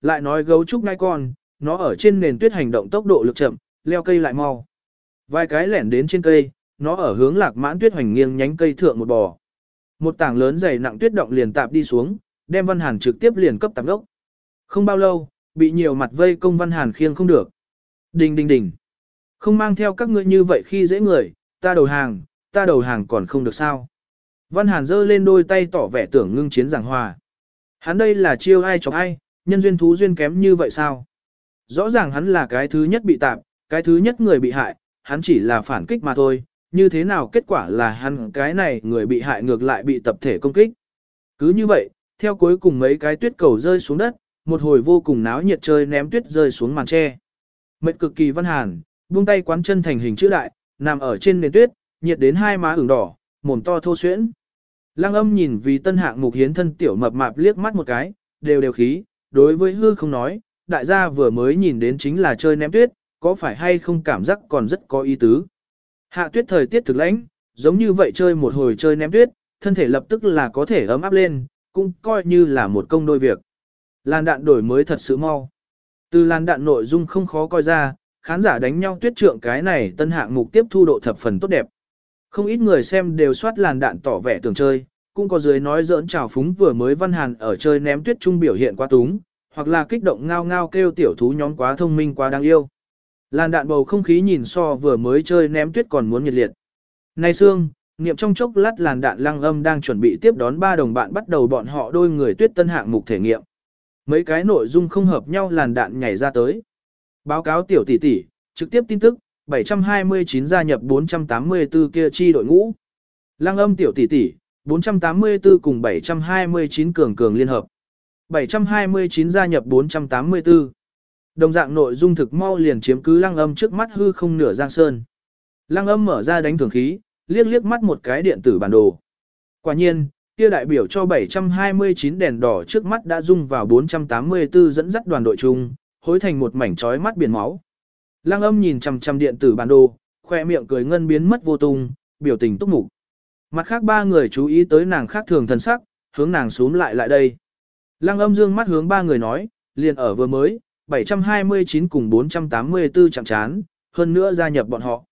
Lại nói gấu trúc ngai con, nó ở trên nền tuyết hành động tốc độ lực chậm, leo cây lại mau. Vài cái lẻn đến trên cây, nó ở hướng lạc mãn tuyết hoành nghiêng nhánh cây thượng một bò. Một tảng lớn dày nặng tuyết động liền tạp đi xuống, đem Văn Hàn trực tiếp liền cấp tạp đốc. Không bao lâu, bị nhiều mặt vây công Văn Hàn khiêng không được. Đình đình đình. Không mang theo các ngươi như vậy khi dễ người, ta đầu hàng, ta đầu hàng còn không được sao. Văn Hàn giơ lên đôi tay tỏ vẻ tưởng ngưng chiến giảng hòa. Hắn đây là chiêu ai chọc ai, nhân duyên thú duyên kém như vậy sao? Rõ ràng hắn là cái thứ nhất bị tạp, cái thứ nhất người bị hại, hắn chỉ là phản kích mà thôi, như thế nào kết quả là hắn cái này người bị hại ngược lại bị tập thể công kích. Cứ như vậy, theo cuối cùng mấy cái tuyết cầu rơi xuống đất, một hồi vô cùng náo nhiệt chơi ném tuyết rơi xuống màn tre. Mệt cực kỳ văn hàn, buông tay quán chân thành hình chữ đại, nằm ở trên nền tuyết, nhiệt đến hai má ửng đỏ, mồm to thô xuyễn. Lăng âm nhìn vì tân hạng mục hiến thân tiểu mập mạp liếc mắt một cái, đều đều khí, đối với hư không nói, đại gia vừa mới nhìn đến chính là chơi ném tuyết, có phải hay không cảm giác còn rất có ý tứ. Hạ tuyết thời tiết thực lãnh, giống như vậy chơi một hồi chơi ném tuyết, thân thể lập tức là có thể ấm áp lên, cũng coi như là một công đôi việc. Làn đạn đổi mới thật sự mau. Từ làn đạn nội dung không khó coi ra, khán giả đánh nhau tuyết trượng cái này tân hạng mục tiếp thu độ thập phần tốt đẹp. Không ít người xem đều soát làn đạn tỏ vẻ tưởng chơi, cũng có dưới nói giỡn trào phúng vừa mới văn hàn ở chơi ném tuyết trung biểu hiện quá túng, hoặc là kích động ngao ngao kêu tiểu thú nhóm quá thông minh quá đáng yêu. Làn đạn bầu không khí nhìn so vừa mới chơi ném tuyết còn muốn nhiệt liệt. Này Sương, niệm trong chốc lát làn đạn lăng âm đang chuẩn bị tiếp đón ba đồng bạn bắt đầu bọn họ đôi người tuyết tân hạng mục thể nghiệm. Mấy cái nội dung không hợp nhau làn đạn nhảy ra tới. Báo cáo tiểu tỷ tỷ, trực tiếp tin tức, 729 gia nhập 484 kia chi đội ngũ. Lăng âm tiểu tỷ tỷ, 484 cùng 729 cường cường liên hợp. 729 gia nhập 484. Đồng dạng nội dung thực mau liền chiếm cứ lăng âm trước mắt hư không nửa giang sơn. Lăng âm mở ra đánh thường khí, liếc liếc mắt một cái điện tử bản đồ. Quả nhiên, kia đại biểu cho 729 đèn đỏ trước mắt đã dung vào 484 dẫn dắt đoàn đội chung, hối thành một mảnh trói mắt biển máu. Lăng âm nhìn chằm chằm điện tử bản đồ, khoe miệng cười ngân biến mất vô tung, biểu tình túc mục. Mặt khác ba người chú ý tới nàng khác thường thần sắc, hướng nàng xuống lại lại đây. Lăng âm dương mắt hướng ba người nói, liền ở vừa mới, 729 cùng 484 chạm chán, hơn nữa gia nhập bọn họ.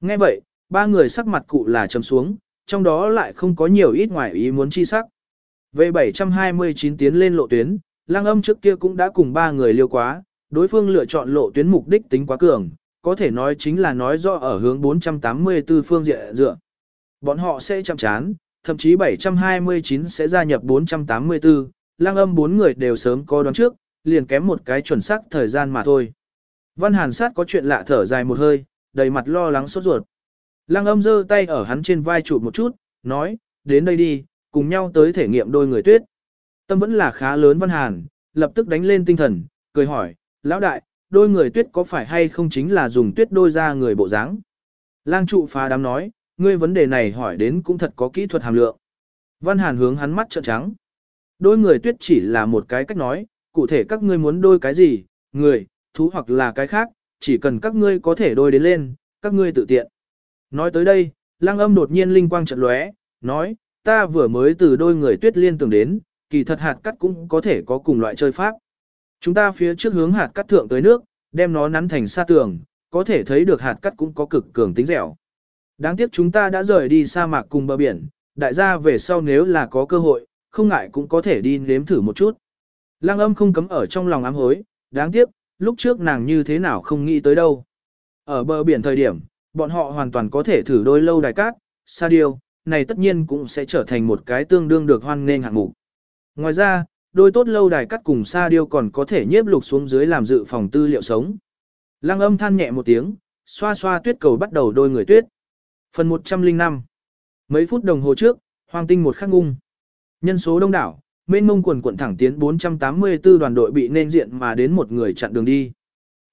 Nghe vậy, ba người sắc mặt cụ là trầm xuống, trong đó lại không có nhiều ít ngoài ý muốn chi sắc. Về 729 tiến lên lộ tuyến, lang âm trước kia cũng đã cùng ba người liêu quá, đối phương lựa chọn lộ tuyến mục đích tính quá cường, có thể nói chính là nói rõ ở hướng 484 phương diện dựa. Bọn họ sẽ chăm chán, thậm chí 729 sẽ gia nhập 484, lang âm bốn người đều sớm có đoán trước, liền kém một cái chuẩn xác thời gian mà thôi. Văn Hàn sát có chuyện lạ thở dài một hơi, đầy mặt lo lắng sốt ruột. Lăng âm giơ tay ở hắn trên vai chụp một chút, nói, đến đây đi, cùng nhau tới thể nghiệm đôi người tuyết. Tâm vẫn là khá lớn Văn Hàn, lập tức đánh lên tinh thần, cười hỏi, lão đại, đôi người tuyết có phải hay không chính là dùng tuyết đôi ra người bộ dáng? Lang trụ phá đám nói, ngươi vấn đề này hỏi đến cũng thật có kỹ thuật hàm lượng. Văn Hàn hướng hắn mắt trợn trắng. Đôi người tuyết chỉ là một cái cách nói, cụ thể các ngươi muốn đôi cái gì, người, thú hoặc là cái khác, chỉ cần các ngươi có thể đôi đến lên, các ngươi tự tiện. Nói tới đây, lăng âm đột nhiên linh quang trận lóe, nói, ta vừa mới từ đôi người tuyết liên tưởng đến, kỳ thật hạt cắt cũng có thể có cùng loại chơi pháp. Chúng ta phía trước hướng hạt cắt thượng tới nước, đem nó nắn thành sa tường, có thể thấy được hạt cắt cũng có cực cường tính dẻo. Đáng tiếc chúng ta đã rời đi sa mạc cùng bờ biển, đại gia về sau nếu là có cơ hội, không ngại cũng có thể đi nếm thử một chút. Lăng âm không cấm ở trong lòng ám hối, đáng tiếc, lúc trước nàng như thế nào không nghĩ tới đâu. Ở bờ biển thời điểm, bọn họ hoàn toàn có thể thử đôi lâu đài cát, sa điêu, này tất nhiên cũng sẽ trở thành một cái tương đương được hoan nghênh hạng mục. Ngoài ra, đôi tốt lâu đài cắt cùng sa điêu còn có thể nhiếp lục xuống dưới làm dự phòng tư liệu sống. Lăng âm than nhẹ một tiếng, xoa xoa tuyết cầu bắt đầu đôi người tuyết. Phần 105 Mấy phút đồng hồ trước, hoàng tinh một khắc ngung. Nhân số đông đảo, mênh mông quần quận thẳng tiến 484 đoàn đội bị nên diện mà đến một người chặn đường đi.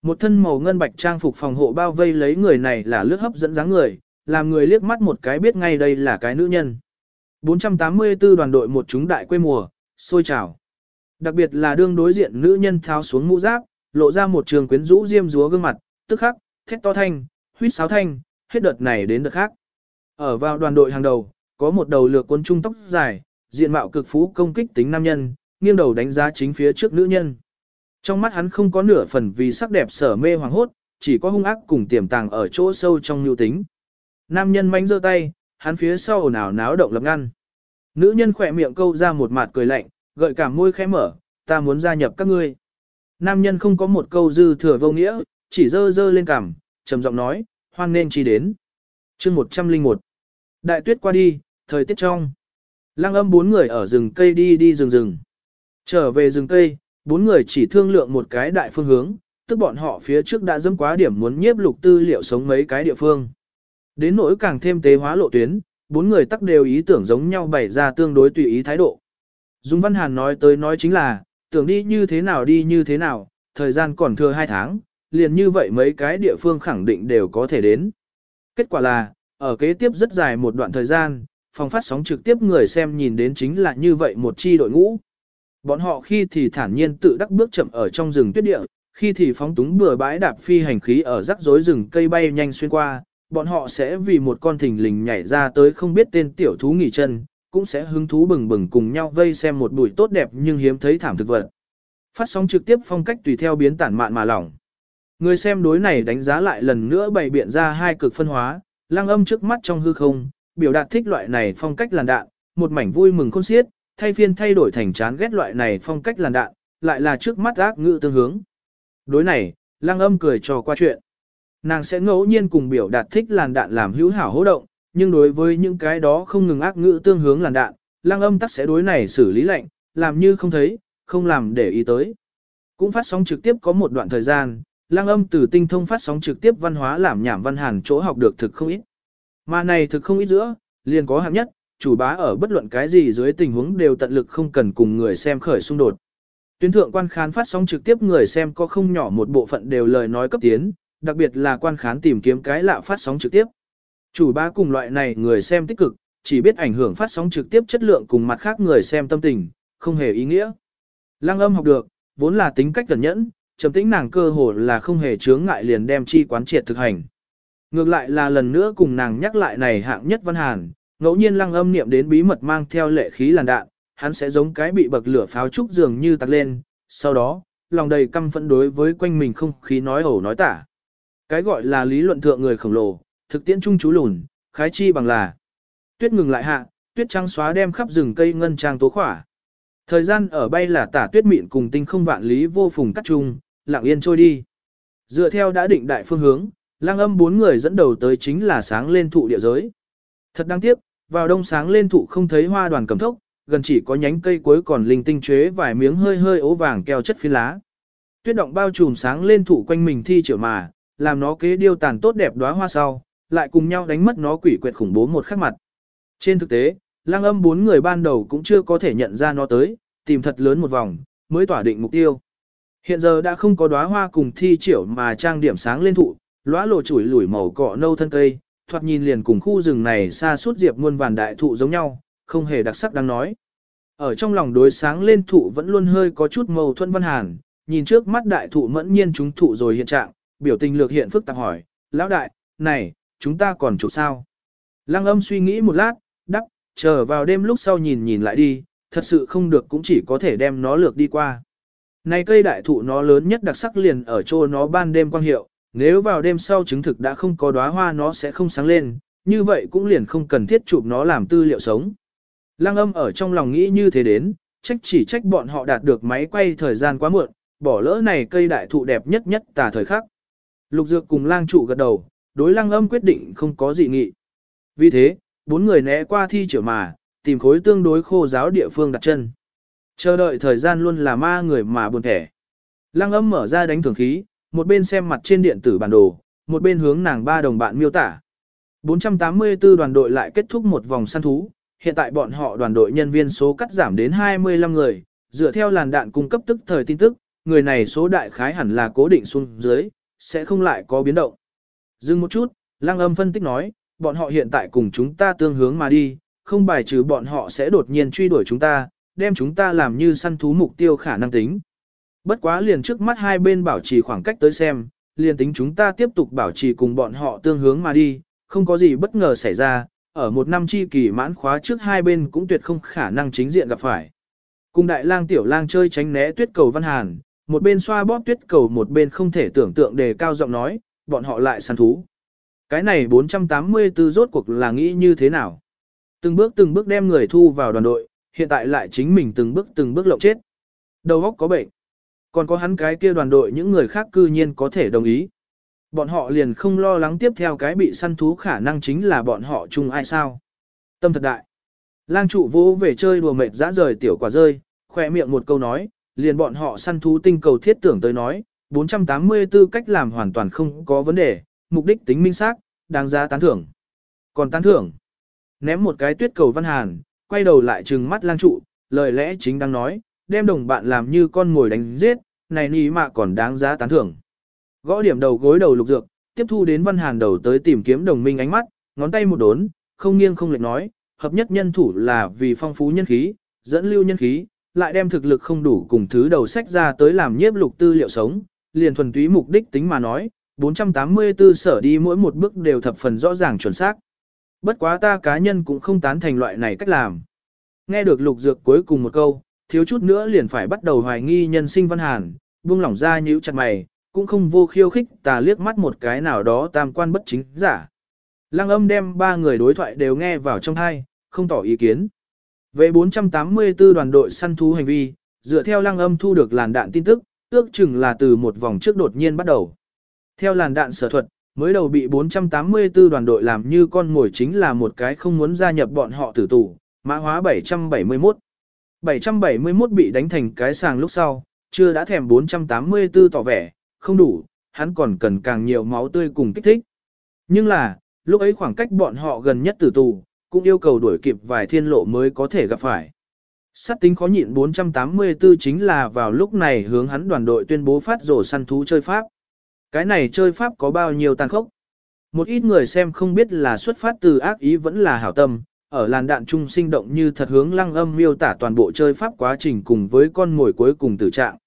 Một thân màu ngân bạch trang phục phòng hộ bao vây lấy người này là lướt hấp dẫn dáng người, làm người liếc mắt một cái biết ngay đây là cái nữ nhân. 484 đoàn đội một chúng đại quê mùa, sôi trào. Đặc biệt là đương đối diện nữ nhân tháo xuống mũ giáp, lộ ra một trường quyến rũ diêm rúa gương mặt, tức khắc, thét to thanh, huýt sáo thanh, hết đợt này đến đợt khác. Ở vào đoàn đội hàng đầu, có một đầu lược quân trung tóc dài, diện mạo cực phú công kích tính nam nhân, nghiêng đầu đánh giá chính phía trước nữ nhân. Trong mắt hắn không có nửa phần vì sắc đẹp sở mê hoàng hốt, chỉ có hung ác cùng tiềm tàng ở chỗ sâu trong nhu tính. Nam nhân manh giơ tay, hắn phía sau ồn ào náo động lập ngăn. Nữ nhân khỏe miệng câu ra một mặt cười lạnh, gợi cả môi khẽ mở, ta muốn gia nhập các ngươi. Nam nhân không có một câu dư thừa vô nghĩa, chỉ dơ dơ lên cằm, trầm giọng nói, hoan nên chi đến. chương 101. Đại tuyết qua đi, thời tiết trong. Lăng âm bốn người ở rừng cây đi đi rừng rừng. Trở về rừng cây, bốn người chỉ thương lượng một cái đại phương hướng, tức bọn họ phía trước đã dâm quá điểm muốn nhiếp lục tư liệu sống mấy cái địa phương. Đến nỗi càng thêm tế hóa lộ tuyến, bốn người tắc đều ý tưởng giống nhau bày ra tương đối tùy ý thái độ. Dung Văn Hàn nói tới nói chính là, tưởng đi như thế nào đi như thế nào, thời gian còn thừa hai tháng, liền như vậy mấy cái địa phương khẳng định đều có thể đến. Kết quả là, ở kế tiếp rất dài một đoạn thời gian, phòng phát sóng trực tiếp người xem nhìn đến chính là như vậy một chi đội ngũ. Bọn họ khi thì thản nhiên tự đắc bước chậm ở trong rừng tuyết địa, khi thì phóng túng bừa bãi đạp phi hành khí ở rắc rối rừng cây bay nhanh xuyên qua, bọn họ sẽ vì một con thình lình nhảy ra tới không biết tên tiểu thú nghỉ chân, cũng sẽ hứng thú bừng bừng cùng nhau vây xem một buổi tốt đẹp nhưng hiếm thấy thảm thực vật. Phát sóng trực tiếp phong cách tùy theo biến tản mạn mà lỏng. Người xem đối này đánh giá lại lần nữa bày biện ra hai cực phân hóa, lang âm trước mắt trong hư không, biểu đạt thích loại này phong cách làn đạn, một mảnh vui mừng khôn xiết, thay phiên thay đổi thành chán ghét loại này phong cách làn đạn, lại là trước mắt ác ngữ tương hướng. Đối này, lang âm cười trò qua chuyện. Nàng sẽ ngẫu nhiên cùng biểu đạt thích làn đạn làm hữu hảo hỗ động, nhưng đối với những cái đó không ngừng ác ngữ tương hướng làn đạn, lang âm tắc sẽ đối này xử lý lệnh, làm như không thấy, không làm để ý tới. Cũng phát sóng trực tiếp có một đoạn thời gian, lang âm từ tinh thông phát sóng trực tiếp văn hóa làm nhảm văn hàn chỗ học được thực không ít. Mà này thực không ít giữa, liền có hạng nhất, chủ bá ở bất luận cái gì dưới tình huống đều tận lực không cần cùng người xem khởi xung đột. Tuyến thượng quan khán phát sóng trực tiếp người xem có không nhỏ một bộ phận đều lời nói cấp tiến, đặc biệt là quan khán tìm kiếm cái lạ phát sóng trực tiếp. Chủ bá cùng loại này người xem tích cực, chỉ biết ảnh hưởng phát sóng trực tiếp chất lượng cùng mặt khác người xem tâm tình, không hề ý nghĩa. Lăng âm học được, vốn là tính cách cẩn nhẫn, trầm tĩnh nàng cơ hồ là không hề chướng ngại liền đem chi quán triệt thực hành. Ngược lại là lần nữa cùng nàng nhắc lại này hạng nhất văn hàn, ngẫu nhiên lăng âm niệm đến bí mật mang theo lệ khí làn đạn, hắn sẽ giống cái bị bậc lửa pháo trúc dường như tắt lên, sau đó, lòng đầy căm phẫn đối với quanh mình không khí nói ẩu nói tả. Cái gọi là lý luận thượng người khổng lồ, thực tiễn trung chú lùn, khái chi bằng là. Tuyết ngừng lại hạ, tuyết trắng xóa đem khắp rừng cây ngân trang tố khỏa. Thời gian ở bay là tả tuyết mịn cùng tinh không vạn lý vô phùng cắt chung, lặng yên trôi đi. Dựa theo đã định đại phương hướng, lang âm bốn người dẫn đầu tới chính là sáng lên thụ địa giới. Thật đáng tiếc, vào đông sáng lên thụ không thấy hoa đoàn cầm thốc, gần chỉ có nhánh cây cuối còn linh tinh chế vài miếng hơi hơi ố vàng keo chất phi lá. Tuyết động bao trùm sáng lên thụ quanh mình thi triệu mà, làm nó kế điêu tàn tốt đẹp đóa hoa sau, lại cùng nhau đánh mất nó quỷ quyệt khủng bố một khắc mặt. Trên thực tế, lang âm bốn người ban đầu cũng chưa có thể nhận ra nó tới, tìm thật lớn một vòng, mới tỏa định mục tiêu. Hiện giờ đã không có đóa hoa cùng thi triển mà trang điểm sáng lên thụ, lóa lộ chủi lủi màu cọ nâu thân cây, thoạt nhìn liền cùng khu rừng này xa suốt diệp muôn vàn đại thụ giống nhau, không hề đặc sắc đáng nói. Ở trong lòng đối sáng lên thụ vẫn luôn hơi có chút mâu thuẫn văn hàn, nhìn trước mắt đại thụ mẫn nhiên chúng thụ rồi hiện trạng, biểu tình lược hiện phức tạp hỏi, lão đại, này, chúng ta còn chụp sao? Lăng âm suy nghĩ một lát, chờ vào đêm lúc sau nhìn nhìn lại đi, thật sự không được cũng chỉ có thể đem nó lược đi qua. Này cây đại thụ nó lớn nhất đặc sắc liền ở chỗ nó ban đêm quang hiệu, nếu vào đêm sau chứng thực đã không có đóa hoa nó sẽ không sáng lên, như vậy cũng liền không cần thiết chụp nó làm tư liệu sống. Lăng âm ở trong lòng nghĩ như thế đến, trách chỉ trách bọn họ đạt được máy quay thời gian quá muộn, bỏ lỡ này cây đại thụ đẹp nhất nhất tà thời khắc. Lục dược cùng lang trụ gật đầu, đối lăng âm quyết định không có gì nghị. Vì thế, bốn người né qua thi trở mà, tìm khối tương đối khô giáo địa phương đặt chân. Chờ đợi thời gian luôn là ma người mà buồn thẻ. Lăng âm mở ra đánh thường khí, một bên xem mặt trên điện tử bản đồ, một bên hướng nàng ba đồng bạn miêu tả. 484 đoàn đội lại kết thúc một vòng săn thú, hiện tại bọn họ đoàn đội nhân viên số cắt giảm đến 25 người, dựa theo làn đạn cung cấp tức thời tin tức, người này số đại khái hẳn là cố định xuống dưới, sẽ không lại có biến động. Dừng một chút, Lăng âm phân tích nói, bọn họ hiện tại cùng chúng ta tương hướng mà đi, không bài trừ bọn họ sẽ đột nhiên truy đuổi chúng ta, đem chúng ta làm như săn thú mục tiêu khả năng tính. Bất quá liền trước mắt hai bên bảo trì khoảng cách tới xem, liền tính chúng ta tiếp tục bảo trì cùng bọn họ tương hướng mà đi, không có gì bất ngờ xảy ra, ở một năm chi kỳ mãn khóa trước hai bên cũng tuyệt không khả năng chính diện gặp phải. Cùng đại lang tiểu lang chơi tránh né tuyết cầu văn hàn, một bên xoa bóp tuyết cầu một bên không thể tưởng tượng đề cao giọng nói, bọn họ lại săn thú. Cái này 484 rốt cuộc là nghĩ như thế nào? Từng bước từng bước đem người thu vào đoàn đội, hiện tại lại chính mình từng bước từng bước lộng chết. Đầu óc có bệnh. Còn có hắn cái kia đoàn đội những người khác cư nhiên có thể đồng ý. Bọn họ liền không lo lắng tiếp theo cái bị săn thú khả năng chính là bọn họ chung ai sao. Tâm thật đại. Lang trụ vô về chơi đùa mệt dã rời tiểu quả rơi, khỏe miệng một câu nói, liền bọn họ săn thú tinh cầu thiết tưởng tới nói, 484 cách làm hoàn toàn không có vấn đề, mục đích tính minh xác, đáng giá tán thưởng. Còn tán thưởng, ném một cái tuyết cầu văn hàn, quay đầu lại trừng mắt lang trụ, lời lẽ chính đang nói, đem đồng bạn làm như con ngồi đánh giết, này ní mạ còn đáng giá tán thưởng. Gõ điểm đầu gối đầu lục dược, tiếp thu đến văn hàn đầu tới tìm kiếm đồng minh ánh mắt, ngón tay một đốn, không nghiêng không lệch nói, hợp nhất nhân thủ là vì phong phú nhân khí, dẫn lưu nhân khí, lại đem thực lực không đủ cùng thứ đầu sách ra tới làm nhiếp lục tư liệu sống, liền thuần túy mục đích tính mà nói, 484 sở đi mỗi một bước đều thập phần rõ ràng chuẩn xác. Bất quá ta cá nhân cũng không tán thành loại này cách làm. Nghe được lục dược cuối cùng một câu, thiếu chút nữa liền phải bắt đầu hoài nghi nhân sinh văn hàn, buông lỏng ra nhíu chặt mày, cũng không vô khiêu khích ta liếc mắt một cái nào đó tam quan bất chính giả. Lăng âm đem ba người đối thoại đều nghe vào trong thai, không tỏ ý kiến. Về 484 đoàn đội săn thú hành vi, dựa theo lăng âm thu được làn đạn tin tức, ước chừng là từ một vòng trước đột nhiên bắt đầu. Theo làn đạn sở thuật, mới đầu bị 484 đoàn đội làm như con mồi chính là một cái không muốn gia nhập bọn họ tử tù, mã hóa 771. 771 bị đánh thành cái sàng lúc sau, chưa đã thèm 484 tỏ vẻ, không đủ, hắn còn cần càng nhiều máu tươi cùng kích thích. Nhưng là, lúc ấy khoảng cách bọn họ gần nhất tử tù, cũng yêu cầu đuổi kịp vài thiên lộ mới có thể gặp phải. Sát tính khó nhịn 484 chính là vào lúc này hướng hắn đoàn đội tuyên bố phát rổ săn thú chơi pháp. Cái này chơi pháp có bao nhiêu tàn khốc. Một ít người xem không biết là xuất phát từ ác ý vẫn là hảo tâm, ở làn đạn trung sinh động như thật hướng lăng âm miêu tả toàn bộ chơi pháp quá trình cùng với con ngồi cuối cùng tử trạng.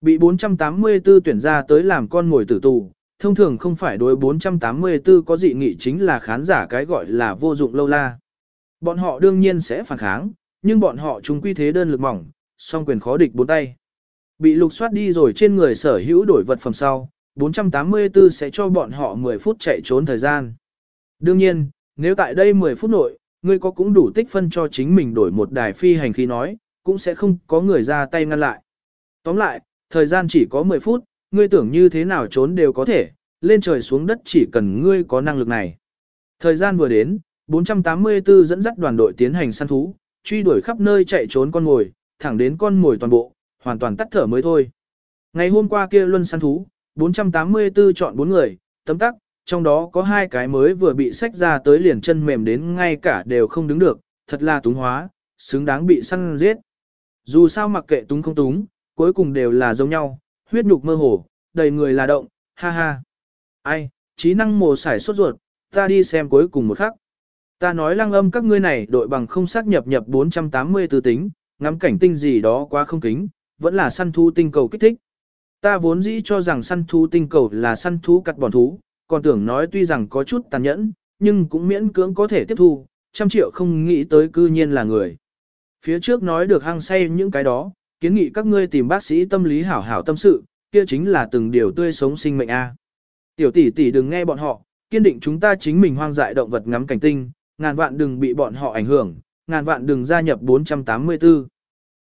Bị 484 tuyển ra tới làm con ngồi tử tù, thông thường không phải đối 484 có dị nghị chính là khán giả cái gọi là vô dụng lâu la. Bọn họ đương nhiên sẽ phản kháng, nhưng bọn họ chúng quy thế đơn lực mỏng, song quyền khó địch bốn tay. Bị lục soát đi rồi trên người sở hữu đổi vật phẩm sau, 484 sẽ cho bọn họ 10 phút chạy trốn thời gian. Đương nhiên, nếu tại đây 10 phút nội, ngươi có cũng đủ tích phân cho chính mình đổi một đài phi hành khí nói, cũng sẽ không có người ra tay ngăn lại. Tóm lại, thời gian chỉ có 10 phút, ngươi tưởng như thế nào trốn đều có thể, lên trời xuống đất chỉ cần ngươi có năng lực này. Thời gian vừa đến, 484 dẫn dắt đoàn đội tiến hành săn thú, truy đuổi khắp nơi chạy trốn con mồi, thẳng đến con mồi toàn bộ, hoàn toàn tắt thở mới thôi. Ngày hôm qua kia luân săn thú, 484 chọn 4 người, tấm tắc, trong đó có hai cái mới vừa bị sách ra tới liền chân mềm đến ngay cả đều không đứng được, thật là túng hóa, xứng đáng bị săn giết. Dù sao mặc kệ túng không túng, cuối cùng đều là giống nhau, huyết nhục mơ hồ, đầy người là động, ha ha. Ai, trí năng mồ sải sốt ruột, ta đi xem cuối cùng một khắc. Ta nói lăng âm các ngươi này đội bằng không xác nhập nhập 480 tư tính, ngắm cảnh tinh gì đó quá không kính, vẫn là săn thu tinh cầu kích thích. Ta vốn dĩ cho rằng săn thú tinh cầu là săn thú cắt bọn thú, còn tưởng nói tuy rằng có chút tàn nhẫn, nhưng cũng miễn cưỡng có thể tiếp thu, trăm triệu không nghĩ tới cư nhiên là người. Phía trước nói được hăng say những cái đó, kiến nghị các ngươi tìm bác sĩ tâm lý hảo hảo tâm sự, kia chính là từng điều tươi sống sinh mệnh a. Tiểu tỷ tỷ đừng nghe bọn họ, kiên định chúng ta chính mình hoang dại động vật ngắm cảnh tinh, ngàn vạn đừng bị bọn họ ảnh hưởng, ngàn vạn đừng gia nhập 484.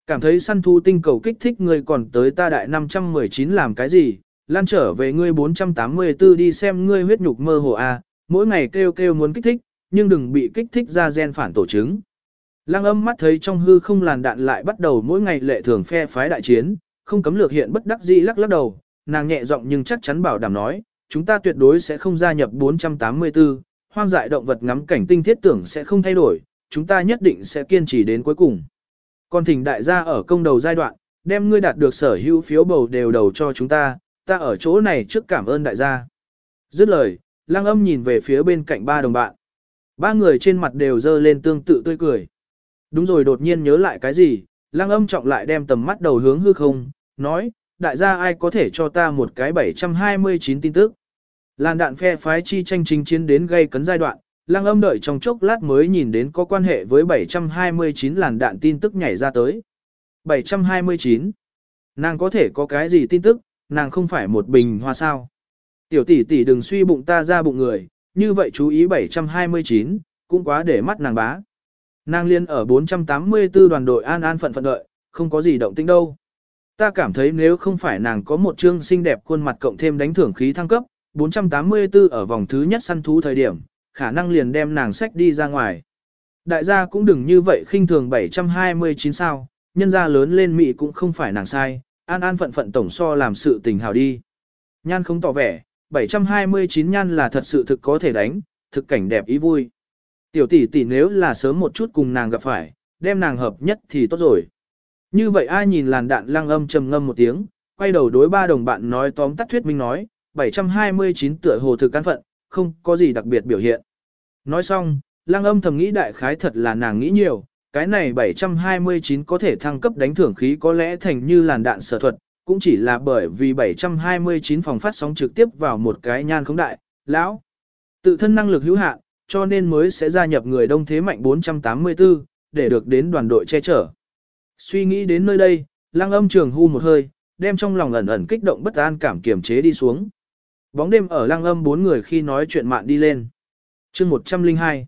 Cảm thấy săn thu tinh cầu kích thích ngươi còn tới ta đại 519 làm cái gì, lan trở về ngươi 484 đi xem ngươi huyết nhục mơ hồ a, mỗi ngày kêu kêu muốn kích thích, nhưng đừng bị kích thích ra gen phản tổ chứng. Lăng âm mắt thấy trong hư không làn đạn lại bắt đầu mỗi ngày lệ thường phe phái đại chiến, không cấm lược hiện bất đắc dĩ lắc lắc đầu, nàng nhẹ giọng nhưng chắc chắn bảo đảm nói, chúng ta tuyệt đối sẽ không gia nhập 484, hoang dại động vật ngắm cảnh tinh thiết tưởng sẽ không thay đổi, chúng ta nhất định sẽ kiên trì đến cuối cùng. Còn thỉnh đại gia ở công đầu giai đoạn, đem ngươi đạt được sở hữu phiếu bầu đều đầu cho chúng ta, ta ở chỗ này trước cảm ơn đại gia. Dứt lời, lăng âm nhìn về phía bên cạnh ba đồng bạn. Ba người trên mặt đều dơ lên tương tự tươi cười. Đúng rồi đột nhiên nhớ lại cái gì, lăng âm trọng lại đem tầm mắt đầu hướng hư không, nói, đại gia ai có thể cho ta một cái 729 tin tức. Làn đạn phe phái chi tranh chính chiến đến gây cấn giai đoạn, lăng âm đợi trong chốc lát mới nhìn đến có quan hệ với 729 làn đạn tin tức nhảy ra tới. 729. Nàng có thể có cái gì tin tức, nàng không phải một bình hoa sao. Tiểu tỷ tỷ đừng suy bụng ta ra bụng người, như vậy chú ý 729, cũng quá để mắt nàng bá. Nàng liên ở 484 đoàn đội an an phận phận đợi, không có gì động tĩnh đâu. Ta cảm thấy nếu không phải nàng có một trương xinh đẹp khuôn mặt cộng thêm đánh thưởng khí thăng cấp, 484 ở vòng thứ nhất săn thú thời điểm, khả năng liền đem nàng sách đi ra ngoài. Đại gia cũng đừng như vậy khinh thường 729 sao, nhân gia lớn lên mị cũng không phải nàng sai, an an phận phận tổng so làm sự tình hào đi. Nhan không tỏ vẻ, 729 nhan là thật sự thực có thể đánh, thực cảnh đẹp ý vui. Tiểu tỷ tỷ nếu là sớm một chút cùng nàng gặp phải, đem nàng hợp nhất thì tốt rồi. Như vậy ai nhìn làn đạn lăng âm trầm ngâm một tiếng, quay đầu đối ba đồng bạn nói tóm tắt thuyết minh nói, 729 tựa hồ thực căn phận, không có gì đặc biệt biểu hiện. Nói xong, lăng âm thầm nghĩ đại khái thật là nàng nghĩ nhiều, cái này 729 có thể thăng cấp đánh thưởng khí có lẽ thành như làn đạn sở thuật, cũng chỉ là bởi vì 729 phòng phát sóng trực tiếp vào một cái nhan không đại, lão. Tự thân năng lực hữu hạn, cho nên mới sẽ gia nhập người đông thế mạnh 484, để được đến đoàn đội che chở. Suy nghĩ đến nơi đây, lăng âm trường hưu một hơi, đem trong lòng ẩn ẩn kích động bất an cảm kiềm chế đi xuống. Bóng đêm ở lăng âm bốn người khi nói chuyện mạn đi lên chương 102.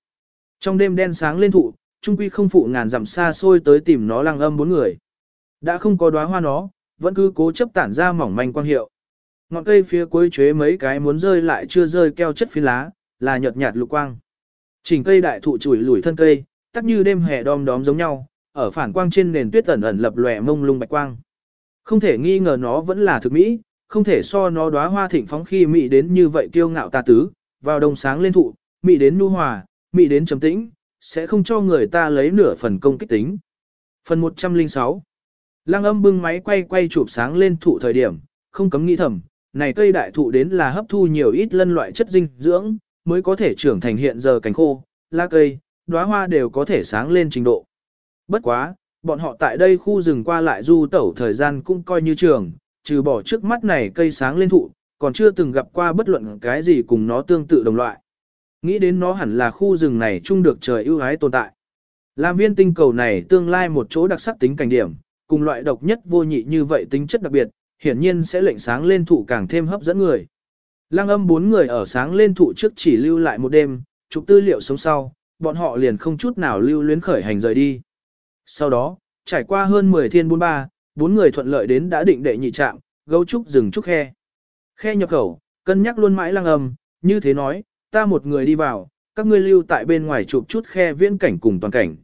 Trong đêm đen sáng lên thụ, trung quy không phụ ngàn dặm xa xôi tới tìm nó lăng âm bốn người. Đã không có đóa hoa nó, vẫn cứ cố chấp tản ra mỏng manh quang hiệu. Ngọn cây phía cuối chế mấy cái muốn rơi lại chưa rơi keo chất phi lá, là nhợt nhạt lục quang. Chỉnh cây đại thụ chùi lủi thân cây, tắc như đêm hè đom đóm giống nhau, ở phản quang trên nền tuyết ẩn ẩn lập lòe mông lung bạch quang. Không thể nghi ngờ nó vẫn là thực mỹ, không thể so nó đóa hoa thịnh phóng khi mỹ đến như vậy kiêu ngạo tà tứ, vào đông sáng lên thụ, mị đến nu hòa, mị đến trầm tĩnh, sẽ không cho người ta lấy nửa phần công kích tính. Phần 106 Lăng âm bưng máy quay quay chụp sáng lên thụ thời điểm, không cấm nghĩ thầm, này cây đại thụ đến là hấp thu nhiều ít lân loại chất dinh dưỡng, mới có thể trưởng thành hiện giờ cánh khô, lá cây, đóa hoa đều có thể sáng lên trình độ. Bất quá, bọn họ tại đây khu rừng qua lại du tẩu thời gian cũng coi như trường, trừ bỏ trước mắt này cây sáng lên thụ, còn chưa từng gặp qua bất luận cái gì cùng nó tương tự đồng loại. Nghĩ đến nó hẳn là khu rừng này chung được trời ưu ái tồn tại. Làm viên tinh cầu này tương lai một chỗ đặc sắc tính cảnh điểm, cùng loại độc nhất vô nhị như vậy tính chất đặc biệt, hiển nhiên sẽ lệnh sáng lên thụ càng thêm hấp dẫn người. Lăng âm bốn người ở sáng lên thụ trước chỉ lưu lại một đêm, chụp tư liệu sống sau, bọn họ liền không chút nào lưu luyến khởi hành rời đi. Sau đó, trải qua hơn 10 thiên buôn ba, bốn người thuận lợi đến đã định đệ nhị trạm, gấu trúc rừng trúc khe. Khe nhập khẩu, cân nhắc luôn mãi lăng âm, như thế nói, ta một người đi vào, các ngươi lưu tại bên ngoài chụp chút khe viễn cảnh cùng toàn cảnh.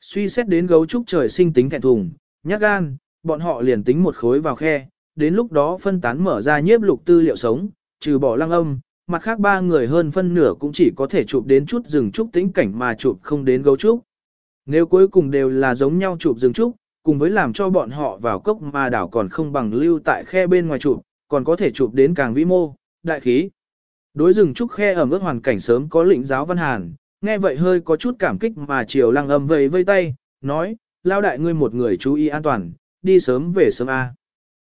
Suy xét đến gấu trúc trời sinh tính thẹn thùng, nhát gan, bọn họ liền tính một khối vào khe, đến lúc đó phân tán mở ra nhiếp lục tư liệu sống, trừ bỏ lăng âm, mặt khác ba người hơn phân nửa cũng chỉ có thể chụp đến chút rừng trúc tĩnh cảnh mà chụp không đến gấu trúc. Nếu cuối cùng đều là giống nhau chụp rừng trúc, cùng với làm cho bọn họ vào cốc mà đảo còn không bằng lưu tại khe bên ngoài chụp, còn có thể chụp đến càng vĩ mô, đại khí. Đối rừng trúc khe ở mức hoàn cảnh sớm có lĩnh giáo văn hàn, nghe vậy hơi có chút cảm kích mà chiều lăng âm vầy vây tay, nói, lao đại ngươi một người chú ý an toàn, đi sớm về sớm A.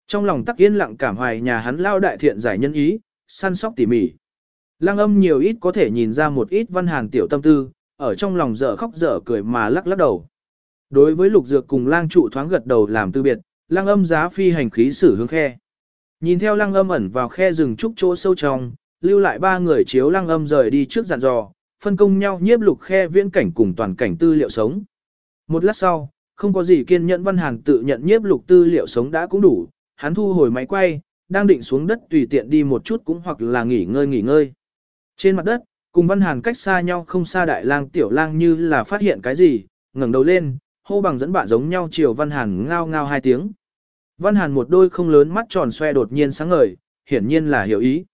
Trong lòng tắc yên lặng cảm hoài nhà hắn lao đại thiện giải nhân ý, săn sóc tỉ mỉ. Lăng âm nhiều ít có thể nhìn ra một ít văn hàn tiểu tâm tư, ở trong lòng dở khóc dở cười mà lắc lắc đầu. Đối với lục dược cùng lang trụ thoáng gật đầu làm tư biệt, lăng âm giá phi hành khí xử hướng khe. Nhìn theo lăng âm ẩn vào khe rừng trúc chỗ sâu trong, lưu lại ba người chiếu lăng âm rời đi trước dặn dò, phân công nhau nhiếp lục khe viễn cảnh cùng toàn cảnh tư liệu sống. Một lát sau, không có gì kiên nhẫn văn hàn tự nhận nhiếp lục tư liệu sống đã cũng đủ, hắn thu hồi máy quay, đang định xuống đất tùy tiện đi một chút cũng hoặc là nghỉ ngơi nghỉ ngơi. Trên mặt đất, cùng văn hàn cách xa nhau không xa đại lang tiểu lang như là phát hiện cái gì, ngẩng đầu lên, hô bằng dẫn bạn giống nhau chiều văn hàn ngao ngao hai tiếng. Văn hàn một đôi không lớn mắt tròn xoe đột nhiên sáng ngời, hiển nhiên là hiểu ý.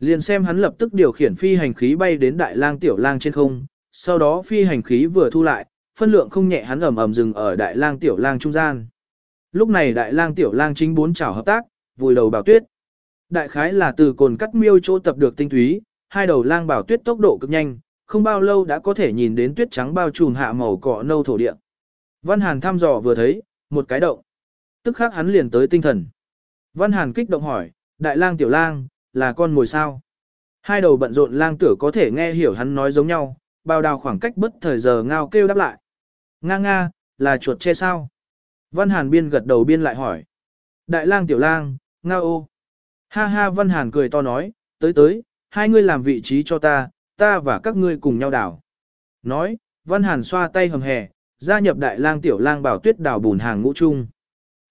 Liền xem hắn lập tức điều khiển phi hành khí bay đến đại lang tiểu lang trên không, sau đó phi hành khí vừa thu lại, phân lượng không nhẹ hắn ầm ầm dừng ở đại lang tiểu lang trung gian. Lúc này đại lang tiểu lang chính bốn chảo hợp tác, vùi đầu bảo tuyết. Đại khái là từ cồn cắt miêu chỗ tập được tinh túy, hai đầu lang bảo tuyết tốc độ cực nhanh, không bao lâu đã có thể nhìn đến tuyết trắng bao trùm hạ màu cọ nâu thổ địa. Văn Hàn thăm dò vừa thấy, một cái động. Tức khắc hắn liền tới tinh thần. Văn Hàn kích động hỏi, đại lang tiểu lang, là con mồi sao? Hai đầu bận rộn lang tử có thể nghe hiểu hắn nói giống nhau, bao đào khoảng cách bất thời giờ ngao kêu đáp lại. Nga nga, là chuột che sao? Văn Hàn biên gật đầu biên lại hỏi. Đại lang tiểu lang, nga ô. Ha ha Văn Hàn cười to nói, tới tới, hai ngươi làm vị trí cho ta, ta và các ngươi cùng nhau đảo. Nói, Văn Hàn xoa tay hầm hè, gia nhập đại lang tiểu lang bảo tuyết đảo bùn hàng ngũ chung.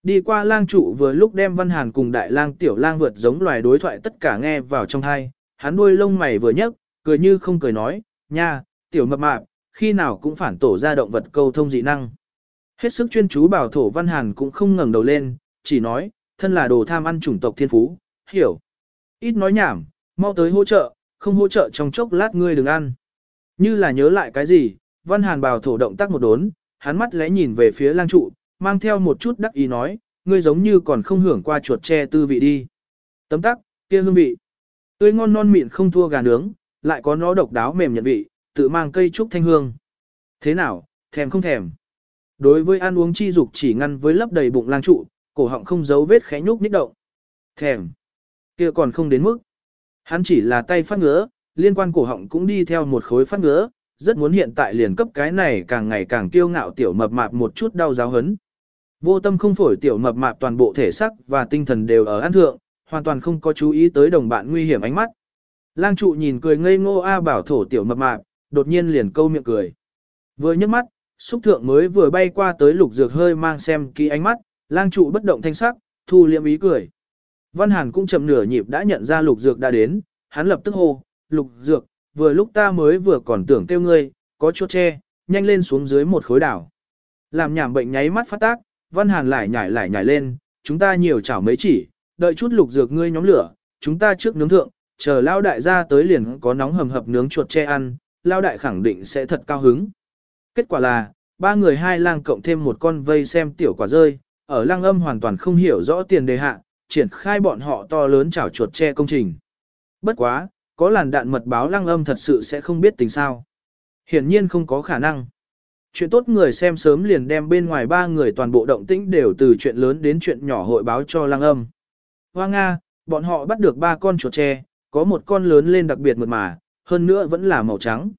Đi qua lang trụ vừa lúc đem Văn Hàn cùng đại lang tiểu lang vượt giống loài đối thoại tất cả nghe vào trong thai, hắn đuôi lông mày vừa nhấc, cười như không cười nói, nha, tiểu mập mạp, khi nào cũng phản tổ ra động vật câu thông dị năng. Hết sức chuyên chú bảo thổ Văn Hàn cũng không ngẩng đầu lên, chỉ nói, thân là đồ tham ăn chủng tộc thiên phú, hiểu. Ít nói nhảm, mau tới hỗ trợ, không hỗ trợ trong chốc lát ngươi đừng ăn. Như là nhớ lại cái gì, Văn Hàn bảo thổ động tác một đốn, hắn mắt lẽ nhìn về phía lang trụ, mang theo một chút đắc ý nói, ngươi giống như còn không hưởng qua chuột tre tư vị đi. Tấm tắc, kia hương vị. Tươi ngon non mịn không thua gà nướng, lại có nó độc đáo mềm nhận vị, tự mang cây trúc thanh hương. Thế nào, thèm không thèm. Đối với ăn uống chi dục chỉ ngăn với lấp đầy bụng lang trụ, cổ họng không giấu vết khẽ nhúc nhích động. Thèm. kia còn không đến mức. Hắn chỉ là tay phát ngứa, liên quan cổ họng cũng đi theo một khối phát ngứa, rất muốn hiện tại liền cấp cái này càng ngày càng kiêu ngạo tiểu mập mạp một chút đau giáo hấn. Vô tâm không phổi tiểu mập mạp toàn bộ thể sắc và tinh thần đều ở ăn thượng, hoàn toàn không có chú ý tới đồng bạn nguy hiểm ánh mắt. Lang trụ nhìn cười ngây ngô A bảo thổ tiểu mập mạp, đột nhiên liền câu miệng cười. Vừa nhấc mắt, xúc thượng mới vừa bay qua tới lục dược hơi mang xem kỹ ánh mắt, lang trụ bất động thanh sắc, thu liệm ý cười. Văn Hàn cũng chậm nửa nhịp đã nhận ra lục dược đã đến, hắn lập tức hô, lục dược, vừa lúc ta mới vừa còn tưởng kêu ngươi, có chỗ tre, nhanh lên xuống dưới một khối đảo. Làm nhảm bệnh nháy mắt phát tác, Văn Hàn lại nhảy lại nhảy lên, chúng ta nhiều chảo mấy chỉ, đợi chút lục dược ngươi nhóm lửa, chúng ta trước nướng thượng, chờ lao đại ra tới liền có nóng hầm hập nướng chuột tre ăn, lao đại khẳng định sẽ thật cao hứng. Kết quả là, ba người hai lang cộng thêm một con vây xem tiểu quả rơi, ở lang âm hoàn toàn không hiểu rõ tiền đề hạ, triển khai bọn họ to lớn chảo chuột tre công trình. Bất quá, có làn đạn mật báo lang âm thật sự sẽ không biết tình sao. Hiển nhiên không có khả năng. Chuyện tốt người xem sớm liền đem bên ngoài ba người toàn bộ động tĩnh đều từ chuyện lớn đến chuyện nhỏ hội báo cho lang âm. Hoa Nga, bọn họ bắt được ba con chuột tre, có một con lớn lên đặc biệt mượt mà, hơn nữa vẫn là màu trắng.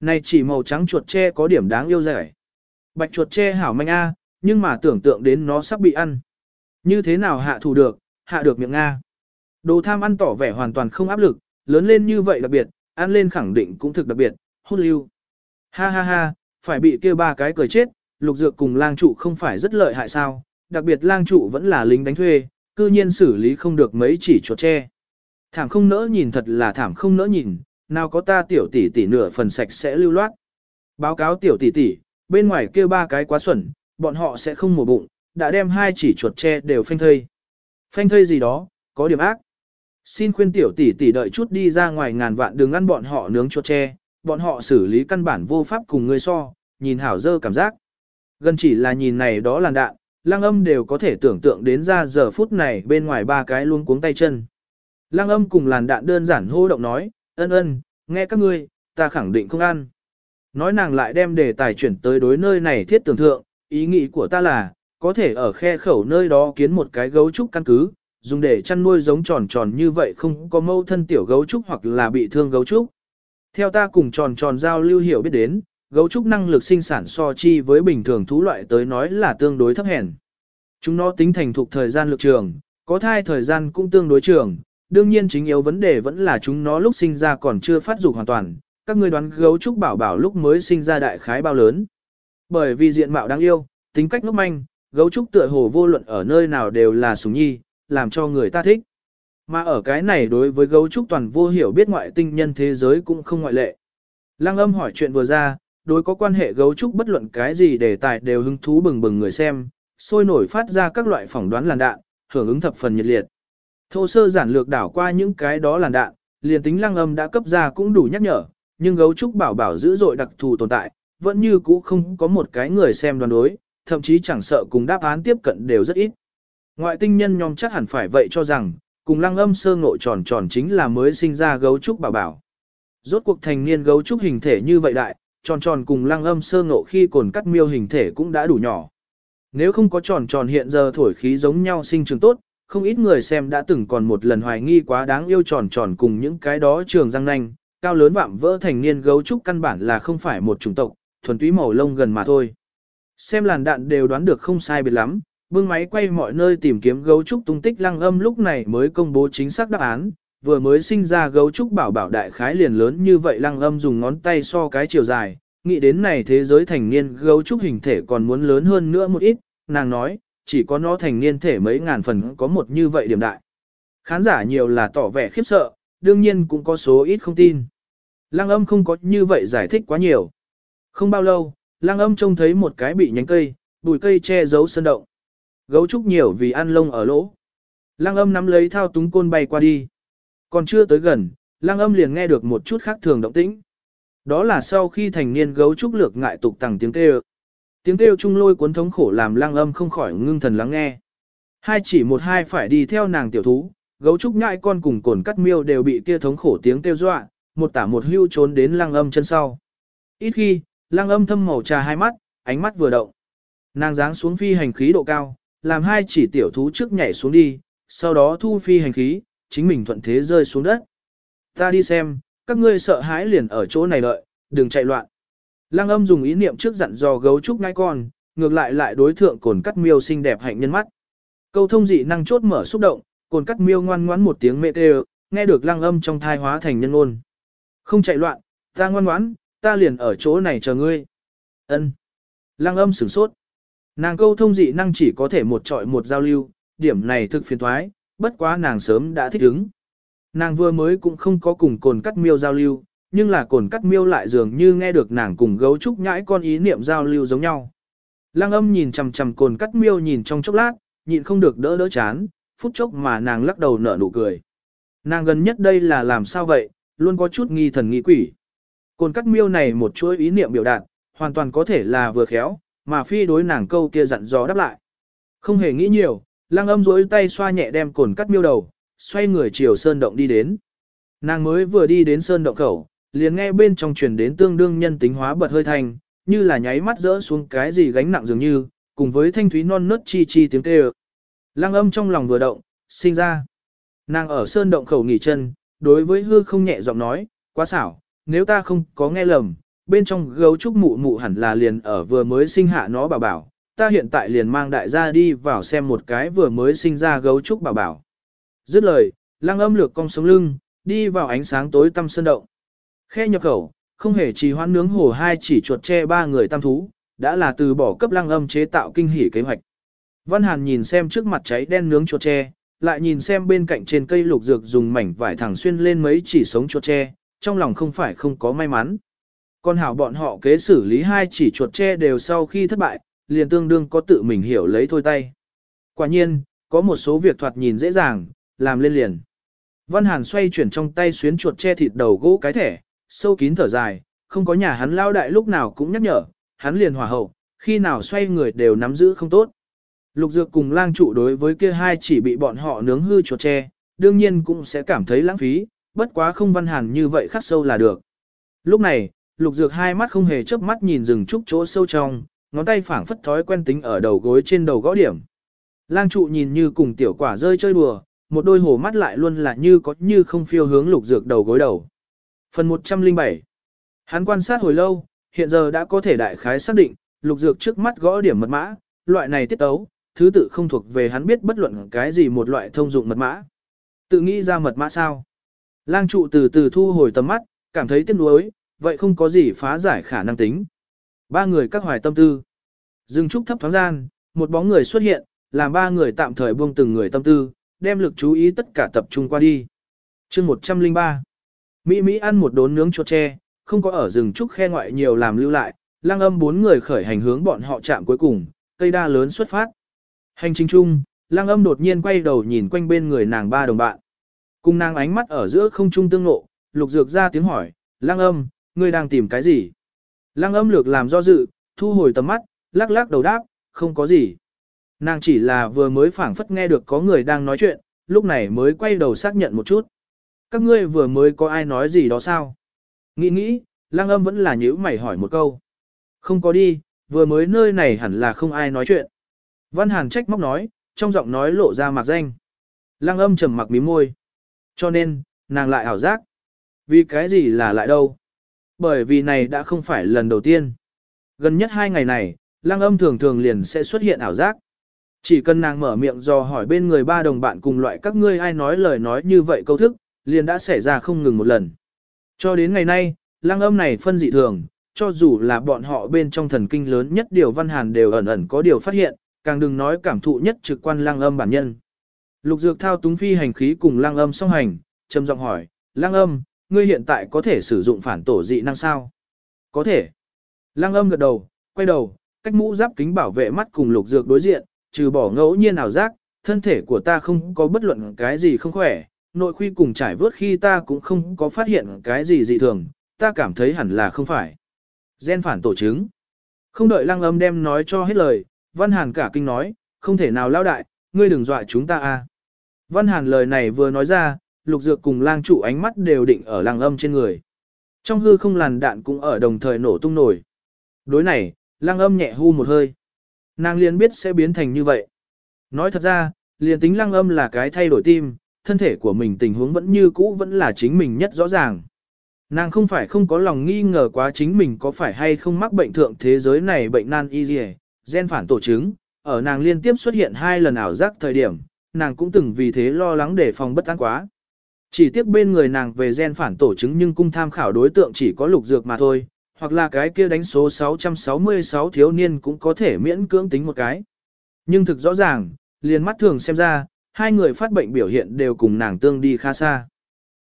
Này chỉ màu trắng chuột tre có điểm đáng yêu rẻ. Bạch chuột tre hảo manh A, nhưng mà tưởng tượng đến nó sắp bị ăn. Như thế nào hạ thủ được, hạ được miệng Nga. Đồ tham ăn tỏ vẻ hoàn toàn không áp lực, lớn lên như vậy đặc biệt, ăn lên khẳng định cũng thực đặc biệt, hút lưu. Ha ha ha, phải bị kia ba cái cười chết, lục dược cùng lang trụ không phải rất lợi hại sao, đặc biệt lang trụ vẫn là lính đánh thuê, cư nhiên xử lý không được mấy chỉ chuột tre. Thảm không nỡ nhìn thật là thảm không nỡ nhìn, nào có ta tiểu tỷ tỷ nửa phần sạch sẽ lưu loát. Báo cáo tiểu tỷ tỷ, bên ngoài kia ba cái quá xuẩn, bọn họ sẽ không mổ bụng, đã đem hai chỉ chuột tre đều phanh thây. Phanh thây gì đó, có điểm ác. Xin khuyên tiểu tỷ tỷ đợi chút đi ra ngoài ngàn vạn đừng ăn bọn họ nướng chuột tre, bọn họ xử lý căn bản vô pháp cùng ngươi so, nhìn hảo dơ cảm giác. Gần chỉ là nhìn này đó là đạn, lang âm đều có thể tưởng tượng đến ra giờ phút này bên ngoài ba cái luôn cuống tay chân. Lang âm cùng làn đạn đơn giản hô động nói, ân ân, nghe các ngươi, ta khẳng định không ăn. Nói nàng lại đem đề tài chuyển tới đối nơi này thiết tưởng thượng, ý nghĩ của ta là, có thể ở khe khẩu nơi đó kiến một cái gấu trúc căn cứ, dùng để chăn nuôi giống tròn tròn như vậy không có mâu thân tiểu gấu trúc hoặc là bị thương gấu trúc. Theo ta cùng tròn tròn giao lưu hiểu biết đến, gấu trúc năng lực sinh sản so chi với bình thường thú loại tới nói là tương đối thấp hèn. Chúng nó tính thành thục thời gian lực trường, có thai thời gian cũng tương đối trường, đương nhiên chính yếu vấn đề vẫn là chúng nó lúc sinh ra còn chưa phát dục hoàn toàn, các ngươi đoán gấu trúc bảo bảo lúc mới sinh ra đại khái bao lớn. Bởi vì diện mạo đáng yêu, tính cách ngốc manh, gấu trúc tựa hồ vô luận ở nơi nào đều là sủng nhi, làm cho người ta thích. Mà ở cái này đối với gấu trúc toàn vô hiểu biết ngoại tinh nhân thế giới cũng không ngoại lệ. Lăng âm hỏi chuyện vừa ra, đối có quan hệ gấu trúc bất luận cái gì đề tài đều hứng thú bừng bừng người xem, sôi nổi phát ra các loại phỏng đoán làn đạn, hưởng ứng thập phần nhiệt liệt. Thô sơ giản lược đảo qua những cái đó làn đạn, liền tính lăng âm đã cấp ra cũng đủ nhắc nhở, nhưng gấu trúc bảo bảo dữ dội đặc thù tồn tại, vẫn như cũ không có một cái người xem đoán đối, thậm chí chẳng sợ cùng đáp án tiếp cận đều rất ít. Ngoại tinh nhân nhóm chắc hẳn phải vậy cho rằng, cùng lăng âm sơ ngộ tròn tròn chính là mới sinh ra gấu trúc bảo bảo. Rốt cuộc thành niên gấu trúc hình thể như vậy đại, tròn tròn cùng lăng âm sơ ngộ khi cồn cắt miêu hình thể cũng đã đủ nhỏ. Nếu không có tròn tròn hiện giờ thổi khí giống nhau sinh trường tốt, không ít người xem đã từng còn một lần hoài nghi quá đáng yêu tròn tròn cùng những cái đó trường răng nanh, cao lớn vạm vỡ thành niên gấu trúc căn bản là không phải một chủng tộc, thuần túy màu lông gần mà thôi. Xem làn đạn đều đoán được không sai biệt lắm, bưng máy quay mọi nơi tìm kiếm gấu trúc tung tích lăng âm lúc này mới công bố chính xác đáp án, vừa mới sinh ra gấu trúc bảo bảo đại khái liền lớn như vậy lăng âm dùng ngón tay so cái chiều dài, nghĩ đến này thế giới thành niên gấu trúc hình thể còn muốn lớn hơn nữa một ít, nàng nói, chỉ có nó thành niên thể mấy ngàn phần có một như vậy điểm đại. Khán giả nhiều là tỏ vẻ khiếp sợ, đương nhiên cũng có số ít không tin. Lăng âm không có như vậy giải thích quá nhiều. Không bao lâu, lăng âm trông thấy một cái bị nhánh cây, bụi cây che giấu sơn động. Gấu trúc nhiều vì ăn lông ở lỗ. Lăng âm nắm lấy thao túng côn bay qua đi. Còn chưa tới gần, lăng âm liền nghe được một chút khác thường động tĩnh. Đó là sau khi thành niên gấu trúc lược ngại tục tẳng tiếng kêu. Tiếng kêu trung lôi cuốn thống khổ làm lăng âm không khỏi ngưng thần lắng nghe. Hai chỉ một hai phải đi theo nàng tiểu thú, gấu trúc nhại con cùng cồn cắt miêu đều bị kia thống khổ tiếng kêu dọa, một tả một hưu trốn đến lăng âm chân sau. Ít khi, lăng âm thâm màu trà hai mắt, ánh mắt vừa động. Nàng dáng xuống phi hành khí độ cao, làm hai chỉ tiểu thú trước nhảy xuống đi, sau đó thu phi hành khí, chính mình thuận thế rơi xuống đất. Ta đi xem, các ngươi sợ hãi liền ở chỗ này đợi, đừng chạy loạn. Lăng âm dùng ý niệm trước dặn dò gấu trúc ngai con, ngược lại lại đối thượng cồn cắt miêu xinh đẹp hạnh nhân mắt. Câu thông dị năng chốt mở xúc động, cồn cắt miêu ngoan ngoãn một tiếng mệt tê nghe được lăng âm trong thai hóa thành nhân ôn. Không chạy loạn, ta ngoan ngoãn, ta liền ở chỗ này chờ ngươi. Ân. Lăng âm sửng sốt. Nàng câu thông dị năng chỉ có thể một trọi một giao lưu, điểm này thực phiền thoái, bất quá nàng sớm đã thích ứng. Nàng vừa mới cũng không có cùng cồn cắt miêu giao lưu, nhưng là cồn cắt miêu lại dường như nghe được nàng cùng gấu trúc nhãi con ý niệm giao lưu giống nhau. Lăng âm nhìn chằm chằm cồn cắt miêu nhìn trong chốc lát, nhịn không được đỡ đỡ chán, phút chốc mà nàng lắc đầu nở nụ cười. Nàng gần nhất đây là làm sao vậy, luôn có chút nghi thần nghi quỷ. Cồn cắt miêu này một chuỗi ý niệm biểu đạt, hoàn toàn có thể là vừa khéo, mà phi đối nàng câu kia dặn dò đáp lại. Không hề nghĩ nhiều, lăng âm rối tay xoa nhẹ đem cồn cắt miêu đầu, xoay người chiều sơn động đi đến. Nàng mới vừa đi đến sơn động khẩu, liền nghe bên trong truyền đến tương đương nhân tính hóa bật hơi thanh, như là nháy mắt rỡ xuống cái gì gánh nặng dường như, cùng với thanh thúy non nớt chi chi tiếng kêu. Lăng âm trong lòng vừa động, sinh ra. Nàng ở sơn động khẩu nghỉ chân, đối với hư không nhẹ giọng nói, quá xảo, nếu ta không có nghe lầm, bên trong gấu trúc mụ mụ hẳn là liền ở vừa mới sinh hạ nó bảo bảo, ta hiện tại liền mang đại gia đi vào xem một cái vừa mới sinh ra gấu trúc bảo bảo. Dứt lời, lăng âm lược cong sống lưng, đi vào ánh sáng tối tăm sơn động. Khe nhập khẩu, không hề trì hoãn nướng hổ hai chỉ chuột che ba người tam thú, đã là từ bỏ cấp lăng âm chế tạo kinh hỉ kế hoạch. Văn Hàn nhìn xem trước mặt cháy đen nướng chuột tre, lại nhìn xem bên cạnh trên cây lục dược dùng mảnh vải thẳng xuyên lên mấy chỉ sống chuột tre, trong lòng không phải không có may mắn. Còn hảo bọn họ kế xử lý hai chỉ chuột tre đều sau khi thất bại, liền tương đương có tự mình hiểu lấy thôi tay. Quả nhiên, có một số việc thoạt nhìn dễ dàng, làm lên liền. Văn Hàn xoay chuyển trong tay xuyến chuột che thịt đầu gỗ cái thẻ, sâu kín thở dài, không có nhà hắn lao đại lúc nào cũng nhắc nhở, hắn liền hòa hậu, khi nào xoay người đều nắm giữ không tốt. Lục dược cùng lang trụ đối với kia hai chỉ bị bọn họ nướng hư chuột tre, đương nhiên cũng sẽ cảm thấy lãng phí, bất quá không văn hàn như vậy khắc sâu là được. Lúc này, lục dược hai mắt không hề chớp mắt nhìn rừng trúc chỗ sâu trong, ngón tay phảng phất thói quen tính ở đầu gối trên đầu gõ điểm. Lang trụ nhìn như cùng tiểu quả rơi chơi đùa, một đôi hồ mắt lại luôn là như có như không phiêu hướng lục dược đầu gối đầu. Phần 107 Hắn quan sát hồi lâu, hiện giờ đã có thể đại khái xác định, lục dược trước mắt gõ điểm mật mã, loại này tiết tấu, thứ tự không thuộc về hắn biết bất luận cái gì một loại thông dụng mật mã. Tự nghĩ ra mật mã sao? Lang trụ từ từ thu hồi tầm mắt, cảm thấy tiếc nuối, vậy không có gì phá giải khả năng tính. Ba người các hoài tâm tư. Dừng trúc thấp thoáng gian, một bóng người xuất hiện, làm ba người tạm thời buông từng người tâm tư, đem lực chú ý tất cả tập trung qua đi. chương 103 Mỹ Mỹ ăn một đốn nướng chuột tre, không có ở rừng trúc khe ngoại nhiều làm lưu lại, lang âm bốn người khởi hành hướng bọn họ chạm cuối cùng, cây đa lớn xuất phát. Hành trình chung, lang âm đột nhiên quay đầu nhìn quanh bên người nàng ba đồng bạn. Cùng nàng ánh mắt ở giữa không trung tương ngộ, lục dược ra tiếng hỏi, lang âm, ngươi đang tìm cái gì? Lang âm lược làm do dự, thu hồi tầm mắt, lắc lắc đầu đáp, không có gì. Nàng chỉ là vừa mới phảng phất nghe được có người đang nói chuyện, lúc này mới quay đầu xác nhận một chút. Các ngươi vừa mới có ai nói gì đó sao? Nghĩ nghĩ, lang âm vẫn là nhữ mày hỏi một câu. Không có đi, vừa mới nơi này hẳn là không ai nói chuyện. Văn Hàn trách móc nói, trong giọng nói lộ ra mạc danh. Lang âm trầm mặc mí môi. Cho nên, nàng lại ảo giác. Vì cái gì là lại đâu? Bởi vì này đã không phải lần đầu tiên. Gần nhất hai ngày này, lang âm thường thường liền sẽ xuất hiện ảo giác. Chỉ cần nàng mở miệng do hỏi bên người ba đồng bạn cùng loại các ngươi ai nói lời nói như vậy câu thức, liền đã xảy ra không ngừng một lần. Cho đến ngày nay, lăng âm này phân dị thường, cho dù là bọn họ bên trong thần kinh lớn nhất điều văn hàn đều ẩn ẩn có điều phát hiện, càng đừng nói cảm thụ nhất trực quan lăng âm bản nhân. Lục dược thao túng phi hành khí cùng lăng âm song hành, trầm giọng hỏi, lăng âm, ngươi hiện tại có thể sử dụng phản tổ dị năng sao? Có thể. Lăng âm gật đầu, quay đầu, cách mũ giáp kính bảo vệ mắt cùng lục dược đối diện, trừ bỏ ngẫu nhiên ảo giác, thân thể của ta không có bất luận cái gì không khỏe, nội khuy cùng trải vớt khi ta cũng không có phát hiện cái gì dị thường, ta cảm thấy hẳn là không phải. Gen phản tổ chứng. Không đợi lăng âm đem nói cho hết lời, Văn Hàn cả kinh nói, không thể nào lao đại, ngươi đừng dọa chúng ta a. Văn Hàn lời này vừa nói ra, lục dược cùng lang trụ ánh mắt đều định ở Lang âm trên người. Trong hư không làn đạn cũng ở đồng thời nổ tung nổi. Đối này, lang âm nhẹ hu một hơi. Nàng liền biết sẽ biến thành như vậy. Nói thật ra, liền tính Lang âm là cái thay đổi tim, thân thể của mình tình huống vẫn như cũ vẫn là chính mình nhất rõ ràng. Nàng không phải không có lòng nghi ngờ quá chính mình có phải hay không mắc bệnh thượng thế giới này bệnh nan y dì gen phản tổ chứng, ở nàng liên tiếp xuất hiện hai lần ảo giác thời điểm, nàng cũng từng vì thế lo lắng để phòng bất an quá. Chỉ tiếc bên người nàng về gen phản tổ chứng nhưng cung tham khảo đối tượng chỉ có lục dược mà thôi, hoặc là cái kia đánh số 666 thiếu niên cũng có thể miễn cưỡng tính một cái. Nhưng thực rõ ràng, liền mắt thường xem ra, hai người phát bệnh biểu hiện đều cùng nàng tương đi khá xa.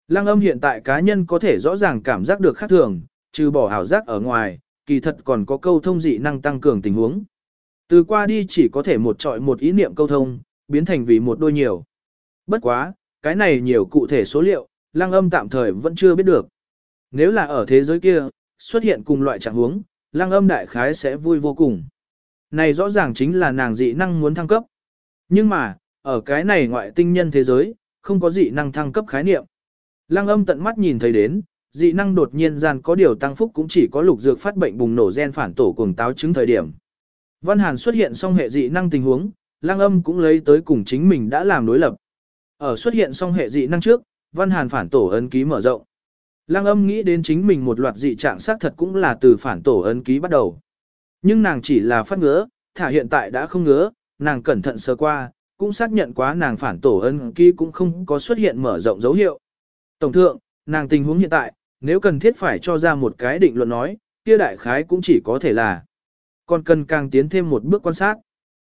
Lăng âm hiện tại cá nhân có thể rõ ràng cảm giác được khác thường, trừ bỏ ảo giác ở ngoài, kỳ thật còn có câu thông dị năng tăng cường tình huống. Từ qua đi chỉ có thể một trọi một ý niệm câu thông, biến thành vì một đôi nhiều. Bất quá, cái này nhiều cụ thể số liệu, lăng âm tạm thời vẫn chưa biết được. Nếu là ở thế giới kia, xuất hiện cùng loại trạng huống, lăng âm đại khái sẽ vui vô cùng. Này rõ ràng chính là nàng dị năng muốn thăng cấp. Nhưng mà, ở cái này ngoại tinh nhân thế giới, không có dị năng thăng cấp khái niệm. Lăng âm tận mắt nhìn thấy đến, dị năng đột nhiên gian có điều tăng phúc cũng chỉ có lục dược phát bệnh bùng nổ gen phản tổ cùng táo chứng thời điểm. Văn Hàn xuất hiện xong hệ dị năng tình huống, Lăng âm cũng lấy tới cùng chính mình đã làm đối lập. Ở xuất hiện xong hệ dị năng trước, Văn Hàn phản tổ ấn ký mở rộng. Lăng âm nghĩ đến chính mình một loạt dị trạng xác thật cũng là từ phản tổ ấn ký bắt đầu. Nhưng nàng chỉ là phát ngứa, thả hiện tại đã không ngứa, nàng cẩn thận sơ qua, cũng xác nhận quá nàng phản tổ ấn ký cũng không có xuất hiện mở rộng dấu hiệu. Tổng thượng, nàng tình huống hiện tại, nếu cần thiết phải cho ra một cái định luận nói, kia đại khái cũng chỉ có thể là. Còn cần càng tiến thêm một bước quan sát.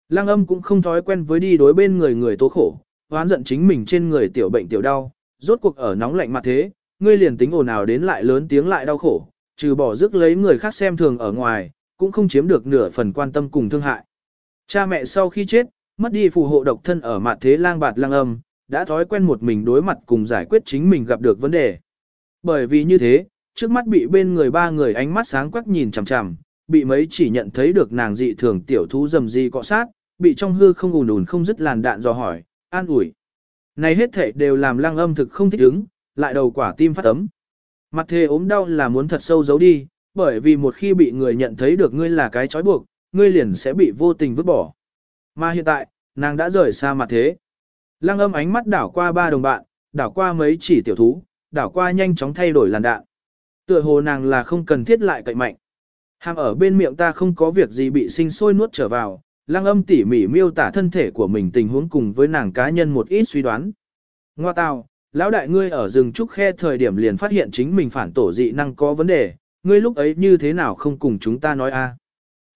Lăng âm cũng không thói quen với đi đối bên người người tố khổ, hoán giận chính mình trên người tiểu bệnh tiểu đau, rốt cuộc ở nóng lạnh mặt thế, ngươi liền tính ồn nào đến lại lớn tiếng lại đau khổ, trừ bỏ rước lấy người khác xem thường ở ngoài, cũng không chiếm được nửa phần quan tâm cùng thương hại. Cha mẹ sau khi chết, mất đi phù hộ độc thân ở mặt thế lang bạt lang âm, đã thói quen một mình đối mặt cùng giải quyết chính mình gặp được vấn đề. Bởi vì như thế, trước mắt bị bên người ba người ánh mắt sáng quắc nhìn chằm chằm, bị mấy chỉ nhận thấy được nàng dị thường tiểu thú dầm di cọ sát, bị trong hư không ùn ùn không dứt làn đạn dò hỏi, an ủi. Này hết thể đều làm lăng âm thực không thích ứng, lại đầu quả tim phát ấm. Mặt thề ốm đau là muốn thật sâu giấu đi, bởi vì một khi bị người nhận thấy được ngươi là cái trói buộc, ngươi liền sẽ bị vô tình vứt bỏ. Mà hiện tại, nàng đã rời xa mặt thế. Lăng âm ánh mắt đảo qua ba đồng bạn, đảo qua mấy chỉ tiểu thú, đảo qua nhanh chóng thay đổi làn đạn. Tựa hồ nàng là không cần thiết lại cậy mạnh. Hàm ở bên miệng ta không có việc gì bị sinh sôi nuốt trở vào, lăng âm tỉ mỉ miêu tả thân thể của mình tình huống cùng với nàng cá nhân một ít suy đoán. Ngoa tào, lão đại ngươi ở rừng trúc khe thời điểm liền phát hiện chính mình phản tổ dị năng có vấn đề, ngươi lúc ấy như thế nào không cùng chúng ta nói a?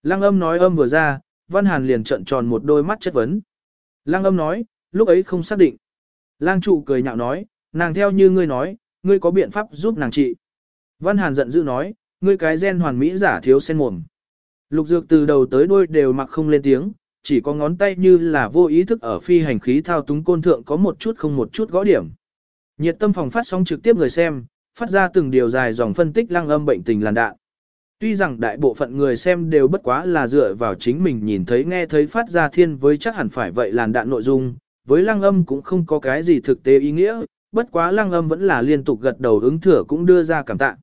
Lăng âm nói âm vừa ra, Văn Hàn liền trợn tròn một đôi mắt chất vấn. Lăng âm nói, lúc ấy không xác định. Lang trụ cười nhạo nói, nàng theo như ngươi nói, ngươi có biện pháp giúp nàng trị. Văn Hàn giận dữ nói, ngươi cái gen hoàn mỹ giả thiếu sen mồm. Lục dược từ đầu tới đuôi đều mặc không lên tiếng, chỉ có ngón tay như là vô ý thức ở phi hành khí thao túng côn thượng có một chút không một chút gõ điểm. Nhiệt tâm phòng phát sóng trực tiếp người xem, phát ra từng điều dài dòng phân tích lăng âm bệnh tình làn đạn. Tuy rằng đại bộ phận người xem đều bất quá là dựa vào chính mình nhìn thấy nghe thấy phát ra thiên với chắc hẳn phải vậy làn đạn nội dung, với lăng âm cũng không có cái gì thực tế ý nghĩa, bất quá lăng âm vẫn là liên tục gật đầu ứng thừa cũng đưa ra cảm tạ.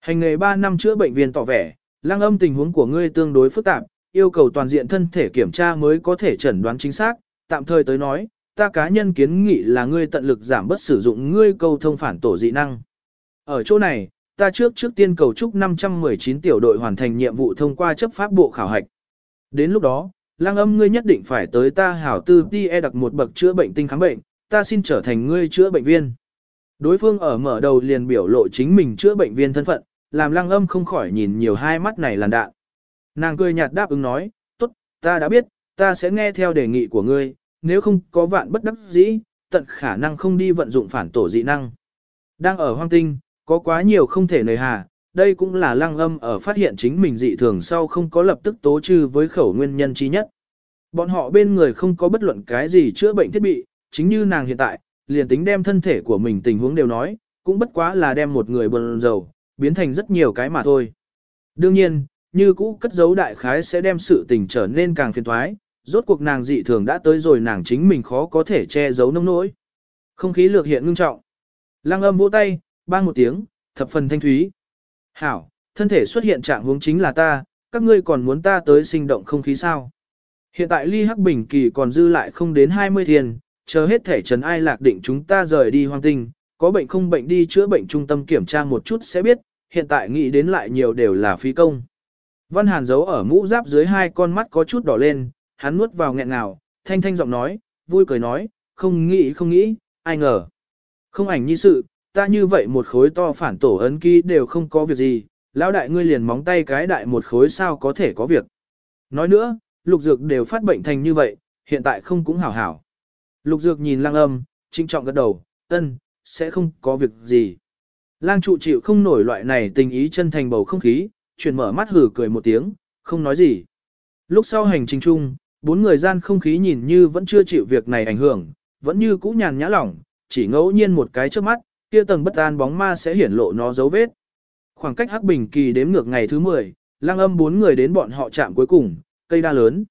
Hành nghề 3 năm chữa bệnh viên tỏ vẻ, lăng âm tình huống của ngươi tương đối phức tạp, yêu cầu toàn diện thân thể kiểm tra mới có thể chẩn đoán chính xác, tạm thời tới nói, ta cá nhân kiến nghị là ngươi tận lực giảm bớt sử dụng ngươi câu thông phản tổ dị năng. Ở chỗ này, ta trước trước tiên cầu chúc 519 tiểu đội hoàn thành nhiệm vụ thông qua chấp pháp bộ khảo hạch. Đến lúc đó, lang âm ngươi nhất định phải tới ta hảo tư ti e đặc một bậc chữa bệnh tinh khám bệnh, ta xin trở thành ngươi chữa bệnh viên. Đối phương ở mở đầu liền biểu lộ chính mình chữa bệnh viên thân phận, làm lăng âm không khỏi nhìn nhiều hai mắt này làn đạn. Nàng cười nhạt đáp ứng nói, tốt, ta đã biết, ta sẽ nghe theo đề nghị của ngươi, nếu không có vạn bất đắc dĩ, tận khả năng không đi vận dụng phản tổ dị năng. Đang ở hoang tinh, có quá nhiều không thể nời hà, đây cũng là lăng âm ở phát hiện chính mình dị thường sau không có lập tức tố trừ với khẩu nguyên nhân chi nhất. Bọn họ bên người không có bất luận cái gì chữa bệnh thiết bị, chính như nàng hiện tại, liền tính đem thân thể của mình tình huống đều nói, cũng bất quá là đem một người bần dầu, biến thành rất nhiều cái mà thôi. Đương nhiên, như cũ cất giấu đại khái sẽ đem sự tình trở nên càng phiền thoái, rốt cuộc nàng dị thường đã tới rồi nàng chính mình khó có thể che giấu nông nỗi. Không khí lược hiện ngưng trọng. Lăng âm vỗ tay, bang một tiếng, thập phần thanh thúy. Hảo, thân thể xuất hiện trạng huống chính là ta, các ngươi còn muốn ta tới sinh động không khí sao. Hiện tại ly hắc bình kỳ còn dư lại không đến 20 thiên, chờ hết thể trần ai lạc định chúng ta rời đi hoang tinh, có bệnh không bệnh đi chữa bệnh trung tâm kiểm tra một chút sẽ biết, hiện tại nghĩ đến lại nhiều đều là phí công. Văn Hàn giấu ở mũ giáp dưới hai con mắt có chút đỏ lên, hắn nuốt vào nghẹn ngào, thanh thanh giọng nói, vui cười nói, không nghĩ không nghĩ, ai ngờ. Không ảnh như sự, ta như vậy một khối to phản tổ ấn ký đều không có việc gì, lão đại ngươi liền móng tay cái đại một khối sao có thể có việc. Nói nữa, lục dược đều phát bệnh thành như vậy, hiện tại không cũng hảo hảo. Lục dược nhìn lang âm, trinh trọng gật đầu, ân, sẽ không có việc gì. Lang trụ chịu không nổi loại này tình ý chân thành bầu không khí, chuyển mở mắt hử cười một tiếng, không nói gì. Lúc sau hành trình chung, bốn người gian không khí nhìn như vẫn chưa chịu việc này ảnh hưởng, vẫn như cũ nhàn nhã lỏng, chỉ ngẫu nhiên một cái trước mắt, kia tầng bất an bóng ma sẽ hiển lộ nó dấu vết. Khoảng cách Hắc Bình Kỳ đếm ngược ngày thứ 10, lang âm bốn người đến bọn họ chạm cuối cùng, cây đa lớn.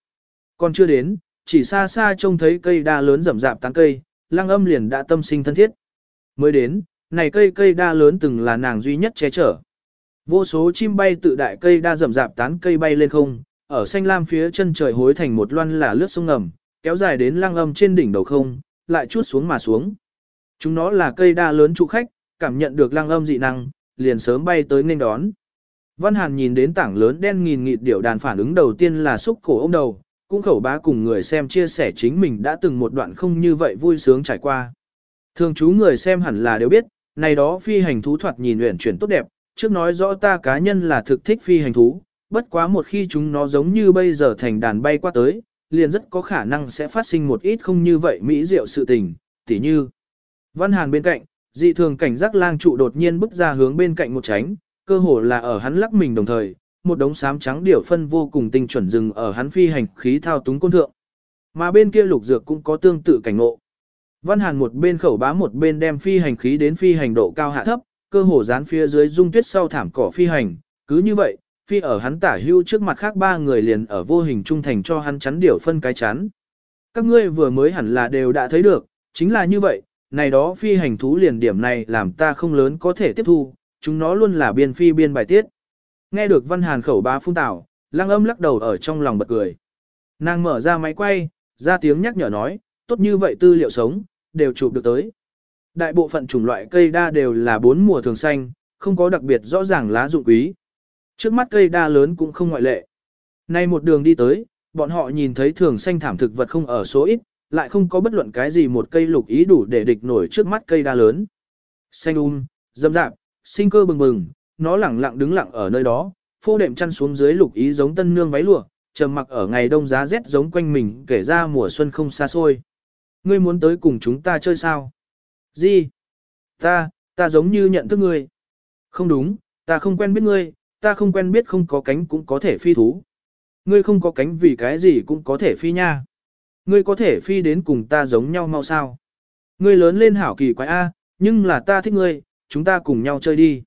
Còn chưa đến, chỉ xa xa trông thấy cây đa lớn rậm rạp tán cây, lang âm liền đã tâm sinh thân thiết. Mới đến, này cây cây đa lớn từng là nàng duy nhất che chở. Vô số chim bay tự đại cây đa rậm rạp tán cây bay lên không, ở xanh lam phía chân trời hối thành một loan là lướt sông ngầm, kéo dài đến lang âm trên đỉnh đầu không, lại chuốt xuống mà xuống. Chúng nó là cây đa lớn trụ khách, cảm nhận được lang âm dị năng, liền sớm bay tới nghênh đón. Văn Hàn nhìn đến tảng lớn đen nghìn nghịt điểu đàn phản ứng đầu tiên là xúc cổ ông đầu, cũng khẩu bá cùng người xem chia sẻ chính mình đã từng một đoạn không như vậy vui sướng trải qua. Thường chú người xem hẳn là đều biết, này đó phi hành thú thoạt nhìn luyện chuyển tốt đẹp, trước nói rõ ta cá nhân là thực thích phi hành thú, bất quá một khi chúng nó giống như bây giờ thành đàn bay qua tới, liền rất có khả năng sẽ phát sinh một ít không như vậy mỹ diệu sự tình, tỉ như. Văn Hàn bên cạnh, dị thường cảnh giác lang trụ đột nhiên bước ra hướng bên cạnh một tránh, cơ hồ là ở hắn lắc mình đồng thời, một đống xám trắng điểu phân vô cùng tinh chuẩn dừng ở hắn phi hành khí thao túng côn thượng. Mà bên kia lục dược cũng có tương tự cảnh ngộ. Văn Hàn một bên khẩu bá một bên đem phi hành khí đến phi hành độ cao hạ thấp, cơ hồ dán phía dưới dung tuyết sau thảm cỏ phi hành, cứ như vậy, phi ở hắn tả hưu trước mặt khác ba người liền ở vô hình trung thành cho hắn chắn điểu phân cái chắn. Các ngươi vừa mới hẳn là đều đã thấy được, chính là như vậy, này đó phi hành thú liền điểm này làm ta không lớn có thể tiếp thu, chúng nó luôn là biên phi biên bài tiết. Nghe được văn hàn khẩu bá phun tảo, lăng âm lắc đầu ở trong lòng bật cười. Nàng mở ra máy quay, ra tiếng nhắc nhở nói, tốt như vậy tư liệu sống, đều chụp được tới. Đại bộ phận chủng loại cây đa đều là bốn mùa thường xanh, không có đặc biệt rõ ràng lá dụng quý. Trước mắt cây đa lớn cũng không ngoại lệ. Nay một đường đi tới, bọn họ nhìn thấy thường xanh thảm thực vật không ở số ít, lại không có bất luận cái gì một cây lục ý đủ để địch nổi trước mắt cây đa lớn. Xanh um, dâm dạp, sinh cơ bừng bừng, nó lẳng lặng đứng lặng ở nơi đó, phô đệm chăn xuống dưới lục ý giống tân nương váy lụa, trầm mặc ở ngày đông giá rét giống quanh mình kể ra mùa xuân không xa xôi. Ngươi muốn tới cùng chúng ta chơi sao? Gì? Ta, ta giống như nhận thức ngươi. Không đúng, ta không quen biết ngươi, ta không quen biết không có cánh cũng có thể phi thú. Ngươi không có cánh vì cái gì cũng có thể phi nha. Ngươi có thể phi đến cùng ta giống nhau mau sao. Ngươi lớn lên hảo kỳ quái A, nhưng là ta thích ngươi, chúng ta cùng nhau chơi đi.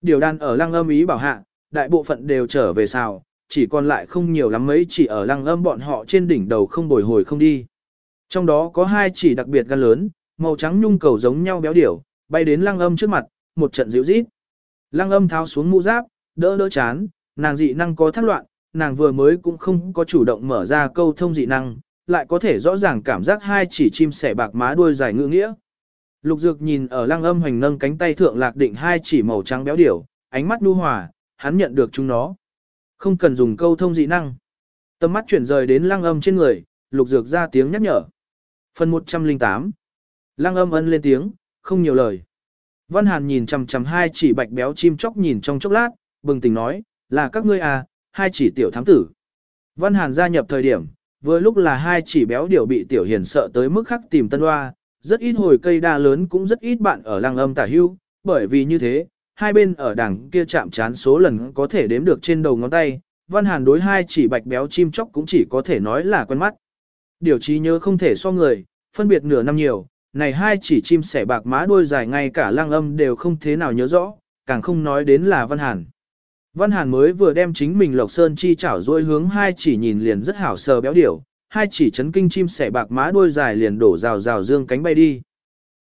Điều đàn ở lăng âm ý bảo hạ, đại bộ phận đều trở về xào, chỉ còn lại không nhiều lắm mấy chỉ ở lăng âm bọn họ trên đỉnh đầu không bồi hồi không đi. Trong đó có hai chỉ đặc biệt gan lớn, màu trắng nhung cầu giống nhau béo điểu, bay đến lăng âm trước mặt, một trận dịu rít. Lăng âm tháo xuống mũ giáp, đỡ đỡ chán, nàng dị năng có thác loạn, nàng vừa mới cũng không có chủ động mở ra câu thông dị năng, lại có thể rõ ràng cảm giác hai chỉ chim sẻ bạc má đuôi dài ngữ nghĩa. Lục Dược nhìn ở lăng âm hoành nâng cánh tay thượng lạc định hai chỉ màu trắng béo điểu, ánh mắt nu hòa, hắn nhận được chúng nó. Không cần dùng câu thông dị năng. Tầm mắt chuyển rời đến lăng âm trên người, lục dược ra tiếng nhắc nhở. Phần 108 Lăng âm ân lên tiếng, không nhiều lời. Văn Hàn nhìn chằm chằm hai chỉ bạch béo chim chóc nhìn trong chốc lát, bừng tỉnh nói, là các ngươi à, hai chỉ tiểu thám tử. Văn Hàn gia nhập thời điểm, vừa lúc là hai chỉ béo điều bị tiểu hiền sợ tới mức khắc tìm tân hoa, rất ít hồi cây đa lớn cũng rất ít bạn ở lăng âm tả hưu, bởi vì như thế, hai bên ở đằng kia chạm chán số lần có thể đếm được trên đầu ngón tay, Văn Hàn đối hai chỉ bạch béo chim chóc cũng chỉ có thể nói là quen mắt. Điều trí nhớ không thể so người, phân biệt nửa năm nhiều, này hai chỉ chim sẻ bạc má đuôi dài ngay cả lăng âm đều không thế nào nhớ rõ, càng không nói đến là Văn Hàn. Văn Hàn mới vừa đem chính mình Lộc Sơn chi chảo dôi hướng hai chỉ nhìn liền rất hảo sờ béo điểu, hai chỉ chấn kinh chim sẻ bạc má đuôi dài liền đổ rào rào dương cánh bay đi.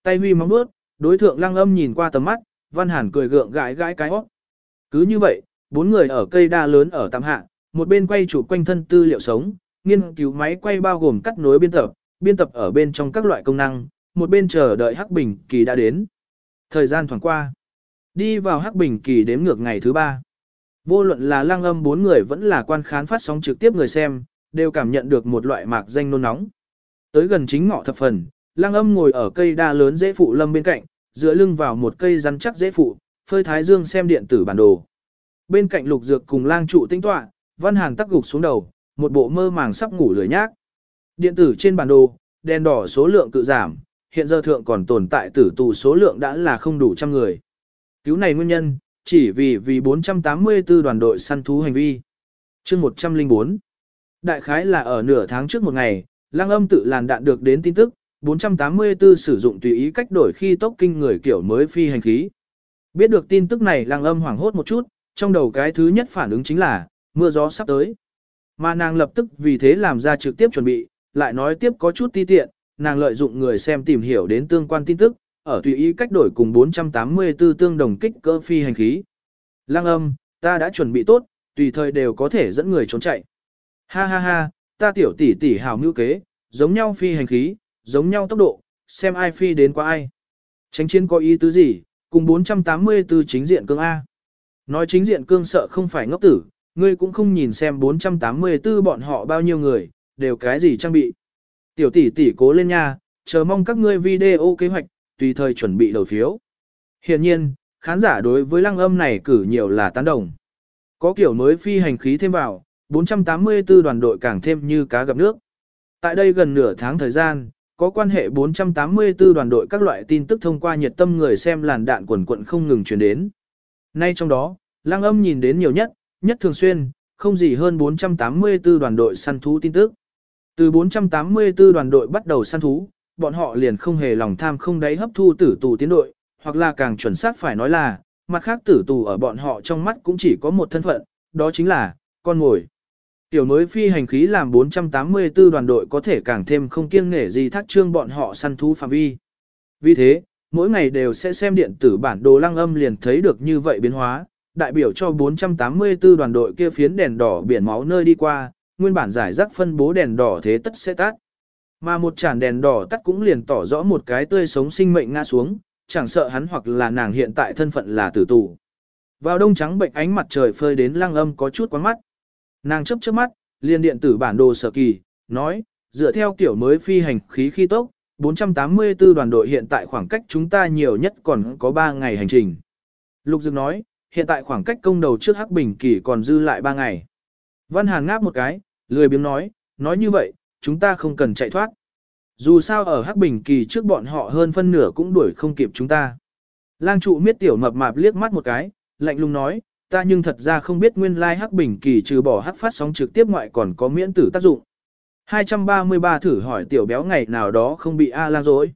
Tay huy móng bước, đối thượng lăng âm nhìn qua tầm mắt, Văn Hàn cười gượng gãi gãi cái óc. Cứ như vậy, bốn người ở cây đa lớn ở tạm hạ, một bên quay chụp quanh thân tư liệu sống, nghiên cứu máy quay bao gồm cắt nối biên tập, biên tập ở bên trong các loại công năng, một bên chờ đợi Hắc Bình Kỳ đã đến. Thời gian thoảng qua, đi vào Hắc Bình Kỳ đếm ngược ngày thứ ba. Vô luận là Lang âm bốn người vẫn là quan khán phát sóng trực tiếp người xem, đều cảm nhận được một loại mạc danh nôn nóng. Tới gần chính ngọ thập phần, Lang âm ngồi ở cây đa lớn dễ phụ lâm bên cạnh, dựa lưng vào một cây rắn chắc dễ phụ, phơi thái dương xem điện tử bản đồ. Bên cạnh lục dược cùng lang trụ tinh tọa, văn hàn tắc gục xuống đầu, một bộ mơ màng sắp ngủ lười nhác. Điện tử trên bản đồ, đèn đỏ số lượng cự giảm, hiện giờ thượng còn tồn tại tử tù số lượng đã là không đủ trăm người. Cứu này nguyên nhân, chỉ vì vì 484 đoàn đội săn thú hành vi. chương 104 Đại khái là ở nửa tháng trước một ngày, lang âm tự làn đạn được đến tin tức, 484 sử dụng tùy ý cách đổi khi tốc kinh người kiểu mới phi hành khí. Biết được tin tức này lang âm hoảng hốt một chút, trong đầu cái thứ nhất phản ứng chính là, mưa gió sắp tới. Mà nàng lập tức vì thế làm ra trực tiếp chuẩn bị, lại nói tiếp có chút ti tiện, nàng lợi dụng người xem tìm hiểu đến tương quan tin tức, ở tùy ý cách đổi cùng 484 tương đồng kích cỡ phi hành khí. Lăng âm, ta đã chuẩn bị tốt, tùy thời đều có thể dẫn người trốn chạy. Ha ha ha, ta tiểu tỷ tỷ hào mưu kế, giống nhau phi hành khí, giống nhau tốc độ, xem ai phi đến qua ai. Tránh chiến có ý tứ gì, cùng 484 chính diện cương A. Nói chính diện cương sợ không phải ngốc tử, ngươi cũng không nhìn xem 484 bọn họ bao nhiêu người, đều cái gì trang bị. Tiểu tỷ tỷ cố lên nha, chờ mong các ngươi video kế hoạch, tùy thời chuẩn bị đầu phiếu. Hiện nhiên, khán giả đối với lăng âm này cử nhiều là tán đồng. Có kiểu mới phi hành khí thêm vào, 484 đoàn đội càng thêm như cá gặp nước. Tại đây gần nửa tháng thời gian, có quan hệ 484 đoàn đội các loại tin tức thông qua nhiệt tâm người xem làn đạn quần quận không ngừng truyền đến. Nay trong đó, lăng âm nhìn đến nhiều nhất, nhất thường xuyên, không gì hơn 484 đoàn đội săn thú tin tức. Từ 484 đoàn đội bắt đầu săn thú, bọn họ liền không hề lòng tham không đáy hấp thu tử tù tiến đội, hoặc là càng chuẩn xác phải nói là, mặt khác tử tù ở bọn họ trong mắt cũng chỉ có một thân phận, đó chính là, con mồi. Tiểu mới phi hành khí làm 484 đoàn đội có thể càng thêm không kiêng nể gì thác trương bọn họ săn thú phạm vi. Vì thế, mỗi ngày đều sẽ xem điện tử bản đồ lăng âm liền thấy được như vậy biến hóa, đại biểu cho 484 đoàn đội kia phiến đèn đỏ biển máu nơi đi qua, nguyên bản giải rác phân bố đèn đỏ thế tất sẽ tắt. Mà một chản đèn đỏ tắt cũng liền tỏ rõ một cái tươi sống sinh mệnh ngã xuống, chẳng sợ hắn hoặc là nàng hiện tại thân phận là tử tù. Vào đông trắng bệnh ánh mặt trời phơi đến lăng âm có chút quán mắt. Nàng chấp chớp mắt, liền điện tử bản đồ sở kỳ, nói, dựa theo kiểu mới phi hành khí khi tốc, 484 đoàn đội hiện tại khoảng cách chúng ta nhiều nhất còn có 3 ngày hành trình. Lục Dực nói, hiện tại khoảng cách công đầu trước Hắc Bình Kỳ còn dư lại 3 ngày. Văn Hàn ngáp một cái, lười biếng nói, nói như vậy, chúng ta không cần chạy thoát. Dù sao ở Hắc Bình Kỳ trước bọn họ hơn phân nửa cũng đuổi không kịp chúng ta. Lang trụ miết tiểu mập mạp liếc mắt một cái, lạnh lùng nói, ta nhưng thật ra không biết nguyên lai like Hắc Bình Kỳ trừ bỏ Hắc phát sóng trực tiếp ngoại còn có miễn tử tác dụng. 233 thử hỏi tiểu béo ngày nào đó không bị A lang dối.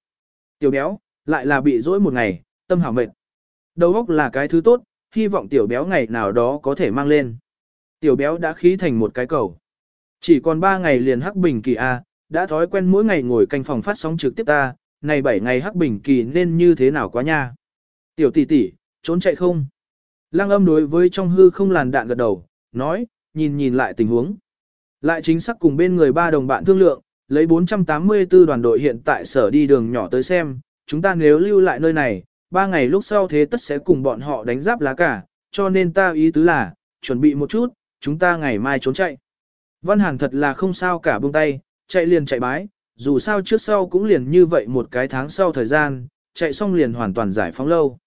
Tiểu béo, lại là bị dối một ngày, tâm hảo mệt. Đầu óc là cái thứ tốt, hy vọng tiểu béo ngày nào đó có thể mang lên. Tiểu béo đã khí thành một cái cầu. Chỉ còn 3 ngày liền hắc bình kỳ A, đã thói quen mỗi ngày ngồi canh phòng phát sóng trực tiếp ta, này 7 ngày hắc bình kỳ nên như thế nào quá nha. Tiểu tỷ tỷ, trốn chạy không? Lăng âm đối với trong hư không làn đạn gật đầu, nói, nhìn nhìn lại tình huống. Lại chính xác cùng bên người ba đồng bạn thương lượng, lấy 484 đoàn đội hiện tại sở đi đường nhỏ tới xem, chúng ta nếu lưu lại nơi này, ba ngày lúc sau thế tất sẽ cùng bọn họ đánh giáp lá cả, cho nên ta ý tứ là, chuẩn bị một chút, chúng ta ngày mai trốn chạy. Văn Hàn thật là không sao cả buông tay, chạy liền chạy bái, dù sao trước sau cũng liền như vậy một cái tháng sau thời gian, chạy xong liền hoàn toàn giải phóng lâu.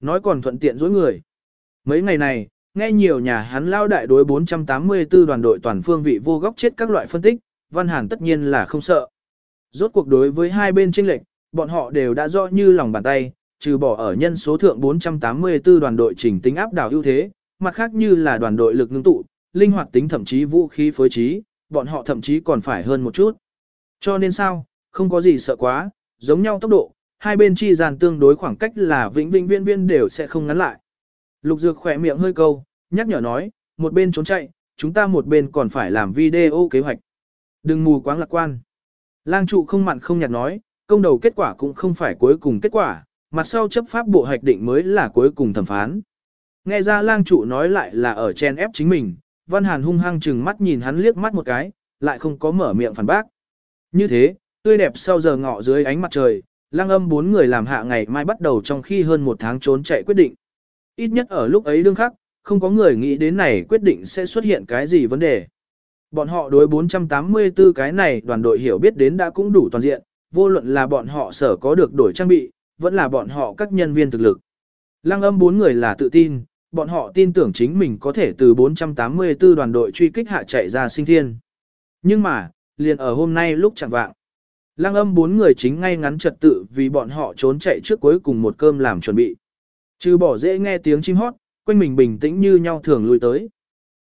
Nói còn thuận tiện dối người. Mấy ngày này, nghe nhiều nhà hắn lao đại đối 484 đoàn đội toàn phương vị vô góc chết các loại phân tích, Văn Hàn tất nhiên là không sợ. Rốt cuộc đối với hai bên chênh lệch, bọn họ đều đã rõ như lòng bàn tay, trừ bỏ ở nhân số thượng 484 đoàn đội chỉnh tính áp đảo ưu thế, mặt khác như là đoàn đội lực ngưng tụ, linh hoạt tính thậm chí vũ khí phối trí, bọn họ thậm chí còn phải hơn một chút. Cho nên sao, không có gì sợ quá, giống nhau tốc độ, hai bên chi gian tương đối khoảng cách là vĩnh vĩnh viên viên đều sẽ không ngắn lại. Lục Dược khỏe miệng hơi câu, nhắc nhở nói, một bên trốn chạy, chúng ta một bên còn phải làm video kế hoạch. Đừng mù quáng lạc quan. Lang trụ không mặn không nhạt nói, công đầu kết quả cũng không phải cuối cùng kết quả, mặt sau chấp pháp bộ hoạch định mới là cuối cùng thẩm phán. Nghe ra lang trụ nói lại là ở chen ép chính mình, Văn Hàn hung hăng chừng mắt nhìn hắn liếc mắt một cái, lại không có mở miệng phản bác. Như thế, tươi đẹp sau giờ ngọ dưới ánh mặt trời, lang âm bốn người làm hạ ngày mai bắt đầu trong khi hơn một tháng trốn chạy quyết định. Ít nhất ở lúc ấy đương khắc, không có người nghĩ đến này quyết định sẽ xuất hiện cái gì vấn đề. Bọn họ đối 484 cái này đoàn đội hiểu biết đến đã cũng đủ toàn diện, vô luận là bọn họ sở có được đổi trang bị, vẫn là bọn họ các nhân viên thực lực. Lăng âm bốn người là tự tin, bọn họ tin tưởng chính mình có thể từ 484 đoàn đội truy kích hạ chạy ra sinh thiên. Nhưng mà, liền ở hôm nay lúc chẳng vạng, lăng âm bốn người chính ngay ngắn trật tự vì bọn họ trốn chạy trước cuối cùng một cơm làm chuẩn bị. Trừ bỏ dễ nghe tiếng chim hót, quanh mình bình tĩnh như nhau thường lui tới.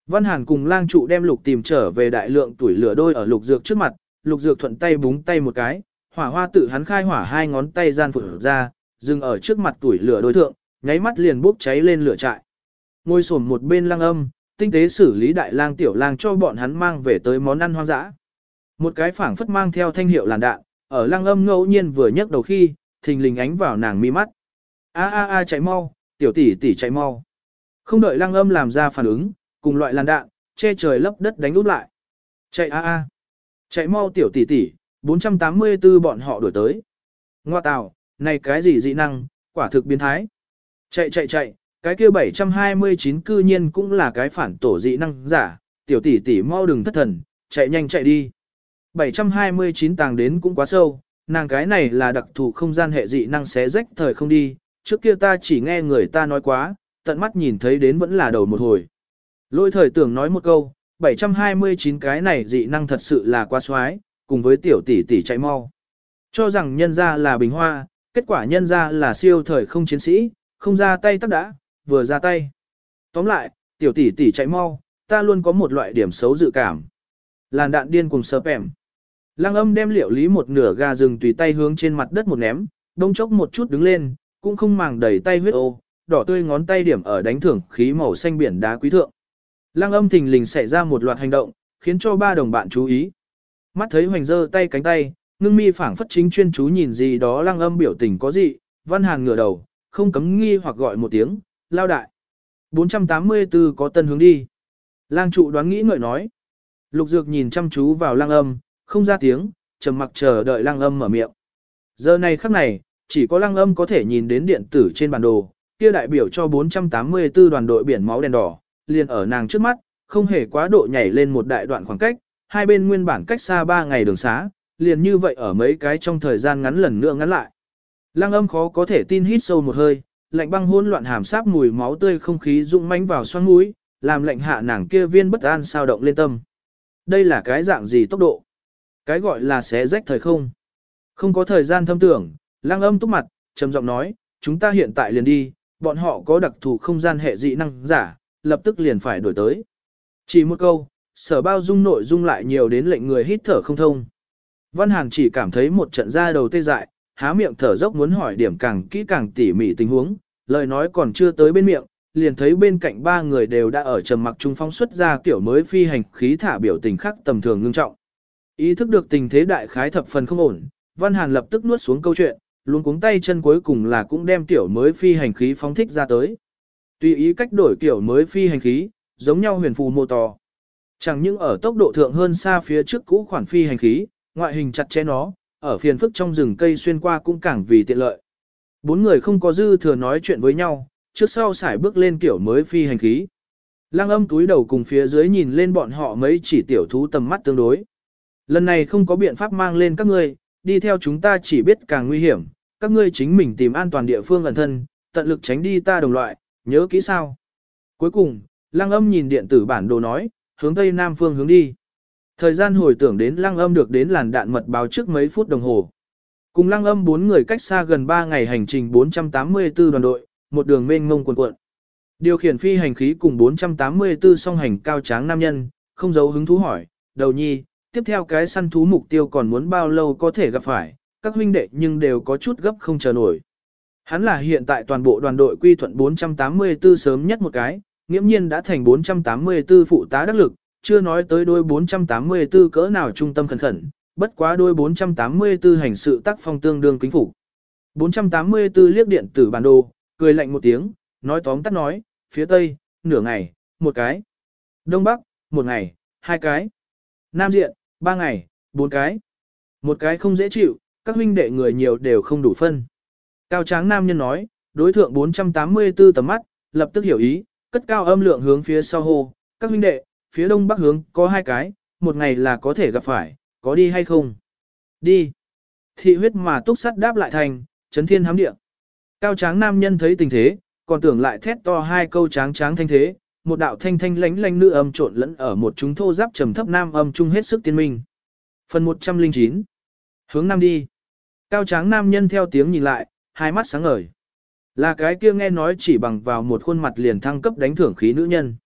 Văn Hàn cùng lang trụ đem lục tìm trở về đại lượng tuổi lửa đôi ở lục dược trước mặt, lục dược thuận tay búng tay một cái, hỏa hoa tự hắn khai hỏa hai ngón tay gian phụ ra, dừng ở trước mặt tuổi lửa đối thượng, nháy mắt liền bốc cháy lên lửa trại. Ngồi sổm một bên lang âm, tinh tế xử lý đại lang tiểu lang cho bọn hắn mang về tới món ăn hoang dã. Một cái phảng phất mang theo thanh hiệu làn đạn, ở lang âm ngẫu nhiên vừa nhấc đầu khi, thình lình ánh vào nàng mi mắt. A a a chạy mau, tiểu tỷ tỷ chạy mau. Không đợi lang âm làm ra phản ứng, cùng loại làn đạn, che trời lấp đất đánh úp lại. Chạy a a. Chạy mau tiểu tỷ tỷ, 484 bọn họ đổi tới. Ngoa tào, này cái gì dị năng, quả thực biến thái. Chạy chạy chạy, cái kia 729 cư nhiên cũng là cái phản tổ dị năng giả, tiểu tỷ tỷ mau đừng thất thần, chạy nhanh chạy đi. 729 tàng đến cũng quá sâu, nàng cái này là đặc thù không gian hệ dị năng xé rách thời không đi, trước kia ta chỉ nghe người ta nói quá, tận mắt nhìn thấy đến vẫn là đầu một hồi. Lôi thời tưởng nói một câu, 729 cái này dị năng thật sự là quá xoái, cùng với tiểu tỷ tỷ chạy mau. Cho rằng nhân ra là bình hoa, kết quả nhân ra là siêu thời không chiến sĩ, không ra tay tắc đã, vừa ra tay. Tóm lại, tiểu tỷ tỷ chạy mau, ta luôn có một loại điểm xấu dự cảm. Làn đạn điên cùng sớp ẻm. Lăng âm đem liệu lý một nửa gà rừng tùy tay hướng trên mặt đất một ném, đông chốc một chút đứng lên, cũng không màng đầy tay huyết ô, đỏ tươi ngón tay điểm ở đánh thưởng khí màu xanh biển đá quý thượng. Lăng âm thình lình xảy ra một loạt hành động, khiến cho ba đồng bạn chú ý. Mắt thấy hoành dơ tay cánh tay, ngưng mi phảng phất chính chuyên chú nhìn gì đó lăng âm biểu tình có gì, văn hàn ngửa đầu, không cấm nghi hoặc gọi một tiếng, lao đại. 484 có tân hướng đi. Lang trụ đoán nghĩ ngợi nói. Lục dược nhìn chăm chú vào lang âm, không ra tiếng, trầm mặc chờ đợi lang âm mở miệng. Giờ này khắc này, chỉ có lang âm có thể nhìn đến điện tử trên bản đồ, kia đại biểu cho 484 đoàn đội biển máu đèn đỏ, liền ở nàng trước mắt, không hề quá độ nhảy lên một đại đoạn khoảng cách, hai bên nguyên bản cách xa ba ngày đường xá, liền như vậy ở mấy cái trong thời gian ngắn lần nữa ngắn lại. Lăng âm khó có thể tin hít sâu một hơi, lạnh băng hỗn loạn hàm sáp mùi máu tươi không khí rung mánh vào xoang mũi, làm lệnh hạ nàng kia viên bất an sao động lên tâm. Đây là cái dạng gì tốc độ? Cái gọi là xé rách thời không. Không có thời gian thâm tưởng, lăng âm túc mặt, trầm giọng nói, chúng ta hiện tại liền đi, bọn họ có đặc thù không gian hệ dị năng giả, lập tức liền phải đổi tới. Chỉ một câu, sở bao dung nội dung lại nhiều đến lệnh người hít thở không thông. Văn Hàn chỉ cảm thấy một trận ra đầu tê dại, há miệng thở dốc muốn hỏi điểm càng kỹ càng tỉ mỉ tình huống, lời nói còn chưa tới bên miệng, liền thấy bên cạnh ba người đều đã ở trầm mặc trung phóng xuất ra kiểu mới phi hành khí thả biểu tình khác tầm thường ngưng trọng. Ý thức được tình thế đại khái thập phần không ổn, Văn Hàn lập tức nuốt xuống câu chuyện, luôn cuống tay chân cuối cùng là cũng đem tiểu mới phi hành khí phóng thích ra tới. Tùy ý cách đổi kiểu mới phi hành khí, giống nhau huyền phù mô to. Chẳng những ở tốc độ thượng hơn xa phía trước cũ khoản phi hành khí, ngoại hình chặt chẽ nó, ở phiền phức trong rừng cây xuyên qua cũng càng vì tiện lợi. Bốn người không có dư thừa nói chuyện với nhau, trước sau xài bước lên kiểu mới phi hành khí. Lăng âm túi đầu cùng phía dưới nhìn lên bọn họ mấy chỉ tiểu thú tầm mắt tương đối. Lần này không có biện pháp mang lên các ngươi, đi theo chúng ta chỉ biết càng nguy hiểm, các ngươi chính mình tìm an toàn địa phương ẩn thân, tận lực tránh đi ta đồng loại, nhớ kỹ sao. Cuối cùng, lăng âm nhìn điện tử bản đồ nói, hướng tây nam phương hướng đi. Thời gian hồi tưởng đến lăng âm được đến làn đạn mật báo trước mấy phút đồng hồ. Cùng lăng âm bốn người cách xa gần 3 ngày hành trình 484 đoàn đội, một đường mênh mông quần cuộn. Điều khiển phi hành khí cùng 484 song hành cao tráng nam nhân, không giấu hứng thú hỏi, đầu nhi, tiếp theo cái săn thú mục tiêu còn muốn bao lâu có thể gặp phải, các huynh đệ nhưng đều có chút gấp không chờ nổi. Hắn là hiện tại toàn bộ đoàn đội quy thuận 484 sớm nhất một cái, nghiễm nhiên đã thành 484 phụ tá đắc lực, chưa nói tới đôi 484 cỡ nào trung tâm khẩn khẩn, bất quá đôi 484 hành sự tác phong tương đương kính phục. 484 liếc điện tử bản đồ, cười lạnh một tiếng, nói tóm tắt nói, phía tây, nửa ngày, một cái. Đông bắc, một ngày, hai cái. Nam diện, ba ngày, bốn cái. Một cái không dễ chịu, các huynh đệ người nhiều đều không đủ phân. Cao tráng nam nhân nói, đối thượng 484 tầm mắt, lập tức hiểu ý, cất cao âm lượng hướng phía sau hồ, các huynh đệ, phía đông bắc hướng có hai cái, một ngày là có thể gặp phải, có đi hay không? Đi. Thị huyết mà túc sắt đáp lại thành, chấn thiên hám địa. Cao tráng nam nhân thấy tình thế, còn tưởng lại thét to hai câu tráng tráng thanh thế, một đạo thanh thanh lánh lánh nữ âm trộn lẫn ở một chúng thô giáp trầm thấp nam âm chung hết sức tiên minh. Phần 109 Hướng nam đi. Cao tráng nam nhân theo tiếng nhìn lại, hai mắt sáng ngời. Là cái kia nghe nói chỉ bằng vào một khuôn mặt liền thăng cấp đánh thưởng khí nữ nhân.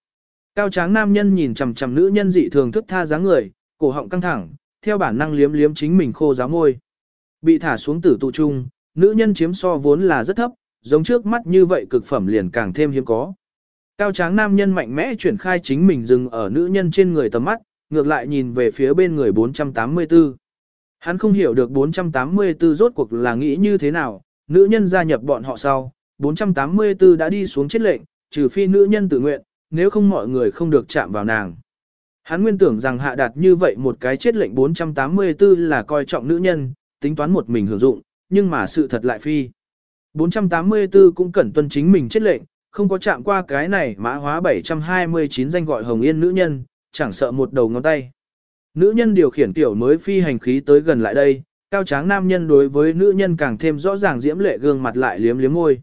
Cao tráng nam nhân nhìn chằm chằm nữ nhân dị thường thức tha dáng người, cổ họng căng thẳng, theo bản năng liếm liếm chính mình khô giáo môi. Bị thả xuống tử tụ trung, nữ nhân chiếm so vốn là rất thấp, giống trước mắt như vậy cực phẩm liền càng thêm hiếm có. Cao tráng nam nhân mạnh mẽ chuyển khai chính mình dừng ở nữ nhân trên người tầm mắt, ngược lại nhìn về phía bên người 484. Hắn không hiểu được 484 rốt cuộc là nghĩ như thế nào, nữ nhân gia nhập bọn họ sau, 484 đã đi xuống chết lệnh, trừ phi nữ nhân tự nguyện, nếu không mọi người không được chạm vào nàng. Hắn nguyên tưởng rằng hạ đạt như vậy một cái chết lệnh 484 là coi trọng nữ nhân, tính toán một mình hưởng dụng, nhưng mà sự thật lại phi. 484 cũng cần tuân chính mình chết lệnh, không có chạm qua cái này mã hóa 729 danh gọi Hồng Yên nữ nhân, chẳng sợ một đầu ngón tay. Nữ nhân điều khiển tiểu mới phi hành khí tới gần lại đây, cao tráng nam nhân đối với nữ nhân càng thêm rõ ràng diễm lệ gương mặt lại liếm liếm môi.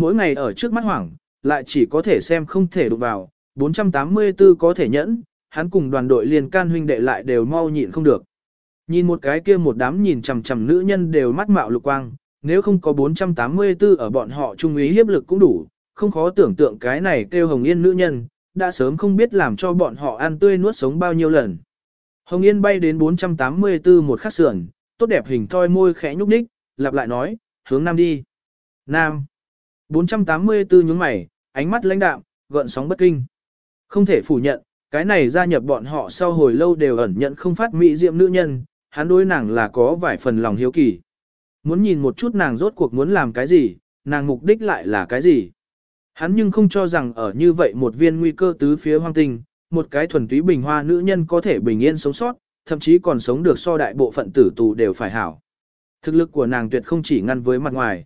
Mỗi ngày ở trước mắt hoảng, lại chỉ có thể xem không thể đụng vào, 484 có thể nhẫn, hắn cùng đoàn đội liền can huynh đệ lại đều mau nhịn không được. Nhìn một cái kia một đám nhìn chằm chằm nữ nhân đều mắt mạo lục quang, nếu không có 484 ở bọn họ trung ý hiếp lực cũng đủ, không khó tưởng tượng cái này kêu Hồng Yên nữ nhân, đã sớm không biết làm cho bọn họ ăn tươi nuốt sống bao nhiêu lần. Hồng Yên bay đến 484 một khắc sườn, tốt đẹp hình thoi môi khẽ nhúc nhích, lặp lại nói, hướng nam đi. Nam. 484 nhướng mày, ánh mắt lãnh đạm, gợn sóng bất kinh. Không thể phủ nhận, cái này gia nhập bọn họ sau hồi lâu đều ẩn nhận không phát mỹ diệm nữ nhân, hắn đối nàng là có vài phần lòng hiếu kỳ. Muốn nhìn một chút nàng rốt cuộc muốn làm cái gì, nàng mục đích lại là cái gì. Hắn nhưng không cho rằng ở như vậy một viên nguy cơ tứ phía hoang tinh, một cái thuần túy bình hoa nữ nhân có thể bình yên sống sót, thậm chí còn sống được so đại bộ phận tử tù đều phải hảo. Thực lực của nàng tuyệt không chỉ ngăn với mặt ngoài.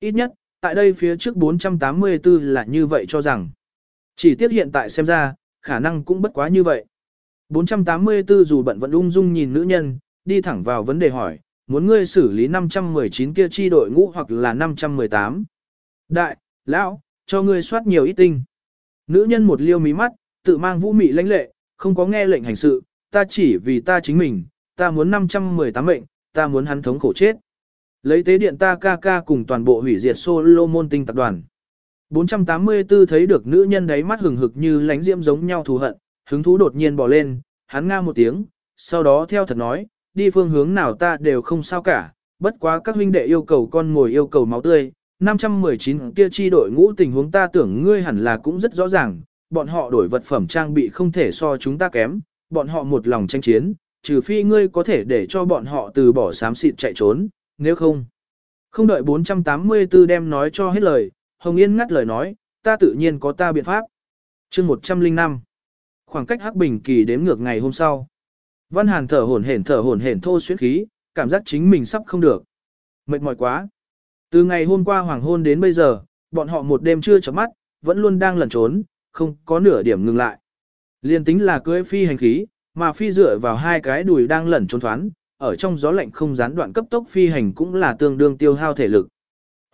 Ít nhất, tại đây phía trước 484 là như vậy cho rằng. Chỉ tiếc hiện tại xem ra, khả năng cũng bất quá như vậy. 484 dù bận vẫn ung dung nhìn nữ nhân, đi thẳng vào vấn đề hỏi, muốn ngươi xử lý 519 kia chi đội ngũ hoặc là 518. Đại, lão, cho ngươi soát nhiều ít tinh. Nữ nhân một liêu mí mắt, tự mang vũ mị lãnh lệ, không có nghe lệnh hành sự, ta chỉ vì ta chính mình, ta muốn 518 mệnh, ta muốn hắn thống khổ chết. Lấy tế điện ta ca ca cùng toàn bộ hủy diệt Solomon tinh tập đoàn. 484 thấy được nữ nhân đấy mắt hừng hực như lánh diễm giống nhau thù hận, hứng thú đột nhiên bỏ lên, hắn nga một tiếng, sau đó theo thật nói, đi phương hướng nào ta đều không sao cả, bất quá các huynh đệ yêu cầu con ngồi yêu cầu máu tươi, 519 kia chi đội ngũ tình huống ta tưởng ngươi hẳn là cũng rất rõ ràng, bọn họ đổi vật phẩm trang bị không thể so chúng ta kém, bọn họ một lòng tranh chiến, trừ phi ngươi có thể để cho bọn họ từ bỏ xám xịt chạy trốn, nếu không. Không đợi 484 đem nói cho hết lời, Hồng Yên ngắt lời nói, ta tự nhiên có ta biện pháp. chương 105 Khoảng cách Hắc Bình kỳ đếm ngược ngày hôm sau. Văn Hàn thở hổn hển thở hổn hển thô xuyến khí, cảm giác chính mình sắp không được. Mệt mỏi quá. Từ ngày hôm qua hoàng hôn đến bây giờ, bọn họ một đêm chưa chấm mắt, vẫn luôn đang lẩn trốn, không có nửa điểm ngừng lại. Liên tính là cưỡi phi hành khí, mà phi dựa vào hai cái đùi đang lẩn trốn thoán, ở trong gió lạnh không gián đoạn cấp tốc phi hành cũng là tương đương tiêu hao thể lực.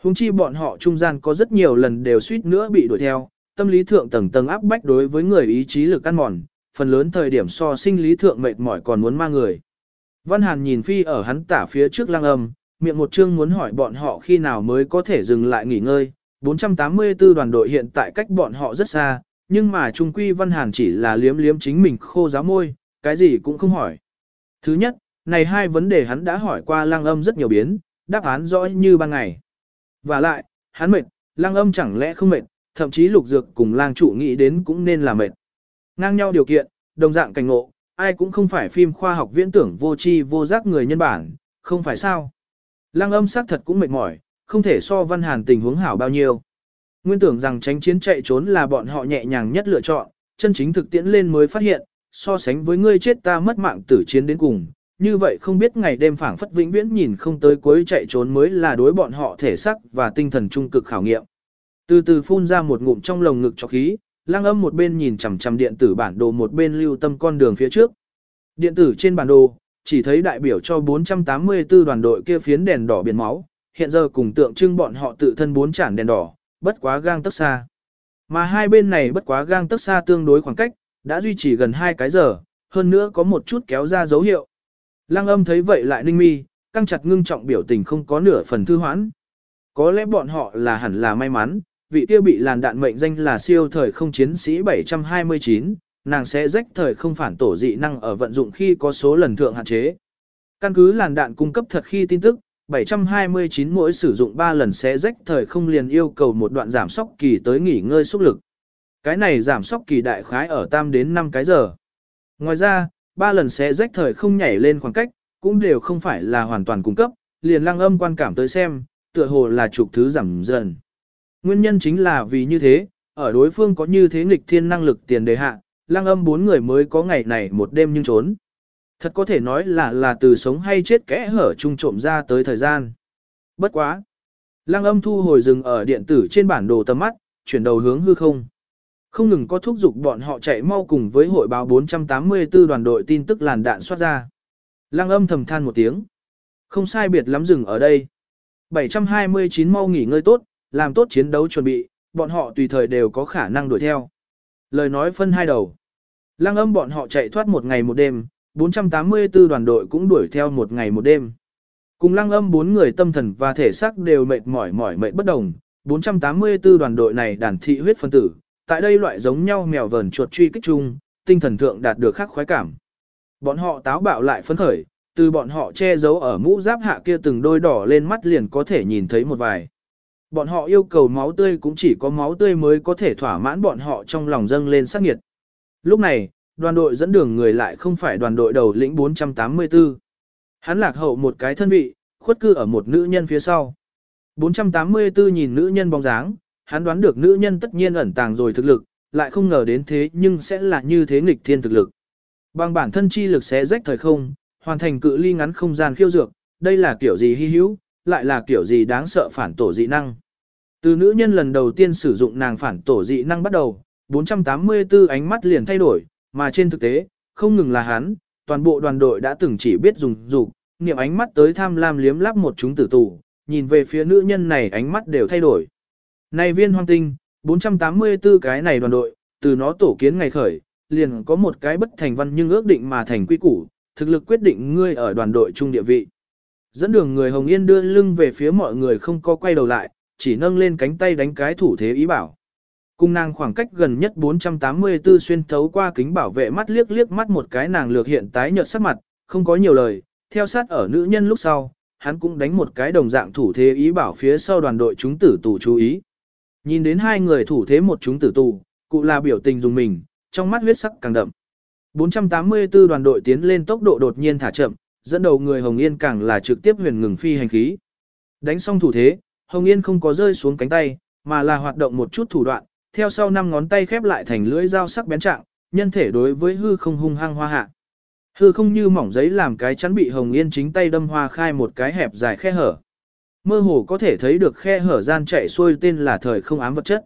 Hùng chi bọn họ trung gian có rất nhiều lần đều suýt nữa bị đuổi theo, tâm lý thượng tầng tầng áp bách đối với người ý chí lực ăn mòn, phần lớn thời điểm so sinh lý thượng mệt mỏi còn muốn ma người. Văn Hàn nhìn phi ở hắn tả phía trước lăng âm, miệng một chương muốn hỏi bọn họ khi nào mới có thể dừng lại nghỉ ngơi. 484 đoàn đội hiện tại cách bọn họ rất xa, nhưng mà trung quy Văn Hàn chỉ là liếm liếm chính mình khô giáo môi, cái gì cũng không hỏi. Thứ nhất, này hai vấn đề hắn đã hỏi qua lăng âm rất nhiều biến, đáp án rõ như ban ngày. Và lại, hắn mệt, lăng âm chẳng lẽ không mệt, thậm chí lục dược cùng lang trụ nghĩ đến cũng nên là mệt. Ngang nhau điều kiện, đồng dạng cảnh ngộ, ai cũng không phải phim khoa học viễn tưởng vô tri vô giác người nhân bản, không phải sao. Lăng âm xác thật cũng mệt mỏi, không thể so văn hàn tình huống hảo bao nhiêu. Nguyên tưởng rằng tránh chiến chạy trốn là bọn họ nhẹ nhàng nhất lựa chọn, chân chính thực tiễn lên mới phát hiện, so sánh với ngươi chết ta mất mạng tử chiến đến cùng. Như vậy không biết ngày đêm phảng phất vĩnh viễn nhìn không tới cuối chạy trốn mới là đối bọn họ thể sắc và tinh thần trung cực khảo nghiệm. Từ từ phun ra một ngụm trong lồng ngực cho khí, Lang âm một bên nhìn chằm chằm điện tử bản đồ một bên lưu tâm con đường phía trước. Điện tử trên bản đồ, chỉ thấy đại biểu cho 484 đoàn đội kia phiến đèn đỏ biển máu, hiện giờ cùng tượng trưng bọn họ tự thân bốn chản đèn đỏ, bất quá gang tấc xa. Mà hai bên này bất quá gang tấc xa tương đối khoảng cách, đã duy trì gần hai cái giờ, hơn nữa có một chút kéo ra dấu hiệu. Lăng âm thấy vậy lại ninh mi, căng chặt ngưng trọng biểu tình không có nửa phần thư hoãn. Có lẽ bọn họ là hẳn là may mắn, vị tiêu bị làn đạn mệnh danh là siêu thời không chiến sĩ 729, nàng sẽ rách thời không phản tổ dị năng ở vận dụng khi có số lần thượng hạn chế. Căn cứ làn đạn cung cấp thật khi tin tức, 729 mỗi sử dụng 3 lần sẽ rách thời không liền yêu cầu một đoạn giảm sóc kỳ tới nghỉ ngơi xúc lực. Cái này giảm sóc kỳ đại khái ở tam đến 5 cái giờ. Ngoài ra, Ba lần sẽ rách thời không nhảy lên khoảng cách, cũng đều không phải là hoàn toàn cung cấp, liền lăng âm quan cảm tới xem, tựa hồ là trục thứ giảm dần. Nguyên nhân chính là vì như thế, ở đối phương có như thế nghịch thiên năng lực tiền đề hạ, lang âm bốn người mới có ngày này một đêm nhưng trốn. Thật có thể nói là là từ sống hay chết kẽ hở chung trộm ra tới thời gian. Bất quá. Lăng âm thu hồi rừng ở điện tử trên bản đồ tầm mắt, chuyển đầu hướng hư không. Không ngừng có thúc giục bọn họ chạy mau cùng với hội báo 484 đoàn đội tin tức làn đạn xoát ra. Lăng âm thầm than một tiếng. Không sai biệt lắm rừng ở đây. 729 mau nghỉ ngơi tốt, làm tốt chiến đấu chuẩn bị, bọn họ tùy thời đều có khả năng đuổi theo. Lời nói phân hai đầu. Lăng âm bọn họ chạy thoát một ngày một đêm, 484 đoàn đội cũng đuổi theo một ngày một đêm. Cùng lăng âm bốn người tâm thần và thể xác đều mệt mỏi mỏi mệt bất đồng, 484 đoàn đội này đàn thị huyết phân tử, tại đây loại giống nhau mèo vờn chuột truy kích chung, tinh thần thượng đạt được khắc khoái cảm. Bọn họ táo bạo lại phấn khởi, từ bọn họ che giấu ở mũ giáp hạ kia từng đôi đỏ lên mắt liền có thể nhìn thấy một vài. Bọn họ yêu cầu máu tươi cũng chỉ có máu tươi mới có thể thỏa mãn bọn họ trong lòng dâng lên sắc nhiệt. Lúc này, đoàn đội dẫn đường người lại không phải đoàn đội đầu lĩnh 484. Hắn lạc hậu một cái thân vị, khuất cư ở một nữ nhân phía sau. 484 nhìn nữ nhân bóng dáng, hắn đoán được nữ nhân tất nhiên ẩn tàng rồi thực lực, lại không ngờ đến thế nhưng sẽ là như thế nghịch thiên thực lực. Bằng bản thân chi lực sẽ rách thời không, hoàn thành cự ly ngắn không gian khiêu dược, đây là kiểu gì hy hữu, lại là kiểu gì đáng sợ phản tổ dị năng. Từ nữ nhân lần đầu tiên sử dụng nàng phản tổ dị năng bắt đầu, 484 ánh mắt liền thay đổi, mà trên thực tế, không ngừng là hắn, toàn bộ đoàn đội đã từng chỉ biết dùng dục, niệm ánh mắt tới tham lam liếm lắp một chúng tử tù, nhìn về phía nữ nhân này ánh mắt đều thay đổi. Này viên hoang tinh, 484 cái này đoàn đội, từ nó tổ kiến ngày khởi, liền có một cái bất thành văn nhưng ước định mà thành quy củ, thực lực quyết định ngươi ở đoàn đội trung địa vị. Dẫn đường người Hồng Yên đưa lưng về phía mọi người không có quay đầu lại, chỉ nâng lên cánh tay đánh cái thủ thế ý bảo. Cung nàng khoảng cách gần nhất 484 xuyên thấu qua kính bảo vệ mắt liếc liếc mắt một cái nàng lược hiện tái nhợt sắc mặt, không có nhiều lời, theo sát ở nữ nhân lúc sau, hắn cũng đánh một cái đồng dạng thủ thế ý bảo phía sau đoàn đội chúng tử tù chú ý. Nhìn đến hai người thủ thế một chúng tử tù, cụ là biểu tình dùng mình, trong mắt huyết sắc càng đậm. 484 đoàn đội tiến lên tốc độ đột nhiên thả chậm, dẫn đầu người Hồng Yên càng là trực tiếp huyền ngừng phi hành khí. Đánh xong thủ thế, Hồng Yên không có rơi xuống cánh tay, mà là hoạt động một chút thủ đoạn, theo sau năm ngón tay khép lại thành lưỡi dao sắc bén trạng, nhân thể đối với hư không hung hăng hoa hạ. Hư không như mỏng giấy làm cái chắn bị Hồng Yên chính tay đâm hoa khai một cái hẹp dài khe hở. Mơ hồ có thể thấy được khe hở gian chạy xuôi tên là thời không ám vật chất.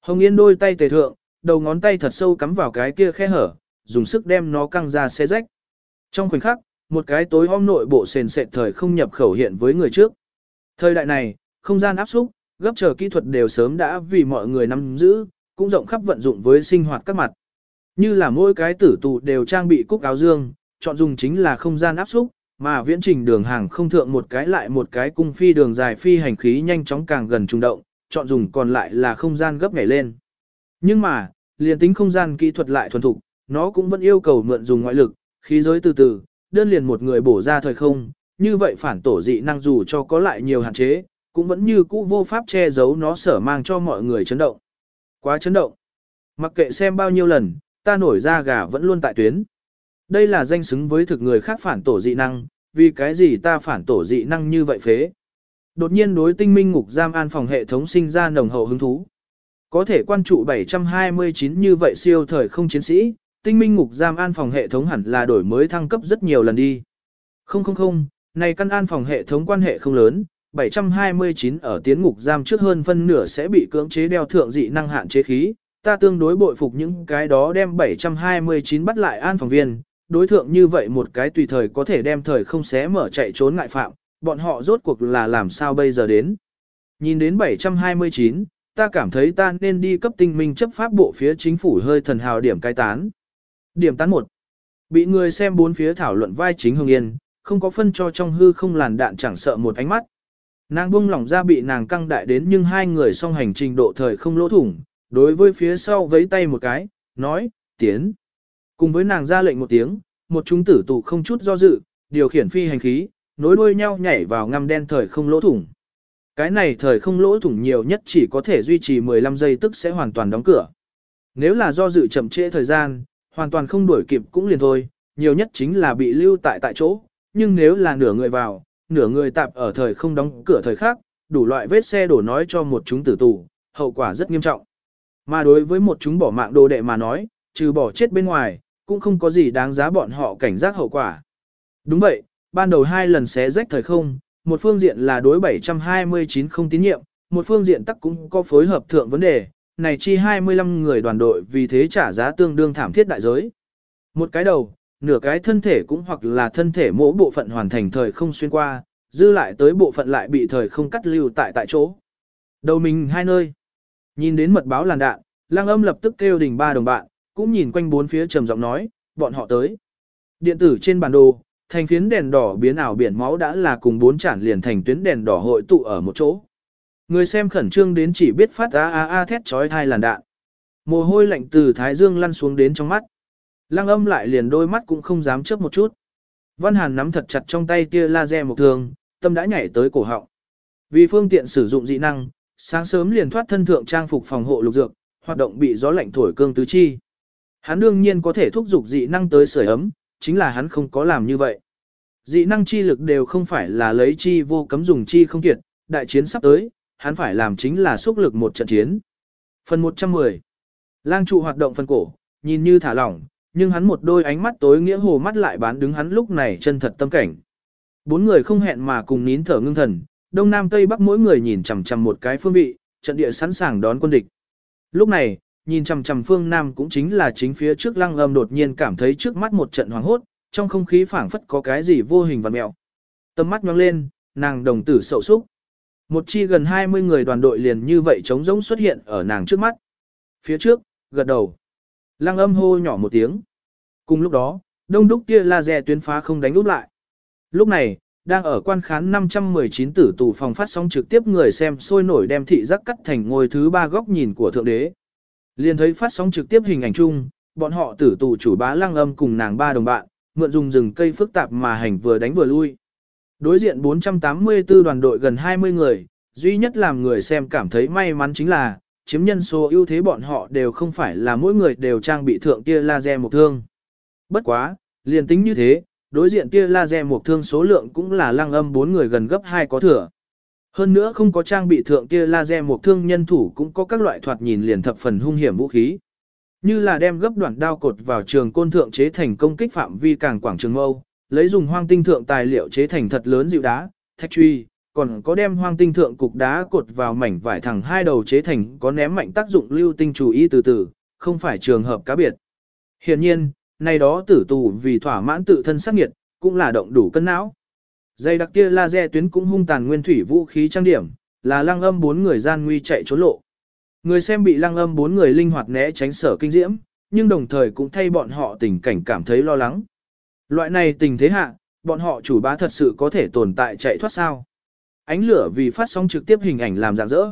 Hồng Yên đôi tay tề thượng, đầu ngón tay thật sâu cắm vào cái kia khe hở, dùng sức đem nó căng ra xe rách. Trong khoảnh khắc, một cái tối om nội bộ sền sệt thời không nhập khẩu hiện với người trước. Thời đại này, không gian áp xúc, gấp chờ kỹ thuật đều sớm đã vì mọi người nắm giữ, cũng rộng khắp vận dụng với sinh hoạt các mặt. Như là mỗi cái tử tù đều trang bị cúc áo dương, chọn dùng chính là không gian áp xúc, mà viễn trình đường hàng không thượng một cái lại một cái cung phi đường dài phi hành khí nhanh chóng càng gần trung động, chọn dùng còn lại là không gian gấp nhảy lên. Nhưng mà, liền tính không gian kỹ thuật lại thuần thục, nó cũng vẫn yêu cầu mượn dùng ngoại lực, khí giới từ từ, đơn liền một người bổ ra thời không, như vậy phản tổ dị năng dù cho có lại nhiều hạn chế, cũng vẫn như cũ vô pháp che giấu nó sở mang cho mọi người chấn động. Quá chấn động. Mặc kệ xem bao nhiêu lần, ta nổi ra gà vẫn luôn tại tuyến. Đây là danh xứng với thực người khác phản tổ dị năng, vì cái gì ta phản tổ dị năng như vậy phế. Đột nhiên đối tinh minh ngục giam an phòng hệ thống sinh ra nồng hậu hứng thú. Có thể quan trụ 729 như vậy siêu thời không chiến sĩ, tinh minh ngục giam an phòng hệ thống hẳn là đổi mới thăng cấp rất nhiều lần đi. Không không không, này căn an phòng hệ thống quan hệ không lớn, 729 ở tiến ngục giam trước hơn phân nửa sẽ bị cưỡng chế đeo thượng dị năng hạn chế khí, ta tương đối bội phục những cái đó đem 729 bắt lại an phòng viên, đối thượng như vậy một cái tùy thời có thể đem thời không xé mở chạy trốn ngại phạm, bọn họ rốt cuộc là làm sao bây giờ đến. Nhìn đến 729, ta cảm thấy ta nên đi cấp tinh minh chấp pháp bộ phía chính phủ hơi thần hào điểm cai tán. Điểm tán 1. Bị người xem bốn phía thảo luận vai chính Hồng Yên, không có phân cho trong hư không làn đạn chẳng sợ một ánh mắt. Nàng buông lỏng ra bị nàng căng đại đến nhưng hai người song hành trình độ thời không lỗ thủng, đối với phía sau vẫy tay một cái, nói, tiến. Cùng với nàng ra lệnh một tiếng, một chúng tử tù không chút do dự, điều khiển phi hành khí, nối đuôi nhau nhảy vào ngăm đen thời không lỗ thủng. Cái này thời không lỗ thủng nhiều nhất chỉ có thể duy trì 15 giây tức sẽ hoàn toàn đóng cửa. Nếu là do dự chậm trễ thời gian, hoàn toàn không đuổi kịp cũng liền thôi, nhiều nhất chính là bị lưu tại tại chỗ, nhưng nếu là nửa người vào, nửa người tạp ở thời không đóng cửa thời khác, đủ loại vết xe đổ nói cho một chúng tử tù, hậu quả rất nghiêm trọng. Mà đối với một chúng bỏ mạng đồ đệ mà nói, trừ bỏ chết bên ngoài, cũng không có gì đáng giá bọn họ cảnh giác hậu quả. Đúng vậy, ban đầu hai lần xé rách thời không, một phương diện là đối 729 không tín nhiệm, một phương diện tắc cũng có phối hợp thượng vấn đề, này chi 25 người đoàn đội vì thế trả giá tương đương thảm thiết đại giới. Một cái đầu, nửa cái thân thể cũng hoặc là thân thể mỗi bộ phận hoàn thành thời không xuyên qua, dư lại tới bộ phận lại bị thời không cắt lưu tại tại chỗ. Đầu mình hai nơi. Nhìn đến mật báo làn đạn, lang âm lập tức kêu đình ba đồng bạn, cũng nhìn quanh bốn phía trầm giọng nói, bọn họ tới. Điện tử trên bản đồ, thành phiến đèn đỏ biến ảo biển máu đã là cùng bốn chản liền thành tuyến đèn đỏ hội tụ ở một chỗ. Người xem khẩn trương đến chỉ biết phát a a a thét chói thai làn đạn. Mồ hôi lạnh từ thái dương lăn xuống đến trong mắt. Lăng âm lại liền đôi mắt cũng không dám chớp một chút. Văn Hàn nắm thật chặt trong tay tia laser một thường, tâm đã nhảy tới cổ họng. Vì phương tiện sử dụng dị năng, sáng sớm liền thoát thân thượng trang phục phòng hộ lục dược, hoạt động bị gió lạnh thổi cương tứ chi. Hắn đương nhiên có thể thúc giục dị năng tới sưởi ấm, chính là hắn không có làm như vậy. Dị năng chi lực đều không phải là lấy chi vô cấm dùng chi không kiệt, đại chiến sắp tới, hắn phải làm chính là xúc lực một trận chiến. Phần 110 Lang trụ hoạt động phần cổ, nhìn như thả lỏng, nhưng hắn một đôi ánh mắt tối nghĩa hồ mắt lại bán đứng hắn lúc này chân thật tâm cảnh. Bốn người không hẹn mà cùng nín thở ngưng thần, đông nam tây bắc mỗi người nhìn chằm chằm một cái phương vị, trận địa sẵn sàng đón quân địch. Lúc này, nhìn chằm chằm phương nam cũng chính là chính phía trước lăng âm đột nhiên cảm thấy trước mắt một trận hoàng hốt, trong không khí phảng phất có cái gì vô hình vặn mẹo. Tâm mắt nhóng lên, nàng đồng tử sậu súc. Một chi gần 20 người đoàn đội liền như vậy trống rỗng xuất hiện ở nàng trước mắt. Phía trước, gật đầu. Lăng âm hô nhỏ một tiếng. Cùng lúc đó, đông đúc tia laser tuyến phá không đánh úp lại. Lúc này, đang ở quan khán 519 tử tù phòng phát sóng trực tiếp người xem sôi nổi đem thị giác cắt thành ngôi thứ ba góc nhìn của thượng đế. Liền thấy phát sóng trực tiếp hình ảnh chung, bọn họ tử tù chủ bá lăng âm cùng nàng ba đồng bạn, mượn dùng rừng cây phức tạp mà hành vừa đánh vừa lui. Đối diện 484 đoàn đội gần 20 người, duy nhất làm người xem cảm thấy may mắn chính là, chiếm nhân số ưu thế bọn họ đều không phải là mỗi người đều trang bị thượng tia laser một thương. Bất quá, liền tính như thế, đối diện tia laser một thương số lượng cũng là lăng âm bốn người gần gấp hai có thừa. Hơn nữa không có trang bị thượng kia laser một thương nhân thủ cũng có các loại thoạt nhìn liền thập phần hung hiểm vũ khí. Như là đem gấp đoạn đao cột vào trường côn thượng chế thành công kích phạm vi càng quảng trường mâu, lấy dùng hoang tinh thượng tài liệu chế thành thật lớn dịu đá, thạch truy, còn có đem hoang tinh thượng cục đá cột vào mảnh vải thẳng hai đầu chế thành có ném mạnh tác dụng lưu tinh chủ ý từ từ, không phải trường hợp cá biệt. Hiện nhiên, nay đó tử tù vì thỏa mãn tự thân sắc nghiệt, cũng là động đủ cân não. Dây đặc kia laser tuyến cũng hung tàn nguyên thủy vũ khí trang điểm, là lăng âm bốn người gian nguy chạy trốn lộ. Người xem bị lăng âm bốn người linh hoạt né tránh sở kinh diễm, nhưng đồng thời cũng thay bọn họ tình cảnh cảm thấy lo lắng. Loại này tình thế hạ, bọn họ chủ bá thật sự có thể tồn tại chạy thoát sao. Ánh lửa vì phát sóng trực tiếp hình ảnh làm dạng dỡ.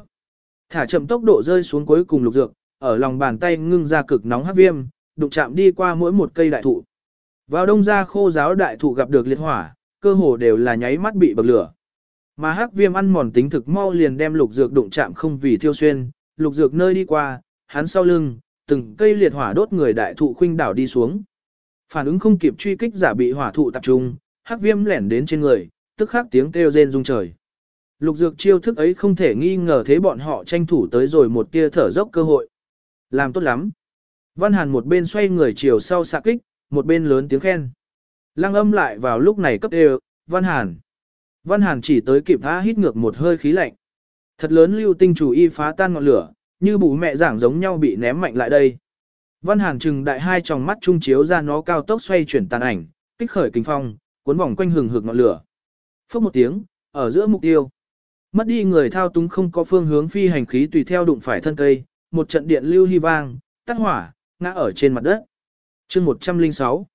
Thả chậm tốc độ rơi xuống cuối cùng lục dược, ở lòng bàn tay ngưng ra cực nóng hắc viêm, đụng chạm đi qua mỗi một cây đại thụ. Vào đông ra khô giáo đại thụ gặp được liệt hỏa, cơ hồ đều là nháy mắt bị bậc lửa. Mà hắc viêm ăn mòn tính thực mau liền đem lục dược đụng chạm không vì thiêu xuyên, lục dược nơi đi qua, hắn sau lưng, từng cây liệt hỏa đốt người đại thụ khuynh đảo đi xuống. Phản ứng không kịp truy kích giả bị hỏa thụ tập trung, hắc viêm lẻn đến trên người, tức khắc tiếng kêu rên rung trời. Lục dược chiêu thức ấy không thể nghi ngờ thế bọn họ tranh thủ tới rồi một tia thở dốc cơ hội. Làm tốt lắm. Văn Hàn một bên xoay người chiều sau xạ kích, một bên lớn tiếng khen. Lăng âm lại vào lúc này cấp đều, Văn Hàn. Văn Hàn chỉ tới kịp tha hít ngược một hơi khí lạnh. Thật lớn lưu tinh chủ y phá tan ngọn lửa, như bù mẹ giảng giống nhau bị ném mạnh lại đây. Văn Hàn trừng đại hai tròng mắt trung chiếu ra nó cao tốc xoay chuyển tàn ảnh, kích khởi kinh phong, cuốn vòng quanh hừng hực ngọn lửa. Phốc một tiếng, ở giữa mục tiêu. Mất đi người thao túng không có phương hướng phi hành khí tùy theo đụng phải thân cây, một trận điện lưu hy vang, tắt hỏa, ngã ở trên mặt đất. chương 106.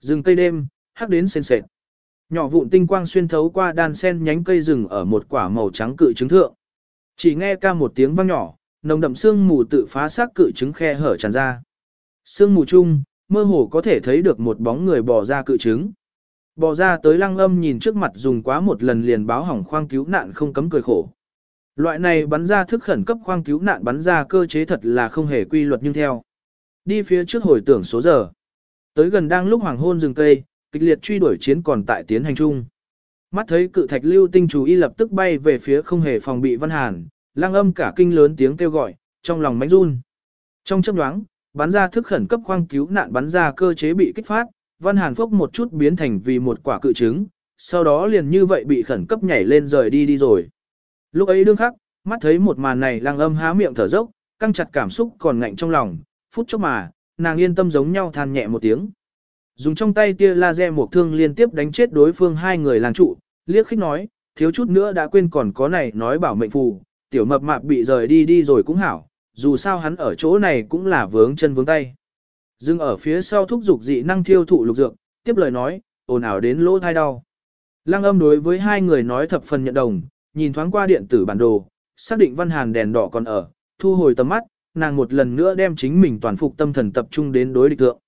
Rừng cây đêm, hắc đến sền sệt. Nhỏ vụn tinh quang xuyên thấu qua đan sen nhánh cây rừng ở một quả màu trắng cự trứng thượng. Chỉ nghe ca một tiếng vang nhỏ, nồng đậm sương mù tự phá xác cự trứng khe hở tràn ra. Sương mù chung, mơ hồ có thể thấy được một bóng người bò ra cự trứng. Bò ra tới lăng âm nhìn trước mặt dùng quá một lần liền báo hỏng khoang cứu nạn không cấm cười khổ. Loại này bắn ra thức khẩn cấp khoang cứu nạn bắn ra cơ chế thật là không hề quy luật nhưng theo. Đi phía trước hồi tưởng số giờ. Tới gần đang lúc hoàng hôn rừng cây, kịch liệt truy đuổi chiến còn tại tiến hành chung. Mắt thấy cự thạch lưu tinh chú y lập tức bay về phía không hề phòng bị văn hàn, lang âm cả kinh lớn tiếng kêu gọi, trong lòng mánh run. Trong chấp nhoáng bắn ra thức khẩn cấp khoang cứu nạn bắn ra cơ chế bị kích phát, văn hàn phốc một chút biến thành vì một quả cự trứng, sau đó liền như vậy bị khẩn cấp nhảy lên rời đi đi rồi. Lúc ấy đương khắc, mắt thấy một màn này lang âm há miệng thở dốc, căng chặt cảm xúc còn ngạnh trong lòng, phút chốc mà, nàng yên tâm giống nhau than nhẹ một tiếng. Dùng trong tay tia laser một thương liên tiếp đánh chết đối phương hai người làng trụ, liếc khích nói, thiếu chút nữa đã quên còn có này nói bảo mệnh phù, tiểu mập mạp bị rời đi đi rồi cũng hảo, dù sao hắn ở chỗ này cũng là vướng chân vướng tay. Dưng ở phía sau thúc dục dị năng thiêu thụ lục dược, tiếp lời nói, ồn ào đến lỗ thai đau. Lăng âm đối với hai người nói thập phần nhận đồng, nhìn thoáng qua điện tử bản đồ, xác định văn hàn đèn đỏ còn ở, thu hồi tầm mắt, nàng một lần nữa đem chính mình toàn phục tâm thần tập trung đến đối địch tượng.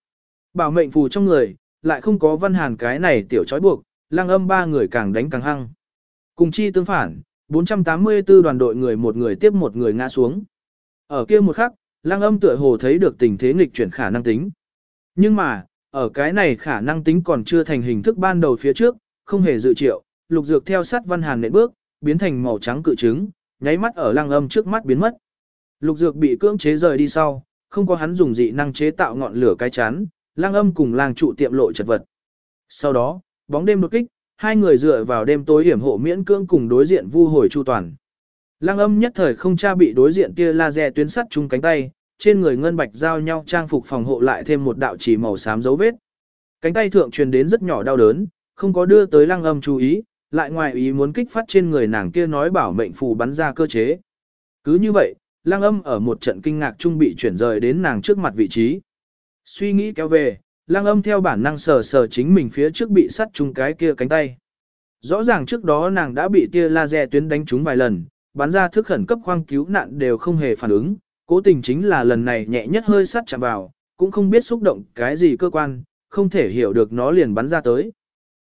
Bảo mệnh phù trong người, lại không có văn hàn cái này tiểu trói buộc, lăng âm ba người càng đánh càng hăng. Cùng chi tương phản, 484 đoàn đội người một người tiếp một người ngã xuống. Ở kia một khắc, lăng âm tựa hồ thấy được tình thế nghịch chuyển khả năng tính. Nhưng mà, ở cái này khả năng tính còn chưa thành hình thức ban đầu phía trước, không hề dự triệu, lục dược theo sát văn hàn nện bước, biến thành màu trắng cự trứng, nháy mắt ở lăng âm trước mắt biến mất. Lục dược bị cưỡng chế rời đi sau, không có hắn dùng dị năng chế tạo ngọn lửa cái chán, lang âm cùng lang trụ tiệm lộ chật vật. Sau đó, bóng đêm đột kích, hai người dựa vào đêm tối hiểm hộ miễn cưỡng cùng đối diện vu hồi chu toàn. Lang âm nhất thời không cha bị đối diện kia laser tuyến sắt chung cánh tay, trên người ngân bạch giao nhau trang phục phòng hộ lại thêm một đạo chỉ màu xám dấu vết. Cánh tay thượng truyền đến rất nhỏ đau đớn, không có đưa tới lang âm chú ý, lại ngoài ý muốn kích phát trên người nàng kia nói bảo mệnh phù bắn ra cơ chế. Cứ như vậy, lang âm ở một trận kinh ngạc trung bị chuyển rời đến nàng trước mặt vị trí. Suy nghĩ kéo về, lang âm theo bản năng sờ sờ chính mình phía trước bị sắt trúng cái kia cánh tay. Rõ ràng trước đó nàng đã bị tia laser tuyến đánh trúng vài lần, bắn ra thức khẩn cấp khoang cứu nạn đều không hề phản ứng, cố tình chính là lần này nhẹ nhất hơi sắt chạm vào, cũng không biết xúc động cái gì cơ quan, không thể hiểu được nó liền bắn ra tới.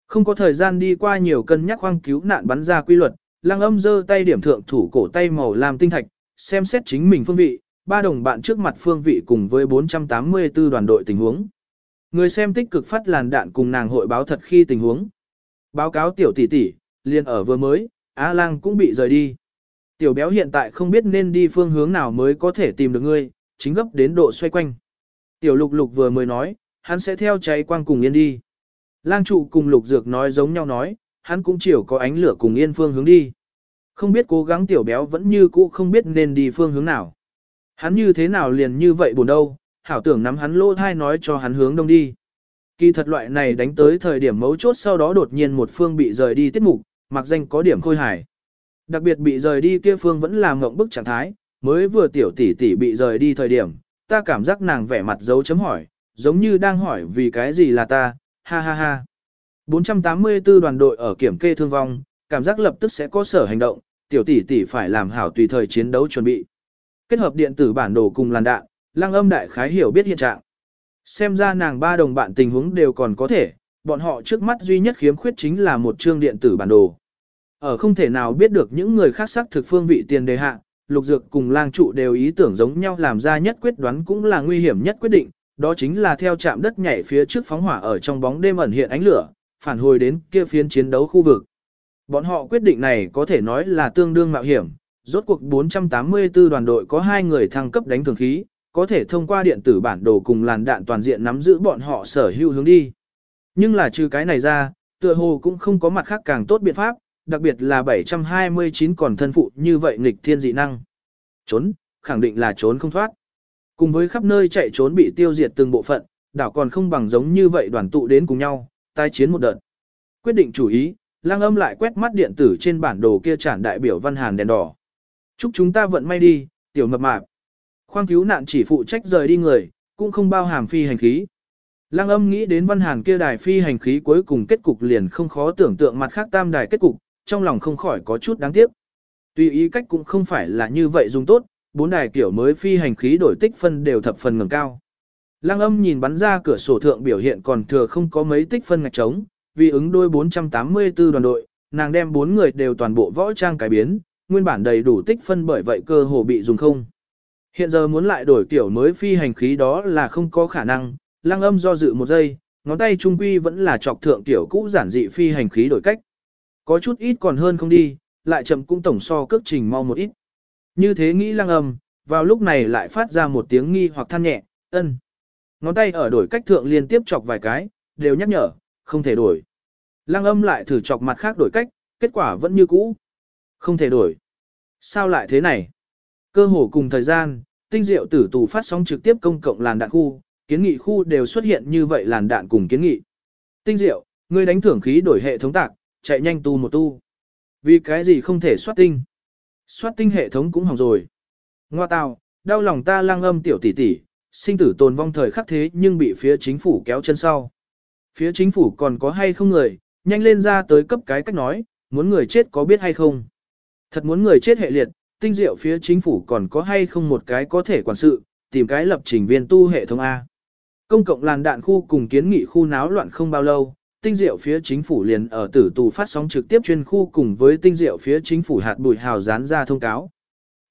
Không có thời gian đi qua nhiều cân nhắc khoang cứu nạn bắn ra quy luật, lang âm giơ tay điểm thượng thủ cổ tay màu làm tinh thạch, xem xét chính mình phương vị, ba đồng bạn trước mặt phương vị cùng với 484 đoàn đội tình huống. Người xem tích cực phát làn đạn cùng nàng hội báo thật khi tình huống. Báo cáo tiểu tỷ tỷ, liền ở vừa mới, Á Lang cũng bị rời đi. Tiểu béo hiện tại không biết nên đi phương hướng nào mới có thể tìm được ngươi, chính gấp đến độ xoay quanh. Tiểu lục lục vừa mới nói, hắn sẽ theo cháy quang cùng yên đi. Lang trụ cùng lục dược nói giống nhau nói, hắn cũng chiều có ánh lửa cùng yên phương hướng đi. Không biết cố gắng tiểu béo vẫn như cũ không biết nên đi phương hướng nào. Hắn như thế nào liền như vậy buồn đâu, hảo tưởng nắm hắn lô thai nói cho hắn hướng đông đi. Kỳ thật loại này đánh tới thời điểm mấu chốt sau đó đột nhiên một phương bị rời đi tiết mục, mặc danh có điểm khôi hài. Đặc biệt bị rời đi kia phương vẫn là ngộng bức trạng thái, mới vừa tiểu tỷ tỷ bị rời đi thời điểm, ta cảm giác nàng vẻ mặt dấu chấm hỏi, giống như đang hỏi vì cái gì là ta, ha ha ha. 484 đoàn đội ở kiểm kê thương vong, cảm giác lập tức sẽ có sở hành động, tiểu tỷ tỷ phải làm hảo tùy thời chiến đấu chuẩn bị. Kết hợp điện tử bản đồ cùng làn đạn, lăng âm đại khái hiểu biết hiện trạng. Xem ra nàng ba đồng bạn tình huống đều còn có thể, bọn họ trước mắt duy nhất khiếm khuyết chính là một chương điện tử bản đồ. Ở không thể nào biết được những người khác xác thực phương vị tiền đề hạ, lục dược cùng lang trụ đều ý tưởng giống nhau làm ra nhất quyết đoán cũng là nguy hiểm nhất quyết định, đó chính là theo chạm đất nhảy phía trước phóng hỏa ở trong bóng đêm ẩn hiện ánh lửa, phản hồi đến kia phiến chiến đấu khu vực. Bọn họ quyết định này có thể nói là tương đương mạo hiểm, rốt cuộc 484 đoàn đội có hai người thăng cấp đánh thường khí, có thể thông qua điện tử bản đồ cùng làn đạn toàn diện nắm giữ bọn họ sở hữu hướng đi. Nhưng là trừ cái này ra, tựa hồ cũng không có mặt khác càng tốt biện pháp, đặc biệt là 729 còn thân phụ như vậy nghịch thiên dị năng. Trốn, khẳng định là trốn không thoát. Cùng với khắp nơi chạy trốn bị tiêu diệt từng bộ phận, đảo còn không bằng giống như vậy đoàn tụ đến cùng nhau, tái chiến một đợt. Quyết định chủ ý, lang âm lại quét mắt điện tử trên bản đồ kia tràn đại biểu văn hàn đèn đỏ. Chúc chúng ta vận may đi, tiểu mập mạp. Khoang cứu nạn chỉ phụ trách rời đi người, cũng không bao hàm phi hành khí. Lăng âm nghĩ đến văn hàn kia đài phi hành khí cuối cùng kết cục liền không khó tưởng tượng mặt khác tam đài kết cục, trong lòng không khỏi có chút đáng tiếc. Tuy ý cách cũng không phải là như vậy dùng tốt, bốn đài kiểu mới phi hành khí đổi tích phân đều thập phần ngừng cao. Lăng âm nhìn bắn ra cửa sổ thượng biểu hiện còn thừa không có mấy tích phân ngạch trống, vì ứng đôi 484 đoàn đội, nàng đem bốn người đều toàn bộ võ trang cải biến, nguyên bản đầy đủ tích phân bởi vậy cơ hồ bị dùng không. Hiện giờ muốn lại đổi kiểu mới phi hành khí đó là không có khả năng, lăng âm do dự một giây, ngón tay trung quy vẫn là chọc thượng tiểu cũ giản dị phi hành khí đổi cách. Có chút ít còn hơn không đi, lại chậm cũng tổng so cước trình mau một ít. Như thế nghĩ lăng âm, vào lúc này lại phát ra một tiếng nghi hoặc than nhẹ, ân. Ngón tay ở đổi cách thượng liên tiếp chọc vài cái, đều nhắc nhở, không thể đổi. Lăng âm lại thử chọc mặt khác đổi cách, kết quả vẫn như cũ. Không thể đổi. Sao lại thế này? Cơ hồ cùng thời gian, tinh diệu tử tù phát sóng trực tiếp công cộng làn đạn khu, kiến nghị khu đều xuất hiện như vậy làn đạn cùng kiến nghị. Tinh diệu, ngươi đánh thưởng khí đổi hệ thống tạc, chạy nhanh tu một tu. Vì cái gì không thể soát tinh? Soát tinh hệ thống cũng hỏng rồi. Ngoa tào, đau lòng ta lang âm tiểu tỷ tỷ, sinh tử tồn vong thời khắc thế nhưng bị phía chính phủ kéo chân sau. Phía chính phủ còn có hay không người, nhanh lên ra tới cấp cái cách nói, muốn người chết có biết hay không. Thật muốn người chết hệ liệt, tinh diệu phía chính phủ còn có hay không một cái có thể quản sự, tìm cái lập trình viên tu hệ thống A. Công cộng làn đạn khu cùng kiến nghị khu náo loạn không bao lâu, tinh diệu phía chính phủ liền ở tử tù phát sóng trực tiếp chuyên khu cùng với tinh diệu phía chính phủ hạt bụi hào dán ra thông cáo.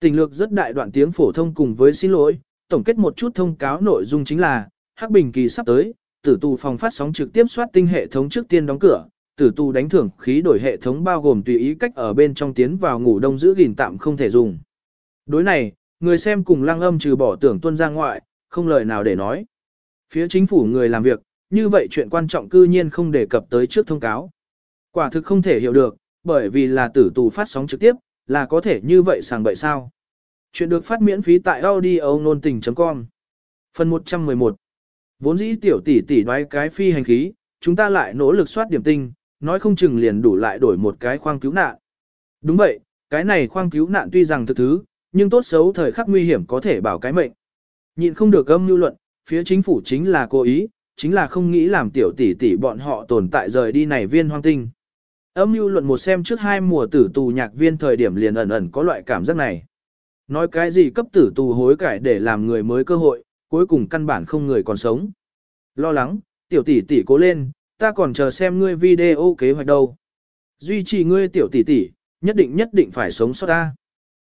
Tình lược rất đại đoạn tiếng phổ thông cùng với xin lỗi, tổng kết một chút thông cáo nội dung chính là, Hắc Bình kỳ sắp tới, tử tù phòng phát sóng trực tiếp soát tinh hệ thống trước tiên đóng cửa, tử tù đánh thưởng khí đổi hệ thống bao gồm tùy ý cách ở bên trong tiến vào ngủ đông giữ gìn tạm không thể dùng. Đối này, người xem cùng lăng âm trừ bỏ tưởng tuân ra ngoại, không lời nào để nói. Phía chính phủ người làm việc, như vậy chuyện quan trọng cư nhiên không đề cập tới trước thông cáo. Quả thực không thể hiểu được, bởi vì là tử tù phát sóng trực tiếp, là có thể như vậy sàng bậy sao. Chuyện được phát miễn phí tại audio nôn tình.com Phần 111 Vốn dĩ tiểu tỷ tỷ đoái cái phi hành khí, chúng ta lại nỗ lực soát điểm tinh, nói không chừng liền đủ lại đổi một cái khoang cứu nạn. Đúng vậy, cái này khoang cứu nạn tuy rằng thực thứ, nhưng tốt xấu thời khắc nguy hiểm có thể bảo cái mệnh. Nhịn không được âm lưu luận, phía chính phủ chính là cố ý, chính là không nghĩ làm tiểu tỷ tỷ bọn họ tồn tại rời đi này viên hoang tinh. Âm mưu luận một xem trước hai mùa tử tù nhạc viên thời điểm liền ẩn ẩn có loại cảm giác này. Nói cái gì cấp tử tù hối cải để làm người mới cơ hội, cuối cùng căn bản không người còn sống. Lo lắng, tiểu tỷ tỷ cố lên, ta còn chờ xem ngươi video kế hoạch đâu. Duy trì ngươi tiểu tỷ tỷ, nhất định nhất định phải sống sót ta.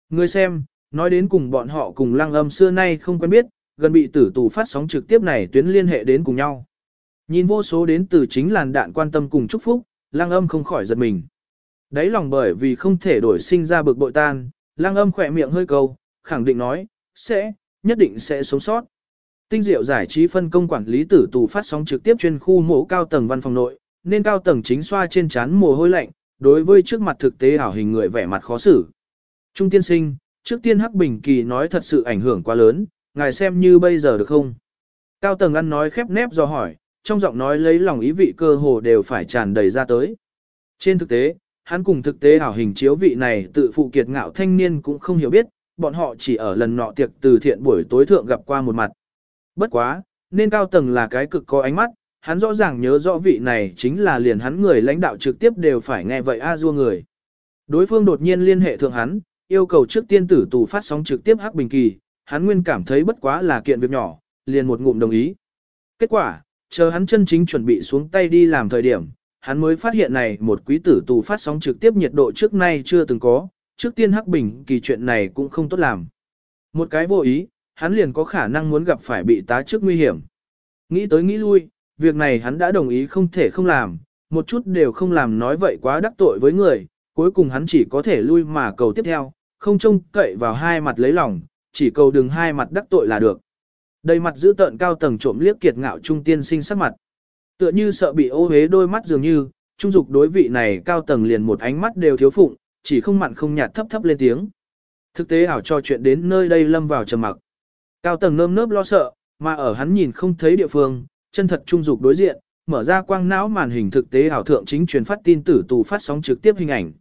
Ngươi xem, nói đến cùng bọn họ cùng lăng âm xưa nay không quen biết, gần bị tử tù phát sóng trực tiếp này tuyến liên hệ đến cùng nhau. Nhìn vô số đến từ chính làn đạn quan tâm cùng chúc phúc, lăng âm không khỏi giật mình. Đấy lòng bởi vì không thể đổi sinh ra bực bội tan, lăng âm khỏe miệng hơi câu, khẳng định nói, sẽ, nhất định sẽ sống sót. Tinh diệu giải trí phân công quản lý tử tù phát sóng trực tiếp chuyên khu mổ cao tầng văn phòng nội, nên cao tầng chính xoa trên chán mồ hôi lạnh, đối với trước mặt thực tế ảo hình người vẻ mặt khó xử. Trung tiên sinh, trước tiên Hắc Bình Kỳ nói thật sự ảnh hưởng quá lớn, ngài xem như bây giờ được không? Cao tầng ăn nói khép nép do hỏi, trong giọng nói lấy lòng ý vị cơ hồ đều phải tràn đầy ra tới. Trên thực tế, hắn cùng thực tế ảo hình chiếu vị này tự phụ kiệt ngạo thanh niên cũng không hiểu biết, bọn họ chỉ ở lần nọ tiệc từ thiện buổi tối thượng gặp qua một mặt. Bất quá, nên cao tầng là cái cực có ánh mắt, hắn rõ ràng nhớ rõ vị này chính là liền hắn người lãnh đạo trực tiếp đều phải nghe vậy a dua người. Đối phương đột nhiên liên hệ thượng hắn, yêu cầu trước tiên tử tù phát sóng trực tiếp hắc bình kỳ, hắn nguyên cảm thấy bất quá là kiện việc nhỏ, liền một ngụm đồng ý. Kết quả, chờ hắn chân chính chuẩn bị xuống tay đi làm thời điểm, hắn mới phát hiện này một quý tử tù phát sóng trực tiếp nhiệt độ trước nay chưa từng có, trước tiên hắc bình kỳ chuyện này cũng không tốt làm. Một cái vô ý, hắn liền có khả năng muốn gặp phải bị tá trước nguy hiểm. Nghĩ tới nghĩ lui, việc này hắn đã đồng ý không thể không làm, một chút đều không làm nói vậy quá đắc tội với người, cuối cùng hắn chỉ có thể lui mà cầu tiếp theo, không trông cậy vào hai mặt lấy lòng, chỉ cầu đừng hai mặt đắc tội là được. Đầy mặt giữ tợn cao tầng trộm liếc kiệt ngạo trung tiên sinh sắc mặt. Tựa như sợ bị ô hế đôi mắt dường như, trung dục đối vị này cao tầng liền một ánh mắt đều thiếu phụng, chỉ không mặn không nhạt thấp thấp lên tiếng. Thực tế ảo cho chuyện đến nơi đây lâm vào trầm mặc. Cao tầng nơm nớp lo sợ, mà ở hắn nhìn không thấy địa phương, chân thật trung dục đối diện, mở ra quang não màn hình thực tế ảo thượng chính truyền phát tin tử tù phát sóng trực tiếp hình ảnh.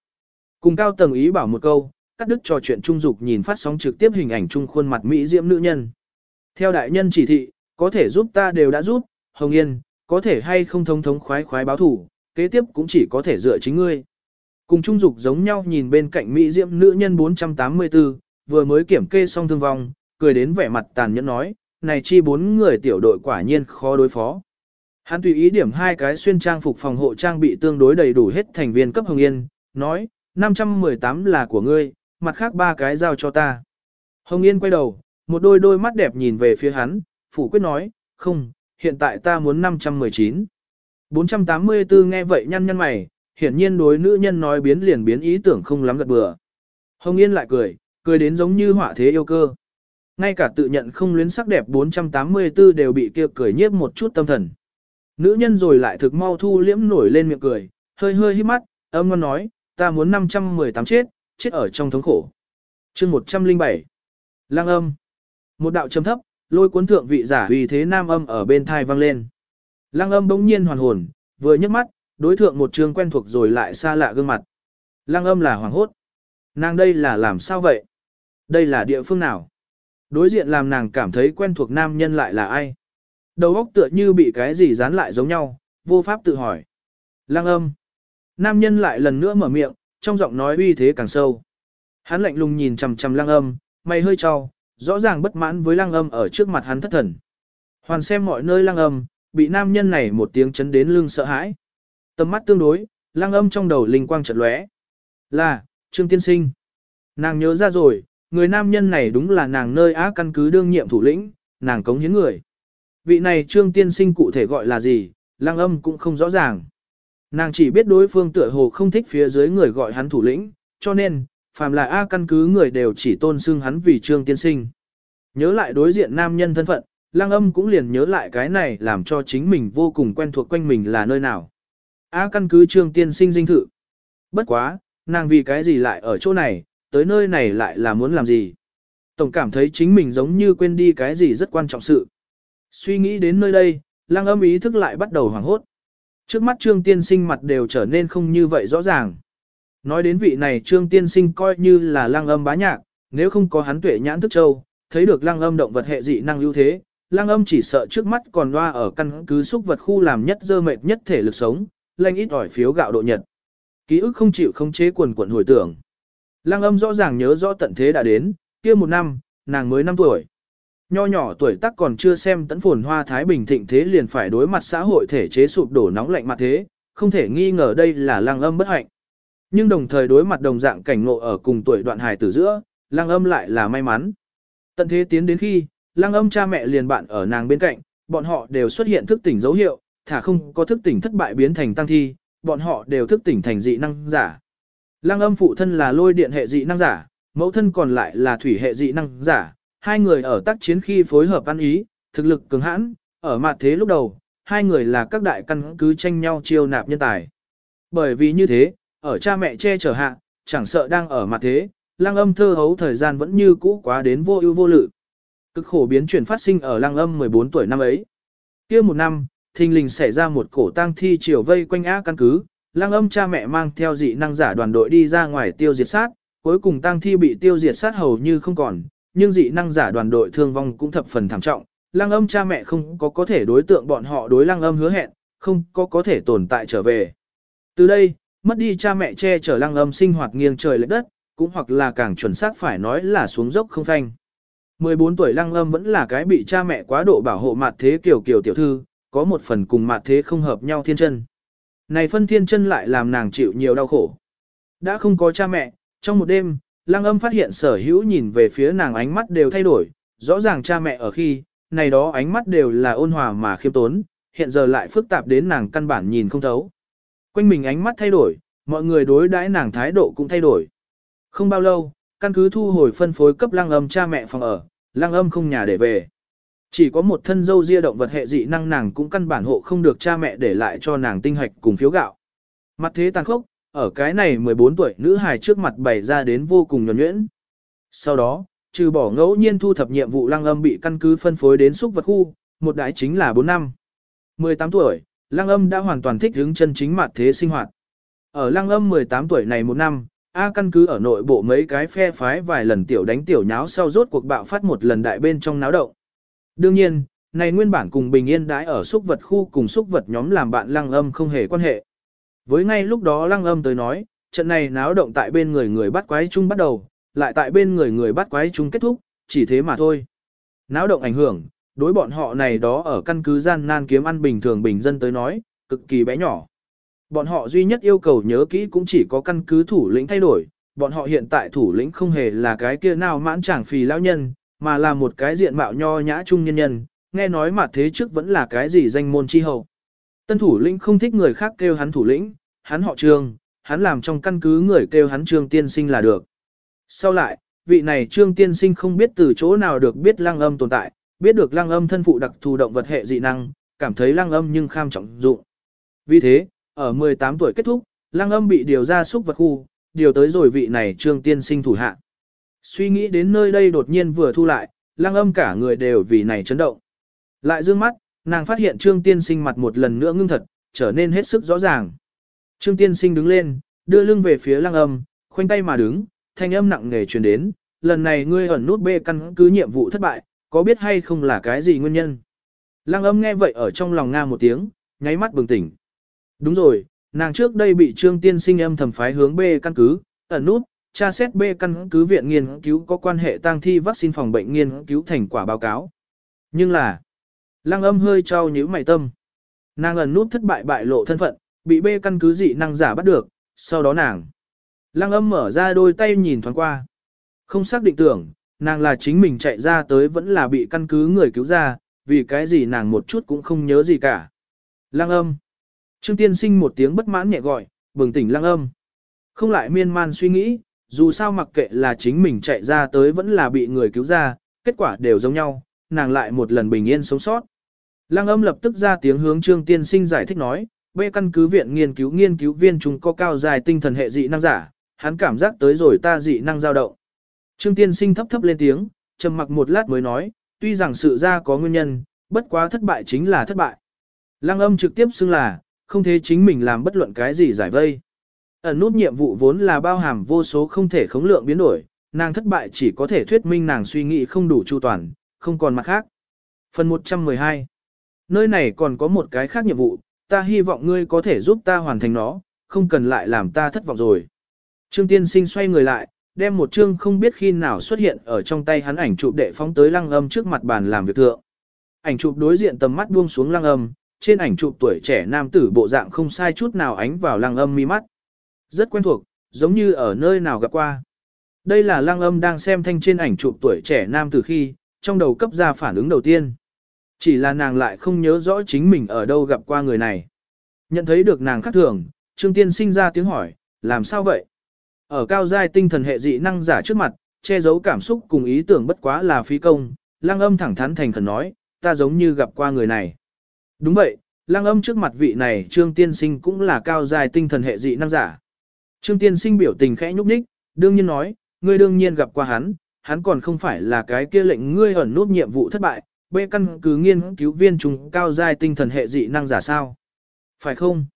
Cùng cao tầng ý bảo một câu, cắt đứt trò chuyện trung dục nhìn phát sóng trực tiếp hình ảnh trung khuôn mặt mỹ diễm nữ nhân. Theo đại nhân chỉ thị, có thể giúp ta đều đã giúp, Hồng Yên, có thể hay không thông thống khoái khoái báo thủ, kế tiếp cũng chỉ có thể dựa chính ngươi. Cùng trung dục giống nhau nhìn bên cạnh mỹ diễm nữ nhân 484, vừa mới kiểm kê xong thương vong, cười đến vẻ mặt tàn nhẫn nói, này chi bốn người tiểu đội quả nhiên khó đối phó. Hắn tùy ý điểm hai cái xuyên trang phục phòng hộ trang bị tương đối đầy đủ hết thành viên cấp Hồng Yên, nói, 518 là của ngươi, mặt khác ba cái giao cho ta. Hồng Yên quay đầu, một đôi đôi mắt đẹp nhìn về phía hắn, phủ quyết nói, không, hiện tại ta muốn 519. 484 nghe vậy nhăn nhăn mày, hiển nhiên đối nữ nhân nói biến liền biến ý tưởng không lắm gật bừa. Hồng Yên lại cười, cười đến giống như họa thế yêu cơ. Ngay cả tự nhận không luyến sắc đẹp 484 đều bị kia cười nhiếp một chút tâm thần. Nữ nhân rồi lại thực mau thu liễm nổi lên miệng cười, hơi hơi hít mắt, âm ngon nói, ta muốn 518 chết, chết ở trong thống khổ. chương 107 Lang âm Một đạo trầm thấp, lôi cuốn thượng vị giả vì thế nam âm ở bên thai vang lên. Lang âm bỗng nhiên hoàn hồn, vừa nhấc mắt, đối thượng một trường quen thuộc rồi lại xa lạ gương mặt. Lang âm là hoàng hốt. Nàng đây là làm sao vậy? Đây là địa phương nào? Đối diện làm nàng cảm thấy quen thuộc nam nhân lại là ai? Đầu óc tựa như bị cái gì dán lại giống nhau, vô pháp tự hỏi. Lang âm. Nam nhân lại lần nữa mở miệng, trong giọng nói uy thế càng sâu. Hắn lạnh lùng nhìn chằm chằm lang âm, mày hơi trao, rõ ràng bất mãn với lang âm ở trước mặt hắn thất thần. Hoàn xem mọi nơi lang âm, bị nam nhân này một tiếng chấn đến lưng sợ hãi. Tầm mắt tương đối, lang âm trong đầu linh quang chợt lóe. Là, Trương Tiên Sinh. Nàng nhớ ra rồi, người nam nhân này đúng là nàng nơi á căn cứ đương nhiệm thủ lĩnh, nàng cống hiến người. Vị này Trương Tiên Sinh cụ thể gọi là gì, lang âm cũng không rõ ràng. Nàng chỉ biết đối phương tựa hồ không thích phía dưới người gọi hắn thủ lĩnh, cho nên, phàm là A căn cứ người đều chỉ tôn xưng hắn vì Trương Tiên Sinh. Nhớ lại đối diện nam nhân thân phận, lang âm cũng liền nhớ lại cái này làm cho chính mình vô cùng quen thuộc quanh mình là nơi nào. A căn cứ Trương Tiên Sinh dinh thự. Bất quá, nàng vì cái gì lại ở chỗ này, tới nơi này lại là muốn làm gì. Tổng cảm thấy chính mình giống như quên đi cái gì rất quan trọng sự. Suy nghĩ đến nơi đây, lăng âm ý thức lại bắt đầu hoảng hốt. Trước mắt trương tiên sinh mặt đều trở nên không như vậy rõ ràng. Nói đến vị này trương tiên sinh coi như là lăng âm bá nhạc, nếu không có hắn tuệ nhãn thức châu, thấy được lăng âm động vật hệ dị năng ưu thế, lăng âm chỉ sợ trước mắt còn loa ở căn cứ xúc vật khu làm nhất dơ mệt nhất thể lực sống, lanh ít ỏi phiếu gạo độ nhật. Ký ức không chịu không chế quần quần hồi tưởng. Lang âm rõ ràng nhớ rõ tận thế đã đến, kia một năm, nàng mới 5 tuổi. Nho nhỏ tuổi tác còn chưa xem tấn phồn hoa Thái Bình thịnh thế liền phải đối mặt xã hội thể chế sụp đổ nóng lạnh mặt thế, không thể nghi ngờ đây là lang âm bất hạnh. Nhưng đồng thời đối mặt đồng dạng cảnh ngộ ở cùng tuổi đoạn hài tử giữa, lang âm lại là may mắn. Tận thế tiến đến khi, lang âm cha mẹ liền bạn ở nàng bên cạnh, bọn họ đều xuất hiện thức tỉnh dấu hiệu, thả không có thức tỉnh thất bại biến thành tăng thi, bọn họ đều thức tỉnh thành dị năng giả. Lang âm phụ thân là lôi điện hệ dị năng giả, mẫu thân còn lại là thủy hệ dị năng giả, hai người ở tác chiến khi phối hợp ăn ý, thực lực cường hãn, ở mặt thế lúc đầu, hai người là các đại căn cứ tranh nhau chiêu nạp nhân tài. Bởi vì như thế, ở cha mẹ che chở hạ, chẳng sợ đang ở mặt thế, lang âm thơ hấu thời gian vẫn như cũ quá đến vô ưu vô lự. Cực khổ biến chuyển phát sinh ở lăng âm 14 tuổi năm ấy. kia một năm, thình lình xảy ra một cổ tang thi chiều vây quanh á căn cứ, lăng âm cha mẹ mang theo dị năng giả đoàn đội đi ra ngoài tiêu diệt sát, cuối cùng tang thi bị tiêu diệt sát hầu như không còn, nhưng dị năng giả đoàn đội thương vong cũng thập phần thảm trọng. Lăng âm cha mẹ không có có thể đối tượng bọn họ đối lăng âm hứa hẹn, không có có thể tồn tại trở về. Từ đây, mất đi cha mẹ che chở lăng âm sinh hoạt nghiêng trời lệch đất, cũng hoặc là càng chuẩn xác phải nói là xuống dốc không phanh. 14 tuổi lăng âm vẫn là cái bị cha mẹ quá độ bảo hộ mặt thế kiểu kiểu tiểu thư, có một phần cùng mặt thế không hợp nhau thiên chân. Này phân thiên chân lại làm nàng chịu nhiều đau khổ. Đã không có cha mẹ, trong một đêm, lăng âm phát hiện sở hữu nhìn về phía nàng ánh mắt đều thay đổi, rõ ràng cha mẹ ở khi, này đó ánh mắt đều là ôn hòa mà khiêm tốn, hiện giờ lại phức tạp đến nàng căn bản nhìn không thấu. Quanh mình ánh mắt thay đổi, mọi người đối đãi nàng thái độ cũng thay đổi. Không bao lâu, căn cứ thu hồi phân phối cấp lăng âm cha mẹ phòng ở, lăng âm không nhà để về. Chỉ có một thân dâu ria động vật hệ dị năng nàng cũng căn bản hộ không được cha mẹ để lại cho nàng tinh hoạch cùng phiếu gạo. Mặt thế tàn khốc, ở cái này 14 tuổi nữ hài trước mặt bày ra đến vô cùng nhuẩn nhuyễn. Sau đó, trừ bỏ ngẫu nhiên thu thập nhiệm vụ lăng âm bị căn cứ phân phối đến xúc vật khu, một đại chính là 4 năm. 18 tuổi, lăng âm đã hoàn toàn thích hướng chân chính mặt thế sinh hoạt. Ở lăng âm 18 tuổi này một năm, A căn cứ ở nội bộ mấy cái phe phái vài lần tiểu đánh tiểu nháo sau rốt cuộc bạo phát một lần đại bên trong náo động. Đương nhiên, này nguyên bản cùng bình yên đãi ở xúc vật khu cùng xúc vật nhóm làm bạn lăng âm không hề quan hệ. Với ngay lúc đó lăng âm tới nói, trận này náo động tại bên người người bắt quái chung bắt đầu, lại tại bên người người bắt quái chung kết thúc, chỉ thế mà thôi. Náo động ảnh hưởng, đối bọn họ này đó ở căn cứ gian nan kiếm ăn bình thường bình dân tới nói, cực kỳ bé nhỏ. Bọn họ duy nhất yêu cầu nhớ kỹ cũng chỉ có căn cứ thủ lĩnh thay đổi, bọn họ hiện tại thủ lĩnh không hề là cái kia nào mãn chẳng phì lão nhân, mà là một cái diện mạo nho nhã trung nhân nhân, nghe nói mà thế trước vẫn là cái gì danh môn chi hậu. Tân thủ lĩnh không thích người khác kêu hắn thủ lĩnh, hắn họ trương, hắn làm trong căn cứ người kêu hắn trương tiên sinh là được. Sau lại, vị này trương tiên sinh không biết từ chỗ nào được biết lăng âm tồn tại, biết được lăng âm thân phụ đặc thù động vật hệ dị năng, cảm thấy lăng âm nhưng kham trọng dụng. Vì thế, ở 18 tuổi kết thúc, lăng âm bị điều ra xúc vật khu, điều tới rồi vị này trương tiên sinh thủ hạ. Suy nghĩ đến nơi đây đột nhiên vừa thu lại, lăng âm cả người đều vì này chấn động. Lại dương mắt, nàng phát hiện trương tiên sinh mặt một lần nữa ngưng thật, trở nên hết sức rõ ràng. Trương tiên sinh đứng lên, đưa lưng về phía lăng âm, khoanh tay mà đứng, thanh âm nặng nề truyền đến, lần này ngươi ẩn nút bê căn cứ nhiệm vụ thất bại, có biết hay không là cái gì nguyên nhân? Lăng âm nghe vậy ở trong lòng nga một tiếng, nháy mắt bừng tỉnh. Đúng rồi, nàng trước đây bị trương tiên sinh âm thầm phái hướng bê căn cứ, ẩn nút, tra xét B căn cứ viện nghiên cứu có quan hệ tăng thi vaccine phòng bệnh nghiên cứu thành quả báo cáo. Nhưng là, lăng âm hơi trao nhíu mày tâm. Nàng ẩn nút thất bại bại lộ thân phận, bị B căn cứ dị năng giả bắt được, sau đó nàng. Lăng âm mở ra đôi tay nhìn thoáng qua. Không xác định tưởng, nàng là chính mình chạy ra tới vẫn là bị căn cứ người cứu ra, vì cái gì nàng một chút cũng không nhớ gì cả. Lăng âm. Trương tiên sinh một tiếng bất mãn nhẹ gọi, bừng tỉnh lăng âm. Không lại miên man suy nghĩ, dù sao mặc kệ là chính mình chạy ra tới vẫn là bị người cứu ra, kết quả đều giống nhau, nàng lại một lần bình yên sống sót. Lăng âm lập tức ra tiếng hướng trương tiên sinh giải thích nói, bê căn cứ viện nghiên cứu nghiên cứu viên chúng có cao dài tinh thần hệ dị năng giả, hắn cảm giác tới rồi ta dị năng dao động. Trương tiên sinh thấp thấp lên tiếng, trầm mặc một lát mới nói, tuy rằng sự ra có nguyên nhân, bất quá thất bại chính là thất bại. Lăng âm trực tiếp xưng là, không thế chính mình làm bất luận cái gì giải vây. Ẩn nút nhiệm vụ vốn là bao hàm vô số không thể khống lượng biến đổi, nàng thất bại chỉ có thể thuyết minh nàng suy nghĩ không đủ chu toàn, không còn mặt khác. Phần 112 Nơi này còn có một cái khác nhiệm vụ, ta hy vọng ngươi có thể giúp ta hoàn thành nó, không cần lại làm ta thất vọng rồi. Trương tiên sinh xoay người lại, đem một chương không biết khi nào xuất hiện ở trong tay hắn ảnh chụp đệ phóng tới lăng âm trước mặt bàn làm việc thượng. Ảnh chụp đối diện tầm mắt buông xuống lăng âm, trên ảnh chụp tuổi trẻ nam tử bộ dạng không sai chút nào ánh vào lăng âm mi mắt. Rất quen thuộc, giống như ở nơi nào gặp qua. Đây là lăng âm đang xem thanh trên ảnh chụp tuổi trẻ nam tử khi, trong đầu cấp ra phản ứng đầu tiên. Chỉ là nàng lại không nhớ rõ chính mình ở đâu gặp qua người này. Nhận thấy được nàng khác thường, Trương Tiên sinh ra tiếng hỏi, làm sao vậy? Ở cao giai tinh thần hệ dị năng giả trước mặt, che giấu cảm xúc cùng ý tưởng bất quá là phí công, lăng âm thẳng thắn thành khẩn nói, ta giống như gặp qua người này. Đúng vậy, lăng âm trước mặt vị này Trương Tiên Sinh cũng là cao giai tinh thần hệ dị năng giả. Trương Tiên Sinh biểu tình khẽ nhúc nhích, đương nhiên nói, ngươi đương nhiên gặp qua hắn, hắn còn không phải là cái kia lệnh ngươi ẩn nút nhiệm vụ thất bại, bê căn cứ nghiên cứu viên trùng cao giai tinh thần hệ dị năng giả sao. Phải không?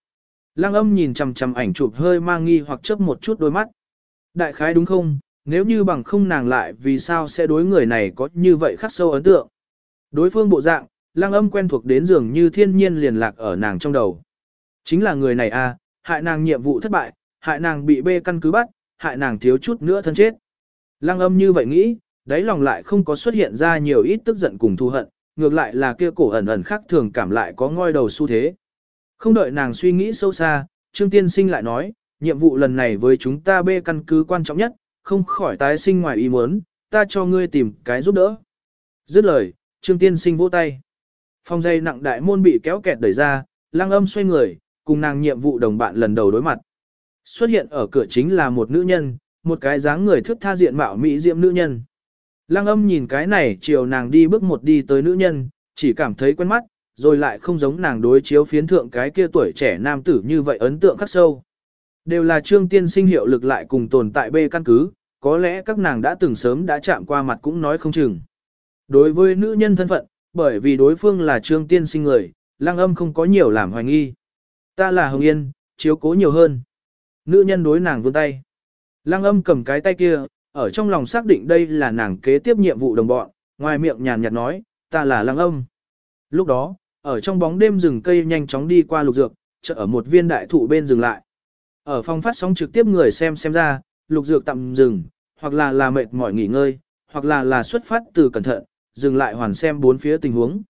Lăng âm nhìn chằm chằm ảnh chụp hơi mang nghi hoặc chớp một chút đôi mắt. Đại khái đúng không, nếu như bằng không nàng lại vì sao sẽ đối người này có như vậy khắc sâu ấn tượng. Đối phương bộ dạng, lăng âm quen thuộc đến dường như thiên nhiên liền lạc ở nàng trong đầu. Chính là người này à, hại nàng nhiệm vụ thất bại, hại nàng bị bê căn cứ bắt, hại nàng thiếu chút nữa thân chết. Lăng âm như vậy nghĩ, đáy lòng lại không có xuất hiện ra nhiều ít tức giận cùng thù hận, ngược lại là kia cổ ẩn ẩn khác thường cảm lại có ngoi đầu xu thế. Không đợi nàng suy nghĩ sâu xa, Trương Tiên Sinh lại nói, nhiệm vụ lần này với chúng ta bê căn cứ quan trọng nhất, không khỏi tái sinh ngoài ý muốn, ta cho ngươi tìm cái giúp đỡ. Dứt lời, Trương Tiên Sinh vỗ tay. Phong dây nặng đại môn bị kéo kẹt đẩy ra, lăng âm xoay người, cùng nàng nhiệm vụ đồng bạn lần đầu đối mặt. Xuất hiện ở cửa chính là một nữ nhân, một cái dáng người thước tha diện mạo mỹ diệm nữ nhân. Lăng âm nhìn cái này chiều nàng đi bước một đi tới nữ nhân, chỉ cảm thấy quen mắt, rồi lại không giống nàng đối chiếu phiến thượng cái kia tuổi trẻ nam tử như vậy ấn tượng khắc sâu. Đều là trương tiên sinh hiệu lực lại cùng tồn tại bê căn cứ, có lẽ các nàng đã từng sớm đã chạm qua mặt cũng nói không chừng. Đối với nữ nhân thân phận, bởi vì đối phương là trương tiên sinh người, lăng âm không có nhiều làm hoài nghi. Ta là Hồng Yên, chiếu cố nhiều hơn. Nữ nhân đối nàng vươn tay. Lăng âm cầm cái tay kia, ở trong lòng xác định đây là nàng kế tiếp nhiệm vụ đồng bọn, ngoài miệng nhàn nhạt nói, ta là lăng âm. Lúc đó, ở trong bóng đêm rừng cây nhanh chóng đi qua lục dược, chợ ở một viên đại thụ bên dừng lại. Ở phòng phát sóng trực tiếp người xem xem ra, lục dược tạm dừng, hoặc là là mệt mỏi nghỉ ngơi, hoặc là là xuất phát từ cẩn thận, dừng lại hoàn xem bốn phía tình huống.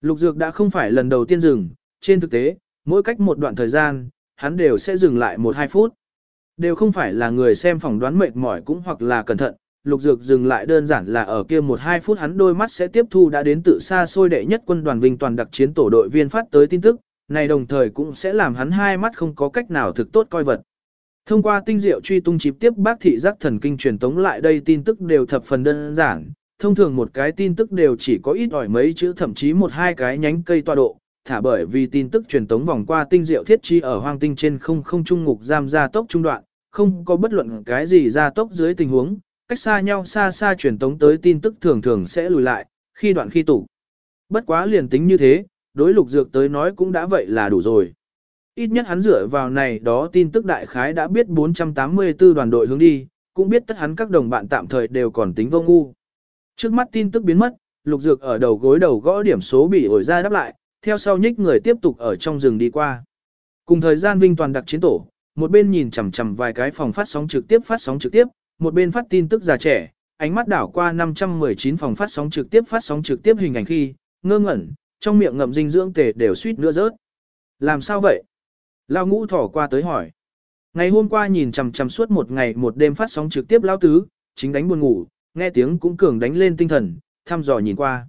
Lục dược đã không phải lần đầu tiên dừng, trên thực tế, mỗi cách một đoạn thời gian, hắn đều sẽ dừng lại một hai phút. Đều không phải là người xem phỏng đoán mệt mỏi cũng hoặc là cẩn thận, lục dược dừng lại đơn giản là ở kia một hai phút hắn đôi mắt sẽ tiếp thu đã đến tự xa xôi đệ nhất quân đoàn vinh toàn đặc chiến tổ đội viên phát tới tin tức, này đồng thời cũng sẽ làm hắn hai mắt không có cách nào thực tốt coi vật. Thông qua tinh diệu truy tung chip tiếp bác thị giác thần kinh truyền tống lại đây tin tức đều thập phần đơn giản, thông thường một cái tin tức đều chỉ có ít ỏi mấy chữ thậm chí một hai cái nhánh cây tọa độ, thả bởi vì tin tức truyền tống vòng qua tinh diệu thiết chi ở hoang tinh trên không không trung ngục giam gia tốc trung đoạn, không có bất luận cái gì gia tốc dưới tình huống, cách xa nhau xa xa truyền tống tới tin tức thường thường sẽ lùi lại, khi đoạn khi tủ. Bất quá liền tính như thế, đối lục dược tới nói cũng đã vậy là đủ rồi. Ít nhất hắn dựa vào này đó tin tức đại khái đã biết 484 đoàn đội hướng đi, cũng biết tất hắn các đồng bạn tạm thời đều còn tính vô ngu. Trước mắt tin tức biến mất, lục dược ở đầu gối đầu gõ điểm số bị ổi ra đáp lại, theo sau nhích người tiếp tục ở trong rừng đi qua. Cùng thời gian Vinh toàn đặc chiến tổ, một bên nhìn chằm chằm vài cái phòng phát sóng trực tiếp phát sóng trực tiếp, một bên phát tin tức già trẻ, ánh mắt đảo qua 519 phòng phát sóng trực tiếp phát sóng trực tiếp hình ảnh khi, ngơ ngẩn, trong miệng ngậm dinh dưỡng tề đều suýt nữa rớt. Làm sao vậy? Lao ngũ thỏ qua tới hỏi. Ngày hôm qua nhìn chằm chằm suốt một ngày một đêm phát sóng trực tiếp lao tứ, chính đánh buồn ngủ, nghe tiếng cũng cường đánh lên tinh thần, thăm dò nhìn qua.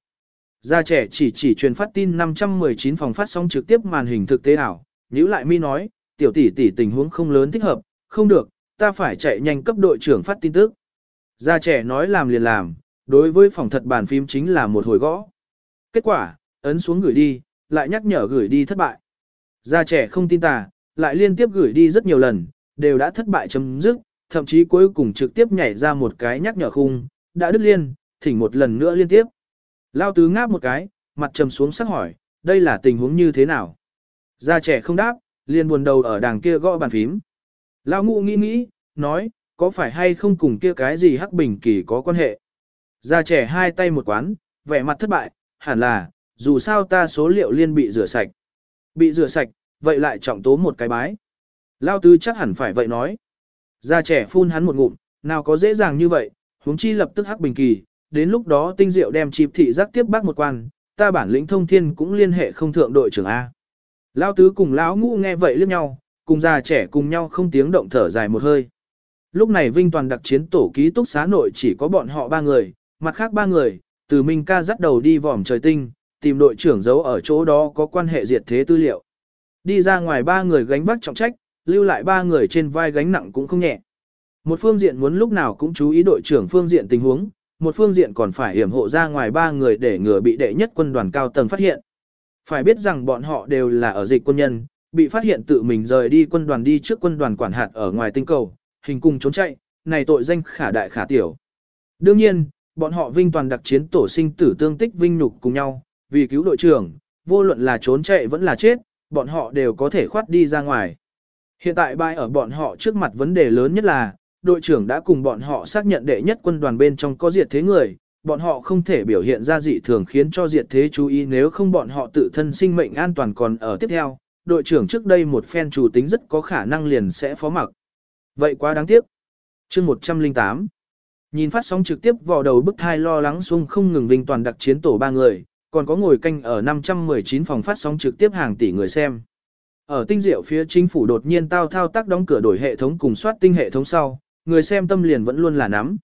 Gia trẻ chỉ chỉ truyền phát tin 519 phòng phát sóng trực tiếp màn hình thực tế ảo, nhữ lại mi nói, tiểu tỷ tỷ tình huống không lớn thích hợp, không được, ta phải chạy nhanh cấp đội trưởng phát tin tức. Gia trẻ nói làm liền làm, đối với phòng thật bàn phím chính là một hồi gõ. Kết quả, ấn xuống gửi đi, lại nhắc nhở gửi đi thất bại. Gia trẻ không tin tà, lại liên tiếp gửi đi rất nhiều lần, đều đã thất bại chấm dứt, thậm chí cuối cùng trực tiếp nhảy ra một cái nhắc nhở khung, đã đứt liên, thỉnh một lần nữa liên tiếp. Lao tứ ngáp một cái, mặt trầm xuống sắc hỏi, đây là tình huống như thế nào? Gia trẻ không đáp, liền buồn đầu ở đàng kia gõ bàn phím. Lao ngụ nghĩ nghĩ, nói, có phải hay không cùng kia cái gì hắc bình kỳ có quan hệ? Gia trẻ hai tay một quán, vẻ mặt thất bại, hẳn là, dù sao ta số liệu liên bị rửa sạch. Bị rửa sạch, vậy lại trọng tố một cái bái. Lao tứ chắc hẳn phải vậy nói. Gia trẻ phun hắn một ngụm, nào có dễ dàng như vậy, huống chi lập tức hắc bình kỳ, đến lúc đó tinh diệu đem chịp thị giác tiếp bác một quan, ta bản lĩnh thông thiên cũng liên hệ không thượng đội trưởng A. Lão tứ cùng lão ngũ nghe vậy liếc nhau, cùng già trẻ cùng nhau không tiếng động thở dài một hơi. Lúc này Vinh toàn đặc chiến tổ ký túc xá nội chỉ có bọn họ ba người, mặt khác ba người, từ Minh ca dắt đầu đi vòm trời tinh, tìm đội trưởng giấu ở chỗ đó có quan hệ diệt thế tư liệu. Đi ra ngoài ba người gánh vác trọng trách, lưu lại ba người trên vai gánh nặng cũng không nhẹ. Một phương diện muốn lúc nào cũng chú ý đội trưởng phương diện tình huống, một phương diện còn phải hiểm hộ ra ngoài ba người để ngừa bị đệ nhất quân đoàn cao tầng phát hiện. Phải biết rằng bọn họ đều là ở dịch quân nhân, bị phát hiện tự mình rời đi quân đoàn đi trước quân đoàn quản hạt ở ngoài tinh cầu, hình cùng trốn chạy, này tội danh khả đại khả tiểu. Đương nhiên, bọn họ vinh toàn đặc chiến tổ sinh tử tương tích vinh nhục cùng nhau, vì cứu đội trưởng, vô luận là trốn chạy vẫn là chết, bọn họ đều có thể khoát đi ra ngoài. Hiện tại bài ở bọn họ trước mặt vấn đề lớn nhất là, đội trưởng đã cùng bọn họ xác nhận đệ nhất quân đoàn bên trong có diệt thế người, bọn họ không thể biểu hiện ra dị thường khiến cho diệt thế chú ý nếu không bọn họ tự thân sinh mệnh an toàn còn ở tiếp theo, đội trưởng trước đây một phen chủ tính rất có khả năng liền sẽ phó mặc. Vậy quá đáng tiếc. chương 108 Nhìn phát sóng trực tiếp vào đầu bức thai lo lắng xuống không ngừng vinh toàn đặc chiến tổ ba người, còn có ngồi canh ở 519 phòng phát sóng trực tiếp hàng tỷ người xem. Ở tinh diệu phía chính phủ đột nhiên tao thao tác đóng cửa đổi hệ thống cùng soát tinh hệ thống sau, người xem tâm liền vẫn luôn là nắm.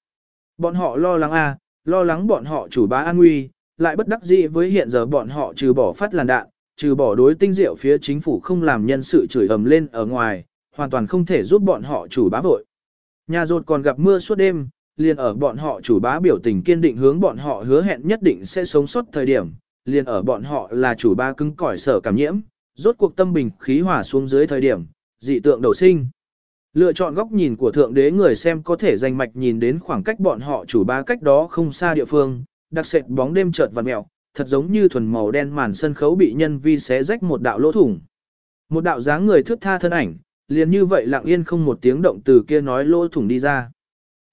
Bọn họ lo lắng a, lo lắng bọn họ chủ bá an nguy, lại bất đắc dĩ với hiện giờ bọn họ trừ bỏ phát làn đạn, trừ bỏ đối tinh diệu phía chính phủ không làm nhân sự chửi ầm lên ở ngoài, hoàn toàn không thể giúp bọn họ chủ bá vội. Nhà rột còn gặp mưa suốt đêm, liền ở bọn họ chủ bá biểu tình kiên định hướng bọn họ hứa hẹn nhất định sẽ sống sót thời điểm, liền ở bọn họ là chủ bá cứng cỏi sở cảm nhiễm, rốt cuộc tâm bình khí hòa xuống dưới thời điểm, dị tượng đầu sinh. Lựa chọn góc nhìn của thượng đế người xem có thể danh mạch nhìn đến khoảng cách bọn họ chủ bá cách đó không xa địa phương, đặc sệt bóng đêm chợt vằn mèo, thật giống như thuần màu đen màn sân khấu bị nhân vi xé rách một đạo lỗ thủng. Một đạo dáng người thước tha thân ảnh, liền như vậy lặng yên không một tiếng động từ kia nói lỗ thủng đi ra.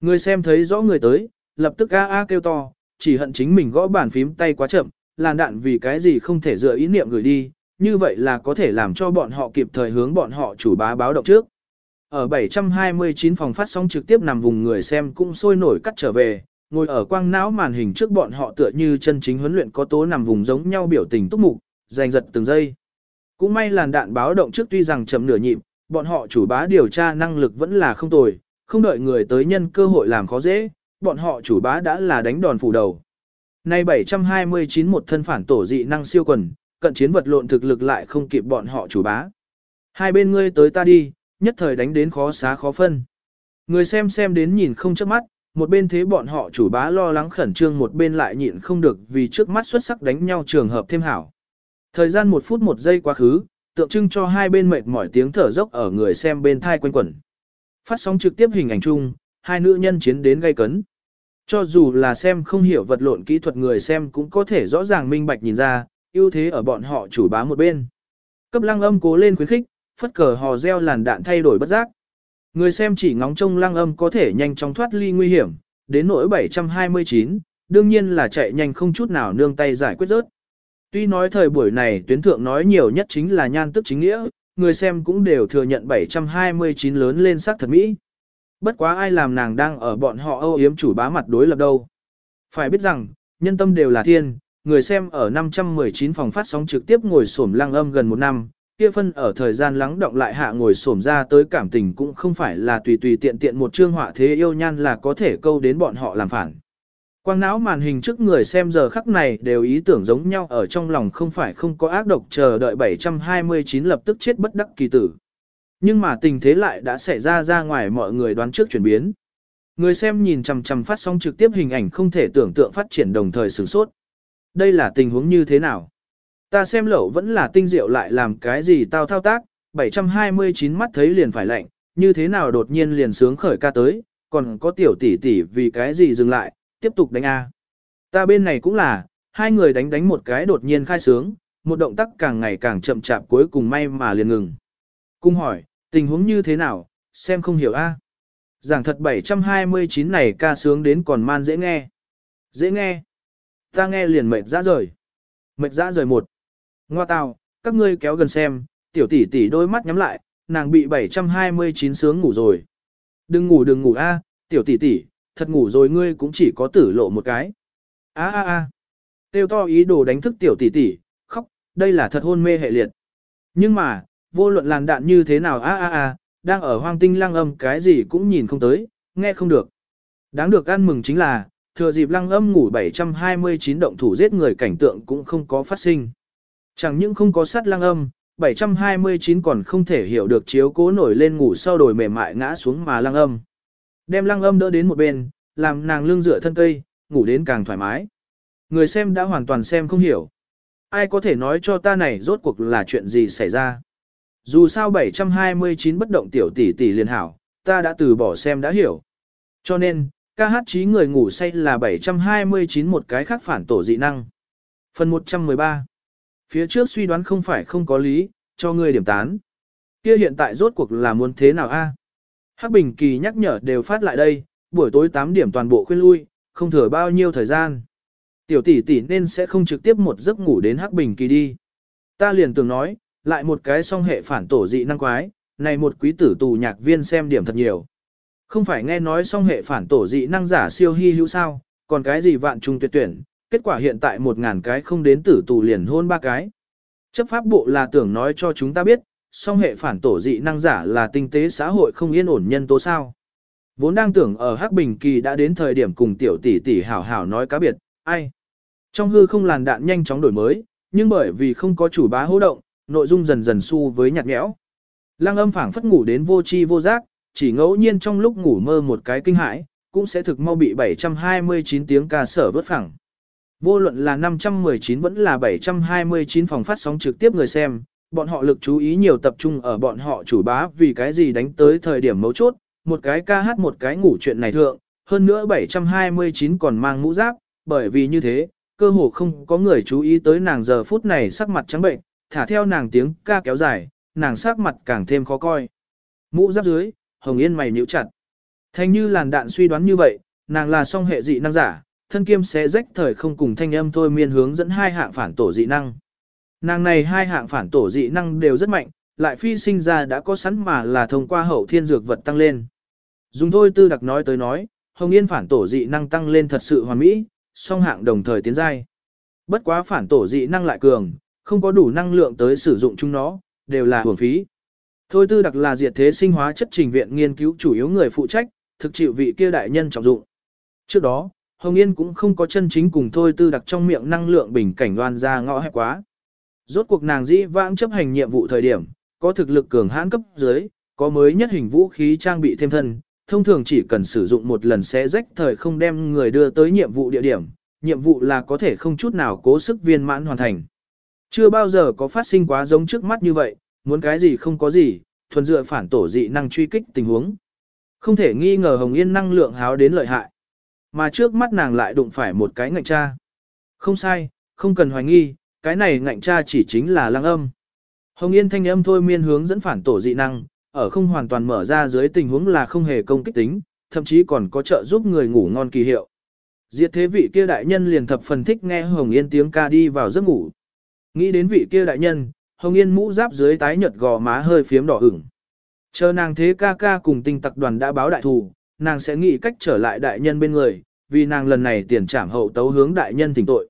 Người xem thấy rõ người tới, lập tức a a kêu to, chỉ hận chính mình gõ bàn phím tay quá chậm, làn đạn vì cái gì không thể dựa ý niệm gửi đi, như vậy là có thể làm cho bọn họ kịp thời hướng bọn họ chủ bá báo động trước. Ở 729 phòng phát sóng trực tiếp nằm vùng người xem cũng sôi nổi cắt trở về, ngồi ở quang não màn hình trước bọn họ tựa như chân chính huấn luyện có tố nằm vùng giống nhau biểu tình túc mục, giành giật từng giây. Cũng may làn đạn báo động trước tuy rằng chậm nửa nhịp, bọn họ chủ bá điều tra năng lực vẫn là không tồi, không đợi người tới nhân cơ hội làm khó dễ, bọn họ chủ bá đã là đánh đòn phủ đầu. Nay 729 một thân phản tổ dị năng siêu quần, cận chiến vật lộn thực lực lại không kịp bọn họ chủ bá. Hai bên ngươi tới ta đi, nhất thời đánh đến khó xá khó phân. Người xem xem đến nhìn không chớp mắt, một bên thế bọn họ chủ bá lo lắng khẩn trương một bên lại nhịn không được vì trước mắt xuất sắc đánh nhau trường hợp thêm hảo. Thời gian một phút một giây quá khứ, tượng trưng cho hai bên mệt mỏi tiếng thở dốc ở người xem bên thai quanh quẩn. Phát sóng trực tiếp hình ảnh chung, hai nữ nhân chiến đến gây cấn. Cho dù là xem không hiểu vật lộn kỹ thuật người xem cũng có thể rõ ràng minh bạch nhìn ra, ưu thế ở bọn họ chủ bá một bên. Cấp lăng âm cố lên khuyến khích, phất cờ hò reo làn đạn thay đổi bất giác. Người xem chỉ ngóng trông lăng âm có thể nhanh chóng thoát ly nguy hiểm, đến nỗi 729, đương nhiên là chạy nhanh không chút nào nương tay giải quyết rớt. Tuy nói thời buổi này tuyến thượng nói nhiều nhất chính là nhan tức chính nghĩa, người xem cũng đều thừa nhận 729 lớn lên sắc thật Mỹ. Bất quá ai làm nàng đang ở bọn họ âu yếm chủ bá mặt đối lập đâu. Phải biết rằng, nhân tâm đều là thiên, người xem ở 519 phòng phát sóng trực tiếp ngồi xổm lăng âm gần một năm, kia phân ở thời gian lắng động lại hạ ngồi xổm ra tới cảm tình cũng không phải là tùy tùy tiện tiện một chương họa thế yêu nhan là có thể câu đến bọn họ làm phản. Quang não màn hình trước người xem giờ khắc này đều ý tưởng giống nhau, ở trong lòng không phải không có ác độc chờ đợi 729 lập tức chết bất đắc kỳ tử. Nhưng mà tình thế lại đã xảy ra ra ngoài mọi người đoán trước chuyển biến. Người xem nhìn chằm chằm phát sóng trực tiếp hình ảnh không thể tưởng tượng phát triển đồng thời sửng sốt. Đây là tình huống như thế nào? Ta xem lẩu vẫn là tinh diệu lại làm cái gì tao thao tác, 729 mắt thấy liền phải lạnh, như thế nào đột nhiên liền sướng khởi ca tới, còn có tiểu tỷ tỷ vì cái gì dừng lại, tiếp tục đánh A. Ta bên này cũng là, hai người đánh đánh một cái đột nhiên khai sướng, một động tác càng ngày càng chậm chạp cuối cùng may mà liền ngừng. Cung hỏi, tình huống như thế nào, xem không hiểu A. Giảng thật 729 này ca sướng đến còn man dễ nghe. Dễ nghe. Ta nghe liền mệt ra rời. Mệt ra rời một. Ngoa tào, các ngươi kéo gần xem, tiểu tỷ tỷ đôi mắt nhắm lại, nàng bị 729 sướng ngủ rồi. Đừng ngủ đừng ngủ a, tiểu tỷ tỷ, thật ngủ rồi ngươi cũng chỉ có tử lộ một cái. A a a. Tiêu to ý đồ đánh thức tiểu tỷ tỷ, khóc, đây là thật hôn mê hệ liệt. Nhưng mà, vô luận làn đạn như thế nào a a a, đang ở hoang tinh lăng âm cái gì cũng nhìn không tới, nghe không được. Đáng được ăn mừng chính là, thừa dịp lăng âm ngủ 729 động thủ giết người cảnh tượng cũng không có phát sinh. Chẳng những không có sát lăng âm, 729 còn không thể hiểu được chiếu cố nổi lên ngủ sau đồi mềm mại ngã xuống mà lăng âm. Đem lăng âm đỡ đến một bên, làm nàng lưng dựa thân cây, ngủ đến càng thoải mái. Người xem đã hoàn toàn xem không hiểu. Ai có thể nói cho ta này rốt cuộc là chuyện gì xảy ra. Dù sao 729 bất động tiểu tỷ tỷ liền hảo, ta đã từ bỏ xem đã hiểu. Cho nên, Ca hát trí người ngủ say là 729 một cái khác phản tổ dị năng. Phần 113 Phía trước suy đoán không phải không có lý, cho ngươi điểm tán. Kia hiện tại rốt cuộc là muốn thế nào a? Hắc Bình Kỳ nhắc nhở đều phát lại đây, buổi tối 8 điểm toàn bộ khuyên lui, không thừa bao nhiêu thời gian. Tiểu tỷ tỷ nên sẽ không trực tiếp một giấc ngủ đến Hắc Bình Kỳ đi. Ta liền tưởng nói, lại một cái song hệ phản tổ dị năng quái, này một quý tử tù nhạc viên xem điểm thật nhiều. Không phải nghe nói song hệ phản tổ dị năng giả siêu hy hữu sao, còn cái gì vạn trùng tuyệt tuyển, kết quả hiện tại một ngàn cái không đến tử tù liền hôn ba cái. Chấp pháp bộ là tưởng nói cho chúng ta biết, song hệ phản tổ dị năng giả là tinh tế xã hội không yên ổn nhân tố sao. Vốn đang tưởng ở Hắc Bình Kỳ đã đến thời điểm cùng tiểu tỷ tỷ hảo hảo nói cá biệt, ai. Trong hư không làn đạn nhanh chóng đổi mới, nhưng bởi vì không có chủ bá hô động, nội dung dần dần su với nhạt nhẽo. Lăng âm phảng phất ngủ đến vô chi vô giác, chỉ ngẫu nhiên trong lúc ngủ mơ một cái kinh hãi, cũng sẽ thực mau bị 729 tiếng ca sở vớt phẳng. Vô luận là 519 vẫn là 729 phòng phát sóng trực tiếp người xem, bọn họ lực chú ý nhiều tập trung ở bọn họ chủ bá vì cái gì đánh tới thời điểm mấu chốt, một cái ca hát một cái ngủ chuyện này thượng, hơn nữa 729 còn mang mũ giáp, bởi vì như thế, cơ hồ không có người chú ý tới nàng giờ phút này sắc mặt trắng bệnh, thả theo nàng tiếng ca kéo dài, nàng sắc mặt càng thêm khó coi. Mũ giáp dưới, Hồng Yên mày nhíu chặt. Thành như làn đạn suy đoán như vậy, nàng là song hệ dị năng giả, thân kiêm sẽ rách thời không cùng thanh âm thôi miên hướng dẫn hai hạng phản tổ dị năng. Nàng này hai hạng phản tổ dị năng đều rất mạnh, lại phi sinh ra đã có sẵn mà là thông qua hậu thiên dược vật tăng lên. Dùng thôi tư đặc nói tới nói, Hồng Yên phản tổ dị năng tăng lên thật sự hoàn mỹ, song hạng đồng thời tiến giai. Bất quá phản tổ dị năng lại cường, không có đủ năng lượng tới sử dụng chúng nó, đều là hưởng phí. Thôi tư đặc là diệt thế sinh hóa chất trình viện nghiên cứu chủ yếu người phụ trách, thực chịu vị kia đại nhân trọng dụng. Trước đó, Hồng Yên cũng không có chân chính cùng thôi tư đặc trong miệng năng lượng bình cảnh đoan ra ngõ hẹp quá. Rốt cuộc nàng dĩ vãng chấp hành nhiệm vụ thời điểm, có thực lực cường hãn cấp dưới, có mới nhất hình vũ khí trang bị thêm thân, thông thường chỉ cần sử dụng một lần sẽ rách thời không đem người đưa tới nhiệm vụ địa điểm, nhiệm vụ là có thể không chút nào cố sức viên mãn hoàn thành. Chưa bao giờ có phát sinh quá giống trước mắt như vậy, muốn cái gì không có gì, thuần dựa phản tổ dị năng truy kích tình huống. Không thể nghi ngờ Hồng Yên năng lượng háo đến lợi hại. Mà trước mắt nàng lại đụng phải một cái ngạnh cha. Không sai, không cần hoài nghi, cái này ngạnh cha chỉ chính là lăng âm. Hồng Yên thanh âm thôi miên hướng dẫn phản tổ dị năng, ở không hoàn toàn mở ra dưới tình huống là không hề công kích tính, thậm chí còn có trợ giúp người ngủ ngon kỳ hiệu. Diệt thế vị kia đại nhân liền thập phần thích nghe Hồng Yên tiếng ca đi vào giấc ngủ. Nghĩ đến vị kia đại nhân, Hồng Yên mũ giáp dưới tái nhợt gò má hơi phiếm đỏ ửng. Chờ nàng thế ca ca cùng tinh tặc đoàn đã báo đại thù, nàng sẽ nghĩ cách trở lại đại nhân bên người, vì nàng lần này tiền trảm hậu tấu hướng đại nhân thỉnh tội.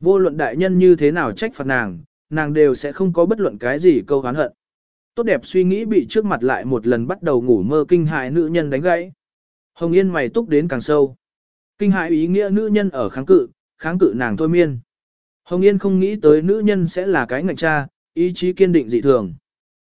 Vô luận đại nhân như thế nào trách phạt nàng, nàng đều sẽ không có bất luận cái gì câu hán hận. Tốt đẹp suy nghĩ bị trước mặt lại một lần bắt đầu ngủ mơ kinh hại nữ nhân đánh gãy. Hồng Yên mày túc đến càng sâu. Kinh hại ý nghĩa nữ nhân ở kháng cự, kháng cự nàng thôi miên. Hồng Yên không nghĩ tới nữ nhân sẽ là cái ngạch cha, ý chí kiên định dị thường.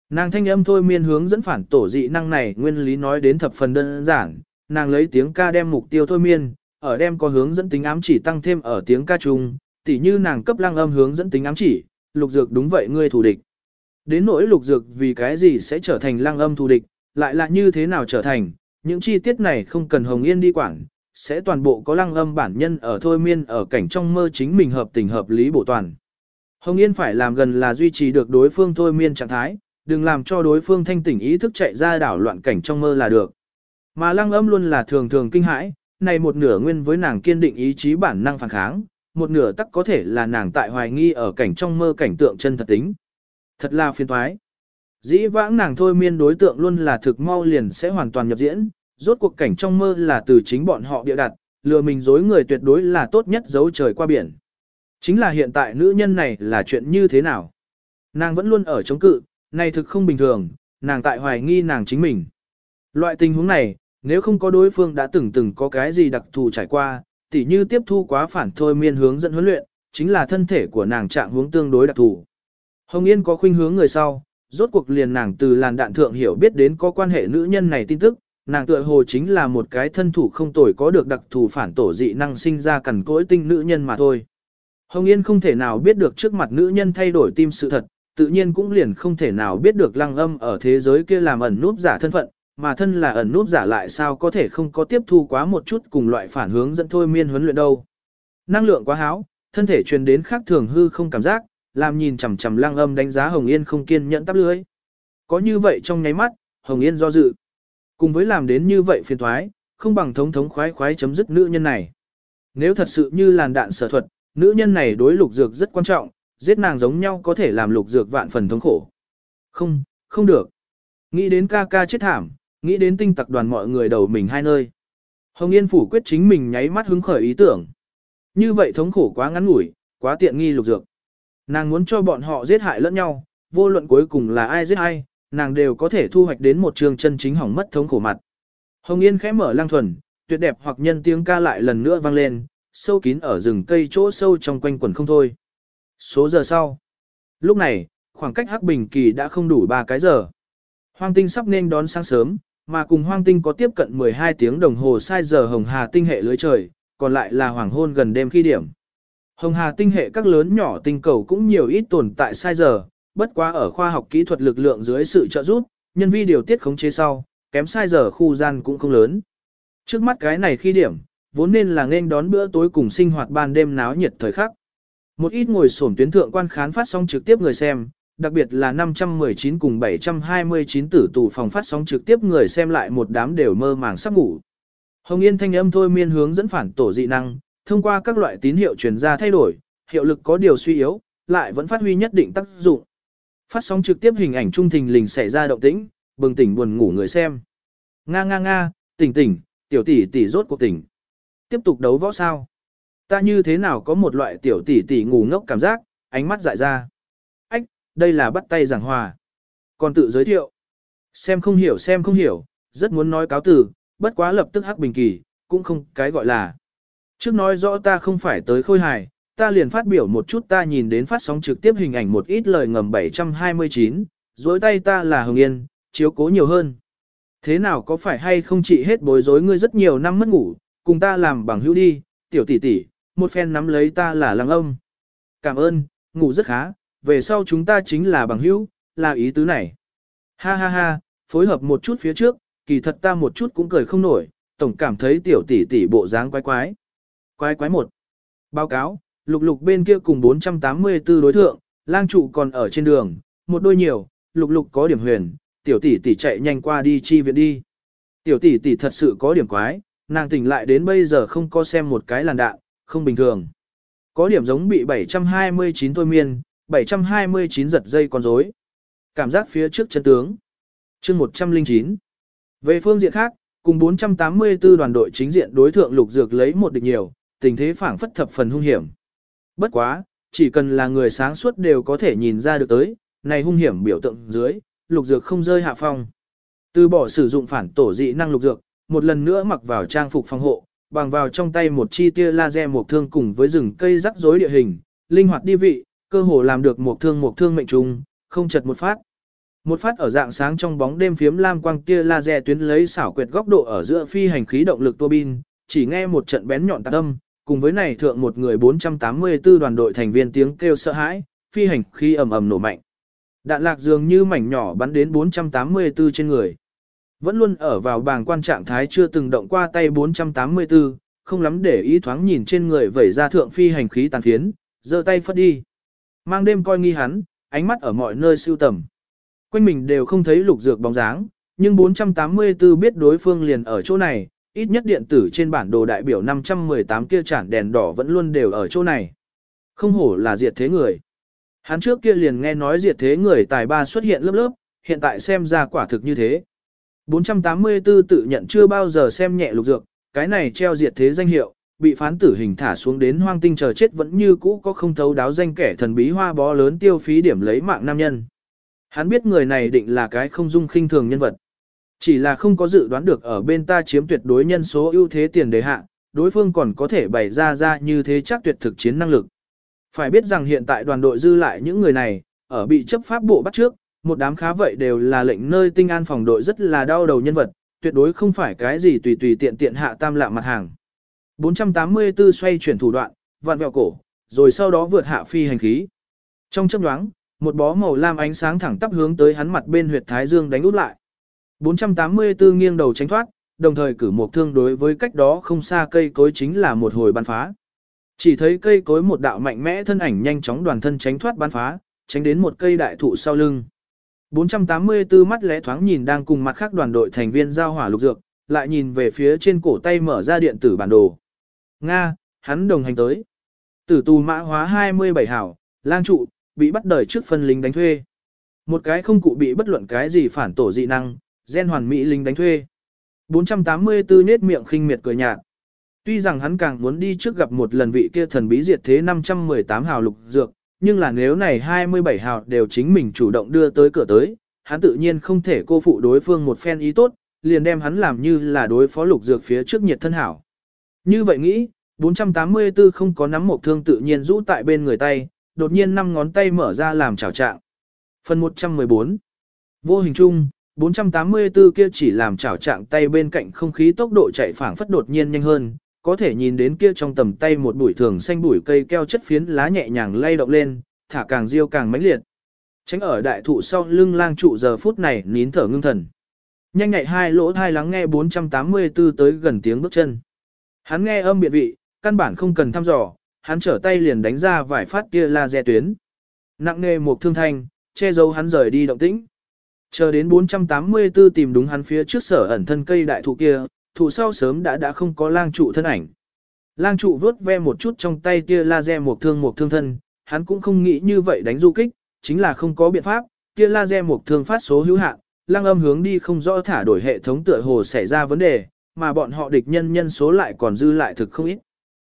Nàng thanh âm thôi miên hướng dẫn phản tổ dị năng này nguyên lý nói đến thập phần đơn giản, nàng lấy tiếng ca đem mục tiêu thôi miên, ở đem có hướng dẫn tính ám chỉ tăng thêm ở tiếng ca chung, tỉ như nàng cấp lăng âm hướng dẫn tính ám chỉ, lục dược đúng vậy ngươi thù địch. Đến nỗi lục dược vì cái gì sẽ trở thành lăng âm thù địch, lại là như thế nào trở thành, những chi tiết này không cần Hồng Yên đi quản, sẽ toàn bộ có lăng âm bản nhân ở thôi miên ở cảnh trong mơ chính mình hợp tình hợp lý bổ toàn. Hồng Yên phải làm gần là duy trì được đối phương thôi miên trạng thái, đừng làm cho đối phương thanh tỉnh ý thức chạy ra đảo loạn cảnh trong mơ là được. Mà lăng âm luôn là thường thường kinh hãi, này một nửa nguyên với nàng kiên định ý chí bản năng phản kháng, một nửa tắc có thể là nàng tại hoài nghi ở cảnh trong mơ cảnh tượng chân thật tính. Thật là phiền toái. Dĩ vãng nàng thôi miên đối tượng luôn là thực mau liền sẽ hoàn toàn nhập diễn, rốt cuộc cảnh trong mơ là từ chính bọn họ bịa đặt, lừa mình dối người tuyệt đối là tốt nhất giấu trời qua biển. Chính là hiện tại nữ nhân này là chuyện như thế nào? Nàng vẫn luôn ở chống cự, này thực không bình thường, nàng tại hoài nghi nàng chính mình. Loại tình huống này, nếu không có đối phương đã từng từng có cái gì đặc thù trải qua, tỉ như tiếp thu quá phản thôi miên hướng dẫn huấn luyện, chính là thân thể của nàng trạng hướng tương đối đặc thù. Hồng Yên có khuynh hướng người sau, rốt cuộc liền nàng từ làn đạn thượng hiểu biết đến có quan hệ nữ nhân này tin tức, nàng tựa hồ chính là một cái thân thủ không tồi có được đặc thù phản tổ dị năng sinh ra cẩn cỗi tinh nữ nhân mà thôi. Hồng Yên không thể nào biết được trước mặt nữ nhân thay đổi tim sự thật, tự nhiên cũng liền không thể nào biết được lăng âm ở thế giới kia làm ẩn núp giả thân phận, mà thân là ẩn núp giả lại sao có thể không có tiếp thu quá một chút cùng loại phản hướng dẫn thôi miên huấn luyện đâu. Năng lượng quá háo, thân thể truyền đến khác thường hư không cảm giác, làm nhìn chằm chằm lăng âm đánh giá Hồng Yên không kiên nhẫn tắp lưới. Có như vậy trong nháy mắt, Hồng Yên do dự. Cùng với làm đến như vậy phiền thoái, không bằng thống thống khoái khoái chấm dứt nữ nhân này. Nếu thật sự như làn đạn sở thuật, nữ nhân này đối lục dược rất quan trọng, giết nàng giống nhau có thể làm lục dược vạn phần thống khổ. Không, không được. Nghĩ đến ca ca chết thảm, nghĩ đến tinh tặc đoàn mọi người đầu mình hai nơi. Hồng Yên phủ quyết chính mình nháy mắt hứng khởi ý tưởng. Như vậy thống khổ quá ngắn ngủi, quá tiện nghi lục dược. Nàng muốn cho bọn họ giết hại lẫn nhau, vô luận cuối cùng là ai giết ai, nàng đều có thể thu hoạch đến một trường chân chính hỏng mất thống khổ mặt. Hồng Yên khẽ mở lang thuần, tuyệt đẹp hoặc nhân tiếng ca lại lần nữa vang lên, sâu kín ở rừng cây chỗ sâu trong quanh quần không thôi. Số giờ sau. Lúc này, khoảng cách Hắc Bình Kỳ đã không đủ 3 cái giờ. Hoang tinh sắp nên đón sáng sớm, mà cùng hoang tinh có tiếp cận 12 tiếng đồng hồ sai giờ hồng hà tinh hệ lưới trời, còn lại là hoàng hôn gần đêm khi điểm. Hồng hà tinh hệ các lớn nhỏ tinh cầu cũng nhiều ít tồn tại sai giờ, bất quá ở khoa học kỹ thuật lực lượng dưới sự trợ giúp, nhân vi điều tiết khống chế sau, kém sai giờ khu gian cũng không lớn. Trước mắt cái này khi điểm, vốn nên là nên đón bữa tối cùng sinh hoạt ban đêm náo nhiệt thời khắc. Một ít ngồi sổm tuyến thượng quan khán phát sóng trực tiếp người xem, đặc biệt là 519 cùng 729 tử tù phòng phát sóng trực tiếp người xem lại một đám đều mơ màng sắp ngủ. Hồng Yên thanh âm thôi miên hướng dẫn phản tổ dị năng, thông qua các loại tín hiệu truyền ra thay đổi, hiệu lực có điều suy yếu, lại vẫn phát huy nhất định tác dụng. Phát sóng trực tiếp hình ảnh trung thình lình xảy ra động tĩnh, bừng tỉnh buồn ngủ người xem. Nga nga nga, tỉnh tỉnh, tiểu tỷ tỷ rốt cuộc tỉnh. Tiếp tục đấu võ sao? Ta như thế nào có một loại tiểu tỷ tỷ ngủ ngốc cảm giác, ánh mắt dại ra. Đây là bắt tay giảng hòa. Còn tự giới thiệu. Xem không hiểu xem không hiểu, rất muốn nói cáo từ, bất quá lập tức hắc bình kỳ, cũng không cái gọi là. Trước nói rõ ta không phải tới khôi hài, ta liền phát biểu một chút ta nhìn đến phát sóng trực tiếp hình ảnh một ít lời ngầm 729, dối tay ta là Hồng Yên, chiếu cố nhiều hơn. Thế nào có phải hay không chị hết bối rối ngươi rất nhiều năm mất ngủ, cùng ta làm bằng hữu đi, tiểu tỷ tỷ, một phen nắm lấy ta là lăng âm. Cảm ơn, ngủ rất khá, về sau chúng ta chính là bằng hữu, là ý tứ này. Ha ha ha, phối hợp một chút phía trước, kỳ thật ta một chút cũng cười không nổi, tổng cảm thấy tiểu tỷ tỷ bộ dáng quái quái. Quái quái một. Báo cáo, lục lục bên kia cùng 484 đối thượng, lang trụ còn ở trên đường, một đôi nhiều, lục lục có điểm huyền, tiểu tỷ tỷ chạy nhanh qua đi chi viện đi. Tiểu tỷ tỷ thật sự có điểm quái, nàng tỉnh lại đến bây giờ không có xem một cái làn đạn, không bình thường. Có điểm giống bị 729 thôi miên, 729 giật dây con rối. Cảm giác phía trước chân tướng. chương 109. Về phương diện khác, cùng 484 đoàn đội chính diện đối thượng lục dược lấy một địch nhiều, tình thế phảng phất thập phần hung hiểm. Bất quá, chỉ cần là người sáng suốt đều có thể nhìn ra được tới, này hung hiểm biểu tượng dưới, lục dược không rơi hạ phong. Từ bỏ sử dụng phản tổ dị năng lục dược, một lần nữa mặc vào trang phục phòng hộ, bằng vào trong tay một chi tia laser một thương cùng với rừng cây rắc rối địa hình, linh hoạt đi vị, cơ hồ làm được một thương một thương mệnh trùng, không chật một phát. Một phát ở dạng sáng trong bóng đêm phiếm lam quang tia laser tuyến lấy xảo quyệt góc độ ở giữa phi hành khí động lực tua bin, chỉ nghe một trận bén nhọn tạc âm, cùng với này thượng một người 484 đoàn đội thành viên tiếng kêu sợ hãi, phi hành khí ầm ầm nổ mạnh. Đạn lạc dường như mảnh nhỏ bắn đến 484 trên người. Vẫn luôn ở vào bàng quan trạng thái chưa từng động qua tay 484, không lắm để ý thoáng nhìn trên người vẩy ra thượng phi hành khí tàn phiến, giơ tay phất đi. Mang đêm coi nghi hắn, ánh mắt ở mọi nơi siêu tầm. Quanh mình đều không thấy lục dược bóng dáng, nhưng 484 biết đối phương liền ở chỗ này, ít nhất điện tử trên bản đồ đại biểu 518 kia chản đèn đỏ vẫn luôn đều ở chỗ này. Không hổ là diệt thế người. Hắn trước kia liền nghe nói diệt thế người tài ba xuất hiện lớp lớp, hiện tại xem ra quả thực như thế. 484 tự nhận chưa bao giờ xem nhẹ lục dược, cái này treo diệt thế danh hiệu, bị phán tử hình thả xuống đến hoang tinh chờ chết vẫn như cũ có không thấu đáo danh kẻ thần bí hoa bó lớn tiêu phí điểm lấy mạng nam nhân. Hắn biết người này định là cái không dung khinh thường nhân vật. Chỉ là không có dự đoán được ở bên ta chiếm tuyệt đối nhân số ưu thế tiền đề hạ, đối phương còn có thể bày ra ra như thế chắc tuyệt thực chiến năng lực. Phải biết rằng hiện tại đoàn đội dư lại những người này, ở bị chấp pháp bộ bắt trước, một đám khá vậy đều là lệnh nơi tinh an phòng đội rất là đau đầu nhân vật, tuyệt đối không phải cái gì tùy tùy tiện tiện hạ tam lạ mặt hàng. 484 xoay chuyển thủ đoạn, vặn vẹo cổ, rồi sau đó vượt hạ phi hành khí. Trong chớp nhoáng, một bó màu lam ánh sáng thẳng tắp hướng tới hắn mặt bên huyệt thái dương đánh út lại. 484 nghiêng đầu tránh thoát, đồng thời cử một thương đối với cách đó không xa cây cối chính là một hồi bắn phá. Chỉ thấy cây cối một đạo mạnh mẽ thân ảnh nhanh chóng đoàn thân tránh thoát bắn phá, tránh đến một cây đại thụ sau lưng. 484 mắt lẽ thoáng nhìn đang cùng mặt khác đoàn đội thành viên giao hỏa lục dược, lại nhìn về phía trên cổ tay mở ra điện tử bản đồ. Nga, hắn đồng hành tới. Tử tù mã hóa 27 hảo, lang trụ, bị bắt đời trước phân lính đánh thuê. Một cái không cụ bị bất luận cái gì phản tổ dị năng, gen hoàn mỹ lính đánh thuê. 484 nết miệng khinh miệt cười nhạt. Tuy rằng hắn càng muốn đi trước gặp một lần vị kia thần bí diệt thế 518 hào lục dược, nhưng là nếu này 27 hào đều chính mình chủ động đưa tới cửa tới, hắn tự nhiên không thể cô phụ đối phương một phen ý tốt, liền đem hắn làm như là đối phó lục dược phía trước nhiệt thân hảo. Như vậy nghĩ, 484 không có nắm một thương tự nhiên rũ tại bên người tay, đột nhiên năm ngón tay mở ra làm chảo trạng. Phần 114 Vô hình chung, 484 kia chỉ làm chảo trạng tay bên cạnh không khí tốc độ chạy phảng phất đột nhiên nhanh hơn, có thể nhìn đến kia trong tầm tay một bụi thường xanh bụi cây keo chất phiến lá nhẹ nhàng lay động lên, thả càng riêu càng mãnh liệt. Tránh ở đại thụ sau lưng lang trụ giờ phút này nín thở ngưng thần. Nhanh nhạy hai lỗ thai lắng nghe 484 tới gần tiếng bước chân. Hắn nghe âm biệt vị, căn bản không cần thăm dò, hắn trở tay liền đánh ra vài phát kia laser tuyến. Nặng nề một thương thanh, che giấu hắn rời đi động tĩnh. Chờ đến 484 tìm đúng hắn phía trước sở ẩn thân cây đại thụ kia, thụ sau sớm đã đã không có lang trụ thân ảnh. Lang trụ vớt ve một chút trong tay kia laser một thương một thương thân, hắn cũng không nghĩ như vậy đánh du kích, chính là không có biện pháp, kia laser một thương phát số hữu hạn, lang âm hướng đi không rõ thả đổi hệ thống tựa hồ xảy ra vấn đề, mà bọn họ địch nhân nhân số lại còn dư lại thực không ít.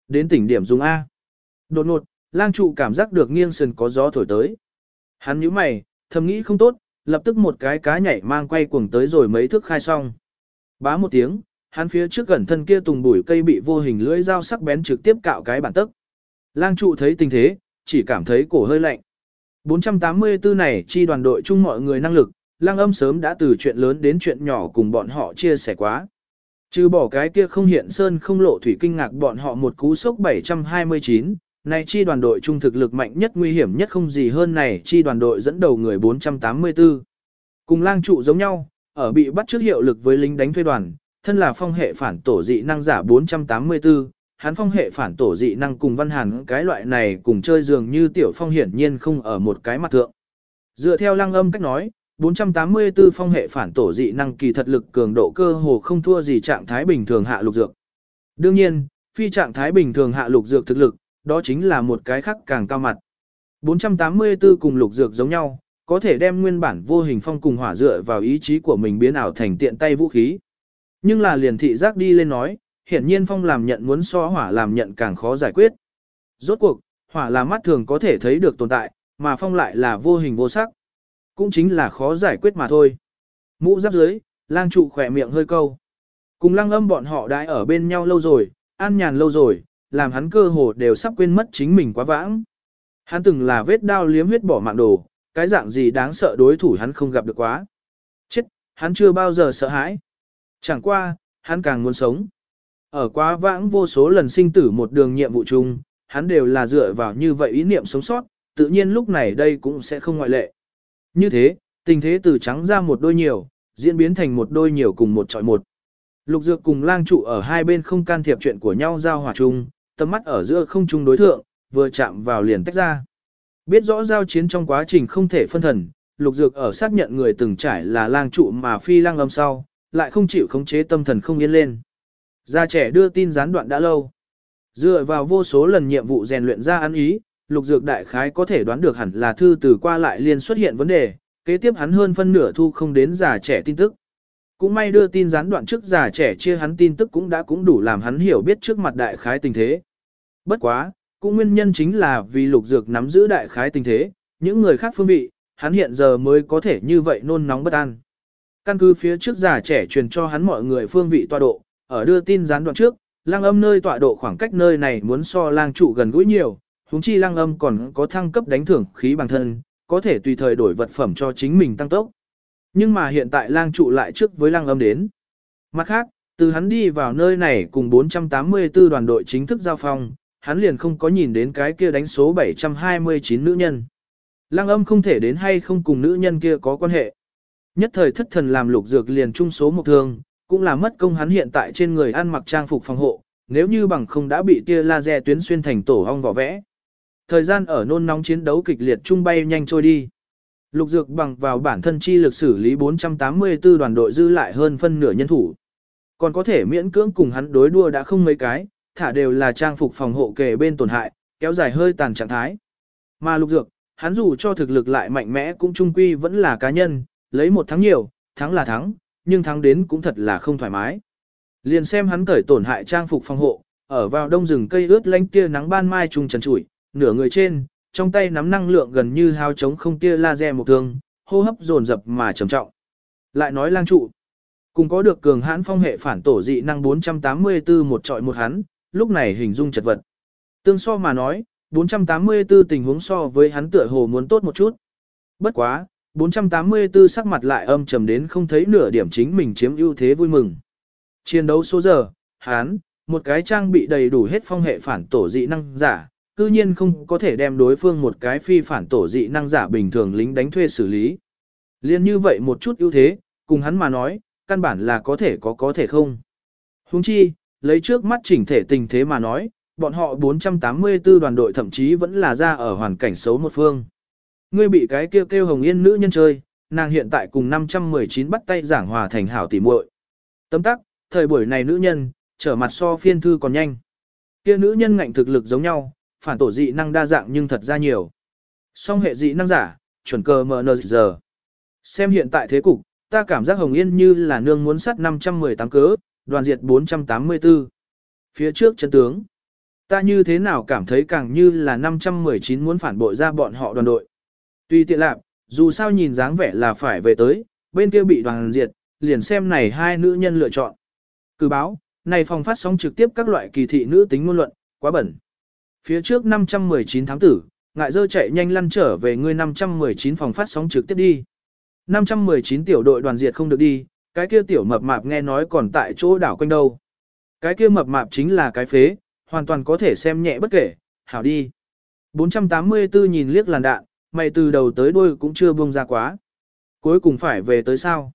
Đến tỉnh điểm dùng A. Đột ngột, lang trụ cảm giác được nghiêng sườn có gió thổi tới. Hắn nhíu mày, thầm nghĩ không tốt, lập tức một cái cá nhảy mang quay cuồng tới rồi mấy thước khai xong. Bá một tiếng, hắn phía trước gần thân kia tùng bụi cây bị vô hình lưỡi dao sắc bén trực tiếp cạo cái bản tức. Lang trụ thấy tình thế, chỉ cảm thấy cổ hơi lạnh. 484 này chi đoàn đội chung mọi người năng lực, lang âm sớm đã từ chuyện lớn đến chuyện nhỏ cùng bọn họ chia sẻ quá. Trừ bỏ cái kia không hiện sơn không lộ thủy kinh ngạc bọn họ một cú sốc 729, này chi đoàn đội trung thực lực mạnh nhất nguy hiểm nhất không gì hơn này chi đoàn đội dẫn đầu người 484. Cùng lang trụ giống nhau, ở bị bắt trước hiệu lực với lính đánh thuê đoàn, thân là phong hệ phản tổ dị năng giả 484, hắn phong hệ phản tổ dị năng cùng văn hàn cái loại này cùng chơi dường như tiểu phong hiển nhiên không ở một cái mặt thượng. Dựa theo lăng âm cách nói, 484 phong hệ phản tổ dị năng kỳ thật lực cường độ cơ hồ không thua gì trạng thái bình thường hạ lục dược. Đương nhiên, phi trạng thái bình thường hạ lục dược thực lực, đó chính là một cái khác càng cao mặt. 484 cùng lục dược giống nhau, có thể đem nguyên bản vô hình phong cùng hỏa dựa vào ý chí của mình biến ảo thành tiện tay vũ khí. Nhưng là liền thị giác đi lên nói, hiển nhiên phong làm nhận muốn so hỏa làm nhận càng khó giải quyết. Rốt cuộc, hỏa là mắt thường có thể thấy được tồn tại, mà phong lại là vô hình vô sắc. Cũng chính là khó giải quyết mà thôi. Mũ giáp dưới, lang trụ khỏe miệng hơi câu. Cùng lăng âm bọn họ đã ở bên nhau lâu rồi, an nhàn lâu rồi, làm hắn cơ hồ đều sắp quên mất chính mình quá vãng. Hắn từng là vết đao liếm huyết bỏ mạng đồ, cái dạng gì đáng sợ đối thủ hắn không gặp được quá. Chết, hắn chưa bao giờ sợ hãi. Chẳng qua, hắn càng muốn sống. Ở quá vãng vô số lần sinh tử một đường nhiệm vụ chung, hắn đều là dựa vào như vậy ý niệm sống sót, tự nhiên lúc này đây cũng sẽ không ngoại lệ. Như thế, tình thế từ trắng ra một đôi nhiều, diễn biến thành một đôi nhiều cùng một trọi một. Lục dược cùng lang trụ ở hai bên không can thiệp chuyện của nhau giao hòa chung, tầm mắt ở giữa không chung đối thượng, vừa chạm vào liền tách ra. Biết rõ giao chiến trong quá trình không thể phân thần, lục dược ở xác nhận người từng trải là lang trụ mà phi lang lâm sau, lại không chịu khống chế tâm thần không yên lên. Gia trẻ đưa tin gián đoạn đã lâu. Dựa vào vô số lần nhiệm vụ rèn luyện ra ăn ý, lục dược đại khái có thể đoán được hẳn là thư từ qua lại liên xuất hiện vấn đề, kế tiếp hắn hơn phân nửa thu không đến già trẻ tin tức. Cũng may đưa tin gián đoạn trước già trẻ chia hắn tin tức cũng đã cũng đủ làm hắn hiểu biết trước mặt đại khái tình thế. Bất quá, cũng nguyên nhân chính là vì lục dược nắm giữ đại khái tình thế, những người khác phương vị, hắn hiện giờ mới có thể như vậy nôn nóng bất an. Căn cứ phía trước già trẻ truyền cho hắn mọi người phương vị tọa độ, ở đưa tin gián đoạn trước, lang âm nơi tọa độ khoảng cách nơi này muốn so lang trụ gần gũi nhiều, huống chi lang âm còn có thăng cấp đánh thưởng khí bằng thân, có thể tùy thời đổi vật phẩm cho chính mình tăng tốc. Nhưng mà hiện tại lang trụ lại trước với lang âm đến. Mặt khác, từ hắn đi vào nơi này cùng 484 đoàn đội chính thức giao phong, hắn liền không có nhìn đến cái kia đánh số 729 nữ nhân. Lang âm không thể đến hay không cùng nữ nhân kia có quan hệ. Nhất thời thất thần làm lục dược liền trung số một thương, cũng là mất công hắn hiện tại trên người ăn mặc trang phục phòng hộ, nếu như bằng không đã bị tia laser tuyến xuyên thành tổ ong vỏ vẽ. Thời gian ở nôn nóng chiến đấu kịch liệt trung bay nhanh trôi đi. Lục dược bằng vào bản thân chi lực xử lý 484 đoàn đội dư lại hơn phân nửa nhân thủ. Còn có thể miễn cưỡng cùng hắn đối đua đã không mấy cái, thả đều là trang phục phòng hộ kề bên tổn hại, kéo dài hơi tàn trạng thái. Mà lục dược, hắn dù cho thực lực lại mạnh mẽ cũng trung quy vẫn là cá nhân, lấy một thắng nhiều, thắng là thắng, nhưng thắng đến cũng thật là không thoải mái. Liền xem hắn cởi tổn hại trang phục phòng hộ, ở vào đông rừng cây ướt lánh tia nắng ban mai trùng trần trụi, nửa người trên, trong tay nắm năng lượng gần như hao chống không tia laser một thương, hô hấp dồn dập mà trầm trọng. Lại nói lang trụ, cùng có được cường hãn phong hệ phản tổ dị năng 484 một trọi một hắn, lúc này hình dung chật vật. Tương so mà nói, 484 tình huống so với hắn tựa hồ muốn tốt một chút. Bất quá, 484 sắc mặt lại âm trầm đến không thấy nửa điểm chính mình chiếm ưu thế vui mừng. Chiến đấu số giờ, hắn, một cái trang bị đầy đủ hết phong hệ phản tổ dị năng giả, cư nhiên không có thể đem đối phương một cái phi phản tổ dị năng giả bình thường lính đánh thuê xử lý. Liên như vậy một chút ưu thế, cùng hắn mà nói, căn bản là có thể có có thể không. Huống chi, lấy trước mắt chỉnh thể tình thế mà nói, bọn họ 484 đoàn đội thậm chí vẫn là ra ở hoàn cảnh xấu một phương. Ngươi bị cái kêu kêu hồng yên nữ nhân chơi, nàng hiện tại cùng 519 bắt tay giảng hòa thành hảo tỉ muội. Tấm tắc, thời buổi này nữ nhân, trở mặt so phiên thư còn nhanh. Kia nữ nhân ngạnh thực lực giống nhau, phản tổ dị năng đa dạng nhưng thật ra nhiều. Song hệ dị năng giả, chuẩn cờ mờ giờ. Xem hiện tại thế cục, ta cảm giác Hồng Yên như là nương muốn sắt 518 cớ, đoàn diệt 484. Phía trước chân tướng, ta như thế nào cảm thấy càng như là 519 muốn phản bội ra bọn họ đoàn đội. Tuy tiện lạc, dù sao nhìn dáng vẻ là phải về tới, bên kia bị đoàn diệt, liền xem này hai nữ nhân lựa chọn. Cử báo, này phòng phát sóng trực tiếp các loại kỳ thị nữ tính ngôn luận, quá bẩn. Phía trước 519 tháng tử, ngại dơ chạy nhanh lăn trở về ngươi 519 phòng phát sóng trực tiếp đi. 519 tiểu đội đoàn diệt không được đi, cái kia tiểu mập mạp nghe nói còn tại chỗ đảo quanh đâu. Cái kia mập mạp chính là cái phế, hoàn toàn có thể xem nhẹ bất kể, hảo đi. 484 nhìn liếc làn đạn, mày từ đầu tới đuôi cũng chưa buông ra quá. Cuối cùng phải về tới sao?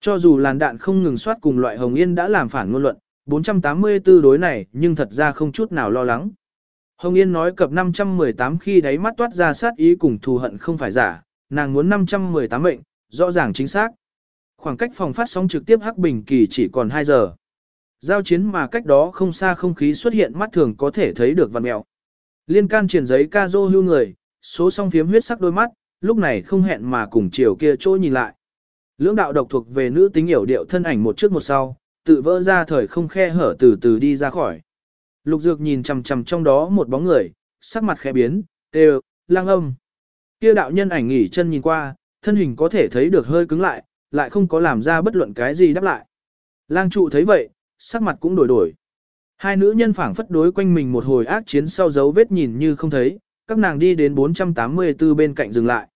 Cho dù làn đạn không ngừng soát cùng loại Hồng Yên đã làm phản ngôn luận, 484 đối này nhưng thật ra không chút nào lo lắng. Hồng Yên nói cập 518 khi đáy mắt toát ra sát ý cùng thù hận không phải giả, nàng muốn 518 mệnh, rõ ràng chính xác. Khoảng cách phòng phát sóng trực tiếp Hắc Bình Kỳ chỉ còn 2 giờ. Giao chiến mà cách đó không xa không khí xuất hiện mắt thường có thể thấy được văn mẹo. Liên can triển giấy ca dô hưu người, số song phiếm huyết sắc đôi mắt, lúc này không hẹn mà cùng chiều kia trôi nhìn lại. Lưỡng đạo độc thuộc về nữ tính hiểu điệu thân ảnh một trước một sau, tự vỡ ra thời không khe hở từ từ đi ra khỏi. Lục Dược nhìn chằm chằm trong đó một bóng người, sắc mặt khẽ biến, đều, lang âm. Kia đạo nhân ảnh nghỉ chân nhìn qua, thân hình có thể thấy được hơi cứng lại, lại không có làm ra bất luận cái gì đáp lại. Lang trụ thấy vậy, sắc mặt cũng đổi đổi. Hai nữ nhân phảng phất đối quanh mình một hồi ác chiến sau dấu vết nhìn như không thấy, các nàng đi đến 484 bên cạnh dừng lại.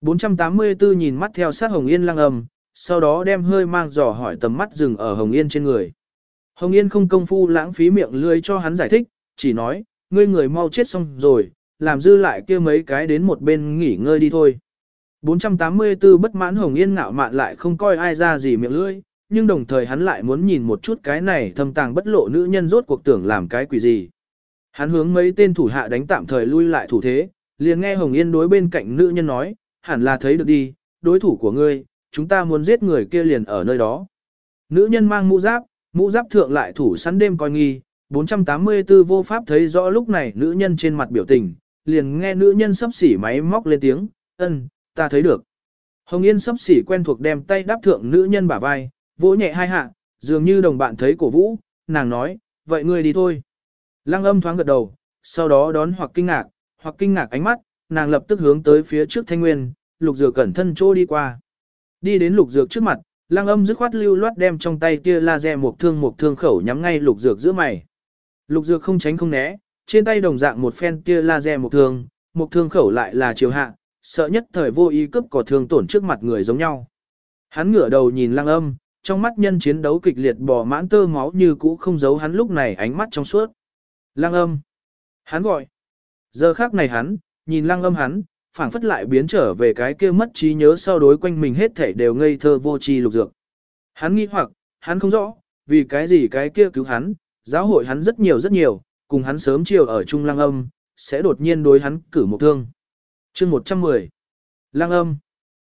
484 nhìn mắt theo sát Hồng Yên lang âm, sau đó đem hơi mang dò hỏi tầm mắt dừng ở Hồng Yên trên người. Hồng Yên không công phu lãng phí miệng lưỡi cho hắn giải thích, chỉ nói, ngươi người mau chết xong rồi, làm dư lại kia mấy cái đến một bên nghỉ ngơi đi thôi. 484 bất mãn Hồng Yên ngạo mạn lại không coi ai ra gì miệng lưỡi, nhưng đồng thời hắn lại muốn nhìn một chút cái này thâm tàng bất lộ nữ nhân rốt cuộc tưởng làm cái quỷ gì. Hắn hướng mấy tên thủ hạ đánh tạm thời lui lại thủ thế, liền nghe Hồng Yên đối bên cạnh nữ nhân nói, hẳn là thấy được đi, đối thủ của ngươi, chúng ta muốn giết người kia liền ở nơi đó. Nữ nhân mang mũ giáp, mũ giáp thượng lại thủ sẵn đêm coi nghi, 484 vô pháp thấy rõ lúc này nữ nhân trên mặt biểu tình, liền nghe nữ nhân sắp xỉ máy móc lên tiếng, ân, ta thấy được. Hồng Yên sắp xỉ quen thuộc đem tay đáp thượng nữ nhân bả vai, vỗ nhẹ hai hạ, dường như đồng bạn thấy cổ vũ, nàng nói, vậy ngươi đi thôi. Lăng âm thoáng gật đầu, sau đó đón hoặc kinh ngạc, hoặc kinh ngạc ánh mắt, nàng lập tức hướng tới phía trước thanh nguyên, lục dược cẩn thân trô đi qua. Đi đến lục dược trước mặt, lăng âm dứt khoát lưu loát đem trong tay tia laser một thương một thương khẩu nhắm ngay lục dược giữa mày. Lục dược không tránh không né, trên tay đồng dạng một phen tia laser một thương, một thương khẩu lại là chiều hạ, sợ nhất thời vô ý cướp cỏ thương tổn trước mặt người giống nhau. Hắn ngửa đầu nhìn lăng âm, trong mắt nhân chiến đấu kịch liệt bò mãn tơ máu như cũ không giấu hắn lúc này ánh mắt trong suốt. Lăng âm. Hắn gọi. Giờ khác này hắn, nhìn lăng âm hắn, phảng phất lại biến trở về cái kia mất trí nhớ sau đối quanh mình hết thể đều ngây thơ vô tri lục dược. Hắn nghĩ hoặc, hắn không rõ, vì cái gì cái kia cứu hắn, giáo hội hắn rất nhiều rất nhiều, cùng hắn sớm chiều ở Trung Lăng Âm, sẽ đột nhiên đối hắn cử một thương. chương 110 Lăng Âm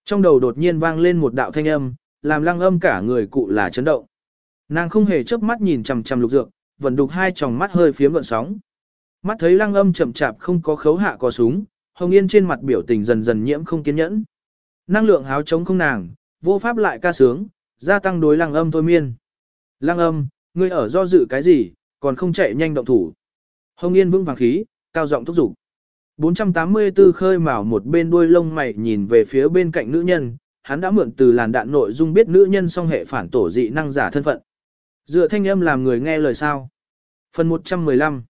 Trong đầu đột nhiên vang lên một đạo thanh âm, làm Lăng Âm cả người cụ là chấn động. Nàng không hề chớp mắt nhìn chằm chằm lục dược, vẫn đục hai tròng mắt hơi phiếm gợn sóng. Mắt thấy Lăng Âm chậm chạp không có khấu hạ có súng, Hồng Yên trên mặt biểu tình dần dần nhiễm không kiên nhẫn. Năng lượng háo chống không nàng, vô pháp lại ca sướng, gia tăng đối Lăng Âm thôi miên. Lăng Âm, ngươi ở do dự cái gì, còn không chạy nhanh động thủ. Hồng Yên vững vàng khí, cao giọng thúc giục. 484 khơi mào một bên đuôi lông mày nhìn về phía bên cạnh nữ nhân, hắn đã mượn từ làn đạn nội dung biết nữ nhân song hệ phản tổ dị năng giả thân phận. Dựa thanh âm làm người nghe lời sao. Phần 115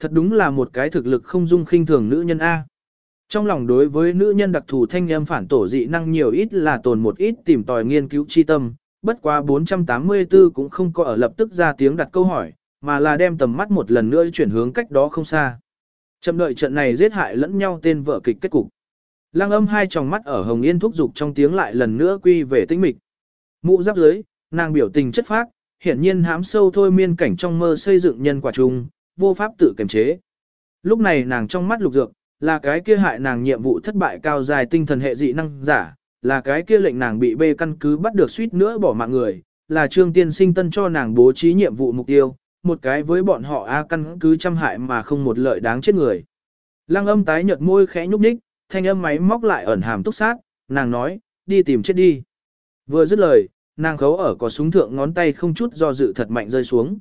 Thật đúng là một cái thực lực không dung khinh thường nữ nhân A. Trong lòng đối với nữ nhân đặc thù thanh âm phản tổ dị năng nhiều ít là tồn một ít tìm tòi nghiên cứu chi tâm, bất quá 484 cũng không có ở lập tức ra tiếng đặt câu hỏi, mà là đem tầm mắt một lần nữa chuyển hướng cách đó không xa. Chậm đợi trận này giết hại lẫn nhau tên vợ kịch kết cục. Lăng âm hai tròng mắt ở Hồng Yên thúc dục trong tiếng lại lần nữa quy về tinh mịch. Mũ giáp dưới, nàng biểu tình chất phác, hiển nhiên hám sâu thôi miên cảnh trong mơ xây dựng nhân quả chung, vô pháp tự kiềm chế. Lúc này nàng trong mắt lục dược, là cái kia hại nàng nhiệm vụ thất bại cao dài tinh thần hệ dị năng giả, là cái kia lệnh nàng bị bê căn cứ bắt được suýt nữa bỏ mạng người, là trương tiên sinh tân cho nàng bố trí nhiệm vụ mục tiêu, một cái với bọn họ A căn cứ trăm hại mà không một lợi đáng chết người. Lăng âm tái nhợt môi khẽ nhúc nhích, thanh âm máy móc lại ẩn hàm túc sát, nàng nói, đi tìm chết đi. Vừa dứt lời, nàng khấu ở có súng thượng ngón tay không chút do dự thật mạnh rơi xuống.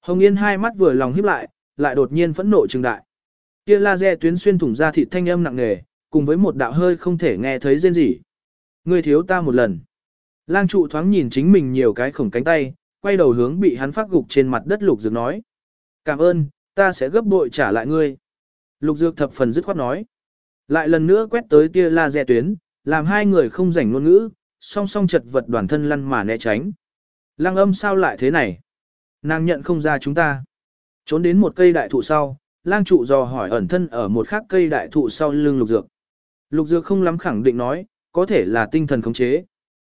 Hồng Yên hai mắt vừa lòng híp lại, lại đột nhiên phẫn nộ trừng đại. Kia laser tuyến xuyên thủng ra thịt thanh âm nặng nề, cùng với một đạo hơi không thể nghe thấy rên rỉ. Ngươi thiếu ta một lần. Lang trụ thoáng nhìn chính mình nhiều cái khổng cánh tay, quay đầu hướng bị hắn phát gục trên mặt đất lục dược nói. Cảm ơn, ta sẽ gấp bội trả lại ngươi. Lục dược thập phần dứt khoát nói. Lại lần nữa quét tới tia laser tuyến, làm hai người không rảnh ngôn ngữ, song song chật vật đoàn thân lăn mà né tránh. Lăng âm sao lại thế này? Nàng nhận không ra chúng ta. Trốn đến một cây đại thụ sau, lang trụ dò hỏi ẩn thân ở một khắc cây đại thụ sau lưng lục dược. Lục dược không lắm khẳng định nói, có thể là tinh thần khống chế.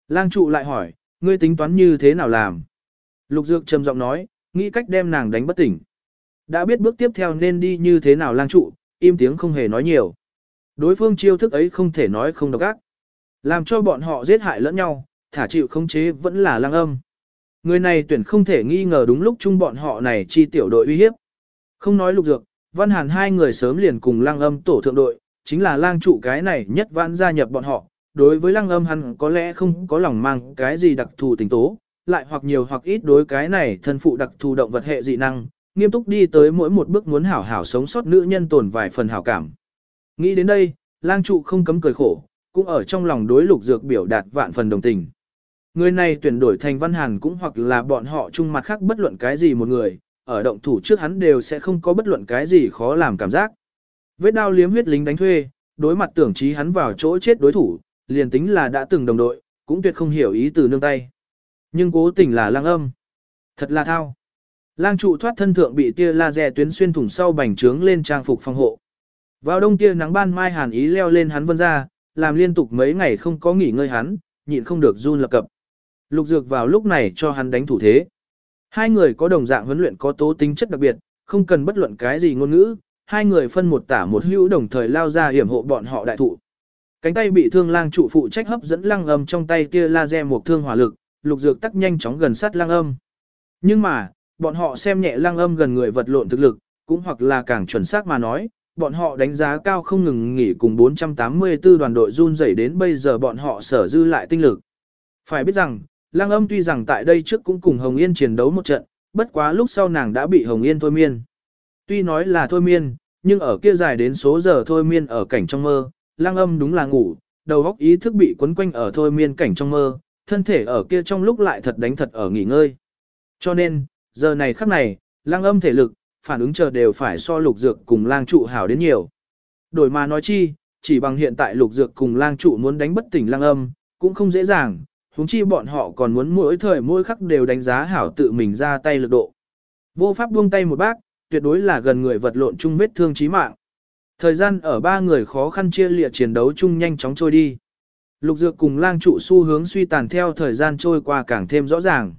Lang trụ lại hỏi, ngươi tính toán như thế nào làm? Lục dược trầm giọng nói, nghĩ cách đem nàng đánh bất tỉnh. Đã biết bước tiếp theo nên đi như thế nào lang trụ, im tiếng không hề nói nhiều. Đối phương chiêu thức ấy không thể nói không độc ác. Làm cho bọn họ giết hại lẫn nhau, thả chịu khống chế vẫn là lang âm. Người này tuyển không thể nghi ngờ đúng lúc chung bọn họ này chi tiểu đội uy hiếp. Không nói lục dược, văn hàn hai người sớm liền cùng lang âm tổ thượng đội, chính là lang trụ cái này nhất vãn gia nhập bọn họ. Đối với lang âm hắn có lẽ không có lòng mang cái gì đặc thù tình tố, lại hoặc nhiều hoặc ít đối cái này thân phụ đặc thù động vật hệ dị năng, nghiêm túc đi tới mỗi một bước muốn hảo hảo sống sót nữ nhân tồn vài phần hảo cảm. Nghĩ đến đây, lang trụ không cấm cười khổ, cũng ở trong lòng đối lục dược biểu đạt vạn phần đồng tình. Người này tuyển đổi thành văn hàn cũng hoặc là bọn họ chung mặt khác bất luận cái gì một người, ở động thủ trước hắn đều sẽ không có bất luận cái gì khó làm cảm giác. Vết đao liếm huyết lính đánh thuê, đối mặt tưởng trí hắn vào chỗ chết đối thủ, liền tính là đã từng đồng đội, cũng tuyệt không hiểu ý từ nương tay. Nhưng cố tình là lang âm. Thật là thao. Lang trụ thoát thân thượng bị tia laser tuyến xuyên thủng sau bành trướng lên trang phục phòng hộ. Vào đông tia nắng ban mai hàn ý leo lên hắn vân ra, làm liên tục mấy ngày không có nghỉ ngơi hắn, nhịn không được run lập cập. Lục dược vào lúc này cho hắn đánh thủ thế. Hai người có đồng dạng huấn luyện có tố tính chất đặc biệt, không cần bất luận cái gì ngôn ngữ, hai người phân một tả một hữu đồng thời lao ra hiểm hộ bọn họ đại thụ. Cánh tay bị thương lang trụ phụ trách hấp dẫn Lang âm trong tay tia laser một thương hỏa lực, lục dược tắc nhanh chóng gần sát Lang âm. Nhưng mà, bọn họ xem nhẹ Lang âm gần người vật lộn thực lực, cũng hoặc là càng chuẩn xác mà nói, bọn họ đánh giá cao không ngừng nghỉ cùng 484 đoàn đội run rẩy đến bây giờ bọn họ sở dư lại tinh lực. Phải biết rằng, lăng âm tuy rằng tại đây trước cũng cùng Hồng Yên chiến đấu một trận, bất quá lúc sau nàng đã bị Hồng Yên thôi miên. Tuy nói là thôi miên, nhưng ở kia dài đến số giờ thôi miên ở cảnh trong mơ, lăng âm đúng là ngủ, đầu óc ý thức bị quấn quanh ở thôi miên cảnh trong mơ, thân thể ở kia trong lúc lại thật đánh thật ở nghỉ ngơi. Cho nên, giờ này khắc này, lang âm thể lực, phản ứng chờ đều phải so lục dược cùng lang trụ hảo đến nhiều. Đổi mà nói chi, chỉ bằng hiện tại lục dược cùng lang trụ muốn đánh bất tỉnh lang âm, cũng không dễ dàng, huống chi bọn họ còn muốn mỗi thời mỗi khắc đều đánh giá hảo tự mình ra tay lực độ. Vô pháp buông tay một bác, tuyệt đối là gần người vật lộn chung vết thương chí mạng. Thời gian ở ba người khó khăn chia liệt chiến đấu chung nhanh chóng trôi đi. Lục dược cùng lang trụ xu hướng suy tàn theo thời gian trôi qua càng thêm rõ ràng.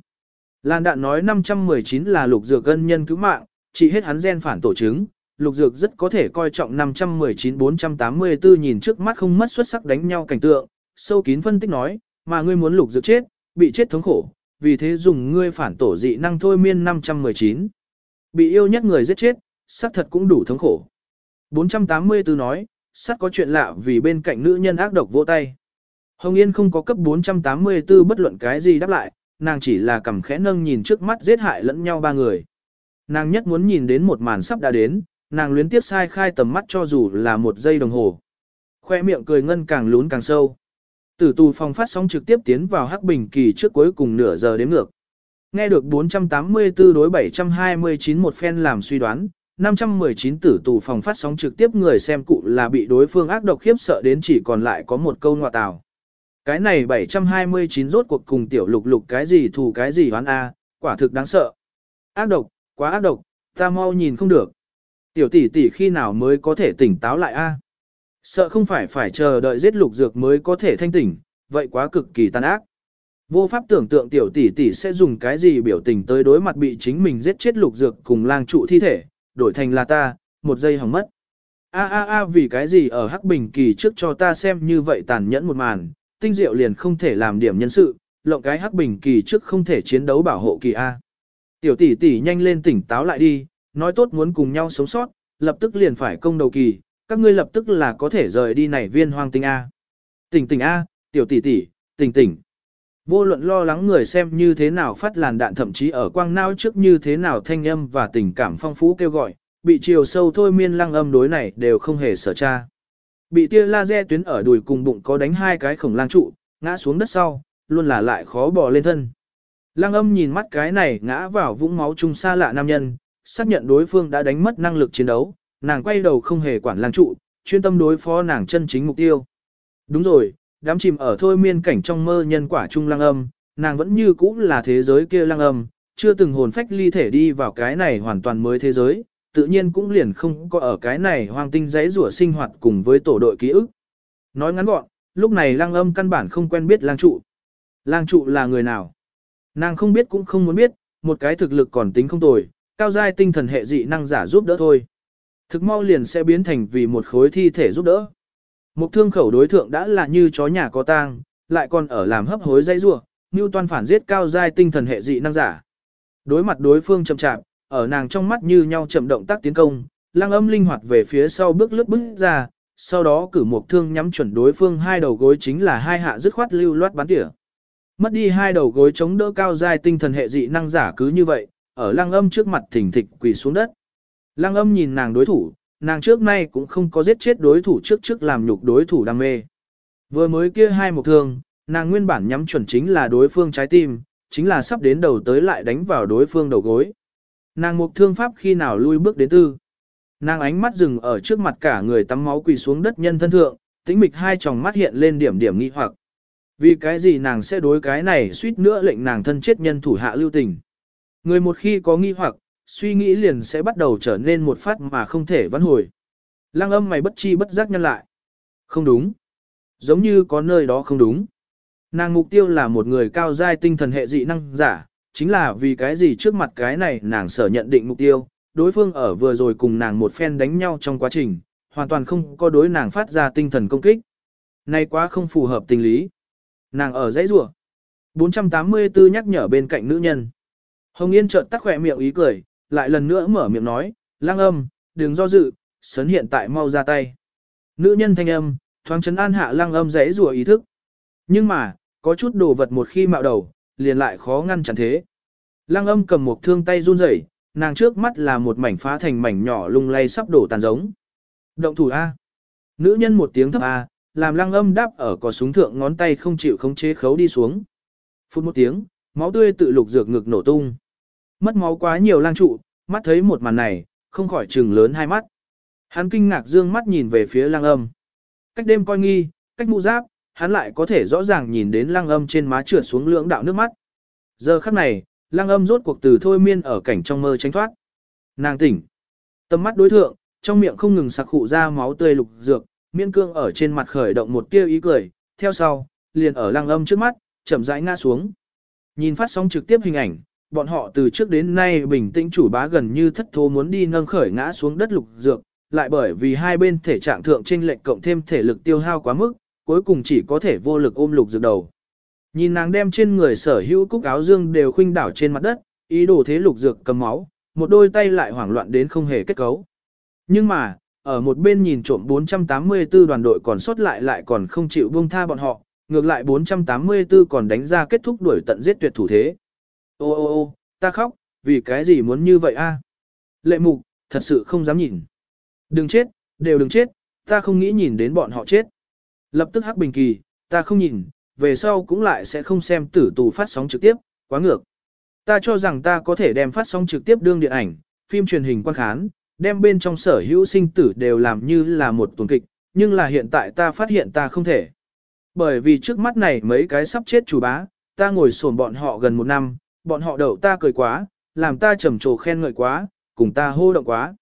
Lan đạn nói 519 là lục dược gân nhân cứu mạng, chỉ hết hắn gen phản tổ chứng. Lục dược rất có thể coi trọng 519-484 nhìn trước mắt không mất xuất sắc đánh nhau cảnh tượng. Sâu kín phân tích nói, mà ngươi muốn lục dược chết, bị chết thống khổ, vì thế dùng ngươi phản tổ dị năng thôi miên 519. Bị yêu nhất người giết chết, xác thật cũng đủ thống khổ. 484 nói, sát có chuyện lạ vì bên cạnh nữ nhân ác độc vỗ tay. Hồng Yên không có cấp 484 bất luận cái gì đáp lại, nàng chỉ là cầm khẽ nâng nhìn trước mắt giết hại lẫn nhau ba người. Nàng nhất muốn nhìn đến một màn sắp đã đến, nàng luyến tiếp sai khai tầm mắt cho dù là một giây đồng hồ. Khoe miệng cười ngân càng lún càng sâu. Tử tù phòng phát sóng trực tiếp tiến vào hắc bình kỳ trước cuối cùng nửa giờ đến ngược. Nghe được 484 đối 729 một phen làm suy đoán, 519 tử tù phòng phát sóng trực tiếp người xem cụ là bị đối phương ác độc khiếp sợ đến chỉ còn lại có một câu ngọa tào. Cái này 729 rốt cuộc cùng tiểu lục lục cái gì thù cái gì hoán a, quả thực đáng sợ. Ác độc, quá ác độc, ta mau nhìn không được. Tiểu tỷ tỷ khi nào mới có thể tỉnh táo lại a? Sợ không phải phải chờ đợi giết lục dược mới có thể thanh tỉnh, vậy quá cực kỳ tàn ác. Vô pháp tưởng tượng tiểu tỷ tỷ sẽ dùng cái gì biểu tình tới đối mặt bị chính mình giết chết lục dược cùng lang trụ thi thể, đổi thành là ta, một giây hỏng mất. A a a vì cái gì ở Hắc Bình kỳ trước cho ta xem như vậy tàn nhẫn một màn, tinh diệu liền không thể làm điểm nhân sự, lộng cái Hắc Bình kỳ trước không thể chiến đấu bảo hộ kỳ A. Tiểu tỷ tỷ nhanh lên tỉnh táo lại đi, nói tốt muốn cùng nhau sống sót, lập tức liền phải công đầu kỳ, các ngươi lập tức là có thể rời đi này viên hoang tinh A. Tỉnh tỉnh A, tiểu tỷ tỷ, tỉnh tỉnh. Vô luận lo lắng người xem như thế nào phát làn đạn thậm chí ở quang não trước như thế nào thanh âm và tình cảm phong phú kêu gọi, bị chiều sâu thôi miên lăng âm đối này đều không hề sở tra. Bị tia laser tuyến ở đùi cùng bụng có đánh hai cái khổng lang trụ, ngã xuống đất sau, luôn là lại khó bò lên thân. Lăng âm nhìn mắt cái này ngã vào vũng máu chung xa lạ nam nhân, xác nhận đối phương đã đánh mất năng lực chiến đấu, nàng quay đầu không hề quản lang trụ, chuyên tâm đối phó nàng chân chính mục tiêu. Đúng rồi, đám chìm ở thôi miên cảnh trong mơ nhân quả chung Lang âm, nàng vẫn như cũ là thế giới kia Lang âm, chưa từng hồn phách ly thể đi vào cái này hoàn toàn mới thế giới, tự nhiên cũng liền không có ở cái này hoang tinh giấy rủa sinh hoạt cùng với tổ đội ký ức. Nói ngắn gọn, lúc này Lang âm căn bản không quen biết lang trụ. Lang trụ là người nào? Nàng không biết cũng không muốn biết, một cái thực lực còn tính không tồi, cao giai tinh thần hệ dị năng giả giúp đỡ thôi. Thực mau liền sẽ biến thành vì một khối thi thể giúp đỡ. Một thương khẩu đối thượng đã là như chó nhà có tang, lại còn ở làm hấp hối dây rua, như toàn phản giết cao giai tinh thần hệ dị năng giả. Đối mặt đối phương chậm chạp, ở nàng trong mắt như nhau chậm động tác tiến công, lăng âm linh hoạt về phía sau bước lướt bước ra, sau đó cử một thương nhắm chuẩn đối phương hai đầu gối chính là hai hạ dứt khoát lưu loát bắn tỉa. Mất đi hai đầu gối chống đỡ cao giai tinh thần hệ dị năng giả cứ như vậy, ở lăng âm trước mặt thỉnh thịch quỳ xuống đất. Lăng âm nhìn nàng đối thủ, nàng trước nay cũng không có giết chết đối thủ trước trước làm nhục đối thủ đam mê. Vừa mới kia hai một thương, nàng nguyên bản nhắm chuẩn chính là đối phương trái tim, chính là sắp đến đầu tới lại đánh vào đối phương đầu gối. Nàng một thương pháp khi nào lui bước đến tư. Nàng ánh mắt dừng ở trước mặt cả người tắm máu quỳ xuống đất nhân thân thượng, tĩnh mịch hai tròng mắt hiện lên điểm điểm nghi hoặc. Vì cái gì nàng sẽ đối cái này suýt nữa lệnh nàng thân chết nhân thủ hạ lưu tình. Người một khi có nghi hoặc, suy nghĩ liền sẽ bắt đầu trở nên một phát mà không thể vãn hồi. Lăng âm mày bất chi bất giác nhân lại. Không đúng. Giống như có nơi đó không đúng. Nàng mục tiêu là một người cao giai tinh thần hệ dị năng giả, chính là vì cái gì trước mặt cái này nàng sở nhận định mục tiêu, đối phương ở vừa rồi cùng nàng một phen đánh nhau trong quá trình, hoàn toàn không có đối nàng phát ra tinh thần công kích. nay quá không phù hợp tình lý. Nàng ở dãy rủa 484 nhắc nhở bên cạnh nữ nhân. Hồng Yên chợt tắc khỏe miệng ý cười, lại lần nữa mở miệng nói, lang âm, đừng do dự, sấn hiện tại mau ra tay. Nữ nhân thanh âm, thoáng chấn an hạ lang âm dễ rùa ý thức. Nhưng mà, có chút đồ vật một khi mạo đầu, liền lại khó ngăn chặn thế. Lang âm cầm một thương tay run rẩy, nàng trước mắt là một mảnh phá thành mảnh nhỏ lung lay sắp đổ tàn giống. Động thủ A. Nữ nhân một tiếng thấp A, làm lăng âm đáp ở có súng thượng ngón tay không chịu khống chế khấu đi xuống. Phút một tiếng, máu tươi tự lục dược ngực nổ tung. Mất máu quá nhiều lang trụ, mắt thấy một màn này, không khỏi trừng lớn hai mắt. Hắn kinh ngạc dương mắt nhìn về phía lang âm. Cách đêm coi nghi, cách mũ giáp, hắn lại có thể rõ ràng nhìn đến lang âm trên má trượt xuống lưỡng đạo nước mắt. Giờ khắc này, lang âm rốt cuộc từ thôi miên ở cảnh trong mơ tránh thoát. Nàng tỉnh. Tâm mắt đối thượng, trong miệng không ngừng sặc khụ ra máu tươi lục dược, miên cương ở trên mặt khởi động một tia ý cười, theo sau, liền ở lang âm trước mắt, chậm rãi ngã xuống. Nhìn phát sóng trực tiếp hình ảnh, bọn họ từ trước đến nay bình tĩnh chủ bá gần như thất thố muốn đi nâng khởi ngã xuống đất lục dược, lại bởi vì hai bên thể trạng thượng trên lệnh cộng thêm thể lực tiêu hao quá mức, cuối cùng chỉ có thể vô lực ôm lục dược đầu. Nhìn nàng đem trên người sở hữu cúc áo dương đều khuynh đảo trên mặt đất, ý đồ thế lục dược cầm máu, một đôi tay lại hoảng loạn đến không hề kết cấu. Nhưng mà, ở một bên nhìn trộm 484 đoàn đội còn sót lại lại còn không chịu buông tha bọn họ, ngược lại 484 còn đánh ra kết thúc đuổi tận giết tuyệt thủ thế. Ô ô ô, ta khóc, vì cái gì muốn như vậy a? Lệ mục, thật sự không dám nhìn. Đừng chết, đều đừng chết, ta không nghĩ nhìn đến bọn họ chết. Lập tức hắc bình kỳ, ta không nhìn, về sau cũng lại sẽ không xem tử tù phát sóng trực tiếp, quá ngược. Ta cho rằng ta có thể đem phát sóng trực tiếp đương điện ảnh, phim truyền hình quan khán, đem bên trong sở hữu sinh tử đều làm như là một tuần kịch, nhưng là hiện tại ta phát hiện ta không thể. Bởi vì trước mắt này mấy cái sắp chết chủ bá, ta ngồi sổn bọn họ gần một năm, bọn họ đậu ta cười quá, làm ta trầm trồ khen ngợi quá, cùng ta hô động quá.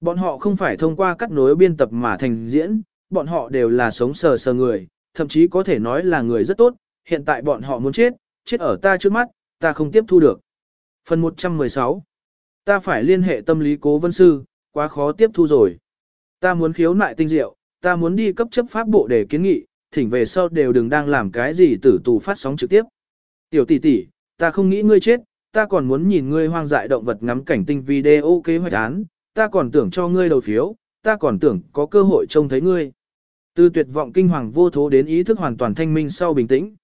Bọn họ không phải thông qua cắt nối biên tập mà thành diễn, bọn họ đều là sống sờ sờ người, thậm chí có thể nói là người rất tốt, hiện tại bọn họ muốn chết, chết ở ta trước mắt, ta không tiếp thu được. Phần 116 Ta phải liên hệ tâm lý cố vân sư, quá khó tiếp thu rồi. Ta muốn khiếu nại tinh diệu, ta muốn đi cấp chấp pháp bộ để kiến nghị, thỉnh về sau đều đừng đang làm cái gì tử tù phát sóng trực tiếp. Tiểu tỷ tỷ, ta không nghĩ ngươi chết, ta còn muốn nhìn ngươi hoang dại động vật ngắm cảnh tinh video kế hoạch án, ta còn tưởng cho ngươi đầu phiếu, ta còn tưởng có cơ hội trông thấy ngươi. Từ tuyệt vọng kinh hoàng vô thố đến ý thức hoàn toàn thanh minh sau bình tĩnh.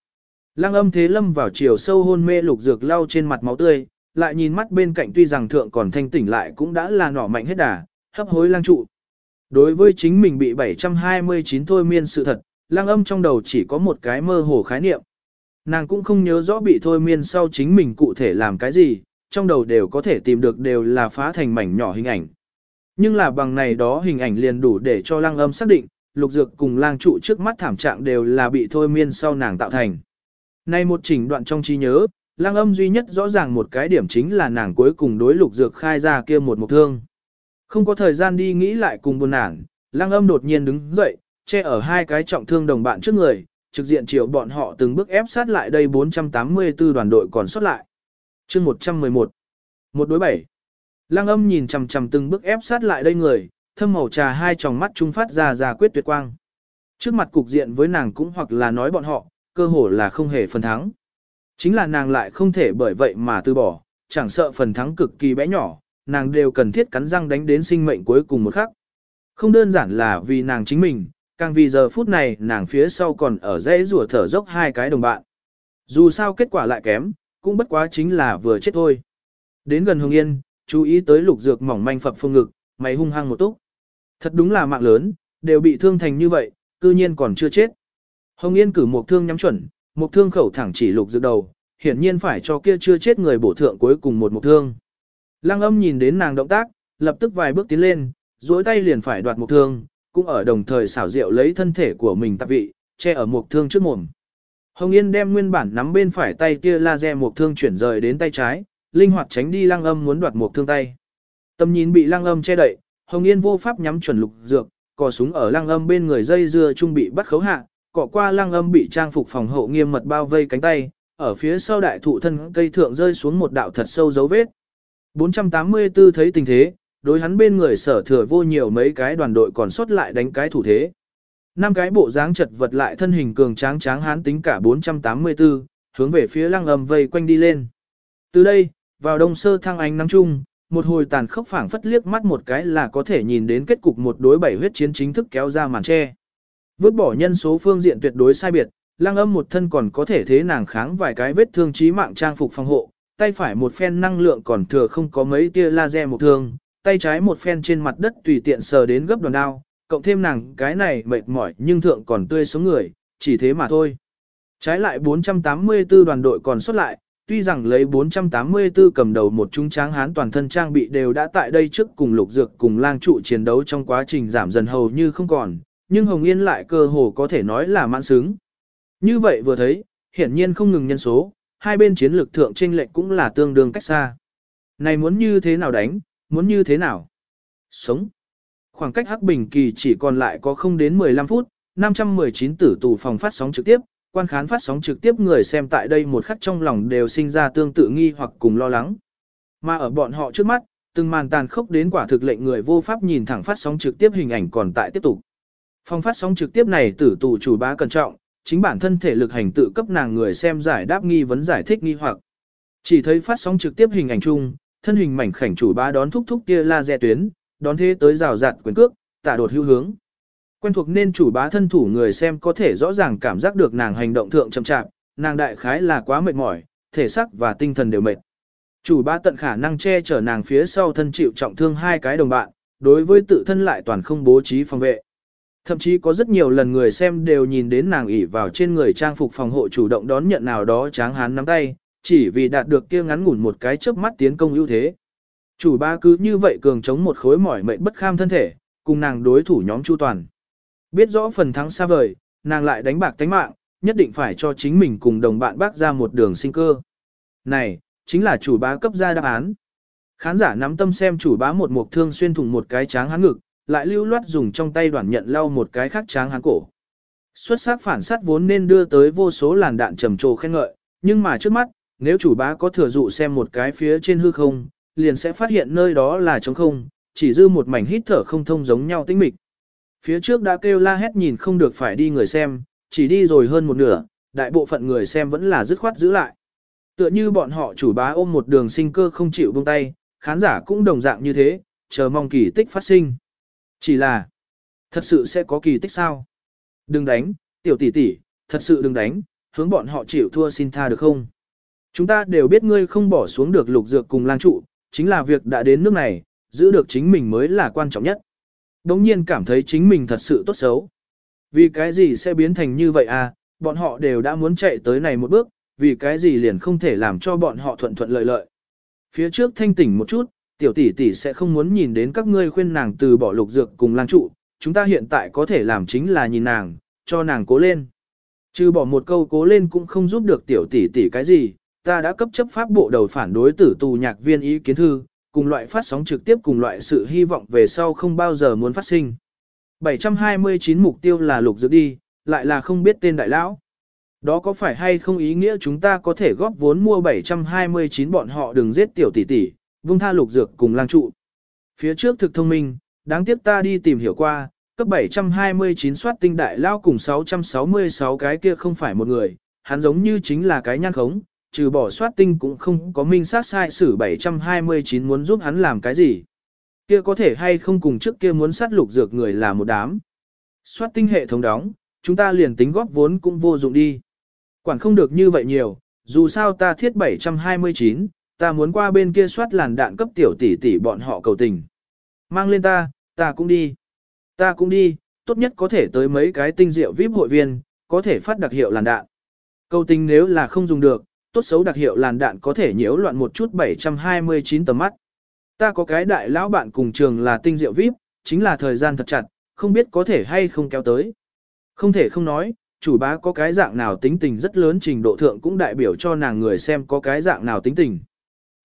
Lăng âm thế lâm vào chiều sâu hôn mê lục dược lau trên mặt máu tươi, lại nhìn mắt bên cạnh tuy rằng thượng còn thanh tỉnh lại cũng đã là nỏ mạnh hết đà, hấp hối lang trụ. Đối với chính mình bị 729 thôi miên sự thật, lang âm trong đầu chỉ có một cái mơ hồ khái niệm. Nàng cũng không nhớ rõ bị thôi miên sau chính mình cụ thể làm cái gì, trong đầu đều có thể tìm được đều là phá thành mảnh nhỏ hình ảnh. Nhưng là bằng này đó hình ảnh liền đủ để cho lang âm xác định, lục dược cùng lang trụ trước mắt thảm trạng đều là bị thôi miên sau nàng tạo thành. Nay một chỉnh đoạn trong trí nhớ, lang âm duy nhất rõ ràng một cái điểm chính là nàng cuối cùng đối lục dược khai ra kia một mục thương. Không có thời gian đi nghĩ lại cùng buồn nản, lang âm đột nhiên đứng dậy, che ở hai cái trọng thương đồng bạn trước người, trực diện chiều bọn họ từng bước ép sát lại đây 484 đoàn đội còn sót lại. chương 111. Một đối bảy. Lăng âm nhìn chằm chằm từng bước ép sát lại đây người, thâm màu trà hai tròng mắt trung phát ra ra quyết tuyệt quang. Trước mặt cục diện với nàng cũng hoặc là nói bọn họ, cơ hồ là không hề phần thắng. Chính là nàng lại không thể bởi vậy mà từ bỏ, chẳng sợ phần thắng cực kỳ bé nhỏ, nàng đều cần thiết cắn răng đánh đến sinh mệnh cuối cùng một khắc. Không đơn giản là vì nàng chính mình, càng vì giờ phút này nàng phía sau còn ở dãy rùa thở dốc hai cái đồng bạn. Dù sao kết quả lại kém, cũng bất quá chính là vừa chết thôi. Đến gần Hồng Yên, chú ý tới lục dược mỏng manh phập phương ngực, mày hung hăng một túc. Thật đúng là mạng lớn, đều bị thương thành như vậy, cư nhiên còn chưa chết. Hồng Yên cử một thương nhắm chuẩn, một thương khẩu thẳng chỉ lục dược đầu, hiển nhiên phải cho kia chưa chết người bổ thượng cuối cùng một một thương. Lăng âm nhìn đến nàng động tác, lập tức vài bước tiến lên, duỗi tay liền phải đoạt một thương, cũng ở đồng thời xảo diệu lấy thân thể của mình tạp vị, che ở một thương trước mồm. Hồng Yên đem nguyên bản nắm bên phải tay kia laser một thương chuyển rời đến tay trái, linh hoạt tránh đi lăng âm muốn đoạt một thương tay. Tâm nhìn bị lăng âm che đậy, Hồng Yên vô pháp nhắm chuẩn lục dược, cò súng ở lăng âm bên người dây dưa trung bị bắt khấu hạ, cọ qua lăng âm bị trang phục phòng hộ nghiêm mật bao vây cánh tay, ở phía sau đại thụ thân cây thượng rơi xuống một đạo thật sâu dấu vết. 484 thấy tình thế, đối hắn bên người sở thừa vô nhiều mấy cái đoàn đội còn sót lại đánh cái thủ thế. Năm cái bộ dáng chật vật lại thân hình cường tráng tráng hán tính cả 484, hướng về phía lăng âm vây quanh đi lên. Từ đây, vào đông sơ thăng ánh nắng chung, một hồi tàn khốc phảng phất liếc mắt một cái là có thể nhìn đến kết cục một đối bảy huyết chiến chính thức kéo ra màn che. Vứt bỏ nhân số phương diện tuyệt đối sai biệt, lăng âm một thân còn có thể thế nàng kháng vài cái vết thương chí mạng trang phục phòng hộ, tay phải một phen năng lượng còn thừa không có mấy tia laser một thương, tay trái một phen trên mặt đất tùy tiện sờ đến gấp đoàn đao, cộng thêm nàng cái này mệt mỏi nhưng thượng còn tươi sống người, chỉ thế mà thôi. Trái lại 484 đoàn đội còn xuất lại, tuy rằng lấy 484 cầm đầu một trung tráng hán toàn thân trang bị đều đã tại đây trước cùng lục dược cùng lang trụ chiến đấu trong quá trình giảm dần hầu như không còn, nhưng Hồng Yên lại cơ hồ có thể nói là mãn xứng. Như vậy vừa thấy, hiển nhiên không ngừng nhân số, hai bên chiến lược thượng tranh lệch cũng là tương đương cách xa. Này muốn như thế nào đánh, muốn như thế nào? Sống. khoảng cách Hắc Bình Kỳ chỉ còn lại có không đến 15 phút, 519 tử tù phòng phát sóng trực tiếp, quan khán phát sóng trực tiếp người xem tại đây một khắc trong lòng đều sinh ra tương tự nghi hoặc cùng lo lắng. Mà ở bọn họ trước mắt, từng màn tàn khốc đến quả thực lệnh người vô pháp nhìn thẳng phát sóng trực tiếp hình ảnh còn tại tiếp tục. Phòng phát sóng trực tiếp này tử tù chủ bá cẩn trọng, chính bản thân thể lực hành tự cấp nàng người xem giải đáp nghi vấn giải thích nghi hoặc. Chỉ thấy phát sóng trực tiếp hình ảnh chung, thân hình mảnh khảnh chủ bá đón thúc thúc tia dè tuyến, đón thế tới rào rạt quyền cước, tả đột hưu hướng. Quen thuộc nên chủ bá thân thủ người xem có thể rõ ràng cảm giác được nàng hành động thượng chậm chạp, nàng đại khái là quá mệt mỏi, thể xác và tinh thần đều mệt. Chủ bá tận khả năng che chở nàng phía sau thân chịu trọng thương hai cái đồng bạn, đối với tự thân lại toàn không bố trí phòng vệ. Thậm chí có rất nhiều lần người xem đều nhìn đến nàng ỉ vào trên người trang phục phòng hộ chủ động đón nhận nào đó tráng hán nắm tay, chỉ vì đạt được kia ngắn ngủn một cái chớp mắt tiến công ưu thế. Chủ ba cứ như vậy cường chống một khối mỏi mệt bất kham thân thể, cùng nàng đối thủ nhóm chu toàn. Biết rõ phần thắng xa vời, nàng lại đánh bạc tánh mạng, nhất định phải cho chính mình cùng đồng bạn bác ra một đường sinh cơ. Này, chính là chủ bá cấp ra đáp án. Khán giả nắm tâm xem chủ bá một mục thương xuyên thủng một cái tráng hắn ngực, lại lưu loát dùng trong tay đoạn nhận lau một cái khác tráng hắn cổ. Xuất sắc phản sát vốn nên đưa tới vô số làn đạn trầm trồ khen ngợi, nhưng mà trước mắt, nếu chủ bá có thừa dụ xem một cái phía trên hư không, liền sẽ phát hiện nơi đó là trống không, chỉ dư một mảnh hít thở không thông giống nhau tĩnh mịch. Phía trước đã kêu la hét nhìn không được phải đi người xem, chỉ đi rồi hơn một nửa, đại bộ phận người xem vẫn là dứt khoát giữ lại. Tựa như bọn họ chủ bá ôm một đường sinh cơ không chịu buông tay, khán giả cũng đồng dạng như thế, chờ mong kỳ tích phát sinh. Chỉ là, thật sự sẽ có kỳ tích sao? Đừng đánh, tiểu tỷ tỷ, thật sự đừng đánh, hướng bọn họ chịu thua xin tha được không? Chúng ta đều biết ngươi không bỏ xuống được lục dược cùng lang trụ, chính là việc đã đến nước này, giữ được chính mình mới là quan trọng nhất. Đống nhiên cảm thấy chính mình thật sự tốt xấu. Vì cái gì sẽ biến thành như vậy à, bọn họ đều đã muốn chạy tới này một bước, vì cái gì liền không thể làm cho bọn họ thuận thuận lợi lợi. Phía trước thanh tỉnh một chút, tiểu tỷ tỷ sẽ không muốn nhìn đến các ngươi khuyên nàng từ bỏ lục dược cùng lang trụ, chúng ta hiện tại có thể làm chính là nhìn nàng, cho nàng cố lên. Trừ bỏ một câu cố lên cũng không giúp được tiểu tỷ tỷ cái gì, ta đã cấp chấp pháp bộ đầu phản đối tử tù nhạc viên ý kiến thư, cùng loại phát sóng trực tiếp cùng loại sự hy vọng về sau không bao giờ muốn phát sinh. 729 mục tiêu là lục dược đi, lại là không biết tên đại lão. Đó có phải hay không ý nghĩa chúng ta có thể góp vốn mua 729 bọn họ đừng giết tiểu tỷ tỷ, vung tha lục dược cùng lang trụ. Phía trước thực thông minh, đáng tiếc ta đi tìm hiểu qua, cấp 729 soát tinh đại lao cùng 666 cái kia không phải một người, hắn giống như chính là cái nhan khống, trừ bỏ soát tinh cũng không có minh sát sai sử 729 muốn giúp hắn làm cái gì. Kia có thể hay không cùng trước kia muốn sát lục dược người là một đám. Soát tinh hệ thống đóng, chúng ta liền tính góp vốn cũng vô dụng đi. Quản không được như vậy nhiều, dù sao ta thiết 729, ta muốn qua bên kia soát làn đạn cấp tiểu tỷ tỷ bọn họ cầu tình. Mang lên ta, ta cũng đi. Ta cũng đi, tốt nhất có thể tới mấy cái tinh diệu VIP hội viên, có thể phát đặc hiệu làn đạn. Cầu tình nếu là không dùng được, tốt xấu đặc hiệu làn đạn có thể nhiễu loạn một chút 729 tầm mắt. Ta có cái đại lão bạn cùng trường là tinh diệu VIP, chính là thời gian thật chặt, không biết có thể hay không kéo tới. Không thể không nói, chủ bá có cái dạng nào tính tình rất lớn trình độ thượng cũng đại biểu cho nàng người xem có cái dạng nào tính tình.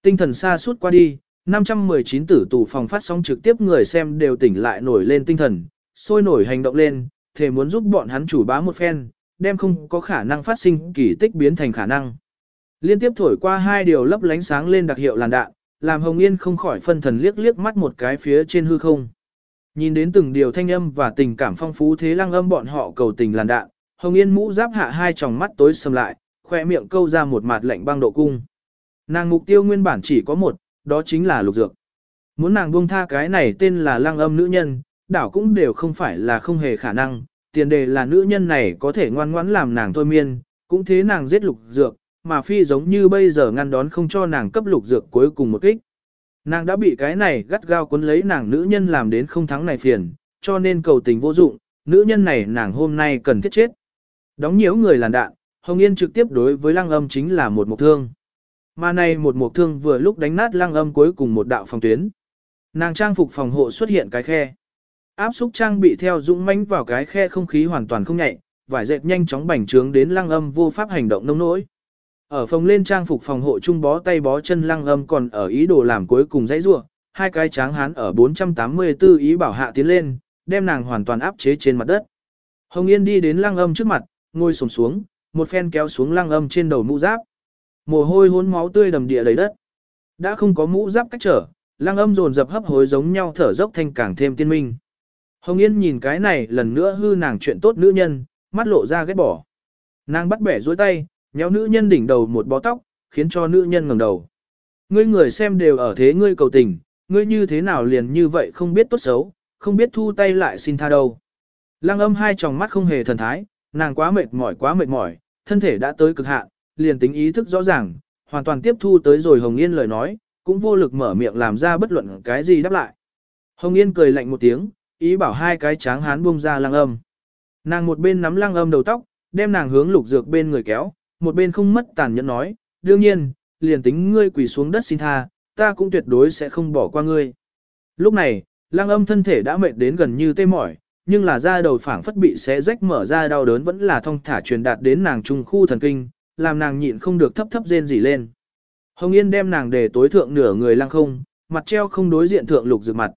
Tinh thần xa suốt qua đi, 519 tử tù phòng phát sóng trực tiếp người xem đều tỉnh lại nổi lên tinh thần, sôi nổi hành động lên, thể muốn giúp bọn hắn chủ bá một phen, đem không có khả năng phát sinh kỳ tích biến thành khả năng. Liên tiếp thổi qua hai điều lấp lánh sáng lên đặc hiệu làn đạn, làm Hồng Yên không khỏi phân thần liếc liếc mắt một cái phía trên hư không. Nhìn đến từng điều thanh âm và tình cảm phong phú thế lăng âm bọn họ cầu tình làn đạn, Hồng Yên mũ giáp hạ hai tròng mắt tối sầm lại, khoe miệng câu ra một mặt lạnh băng độ cung. Nàng mục tiêu nguyên bản chỉ có một, đó chính là lục dược. Muốn nàng buông tha cái này tên là lăng âm nữ nhân, đảo cũng đều không phải là không hề khả năng, tiền đề là nữ nhân này có thể ngoan ngoãn làm nàng thôi miên, cũng thế nàng giết lục dược, mà phi giống như bây giờ ngăn đón không cho nàng cấp lục dược cuối cùng một kích. Nàng đã bị cái này gắt gao cuốn lấy nàng nữ nhân làm đến không thắng này phiền, cho nên cầu tình vô dụng, nữ nhân này nàng hôm nay cần thiết chết. Đóng nhiễu người làn đạn, Hồng Yên trực tiếp đối với lăng âm chính là một mục thương. Mà này một mục thương vừa lúc đánh nát lăng âm cuối cùng một đạo phòng tuyến. Nàng trang phục phòng hộ xuất hiện cái khe. Áp xúc trang bị theo dũng mãnh vào cái khe không khí hoàn toàn không nhạy, vải dệt nhanh chóng bành trướng đến lăng âm vô pháp hành động nông nỗi. Ở phòng lên trang phục phòng hộ trung bó tay bó chân lăng âm còn ở ý đồ làm cuối cùng dãy rua, hai cái tráng hán ở 484 ý bảo hạ tiến lên, đem nàng hoàn toàn áp chế trên mặt đất. Hồng Yên đi đến lăng âm trước mặt, ngồi sổm xuống, một phen kéo xuống lăng âm trên đầu mũ giáp. Mồ hôi hốn máu tươi đầm địa đầy đất. Đã không có mũ giáp cách trở, lăng âm dồn dập hấp hối giống nhau thở dốc thanh càng thêm tiên minh. Hồng Yên nhìn cái này lần nữa hư nàng chuyện tốt nữ nhân, mắt lộ ra ghét bỏ. Nàng bắt bẻ duỗi tay, nhéo nữ nhân đỉnh đầu một bó tóc, khiến cho nữ nhân ngẩng đầu. Ngươi người xem đều ở thế ngươi cầu tình, ngươi như thế nào liền như vậy không biết tốt xấu, không biết thu tay lại xin tha đâu. Lăng âm hai tròng mắt không hề thần thái, nàng quá mệt mỏi quá mệt mỏi, thân thể đã tới cực hạn, liền tính ý thức rõ ràng, hoàn toàn tiếp thu tới rồi Hồng Yên lời nói, cũng vô lực mở miệng làm ra bất luận cái gì đáp lại. Hồng Yên cười lạnh một tiếng, ý bảo hai cái tráng hán buông ra lăng âm. Nàng một bên nắm lăng âm đầu tóc, đem nàng hướng lục dược bên người kéo, một bên không mất tàn nhẫn nói, đương nhiên, liền tính ngươi quỳ xuống đất xin tha, ta cũng tuyệt đối sẽ không bỏ qua ngươi. Lúc này, Lang âm thân thể đã mệt đến gần như tê mỏi, nhưng là da đầu phảng phất bị xé rách mở ra đau đớn vẫn là thông thả truyền đạt đến nàng trung khu thần kinh, làm nàng nhịn không được thấp thấp rên rỉ lên. Hồng Yên đem nàng để tối thượng nửa người Lang không, mặt treo không đối diện thượng lục dược mặt.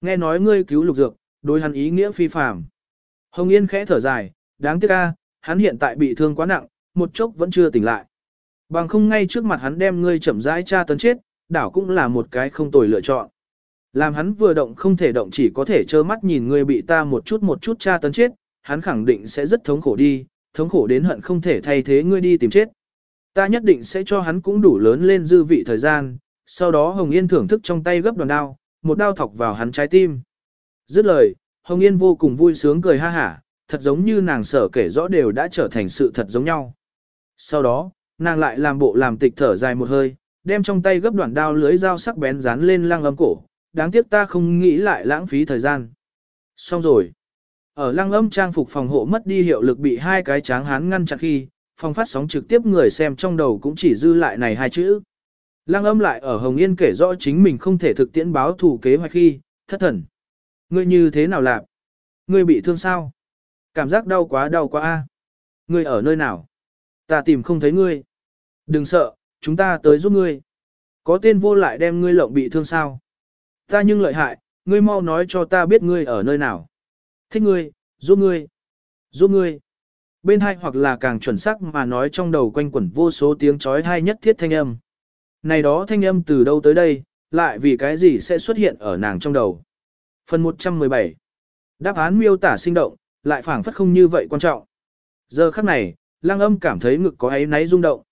Nghe nói ngươi cứu lục dược, đối hắn ý nghĩa phi phàm. Hồng Yên khẽ thở dài, đáng tiếc ca, hắn hiện tại bị thương quá nặng, một chốc vẫn chưa tỉnh lại. Bằng không ngay trước mặt hắn đem ngươi chậm rãi tra tấn chết, đảo cũng là một cái không tồi lựa chọn. Làm hắn vừa động không thể động chỉ có thể trơ mắt nhìn ngươi bị ta một chút một chút tra tấn chết, hắn khẳng định sẽ rất thống khổ đi, thống khổ đến hận không thể thay thế ngươi đi tìm chết. Ta nhất định sẽ cho hắn cũng đủ lớn lên dư vị thời gian, sau đó Hồng Yên thưởng thức trong tay gấp đoàn đao, một đao thọc vào hắn trái tim. Dứt lời, Hồng Yên vô cùng vui sướng cười ha hả, thật giống như nàng sở kể rõ đều đã trở thành sự thật giống nhau. Sau đó, nàng lại làm bộ làm tịch thở dài một hơi, đem trong tay gấp đoạn đao lưới dao sắc bén dán lên lăng âm cổ, đáng tiếc ta không nghĩ lại lãng phí thời gian. Xong rồi. Ở lăng âm trang phục phòng hộ mất đi hiệu lực bị hai cái tráng hán ngăn chặn khi, phòng phát sóng trực tiếp người xem trong đầu cũng chỉ dư lại này hai chữ. Lăng âm lại ở Hồng Yên kể rõ chính mình không thể thực tiễn báo thủ kế hoạch khi, thất thần. Ngươi như thế nào lạc? Ngươi bị thương sao? Cảm giác đau quá đau quá a. Ngươi ở nơi nào? Ta tìm không thấy ngươi. Đừng sợ, chúng ta tới giúp ngươi. Có tên vô lại đem ngươi lộng bị thương sao? Ta nhưng lợi hại, ngươi mau nói cho ta biết ngươi ở nơi nào. Thích ngươi, giúp ngươi, giúp ngươi. Bên hai hoặc là càng chuẩn xác mà nói trong đầu quanh quẩn vô số tiếng chói tai nhất thiết thanh âm. Này đó thanh âm từ đâu tới đây, lại vì cái gì sẽ xuất hiện ở nàng trong đầu. Phần 117 Đáp án miêu tả sinh động, lại phảng phất không như vậy quan trọng. Giờ khắc này, lăng âm cảm thấy ngực có ấy náy rung động.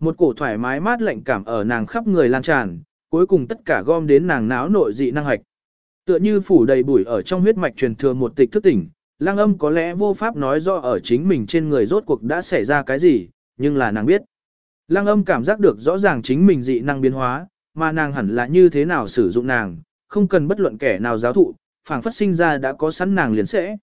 Một cổ thoải mái mát lạnh cảm ở nàng khắp người lan tràn, cuối cùng tất cả gom đến nàng náo nội dị năng hạch. Tựa như phủ đầy bụi ở trong huyết mạch truyền thừa một tịch thức tỉnh, lăng âm có lẽ vô pháp nói rõ ở chính mình trên người rốt cuộc đã xảy ra cái gì, nhưng là nàng biết. Lăng âm cảm giác được rõ ràng chính mình dị năng biến hóa, mà nàng hẳn là như thế nào sử dụng nàng, không cần bất luận kẻ nào giáo thụ, phảng phất sinh ra đã có sẵn nàng liền sẽ.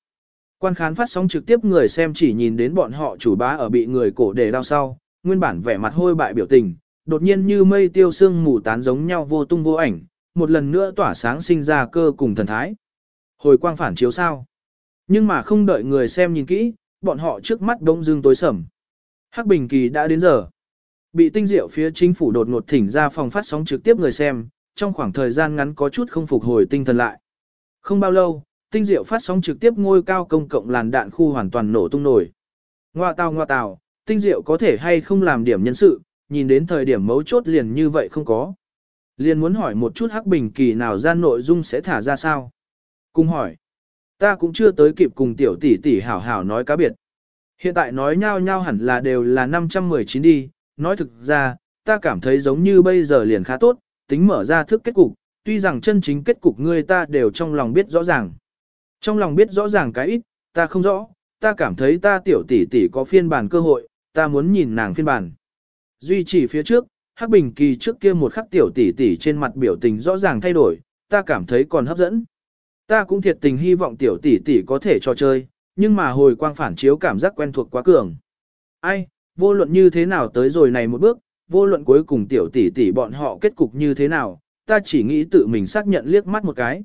Quan khán phát sóng trực tiếp người xem chỉ nhìn đến bọn họ chủ bá ở bị người cổ để đau sau, nguyên bản vẻ mặt hôi bại biểu tình, đột nhiên như mây tiêu sương mù tán giống nhau vô tung vô ảnh, một lần nữa tỏa sáng sinh ra cơ cùng thần thái. Hồi quang phản chiếu sao? Nhưng mà không đợi người xem nhìn kỹ, bọn họ trước mắt bỗng dưng tối sầm. Hắc Bình Kỳ đã đến giờ. Bị tinh diệu phía chính phủ đột ngột thỉnh ra phòng phát sóng trực tiếp người xem, trong khoảng thời gian ngắn có chút không phục hồi tinh thần lại. Không bao lâu, tinh diệu phát sóng trực tiếp ngôi cao công cộng làn đạn khu hoàn toàn nổ tung nổi. Ngoa tào ngoa tào, tinh diệu có thể hay không làm điểm nhân sự, nhìn đến thời điểm mấu chốt liền như vậy không có. Liền muốn hỏi một chút hắc bình kỳ nào gian nội dung sẽ thả ra sao. Cùng hỏi, ta cũng chưa tới kịp cùng tiểu tỷ tỷ hảo hảo nói cá biệt. Hiện tại nói nhau nhau hẳn là đều là 519 đi, nói thực ra, ta cảm thấy giống như bây giờ liền khá tốt, tính mở ra thức kết cục, tuy rằng chân chính kết cục ngươi ta đều trong lòng biết rõ ràng. Trong lòng biết rõ ràng cái ít, ta không rõ, ta cảm thấy ta tiểu tỷ tỷ có phiên bản cơ hội, ta muốn nhìn nàng phiên bản. Duy chỉ phía trước, Hắc Bình Kỳ trước kia một khắc tiểu tỷ tỷ trên mặt biểu tình rõ ràng thay đổi, ta cảm thấy còn hấp dẫn. Ta cũng thiệt tình hy vọng tiểu tỷ tỷ có thể cho chơi, nhưng mà hồi quang phản chiếu cảm giác quen thuộc quá cường. Ai, vô luận như thế nào tới rồi này một bước, vô luận cuối cùng tiểu tỷ tỷ bọn họ kết cục như thế nào, ta chỉ nghĩ tự mình xác nhận liếc mắt một cái.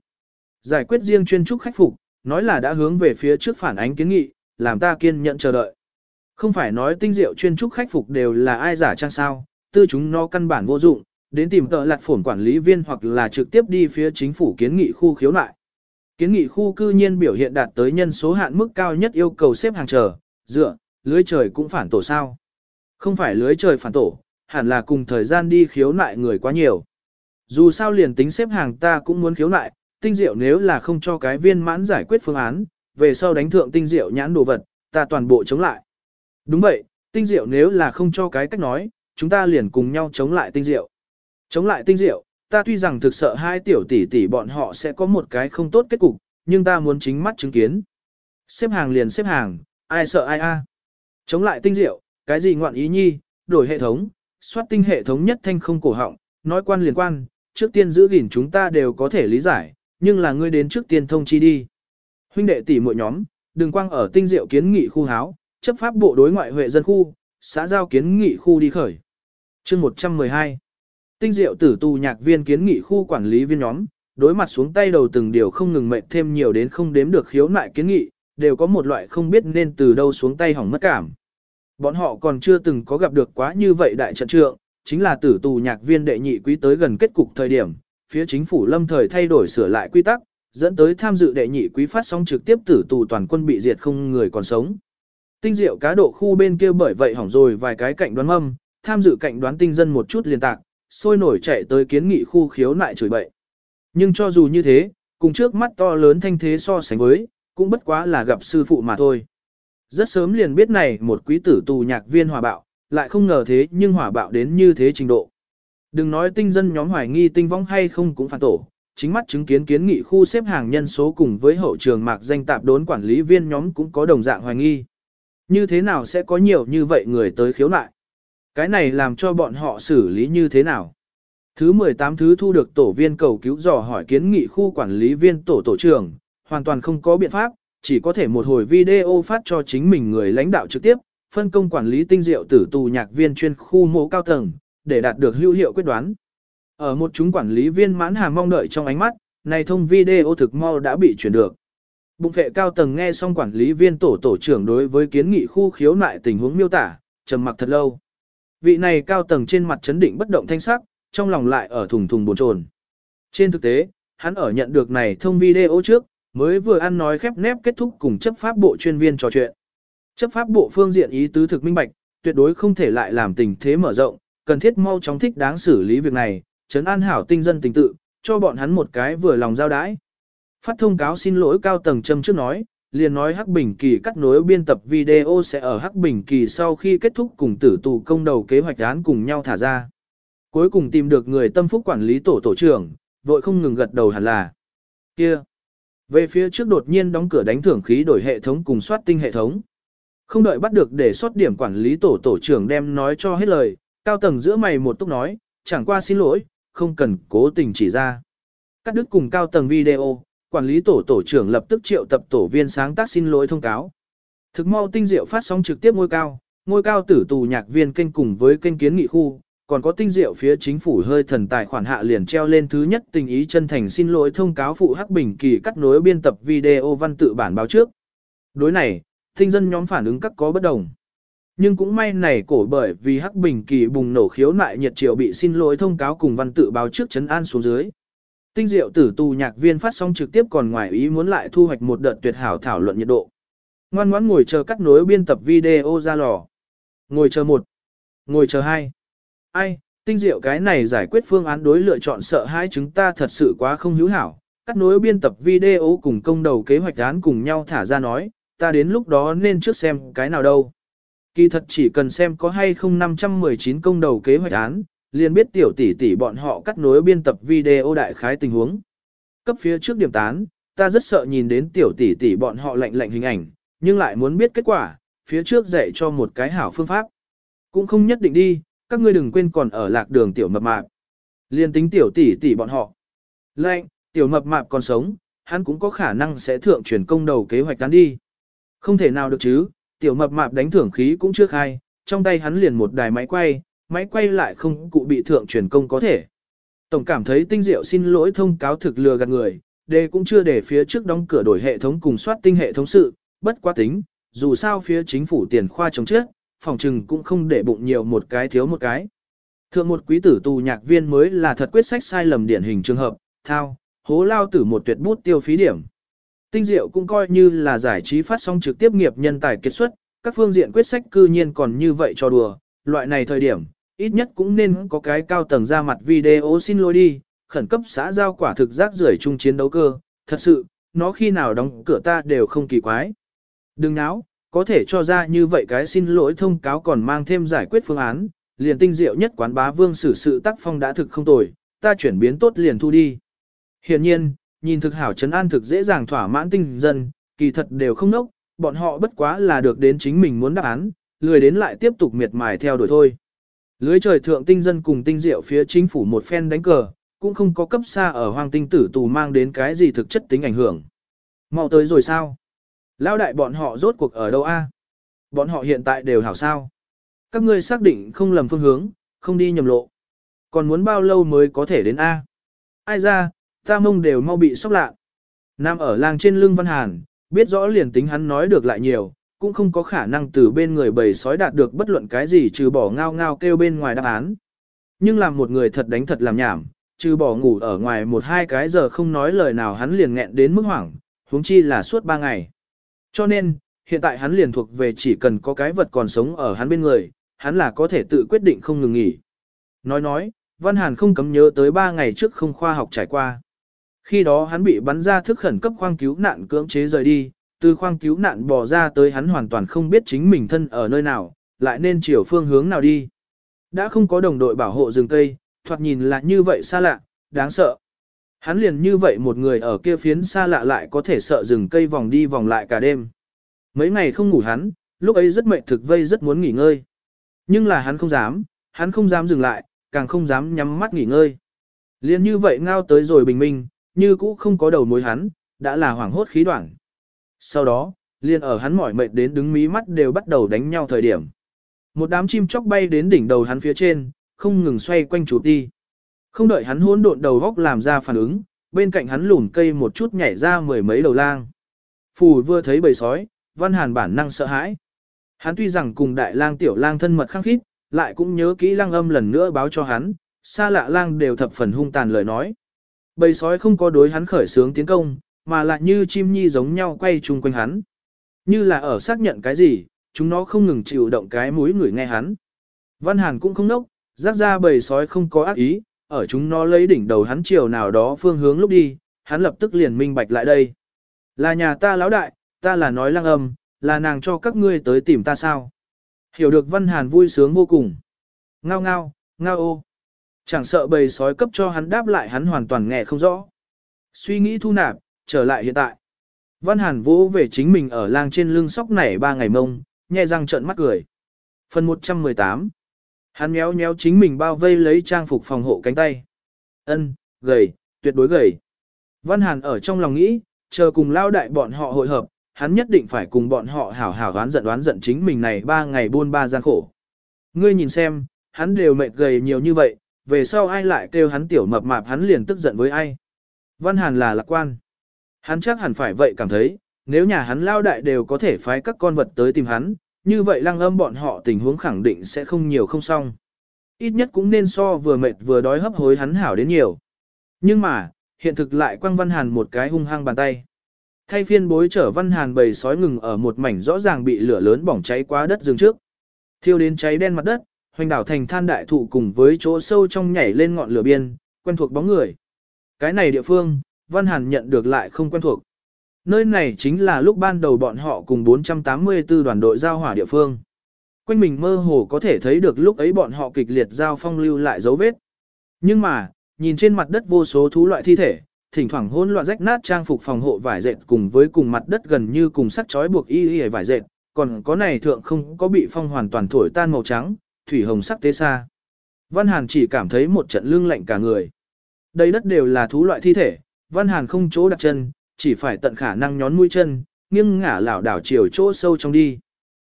Giải quyết riêng chuyên trúc khách phục, nói là đã hướng về phía trước phản ánh kiến nghị, làm ta kiên nhận chờ đợi. Không phải nói tinh diệu chuyên trúc khách phục đều là ai giả trang sao, tư chúng nó căn bản vô dụng, đến tìm tợ lạt phổn quản lý viên hoặc là trực tiếp đi phía chính phủ kiến nghị khu khiếu nại. Kiến nghị khu cư nhiên biểu hiện đạt tới nhân số hạn mức cao nhất yêu cầu xếp hàng chờ, dựa, lưới trời cũng phản tổ sao. Không phải lưới trời phản tổ, hẳn là cùng thời gian đi khiếu nại người quá nhiều. Dù sao liền tính xếp hàng ta cũng muốn khiếu nại, tinh diệu nếu là không cho cái viên mãn giải quyết phương án, về sau đánh thượng tinh diệu nhãn đồ vật, ta toàn bộ chống lại. Đúng vậy, tinh diệu nếu là không cho cái cách nói, chúng ta liền cùng nhau chống lại tinh diệu. Chống lại tinh diệu, ta tuy rằng thực sợ hai tiểu tỷ tỷ bọn họ sẽ có một cái không tốt kết cục, nhưng ta muốn chính mắt chứng kiến. Xếp hàng liền xếp hàng, ai sợ ai a. Chống lại tinh diệu, cái gì ngoạn ý nhi, đổi hệ thống, soát tinh hệ thống nhất thanh không cổ họng, nói quan liền quan, trước tiên giữ gìn chúng ta đều có thể lý giải, nhưng là ngươi đến trước tiên thông chi đi. Huynh đệ tỷ muội nhóm, đừng quang ở tinh diệu kiến nghị khu háo, chấp pháp bộ đối ngoại huệ dân khu, xã giao kiến nghị khu đi khởi. Chương 112 Tinh diệu tử tù nhạc viên kiến nghị khu quản lý viên nhóm, đối mặt xuống tay đầu từng điều không ngừng mệt thêm nhiều đến không đếm được khiếu nại kiến nghị, đều có một loại không biết nên từ đâu xuống tay hỏng mất cảm. Bọn họ còn chưa từng có gặp được quá như vậy đại trận trượng, chính là tử tù nhạc viên đệ nhị quý tới gần kết cục thời điểm, phía chính phủ lâm thời thay đổi sửa lại quy tắc, dẫn tới tham dự đệ nhị quý phát sóng trực tiếp tử tù toàn quân bị diệt không người còn sống. Tinh diệu cá độ khu bên kia bởi vậy hỏng rồi vài cái cạnh đoán mâm, tham dự cạnh đoán tinh dân một chút liên tạc, sôi nổi chạy tới kiến nghị khu khiếu nại chửi bậy. Nhưng cho dù như thế, cùng trước mắt to lớn thanh thế so sánh với, cũng bất quá là gặp sư phụ mà thôi. Rất sớm liền biết này một quý tử tù nhạc viên hòa bạo, lại không ngờ thế nhưng hỏa bạo đến như thế trình độ. Đừng nói tinh dân nhóm hoài nghi tinh vong hay không cũng phản tổ, chính mắt chứng kiến kiến nghị khu xếp hàng nhân số cùng với hậu trường mạc danh tạp đốn quản lý viên nhóm cũng có đồng dạng hoài nghi. Như thế nào sẽ có nhiều như vậy người tới khiếu nại? Cái này làm cho bọn họ xử lý như thế nào? Thứ 18 thứ thu được tổ viên cầu cứu dò hỏi kiến nghị khu quản lý viên tổ tổ trưởng, hoàn toàn không có biện pháp, chỉ có thể một hồi video phát cho chính mình người lãnh đạo trực tiếp, phân công quản lý tinh diệu tử tù nhạc viên chuyên khu mộ cao tầng, để đạt được hữu hiệu quyết đoán. Ở một chúng quản lý viên mãn hàm mong đợi trong ánh mắt, này thông video thực mau đã bị chuyển được. Bụng vệ cao tầng nghe xong quản lý viên tổ tổ trưởng đối với kiến nghị khu khiếu nại tình huống miêu tả, trầm mặc thật lâu. Vị này cao tầng trên mặt chấn định bất động thanh sắc, trong lòng lại ở thùng thùng bồn chồn. Trên thực tế, hắn ở nhận được này thông video trước, mới vừa ăn nói khép nép kết thúc cùng chấp pháp bộ chuyên viên trò chuyện. Chấp pháp bộ phương diện ý tứ thực minh bạch, tuyệt đối không thể lại làm tình thế mở rộng, cần thiết mau chóng thích đáng xử lý việc này, trấn an hảo tinh dân tình tự, cho bọn hắn một cái vừa lòng giao đãi. Phát thông cáo xin lỗi cao tầng châm trước nói, liền nói Hắc Bình Kỳ cắt nối biên tập video sẽ ở Hắc Bình Kỳ sau khi kết thúc cùng tử tù công đầu kế hoạch án cùng nhau thả ra. Cuối cùng tìm được người tâm phúc quản lý tổ tổ trưởng, vội không ngừng gật đầu hẳn là. Kia. Về phía trước đột nhiên đóng cửa đánh thưởng khí đổi hệ thống cùng soát tinh hệ thống. Không đợi bắt được để soát điểm quản lý tổ tổ trưởng đem nói cho hết lời, cao tầng giữa mày một túc nói, chẳng qua xin lỗi, không cần cố tình chỉ ra. Cắt đứt cùng cao tầng video, quản lý tổ tổ trưởng lập tức triệu tập tổ viên sáng tác xin lỗi thông cáo. Thực mau tinh diệu phát sóng trực tiếp ngôi cao, ngôi cao tử tù nhạc viên kênh cùng với kênh kiến nghị khu, còn có tinh diệu phía chính phủ hơi thần tài khoản hạ liền treo lên thứ nhất tình ý chân thành xin lỗi thông cáo phụ Hắc Bình Kỳ cắt nối biên tập video văn tự bản báo trước. Đối này, tinh dân nhóm phản ứng các có bất đồng. Nhưng cũng may này cổ bởi vì Hắc Bình Kỳ bùng nổ khiếu nại nhiệt triều bị xin lỗi thông cáo cùng văn tự báo trước chấn an xuống dưới. Tinh diệu tử tù nhạc viên phát sóng trực tiếp còn ngoài ý muốn lại thu hoạch một đợt tuyệt hảo thảo luận nhiệt độ. Ngoan ngoãn ngồi chờ cắt nối biên tập video ra lò. Ngồi chờ một. Ngồi chờ hai. Ai, tinh diệu cái này giải quyết phương án đối lựa chọn sợ hai chúng ta thật sự quá không hữu hảo. Cắt nối biên tập video cùng công đầu kế hoạch án cùng nhau thả ra nói, ta đến lúc đó nên trước xem cái nào đâu. Kỳ thật chỉ cần xem có hay không 519 công đầu kế hoạch án, liền biết tiểu tỷ tỷ bọn họ cắt nối biên tập video đại khái tình huống. Cấp phía trước điểm tán, ta rất sợ nhìn đến tiểu tỷ tỷ bọn họ lạnh lạnh hình ảnh, nhưng lại muốn biết kết quả, phía trước dạy cho một cái hảo phương pháp. Cũng không nhất định đi, các ngươi đừng quên còn ở lạc đường tiểu mập mạp. Liên tính tiểu tỷ tỷ bọn họ. Lệnh, tiểu mập mạp còn sống, hắn cũng có khả năng sẽ thượng truyền công đầu kế hoạch tán đi. Không thể nào được chứ, tiểu mập mạp đánh thưởng khí cũng chưa khai, trong tay hắn liền một đài máy quay, máy quay lại không cụ bị thượng truyền công có thể. Tổng cảm thấy tinh diệu xin lỗi thông cáo thực lừa gạt người, đề cũng chưa để phía trước đóng cửa đổi hệ thống cùng soát tinh hệ thống sự, bất quá tính, dù sao phía chính phủ tiền khoa chống trước, phòng trừng cũng không để bụng nhiều một cái thiếu một cái. Thượng một quý tử tù nhạc viên mới là thật quyết sách sai lầm điển hình trường hợp, thao, hố lao tử một tuyệt bút tiêu phí điểm. Tinh diệu cũng coi như là giải trí phát sóng trực tiếp nghiệp nhân tài kết xuất, các phương diện quyết sách cư nhiên còn như vậy cho đùa, loại này thời điểm, ít nhất cũng nên có cái cao tầng ra mặt video xin lỗi đi, khẩn cấp xã giao quả thực rác rưởi chung chiến đấu cơ, thật sự, nó khi nào đóng cửa ta đều không kỳ quái. Đừng náo, có thể cho ra như vậy cái xin lỗi thông cáo còn mang thêm giải quyết phương án, liền tinh diệu nhất quán bá vương xử sự tác phong đã thực không tồi, ta chuyển biến tốt liền thu đi. Hiện nhiên, nhìn thực hảo trấn an thực dễ dàng thỏa mãn tinh dân, kỳ thật đều không nốc, bọn họ bất quá là được đến chính mình muốn đáp án, lười đến lại tiếp tục miệt mài theo đuổi thôi. Lưới trời thượng tinh dân cùng tinh diệu phía chính phủ một phen đánh cờ, cũng không có cấp xa ở hoàng tinh tử tù mang đến cái gì thực chất tính ảnh hưởng. Mau tới rồi sao? Lao đại bọn họ rốt cuộc ở đâu a? Bọn họ hiện tại đều hảo sao? Các ngươi xác định không lầm phương hướng, không đi nhầm lộ. Còn muốn bao lâu mới có thể đến A? Ai ra, ta mông đều mau bị sốc lạ. Nam ở làng trên lưng Văn Hàn, biết rõ liền tính hắn nói được lại nhiều, cũng không có khả năng từ bên người bầy sói đạt được bất luận cái gì trừ bỏ ngao ngao kêu bên ngoài đáp án. Nhưng làm một người thật đánh thật làm nhảm, trừ bỏ ngủ ở ngoài một hai cái giờ không nói lời nào hắn liền nghẹn đến mức hoảng, huống chi là suốt ba ngày. Cho nên, hiện tại hắn liền thuộc về chỉ cần có cái vật còn sống ở hắn bên người, hắn là có thể tự quyết định không ngừng nghỉ. Nói nói, Văn Hàn không cấm nhớ tới ba ngày trước không khoa học trải qua. Khi đó hắn bị bắn ra thức khẩn cấp khoang cứu nạn cưỡng chế rời đi, từ khoang cứu nạn bò ra tới hắn hoàn toàn không biết chính mình thân ở nơi nào, lại nên chiều phương hướng nào đi. Đã không có đồng đội bảo hộ rừng cây, thoạt nhìn là như vậy xa lạ, đáng sợ. Hắn liền như vậy một người ở kia phiến xa lạ lại có thể sợ rừng cây vòng đi vòng lại cả đêm. Mấy ngày không ngủ hắn, lúc ấy rất mệt thực vây rất muốn nghỉ ngơi. Nhưng là hắn không dám, hắn không dám dừng lại, càng không dám nhắm mắt nghỉ ngơi. Liên như vậy ngao tới rồi bình minh, như cũ không có đầu mối hắn, đã là hoảng hốt khí đoạn. Sau đó, liền ở hắn mỏi mệt đến đứng mí mắt đều bắt đầu đánh nhau thời điểm. Một đám chim chóc bay đến đỉnh đầu hắn phía trên, không ngừng xoay quanh chụp đi. Không đợi hắn hỗn độn đầu góc làm ra phản ứng, bên cạnh hắn lùn cây một chút nhảy ra mười mấy đầu lang. Phù vừa thấy bầy sói, văn hàn bản năng sợ hãi. Hắn tuy rằng cùng đại lang tiểu lang thân mật khăng khít, lại cũng nhớ kỹ lang âm lần nữa báo cho hắn, xa lạ lang đều thập phần hung tàn lời nói. Bầy sói không có đối hắn khởi sướng tiến công, mà lại như chim nhi giống nhau quay chung quanh hắn. Như là ở xác nhận cái gì, chúng nó không ngừng chịu động cái mũi người nghe hắn. Văn Hàn cũng không nốc, rác ra bầy sói không có ác ý, ở chúng nó lấy đỉnh đầu hắn chiều nào đó phương hướng lúc đi, hắn lập tức liền minh bạch lại đây. Là nhà ta lão đại, ta là nói lăng âm, là nàng cho các ngươi tới tìm ta sao? Hiểu được Văn Hàn vui sướng vô cùng. Ngao ngao, ngao ô. Chẳng sợ bầy sói cấp cho hắn đáp lại hắn hoàn toàn nghe không rõ. Suy nghĩ thu nạp, trở lại hiện tại. Văn Hàn vỗ về chính mình ở lang trên lưng sóc nảy ba ngày mông, nhẹ răng trợn mắt cười. Phần 118 Hắn méo méo chính mình bao vây lấy trang phục phòng hộ cánh tay. Ân, gầy, tuyệt đối gầy. Văn Hàn ở trong lòng nghĩ, chờ cùng lao đại bọn họ hội hợp, hắn nhất định phải cùng bọn họ hảo hảo đoán giận đoán giận chính mình này ba ngày buôn ba gian khổ. Ngươi nhìn xem, hắn đều mệt gầy nhiều như vậy, về sau ai lại kêu hắn tiểu mập mạp hắn liền tức giận với ai. Văn Hàn là lạc quan. Hắn chắc hẳn phải vậy cảm thấy, nếu nhà hắn lao đại đều có thể phái các con vật tới tìm hắn, như vậy lăng âm bọn họ tình huống khẳng định sẽ không nhiều không xong. Ít nhất cũng nên so vừa mệt vừa đói hấp hối hắn hảo đến nhiều. Nhưng mà, hiện thực lại quăng Văn Hàn một cái hung hăng bàn tay. Thay phiên bối trở Văn Hàn bầy sói ngừng ở một mảnh rõ ràng bị lửa lớn bỏng cháy quá đất rừng trước. Thiêu đến cháy đen mặt đất, hoành đảo thành than đại thụ cùng với chỗ sâu trong nhảy lên ngọn lửa biên, quen thuộc bóng người. Cái này địa phương, Văn Hàn nhận được lại không quen thuộc. Nơi này chính là lúc ban đầu bọn họ cùng 484 đoàn đội giao hỏa địa phương. Quanh mình mơ hồ có thể thấy được lúc ấy bọn họ kịch liệt giao phong lưu lại dấu vết. Nhưng mà, nhìn trên mặt đất vô số thú loại thi thể, thỉnh thoảng hỗn loạn rách nát trang phục phòng hộ vải dệt cùng với cùng mặt đất gần như cùng sắt chói buộc y y vải dệt, còn có này thượng không có bị phong hoàn toàn thổi tan màu trắng, thủy hồng sắc tế xa. Văn Hàn chỉ cảm thấy một trận lưng lạnh cả người. Đây đất đều là thú loại thi thể, Văn Hàn không chỗ đặt chân, chỉ phải tận khả năng nhón mũi chân, nghiêng ngả lảo đảo chiều chỗ sâu trong đi.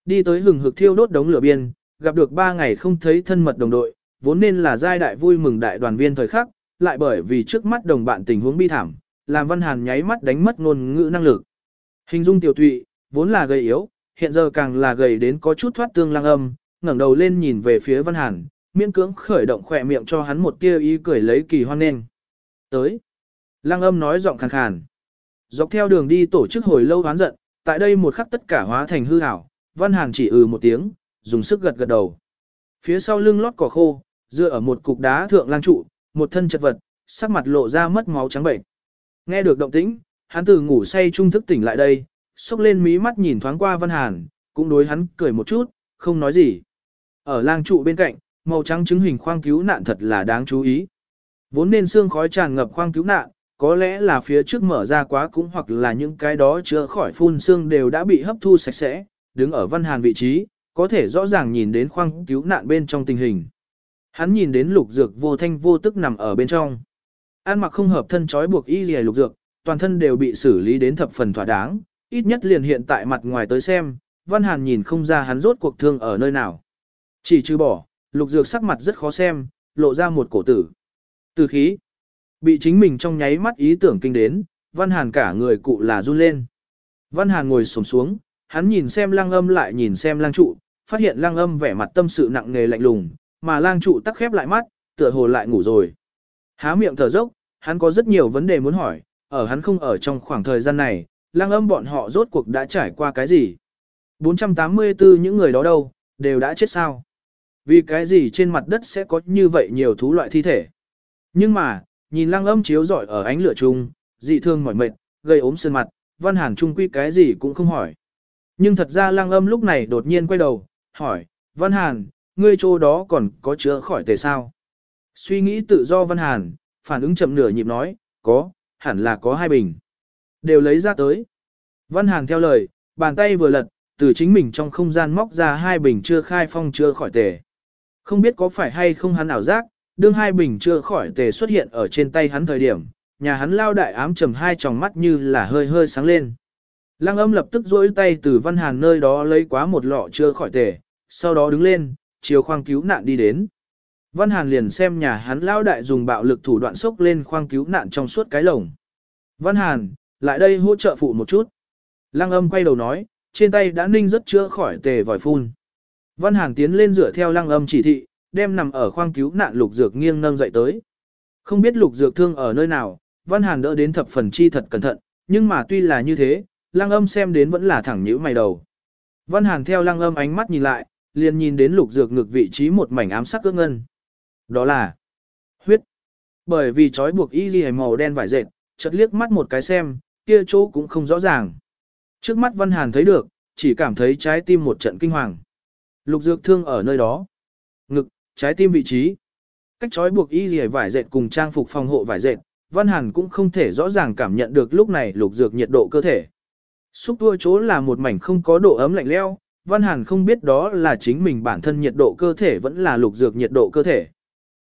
Đi tới hừng hực thiêu đốt đống lửa biên, gặp được ba ngày không thấy thân mật đồng đội, vốn nên là giai đại vui mừng đại đoàn viên thời khắc, lại bởi vì trước mắt đồng bạn tình huống bi thảm, làm Văn Hàn nháy mắt đánh mất ngôn ngữ năng lực. Hình dung tiểu tụy, vốn là gầy yếu, hiện giờ càng là gầy đến có chút thoát tương lăng âm, ngẩng đầu lên nhìn về phía Văn Hàn, miễn cưỡng khởi động khỏe miệng cho hắn một tia ý cười lấy kỳ hoan nên. Tới. Lăng âm nói giọng khàn khàn. Dọc theo đường đi tổ chức hồi lâu oán giận, tại đây một khắc tất cả hóa thành hư ảo, Văn Hàn chỉ ừ một tiếng, dùng sức gật gật đầu. Phía sau lưng lót cỏ khô, dựa ở một cục đá thượng lang trụ, một thân chật vật, sắc mặt lộ ra mất máu trắng bệnh. Nghe được động tĩnh, hắn từ ngủ say trung thức tỉnh lại đây, xốc lên mí mắt nhìn thoáng qua Văn Hàn, cũng đối hắn cười một chút, không nói gì. Ở lang trụ bên cạnh, màu trắng chứng hình khoang cứu nạn thật là đáng chú ý. Vốn nên xương khói tràn ngập khoang cứu nạn, có lẽ là phía trước mở ra quá cũng hoặc là những cái đó chữa khỏi phun xương đều đã bị hấp thu sạch sẽ, đứng ở Văn Hàn vị trí, có thể rõ ràng nhìn đến khoang cứu nạn bên trong tình hình. Hắn nhìn đến lục dược vô thanh vô tức nằm ở bên trong. An mặc không hợp thân trói buộc y gì lục dược, toàn thân đều bị xử lý đến thập phần thỏa đáng, ít nhất liền hiện tại mặt ngoài tới xem, Văn Hàn nhìn không ra hắn rốt cuộc thương ở nơi nào. Chỉ trừ bỏ, lục dược sắc mặt rất khó xem, lộ ra một cổ tử. Từ khí, bị chính mình trong nháy mắt ý tưởng kinh đến, Văn Hàn cả người cụ là run lên. Văn Hàn ngồi sổm xuống, hắn nhìn xem lang âm lại nhìn xem lang trụ, phát hiện lang âm vẻ mặt tâm sự nặng nề lạnh lùng, mà lang trụ tắc khép lại mắt, tựa hồ lại ngủ rồi. Há miệng thở dốc, hắn có rất nhiều vấn đề muốn hỏi, ở hắn không ở trong khoảng thời gian này, lang âm bọn họ rốt cuộc đã trải qua cái gì. 484 những người đó đâu, đều đã chết sao. Vì cái gì trên mặt đất sẽ có như vậy nhiều thú loại thi thể. Nhưng mà, nhìn lăng âm chiếu rọi ở ánh lửa chung, dị thương mỏi mệt, gây ốm sơn mặt, văn hàn trung quy cái gì cũng không hỏi. Nhưng thật ra lăng âm lúc này đột nhiên quay đầu, hỏi, văn hàn, ngươi chỗ đó còn có chữa khỏi tề sao? Suy nghĩ tự do văn hàn, phản ứng chậm nửa nhịp nói, có, hẳn là có hai bình. Đều lấy ra tới. Văn hàn theo lời, bàn tay vừa lật, từ chính mình trong không gian móc ra hai bình chưa khai phong chưa khỏi tề. Không biết có phải hay không hắn ảo giác, đương hai bình chưa khỏi tề xuất hiện ở trên tay hắn thời điểm, nhà hắn lao đại ám trầm hai tròng mắt như là hơi hơi sáng lên. Lăng âm lập tức duỗi tay từ văn hàn nơi đó lấy quá một lọ chưa khỏi tề, sau đó đứng lên, chiều khoang cứu nạn đi đến. Văn hàn liền xem nhà hắn lao đại dùng bạo lực thủ đoạn sốc lên khoang cứu nạn trong suốt cái lồng. Văn hàn, lại đây hỗ trợ phụ một chút. Lăng âm quay đầu nói, trên tay đã ninh rất chữa khỏi tề vòi phun. Văn hàn tiến lên dựa theo lăng âm chỉ thị, đem nằm ở khoang cứu nạn lục dược nghiêng nâng dậy tới. Không biết lục dược thương ở nơi nào, Văn Hàn đỡ đến thập phần chi thật cẩn thận, nhưng mà tuy là như thế, lăng âm xem đến vẫn là thẳng nhữ mày đầu. Văn Hàn theo lăng âm ánh mắt nhìn lại, liền nhìn đến lục dược ngược vị trí một mảnh ám sắc ước ngân. Đó là huyết. Bởi vì trói buộc y ghi màu đen vải dệt, chợt liếc mắt một cái xem, kia chỗ cũng không rõ ràng. Trước mắt Văn Hàn thấy được, chỉ cảm thấy trái tim một trận kinh hoàng. Lục dược thương ở nơi đó. Ngực, trái tim vị trí. Cách trói buộc y ghi vải dệt cùng trang phục phòng hộ vải dệt, Văn Hàn cũng không thể rõ ràng cảm nhận được lúc này lục dược nhiệt độ cơ thể. Xúc tua chỗ là một mảnh không có độ ấm lạnh leo, Văn Hàn không biết đó là chính mình bản thân nhiệt độ cơ thể vẫn là lục dược nhiệt độ cơ thể.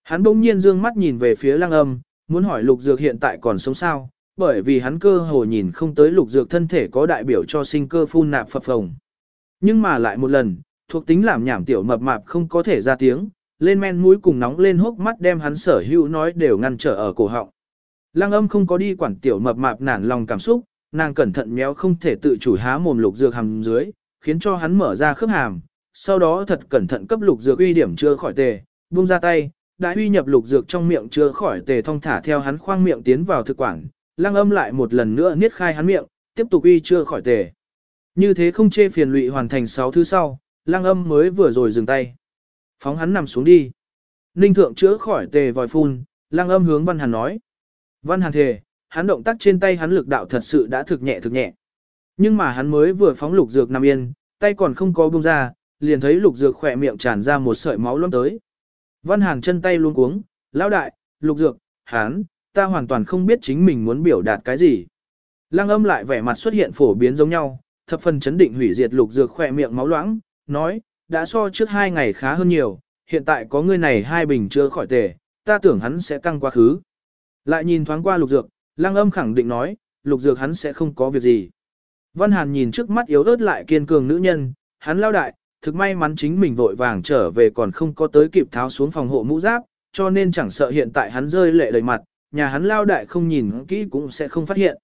Hắn bỗng nhiên dương mắt nhìn về phía lăng âm, muốn hỏi lục dược hiện tại còn sống sao, bởi vì hắn cơ hồ nhìn không tới lục dược thân thể có đại biểu cho sinh cơ phun nạp phập phồng. Nhưng mà lại một lần, thuộc tính làm nhảm tiểu mập mạp không có thể ra tiếng, lên men mũi cùng nóng lên hốc mắt đem hắn sở hữu nói đều ngăn trở ở cổ họng. Lăng âm không có đi quản tiểu mập mạp nản lòng cảm xúc, nàng cẩn thận méo không thể tự chủ há mồm lục dược hàm dưới, khiến cho hắn mở ra khớp hàm, sau đó thật cẩn thận cấp lục dược uy điểm chưa khỏi tề, buông ra tay, đã uy nhập lục dược trong miệng chưa khỏi tề thong thả theo hắn khoang miệng tiến vào thực quản, lăng âm lại một lần nữa niết khai hắn miệng, tiếp tục uy chưa khỏi tề. Như thế không chê phiền lụy hoàn thành 6 thứ sau, lăng âm mới vừa rồi dừng tay. Phóng hắn nằm xuống đi. Ninh thượng chữa khỏi tề vòi phun, lăng âm hướng văn hàn nói. Văn hàn thề, hắn động tác trên tay hắn lực đạo thật sự đã thực nhẹ thực nhẹ. Nhưng mà hắn mới vừa phóng lục dược nằm yên, tay còn không có buông ra, liền thấy lục dược khỏe miệng tràn ra một sợi máu loãng tới. Văn hàn chân tay luôn cuống, lão đại, lục dược, hắn, ta hoàn toàn không biết chính mình muốn biểu đạt cái gì. Lăng âm lại vẻ mặt xuất hiện phổ biến giống nhau, thập phần chấn định hủy diệt lục dược khỏe miệng máu loãng, nói, đã so trước hai ngày khá hơn nhiều, hiện tại có người này hai bình chưa khỏi tề, ta tưởng hắn sẽ căng quá khứ. Lại nhìn thoáng qua lục dược, lăng âm khẳng định nói, lục dược hắn sẽ không có việc gì. Văn Hàn nhìn trước mắt yếu ớt lại kiên cường nữ nhân, hắn lao đại, thực may mắn chính mình vội vàng trở về còn không có tới kịp tháo xuống phòng hộ mũ giáp, cho nên chẳng sợ hiện tại hắn rơi lệ đầy mặt, nhà hắn lao đại không nhìn kỹ cũng sẽ không phát hiện.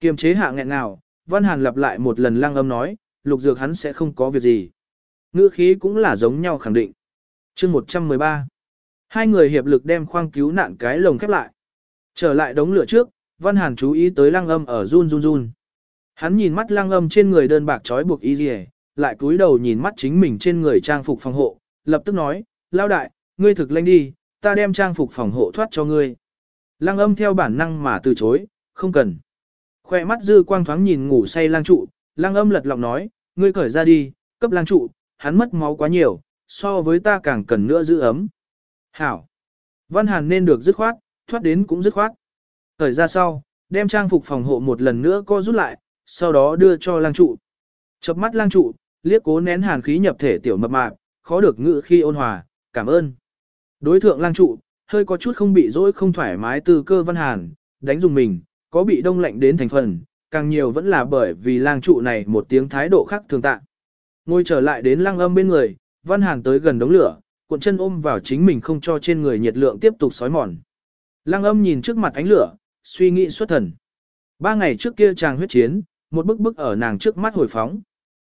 Kiềm chế hạ nghẹn nào, Văn Hàn lặp lại một lần lăng âm nói, lục dược hắn sẽ không có việc gì. Ngữ khí cũng là giống nhau khẳng định. chương 113 Hai người hiệp lực đem khoang cứu nạn cái lồng khép lại. Trở lại đống lửa trước, Văn Hàn chú ý tới lăng âm ở run run run. Hắn nhìn mắt lăng âm trên người đơn bạc trói buộc y dì lại cúi đầu nhìn mắt chính mình trên người trang phục phòng hộ, lập tức nói, lao đại, ngươi thực lanh đi, ta đem trang phục phòng hộ thoát cho ngươi. Lăng âm theo bản năng mà từ chối, không cần. Khoe mắt dư quang thoáng nhìn ngủ say lang trụ, lang âm lật lọng nói, ngươi cởi ra đi, cấp lang trụ, hắn mất máu quá nhiều, so với ta càng cần nữa giữ ấm. Hảo. Văn Hàn nên được dứt khoát, thoát đến cũng dứt khoát. thời ra sau, đem trang phục phòng hộ một lần nữa co rút lại, sau đó đưa cho lang trụ. Chập mắt lang trụ, liếc cố nén hàn khí nhập thể tiểu mập mạp, khó được ngự khi ôn hòa, cảm ơn. Đối thượng lang trụ, hơi có chút không bị dỗi không thoải mái từ cơ văn hàn, đánh dùng mình, có bị đông lạnh đến thành phần, càng nhiều vẫn là bởi vì lang trụ này một tiếng thái độ khác thường tạ. Ngồi trở lại đến lăng âm bên người, văn hàn tới gần đống lửa, cuộn chân ôm vào chính mình không cho trên người nhiệt lượng tiếp tục sói mòn. Lăng âm nhìn trước mặt ánh lửa, suy nghĩ xuất thần. Ba ngày trước kia chàng huyết chiến, một bức bức ở nàng trước mắt hồi phóng.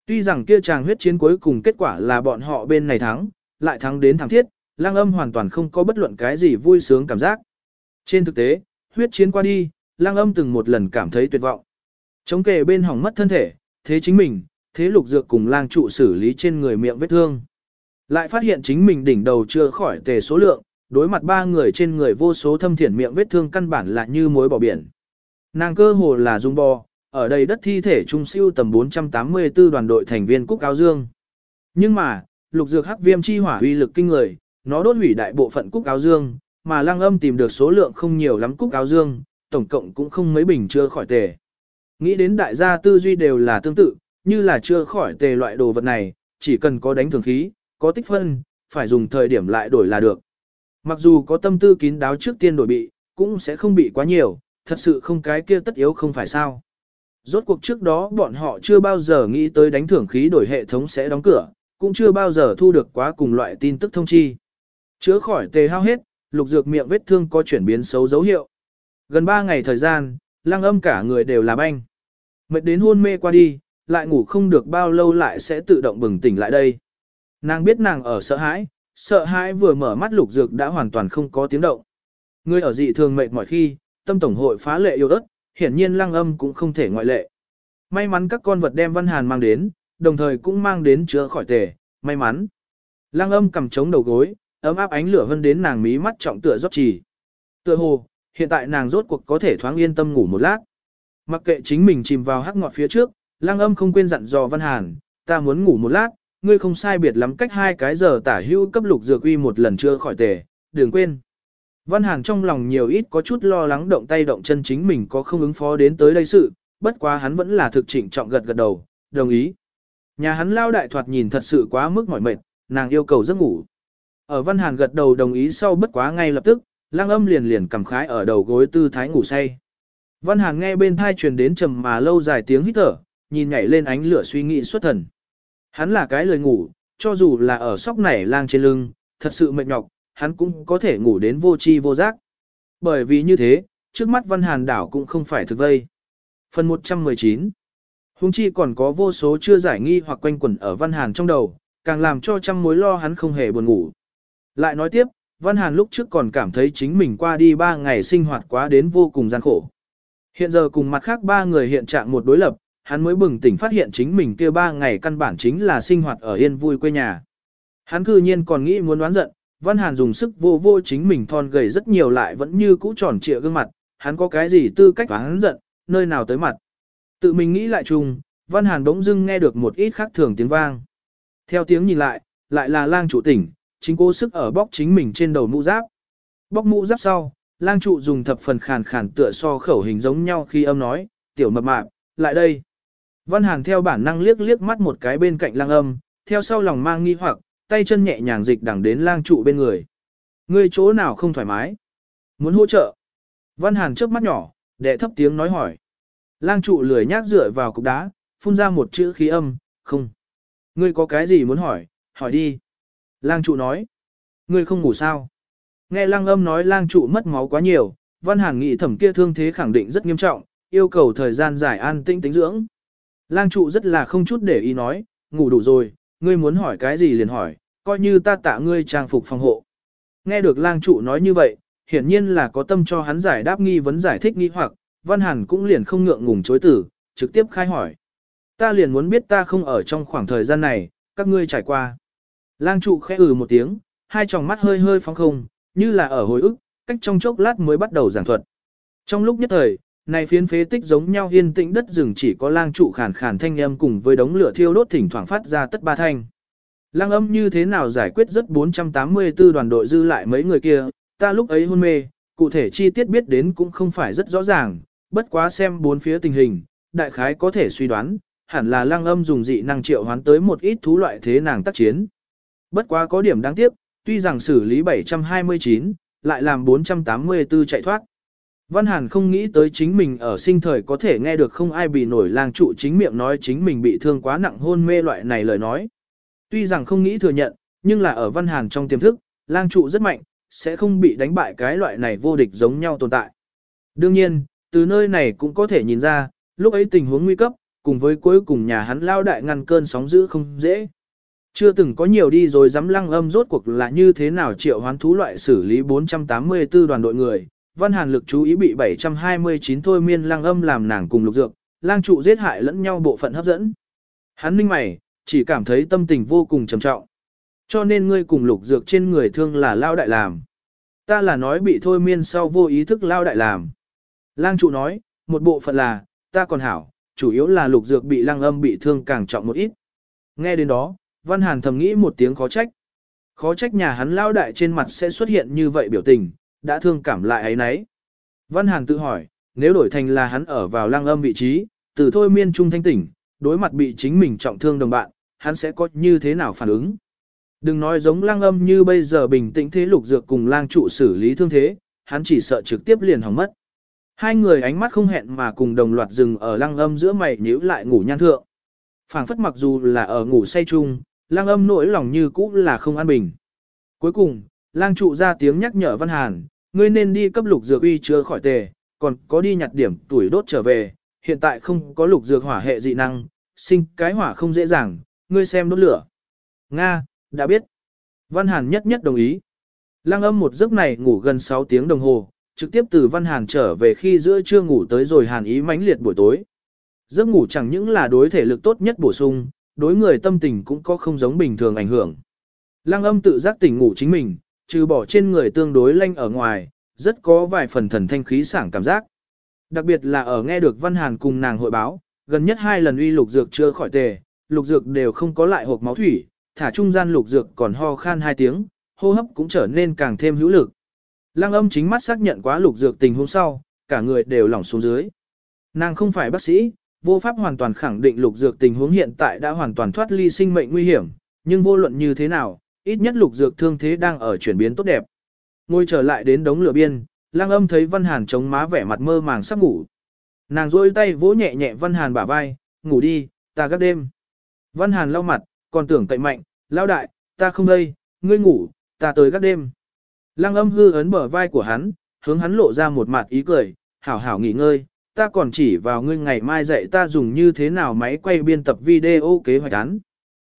Tuy rằng kia chàng huyết chiến cuối cùng kết quả là bọn họ bên này thắng, lại thắng đến thắng thiết, lang âm hoàn toàn không có bất luận cái gì vui sướng cảm giác. Trên thực tế, huyết chiến qua đi, lang âm từng một lần cảm thấy tuyệt vọng. Chống kề bên hỏng mất thân thể, thế chính mình, thế lục dược cùng lang trụ xử lý trên người miệng vết thương. Lại phát hiện chính mình đỉnh đầu chưa khỏi tề số lượng, đối mặt ba người trên người vô số thâm thiển miệng vết thương căn bản là như mối bỏ biển. Nàng cơ hồ là dung bò, ở đây đất thi thể trung siêu tầm 484 đoàn đội thành viên Cúc Áo Dương. Nhưng mà, lục dược hắc viêm chi hỏa uy lực kinh người, nó đốt hủy đại bộ phận Cúc Áo Dương, mà lăng âm tìm được số lượng không nhiều lắm Cúc Áo Dương, tổng cộng cũng không mấy bình chưa khỏi tề. Nghĩ đến đại gia tư duy đều là tương tự, như là chưa khỏi tề loại đồ vật này, chỉ cần có đánh thường khí, có tích phân, phải dùng thời điểm lại đổi là được. Mặc dù có tâm tư kín đáo trước tiên đổi bị, cũng sẽ không bị quá nhiều, thật sự không cái kia tất yếu không phải sao. Rốt cuộc trước đó bọn họ chưa bao giờ nghĩ tới đánh thưởng khí đổi hệ thống sẽ đóng cửa, cũng chưa bao giờ thu được quá cùng loại tin tức thông chi. Chữa khỏi tề hao hết, lục dược miệng vết thương có chuyển biến xấu dấu hiệu. Gần 3 ngày thời gian, lăng âm cả người đều là banh. Mệt đến hôn mê qua đi, lại ngủ không được bao lâu lại sẽ tự động bừng tỉnh lại đây. Nàng biết nàng ở sợ hãi, sợ hãi vừa mở mắt lục dược đã hoàn toàn không có tiếng động. Người ở dị thường mệt mỏi khi, tâm tổng hội phá lệ yêu ớt, hiển nhiên lăng âm cũng không thể ngoại lệ. May mắn các con vật đem văn hàn mang đến, đồng thời cũng mang đến chữa khỏi tề, may mắn. Lăng âm cầm trống đầu gối, ấm áp ánh lửa hơn đến nàng mí mắt trọng tựa rót trì. Tựa hồ, hiện tại nàng rốt cuộc có thể thoáng yên tâm ngủ một lát. Mặc kệ chính mình chìm vào hắc ngọt phía trước, lăng âm không quên dặn dò văn hàn, ta muốn ngủ một lát, ngươi không sai biệt lắm cách hai cái giờ tả hưu cấp lục dược uy một lần chưa khỏi tề, đừng quên. Văn Hàn trong lòng nhiều ít có chút lo lắng động tay động chân chính mình có không ứng phó đến tới đây sự, bất quá hắn vẫn là thực chỉnh trọng gật gật đầu, đồng ý. Nhà hắn lao đại thoạt nhìn thật sự quá mức mỏi mệt, nàng yêu cầu giấc ngủ. Ở Văn Hàn gật đầu đồng ý sau bất quá ngay lập tức, lang âm liền liền cầm khái ở đầu gối tư thái ngủ say. Văn Hàn nghe bên thai truyền đến trầm mà lâu dài tiếng hít thở, nhìn nhảy lên ánh lửa suy nghĩ xuất thần. Hắn là cái lời ngủ, cho dù là ở sóc nảy lang trên lưng, thật sự mệt nhọc, hắn cũng có thể ngủ đến vô chi vô giác. Bởi vì như thế, trước mắt Văn Hàn đảo cũng không phải thực vây. Phần 119 Hùng chi còn có vô số chưa giải nghi hoặc quanh quẩn ở Văn Hàn trong đầu, càng làm cho trăm mối lo hắn không hề buồn ngủ. Lại nói tiếp, Văn Hàn lúc trước còn cảm thấy chính mình qua đi ba ngày sinh hoạt quá đến vô cùng gian khổ. Hiện giờ cùng mặt khác ba người hiện trạng một đối lập, hắn mới bừng tỉnh phát hiện chính mình kia ba ngày căn bản chính là sinh hoạt ở yên vui quê nhà. Hắn cư nhiên còn nghĩ muốn đoán giận, Văn Hàn dùng sức vô vô chính mình thon gầy rất nhiều lại vẫn như cũ tròn trịa gương mặt, hắn có cái gì tư cách hắn giận, nơi nào tới mặt. Tự mình nghĩ lại chung, Văn Hàn bỗng dưng nghe được một ít khác thường tiếng vang. Theo tiếng nhìn lại, lại là lang trụ tỉnh, chính cố sức ở bóc chính mình trên đầu mũ giáp. Bóc mũ giáp sau, lang trụ dùng thập phần khàn khàn tựa so khẩu hình giống nhau khi âm nói, tiểu mập mạp, lại đây. Văn Hàn theo bản năng liếc liếc mắt một cái bên cạnh lang âm, theo sau lòng mang nghi hoặc, tay chân nhẹ nhàng dịch đẳng đến lang trụ bên người. Ngươi chỗ nào không thoải mái? Muốn hỗ trợ? Văn Hàn trước mắt nhỏ, đệ thấp tiếng nói hỏi. Lang trụ lười nhác dựa vào cục đá, phun ra một chữ khí âm, không. Ngươi có cái gì muốn hỏi, hỏi đi. Lang trụ nói. Ngươi không ngủ sao? Nghe lang âm nói lang trụ mất máu quá nhiều, Văn hàng nghĩ thẩm kia thương thế khẳng định rất nghiêm trọng, yêu cầu thời gian giải an tĩnh tĩnh dưỡng. Lang trụ rất là không chút để ý nói, ngủ đủ rồi, ngươi muốn hỏi cái gì liền hỏi, coi như ta tạ ngươi trang phục phòng hộ. nghe được lang trụ nói như vậy, hiển nhiên là có tâm cho hắn giải đáp nghi vấn giải thích nghi hoặc, Văn hẳn cũng liền không ngượng ngùng chối tử, trực tiếp khai hỏi. Ta liền muốn biết ta không ở trong khoảng thời gian này, các ngươi trải qua. Lang trụ khẽ ừ một tiếng, hai tròng mắt hơi hơi phóng không, như là ở hồi ức, cách trong chốc lát mới bắt đầu giảng thuật. Trong lúc nhất thời, này phiến phế tích giống nhau yên tĩnh đất rừng chỉ có lang trụ khàn khàn thanh âm cùng với đống lửa thiêu đốt thỉnh thoảng phát ra tất ba thanh. Lang âm như thế nào giải quyết rất 484 đoàn đội dư lại mấy người kia, ta lúc ấy hôn mê, cụ thể chi tiết biết đến cũng không phải rất rõ ràng, bất quá xem bốn phía tình hình, đại khái có thể suy đoán, hẳn là lang âm dùng dị năng triệu hoán tới một ít thú loại thế nàng tác chiến. Bất quá có điểm đáng tiếc, tuy rằng xử lý 729, lại làm 484 chạy thoát. Văn Hàn không nghĩ tới chính mình ở sinh thời có thể nghe được không ai bị nổi lang trụ chính miệng nói chính mình bị thương quá nặng hôn mê loại này lời nói. Tuy rằng không nghĩ thừa nhận, nhưng là ở Văn Hàn trong tiềm thức, lang trụ rất mạnh, sẽ không bị đánh bại cái loại này vô địch giống nhau tồn tại. Đương nhiên, từ nơi này cũng có thể nhìn ra, lúc ấy tình huống nguy cấp, cùng với cuối cùng nhà hắn lao đại ngăn cơn sóng dữ không dễ. Chưa từng có nhiều đi rồi dám lăng âm rốt cuộc là như thế nào triệu hoán thú loại xử lý 484 đoàn đội người. Văn Hàn lực chú ý bị 729 thôi miên Lang âm làm nàng cùng lục dược, lang trụ giết hại lẫn nhau bộ phận hấp dẫn. Hắn ninh mày, chỉ cảm thấy tâm tình vô cùng trầm trọng. Cho nên ngươi cùng lục dược trên người thương là lao đại làm. Ta là nói bị thôi miên sau vô ý thức lao đại làm. Lang trụ nói, một bộ phận là, ta còn hảo, chủ yếu là lục dược bị Lang âm bị thương càng trọng một ít. Nghe đến đó, Văn Hàn thầm nghĩ một tiếng khó trách. Khó trách nhà hắn lao đại trên mặt sẽ xuất hiện như vậy biểu tình, đã thương cảm lại ấy nấy. Văn Hàn tự hỏi, nếu đổi thành là hắn ở vào Lang âm vị trí, từ thôi miên trung thanh tỉnh, đối mặt bị chính mình trọng thương đồng bạn, hắn sẽ có như thế nào phản ứng. Đừng nói giống Lang âm như bây giờ bình tĩnh thế lục dược cùng lang trụ xử lý thương thế, hắn chỉ sợ trực tiếp liền hỏng mất. Hai người ánh mắt không hẹn mà cùng đồng loạt dừng ở Lang âm giữa mày nhíu lại ngủ nhan thượng. phảng phất mặc dù là ở ngủ say chung, lang âm nỗi lòng như cũ là không an bình. Cuối cùng, lang trụ ra tiếng nhắc nhở Văn Hàn, ngươi nên đi cấp lục dược uy chưa khỏi tề, còn có đi nhặt điểm tuổi đốt trở về, hiện tại không có lục dược hỏa hệ dị năng, sinh cái hỏa không dễ dàng, ngươi xem đốt lửa. Nga, đã biết. Văn Hàn nhất nhất đồng ý. Lăng âm một giấc này ngủ gần 6 tiếng đồng hồ, trực tiếp từ Văn Hàn trở về khi giữa trưa ngủ tới rồi Hàn ý mãnh liệt buổi tối. Giấc ngủ chẳng những là đối thể lực tốt nhất bổ sung, đối người tâm tình cũng có không giống bình thường ảnh hưởng. Lăng âm tự giác tỉnh ngủ chính mình, trừ bỏ trên người tương đối lanh ở ngoài, rất có vài phần thần thanh khí sảng cảm giác. Đặc biệt là ở nghe được Văn Hàn cùng nàng hội báo, gần nhất hai lần uy lục dược chưa khỏi tề, lục dược đều không có lại hộp máu thủy, thả trung gian lục dược còn ho khan hai tiếng, hô hấp cũng trở nên càng thêm hữu lực. Lăng âm chính mắt xác nhận quá lục dược tình hôm sau, cả người đều lỏng xuống dưới. Nàng không phải bác sĩ, vô pháp hoàn toàn khẳng định lục dược tình huống hiện tại đã hoàn toàn thoát ly sinh mệnh nguy hiểm, nhưng vô luận như thế nào, ít nhất lục dược thương thế đang ở chuyển biến tốt đẹp. Ngồi trở lại đến đống lửa biên, lang âm thấy Văn Hàn chống má vẻ mặt mơ màng sắp ngủ. Nàng rôi tay vỗ nhẹ nhẹ Văn Hàn bả vai, ngủ đi, ta gác đêm. Văn Hàn lau mặt, còn tưởng tệ mạnh, lao đại, ta không đây, ngươi ngủ, ta tới gác đêm. Lăng âm hư ấn bờ vai của hắn, hướng hắn lộ ra một mặt ý cười, hảo hảo nghỉ ngơi, ta còn chỉ vào ngươi ngày mai dạy ta dùng như thế nào máy quay biên tập video kế hoạch án.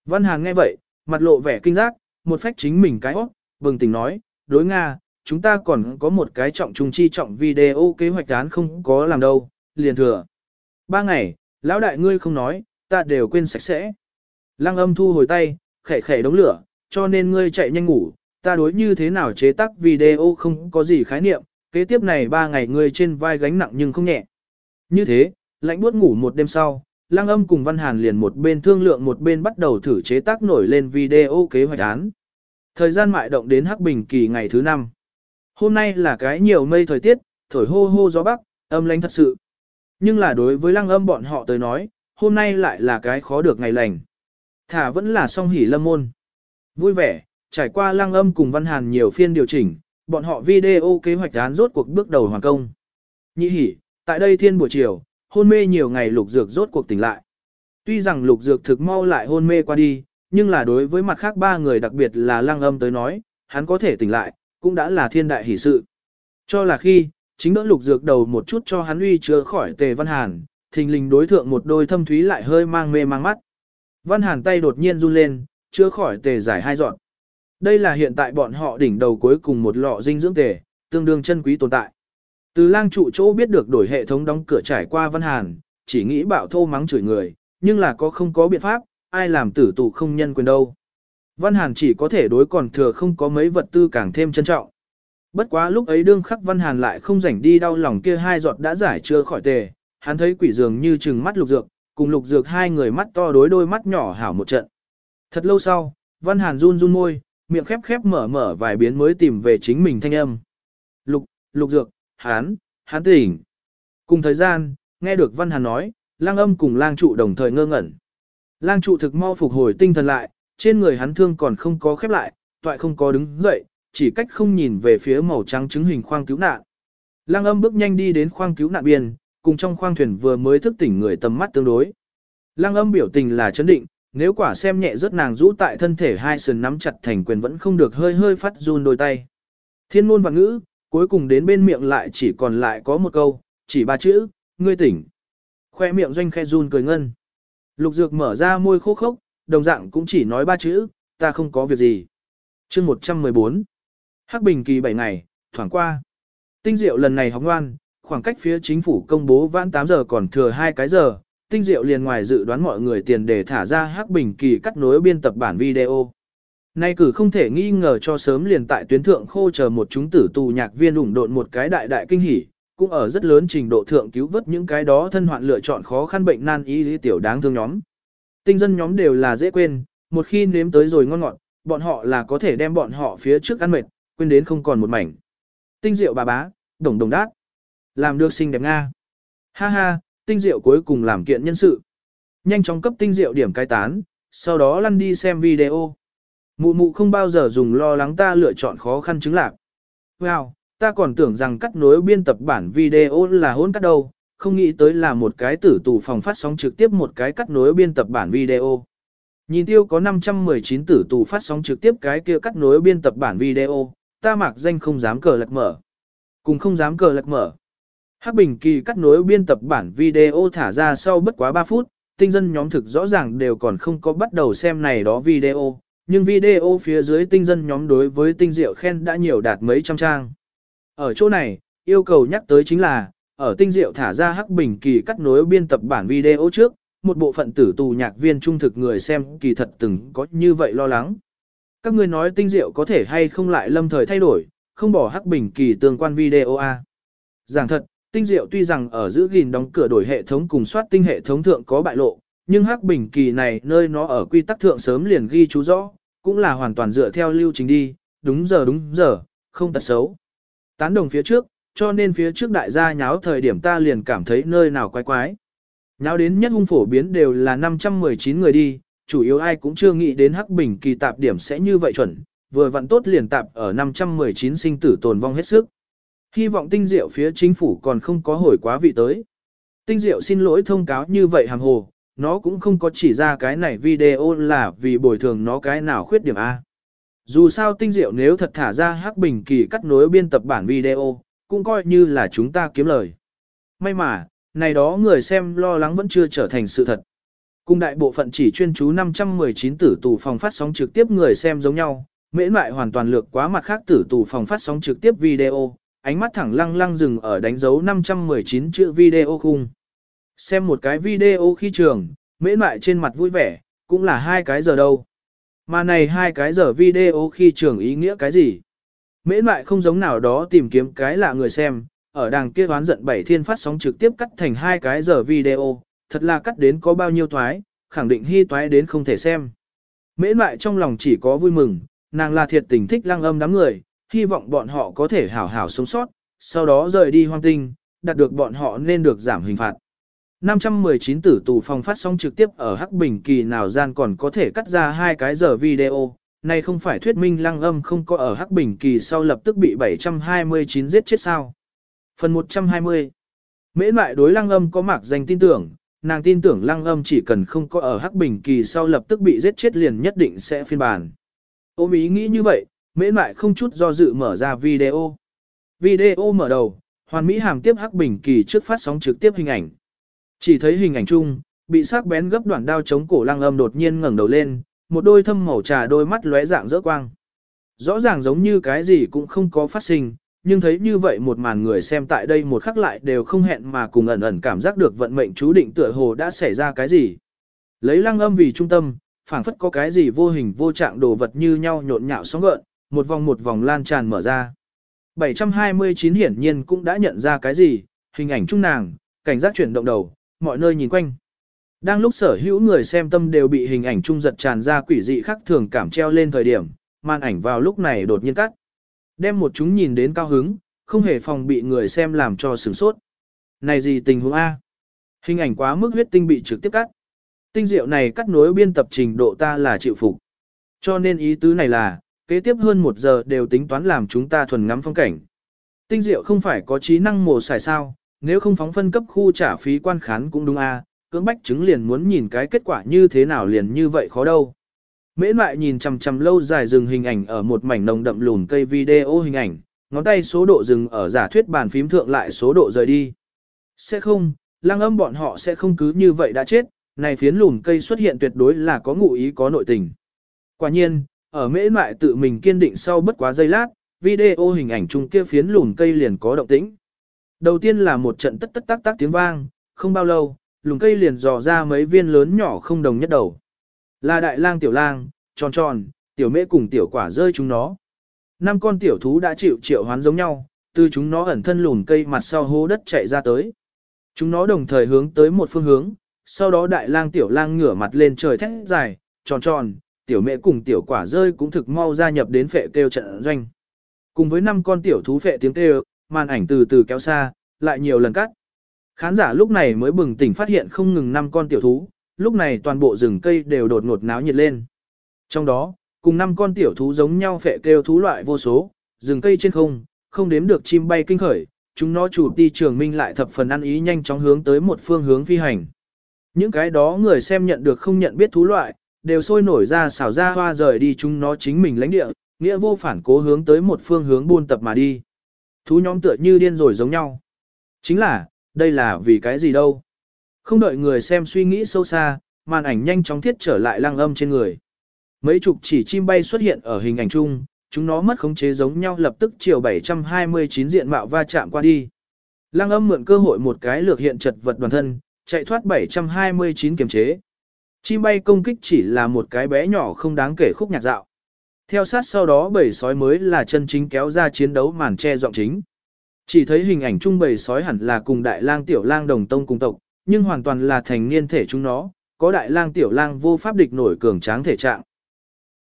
Văn Hàn nghe vậy, mặt lộ vẻ kinh giác, một phách chính mình cái óc, bừng tỉnh nói, đối Nga, chúng ta còn có một cái trọng trung chi trọng video kế hoạch án không có làm đâu, liền thừa. Ba ngày, lão đại ngươi không nói, ta đều quên sạch sẽ. Lăng âm thu hồi tay, khẻ khẻ đống lửa, cho nên ngươi chạy nhanh ngủ, ta đối như thế nào chế tác video không có gì khái niệm, kế tiếp này ba ngày ngươi trên vai gánh nặng nhưng không nhẹ. Như thế, lãnh buốt ngủ một đêm sau, Lăng Âm cùng Văn Hàn liền một bên thương lượng một bên bắt đầu thử chế tác nổi lên video kế hoạch án. Thời gian mại động đến Hắc Bình kỳ ngày thứ năm. Hôm nay là cái nhiều mây thời tiết, thổi hô hô gió bắc, âm lãnh thật sự. Nhưng là đối với Lăng Âm bọn họ tới nói, hôm nay lại là cái khó được ngày lành. Thả vẫn là song hỉ lâm môn. Vui vẻ, trải qua Lăng Âm cùng Văn Hàn nhiều phiên điều chỉnh, bọn họ video kế hoạch án rốt cuộc bước đầu hoàn công. Nhị hỉ, Tại đây thiên buổi chiều, hôn mê nhiều ngày lục dược rốt cuộc tỉnh lại. Tuy rằng lục dược thực mau lại hôn mê qua đi, nhưng là đối với mặt khác ba người đặc biệt là lăng âm tới nói, hắn có thể tỉnh lại, cũng đã là thiên đại hỷ sự. Cho là khi, chính đỡ lục dược đầu một chút cho hắn uy chứa khỏi tề văn hàn, thình lình đối thượng một đôi thâm thúy lại hơi mang mê mang mắt. Văn hàn tay đột nhiên run lên, chứa khỏi tề giải hai dọn. Đây là hiện tại bọn họ đỉnh đầu cuối cùng một lọ dinh dưỡng tề, tương đương chân quý tồn tại. Từ lang trụ chỗ biết được đổi hệ thống đóng cửa trải qua Văn Hàn, chỉ nghĩ bạo thô mắng chửi người, nhưng là có không có biện pháp, ai làm tử tù không nhân quyền đâu. Văn Hàn chỉ có thể đối còn thừa không có mấy vật tư càng thêm trân trọng. Bất quá lúc ấy đương khắc Văn Hàn lại không rảnh đi đau lòng kia hai giọt đã giải chưa khỏi tề, hắn thấy quỷ dường như trừng mắt lục dược, cùng lục dược hai người mắt to đối đôi mắt nhỏ hảo một trận. Thật lâu sau, Văn Hàn run run môi, miệng khép khép mở mở vài biến mới tìm về chính mình thanh âm. Lục, lục dược, hán, hán tỉnh. Cùng thời gian, nghe được Văn Hàn nói, lang âm cùng lang trụ đồng thời ngơ ngẩn. Lang trụ thực mau phục hồi tinh thần lại, trên người hắn thương còn không có khép lại, toại không có đứng dậy, chỉ cách không nhìn về phía màu trắng chứng hình khoang cứu nạn. Lang âm bước nhanh đi đến khoang cứu nạn biên, cùng trong khoang thuyền vừa mới thức tỉnh người tầm mắt tương đối. Lang âm biểu tình là chấn định, nếu quả xem nhẹ rất nàng rũ tại thân thể hai sườn nắm chặt thành quyền vẫn không được hơi hơi phát run đôi tay. Thiên môn và ngữ, cuối cùng đến bên miệng lại chỉ còn lại có một câu, chỉ ba chữ, ngươi tỉnh. Khoe miệng doanh khe run cười ngân. Lục dược mở ra môi khô khốc, đồng dạng cũng chỉ nói ba chữ, ta không có việc gì. chương 114. Hắc Bình kỳ 7 ngày, thoảng qua. Tinh diệu lần này học ngoan, khoảng cách phía chính phủ công bố vãn 8 giờ còn thừa 2 cái giờ, tinh diệu liền ngoài dự đoán mọi người tiền để thả ra Hắc Bình kỳ cắt nối biên tập bản video. Nay cử không thể nghi ngờ cho sớm liền tại tuyến thượng khô chờ một chúng tử tù nhạc viên ủng độn một cái đại đại kinh hỉ, cũng ở rất lớn trình độ thượng cứu vớt những cái đó thân hoạn lựa chọn khó khăn bệnh nan y lý tiểu đáng thương nhóm. Tinh dân nhóm đều là dễ quên, một khi nếm tới rồi ngon ngọt, bọn họ là có thể đem bọn họ phía trước ăn mệt, quên đến không còn một mảnh. Tinh diệu bà bá, đồng đồng đát. Làm được xinh đẹp Nga. Ha ha, tinh diệu cuối cùng làm kiện nhân sự. Nhanh chóng cấp tinh diệu điểm cai tán, sau đó lăn đi xem video. Mụ mụ không bao giờ dùng lo lắng ta lựa chọn khó khăn chứng lạc. Wow, ta còn tưởng rằng cắt nối biên tập bản video là hôn cắt đâu, không nghĩ tới là một cái tử tù phòng phát sóng trực tiếp một cái cắt nối biên tập bản video. Nhìn tiêu có 519 tử tù phát sóng trực tiếp cái kia cắt nối biên tập bản video, ta mặc danh không dám cờ lật mở. Cùng không dám cờ lật mở. Hắc Bình Kỳ cắt nối biên tập bản video thả ra sau bất quá 3 phút, tinh dân nhóm thực rõ ràng đều còn không có bắt đầu xem này đó video, nhưng video phía dưới tinh dân nhóm đối với tinh diệu khen đã nhiều đạt mấy trăm trang. Ở chỗ này, yêu cầu nhắc tới chính là, ở tinh diệu thả ra hắc bình kỳ cắt nối biên tập bản video trước, một bộ phận tử tù nhạc viên trung thực người xem kỳ thật từng có như vậy lo lắng. Các người nói tinh diệu có thể hay không lại lâm thời thay đổi, không bỏ hắc bình kỳ tương quan video A. Giảng thật, tinh diệu tuy rằng ở giữ gìn đóng cửa đổi hệ thống cùng soát tinh hệ thống thượng có bại lộ, nhưng hắc bình kỳ này nơi nó ở quy tắc thượng sớm liền ghi chú rõ, cũng là hoàn toàn dựa theo lưu trình đi, đúng giờ đúng giờ, không tật xấu. Tán đồng phía trước, cho nên phía trước đại gia nháo thời điểm ta liền cảm thấy nơi nào quái quái. Nháo đến nhất hung phổ biến đều là 519 người đi, chủ yếu ai cũng chưa nghĩ đến hắc bình kỳ tạp điểm sẽ như vậy chuẩn, vừa vặn tốt liền tạp ở 519 sinh tử tồn vong hết sức. Hy vọng tinh diệu phía chính phủ còn không có hồi quá vị tới. Tinh diệu xin lỗi thông cáo như vậy hàng hồ, nó cũng không có chỉ ra cái này video là vì bồi thường nó cái nào khuyết điểm A. Dù sao tinh diệu nếu thật thả ra hắc bình kỳ cắt nối biên tập bản video, cũng coi như là chúng ta kiếm lời. May mà, này đó người xem lo lắng vẫn chưa trở thành sự thật. Cùng đại bộ phận chỉ chuyên chú 519 tử tù phòng phát sóng trực tiếp người xem giống nhau, mễ mại hoàn toàn lược quá mặt khác tử tù phòng phát sóng trực tiếp video, ánh mắt thẳng lăng lăng dừng ở đánh dấu 519 chữ video khung. Xem một cái video khi trường, mễ mại trên mặt vui vẻ, cũng là hai cái giờ đâu. Mà này hai cái giờ video khi trường ý nghĩa cái gì? Mễ mại không giống nào đó tìm kiếm cái lạ người xem, ở đàng kia đoán giận bảy thiên phát sóng trực tiếp cắt thành hai cái giờ video, thật là cắt đến có bao nhiêu toái, khẳng định hy toái đến không thể xem. Mễ mại trong lòng chỉ có vui mừng, nàng là thiệt tình thích lăng âm đám người, hy vọng bọn họ có thể hảo hảo sống sót, sau đó rời đi hoang tinh, đạt được bọn họ nên được giảm hình phạt. 519 tử tù phòng phát sóng trực tiếp ở Hắc Bình kỳ nào gian còn có thể cắt ra hai cái giờ video, này không phải thuyết minh lăng âm không có ở Hắc Bình kỳ sau lập tức bị 729 giết chết sao. Phần 120 Mễ mại đối lăng âm có mạc danh tin tưởng, nàng tin tưởng lăng âm chỉ cần không có ở Hắc Bình kỳ sau lập tức bị giết chết liền nhất định sẽ phiên bản. Ôm ý nghĩ như vậy, mễ mại không chút do dự mở ra video. Video mở đầu, hoàn mỹ hàm tiếp Hắc Bình kỳ trước phát sóng trực tiếp hình ảnh. Chỉ thấy hình ảnh chung, bị sắc bén gấp đoạn đao chống cổ lăng âm đột nhiên ngẩng đầu lên, một đôi thâm màu trà đôi mắt lóe dạng rỡ quang. Rõ ràng giống như cái gì cũng không có phát sinh, nhưng thấy như vậy một màn người xem tại đây một khắc lại đều không hẹn mà cùng ẩn ẩn cảm giác được vận mệnh chú định tựa hồ đã xảy ra cái gì. Lấy lăng âm vì trung tâm, phảng phất có cái gì vô hình vô trạng đồ vật như nhau nhộn nhạo sóng gợn, một vòng một vòng lan tràn mở ra. 729 hiển nhiên cũng đã nhận ra cái gì, hình ảnh trung nàng, cảnh giác chuyển động đầu, mọi nơi nhìn quanh. Đang lúc sở hữu người xem tâm đều bị hình ảnh trung giật tràn ra quỷ dị khác thường cảm treo lên thời điểm, màn ảnh vào lúc này đột nhiên cắt. Đem một chúng nhìn đến cao hứng, không hề phòng bị người xem làm cho sửng sốt. Này gì tình huống A? Hình ảnh quá mức huyết tinh bị trực tiếp cắt. Tinh diệu này cắt nối biên tập trình độ ta là chịu phục. Cho nên ý tứ này là, kế tiếp hơn một giờ đều tính toán làm chúng ta thuần ngắm phong cảnh. Tinh diệu không phải có trí năng mổ xài sao, nếu không phóng phân cấp khu trả phí quan khán cũng đúng a, cưỡng bách chứng liền muốn nhìn cái kết quả như thế nào liền như vậy khó đâu. Mễ lại nhìn chằm chằm lâu dài dừng hình ảnh ở một mảnh nồng đậm lùn cây video hình ảnh, ngón tay số độ dừng ở giả thuyết bàn phím thượng lại số độ rời đi. Sẽ không, lăng âm bọn họ sẽ không cứ như vậy đã chết, này phiến lùn cây xuất hiện tuyệt đối là có ngụ ý có nội tình. Quả nhiên, ở mễ lại tự mình kiên định sau bất quá giây lát, video hình ảnh chung kia phiến lùn cây liền có động tĩnh. Đầu tiên là một trận tất tất tác tác tiếng vang, không bao lâu, lùn cây liền dò ra mấy viên lớn nhỏ không đồng nhất đầu. Là đại lang tiểu lang, tròn tròn, tiểu mễ cùng tiểu quả rơi chúng nó. Năm con tiểu thú đã chịu triệu hoán giống nhau, từ chúng nó ẩn thân lùn cây mặt sau hố đất chạy ra tới. Chúng nó đồng thời hướng tới một phương hướng, sau đó đại lang tiểu lang ngửa mặt lên trời thét dài, tròn tròn, tiểu mẹ cùng tiểu quả rơi cũng thực mau gia nhập đến phệ kêu trận doanh. Cùng với năm con tiểu thú phệ tiếng kêu, màn ảnh từ từ kéo xa, lại nhiều lần cắt. Khán giả lúc này mới bừng tỉnh phát hiện không ngừng năm con tiểu thú, lúc này toàn bộ rừng cây đều đột ngột náo nhiệt lên. Trong đó, cùng năm con tiểu thú giống nhau phệ kêu thú loại vô số, rừng cây trên không, không đếm được chim bay kinh khởi, chúng nó chủ đi trường minh lại thập phần ăn ý nhanh chóng hướng tới một phương hướng phi hành. Những cái đó người xem nhận được không nhận biết thú loại, đều sôi nổi ra xảo ra hoa rời đi chúng nó chính mình lãnh địa, nghĩa vô phản cố hướng tới một phương hướng buôn tập mà đi. Thú nhóm tựa như điên rồi giống nhau. Chính là, đây là vì cái gì đâu. Không đợi người xem suy nghĩ sâu xa, màn ảnh nhanh chóng thiết trở lại lăng âm trên người. Mấy chục chỉ chim bay xuất hiện ở hình ảnh chung, chúng nó mất khống chế giống nhau lập tức chiều 729 diện mạo va chạm qua đi. Lăng âm mượn cơ hội một cái lược hiện chật vật đoàn thân, chạy thoát 729 kiềm chế. Chim bay công kích chỉ là một cái bé nhỏ không đáng kể khúc nhạc dạo. Theo sát sau đó bầy sói mới là chân chính kéo ra chiến đấu màn che giọng chính. Chỉ thấy hình ảnh trung bầy sói hẳn là cùng đại lang tiểu lang đồng tông cùng tộc, nhưng hoàn toàn là thành niên thể chúng nó, có đại lang tiểu lang vô pháp địch nổi cường tráng thể trạng,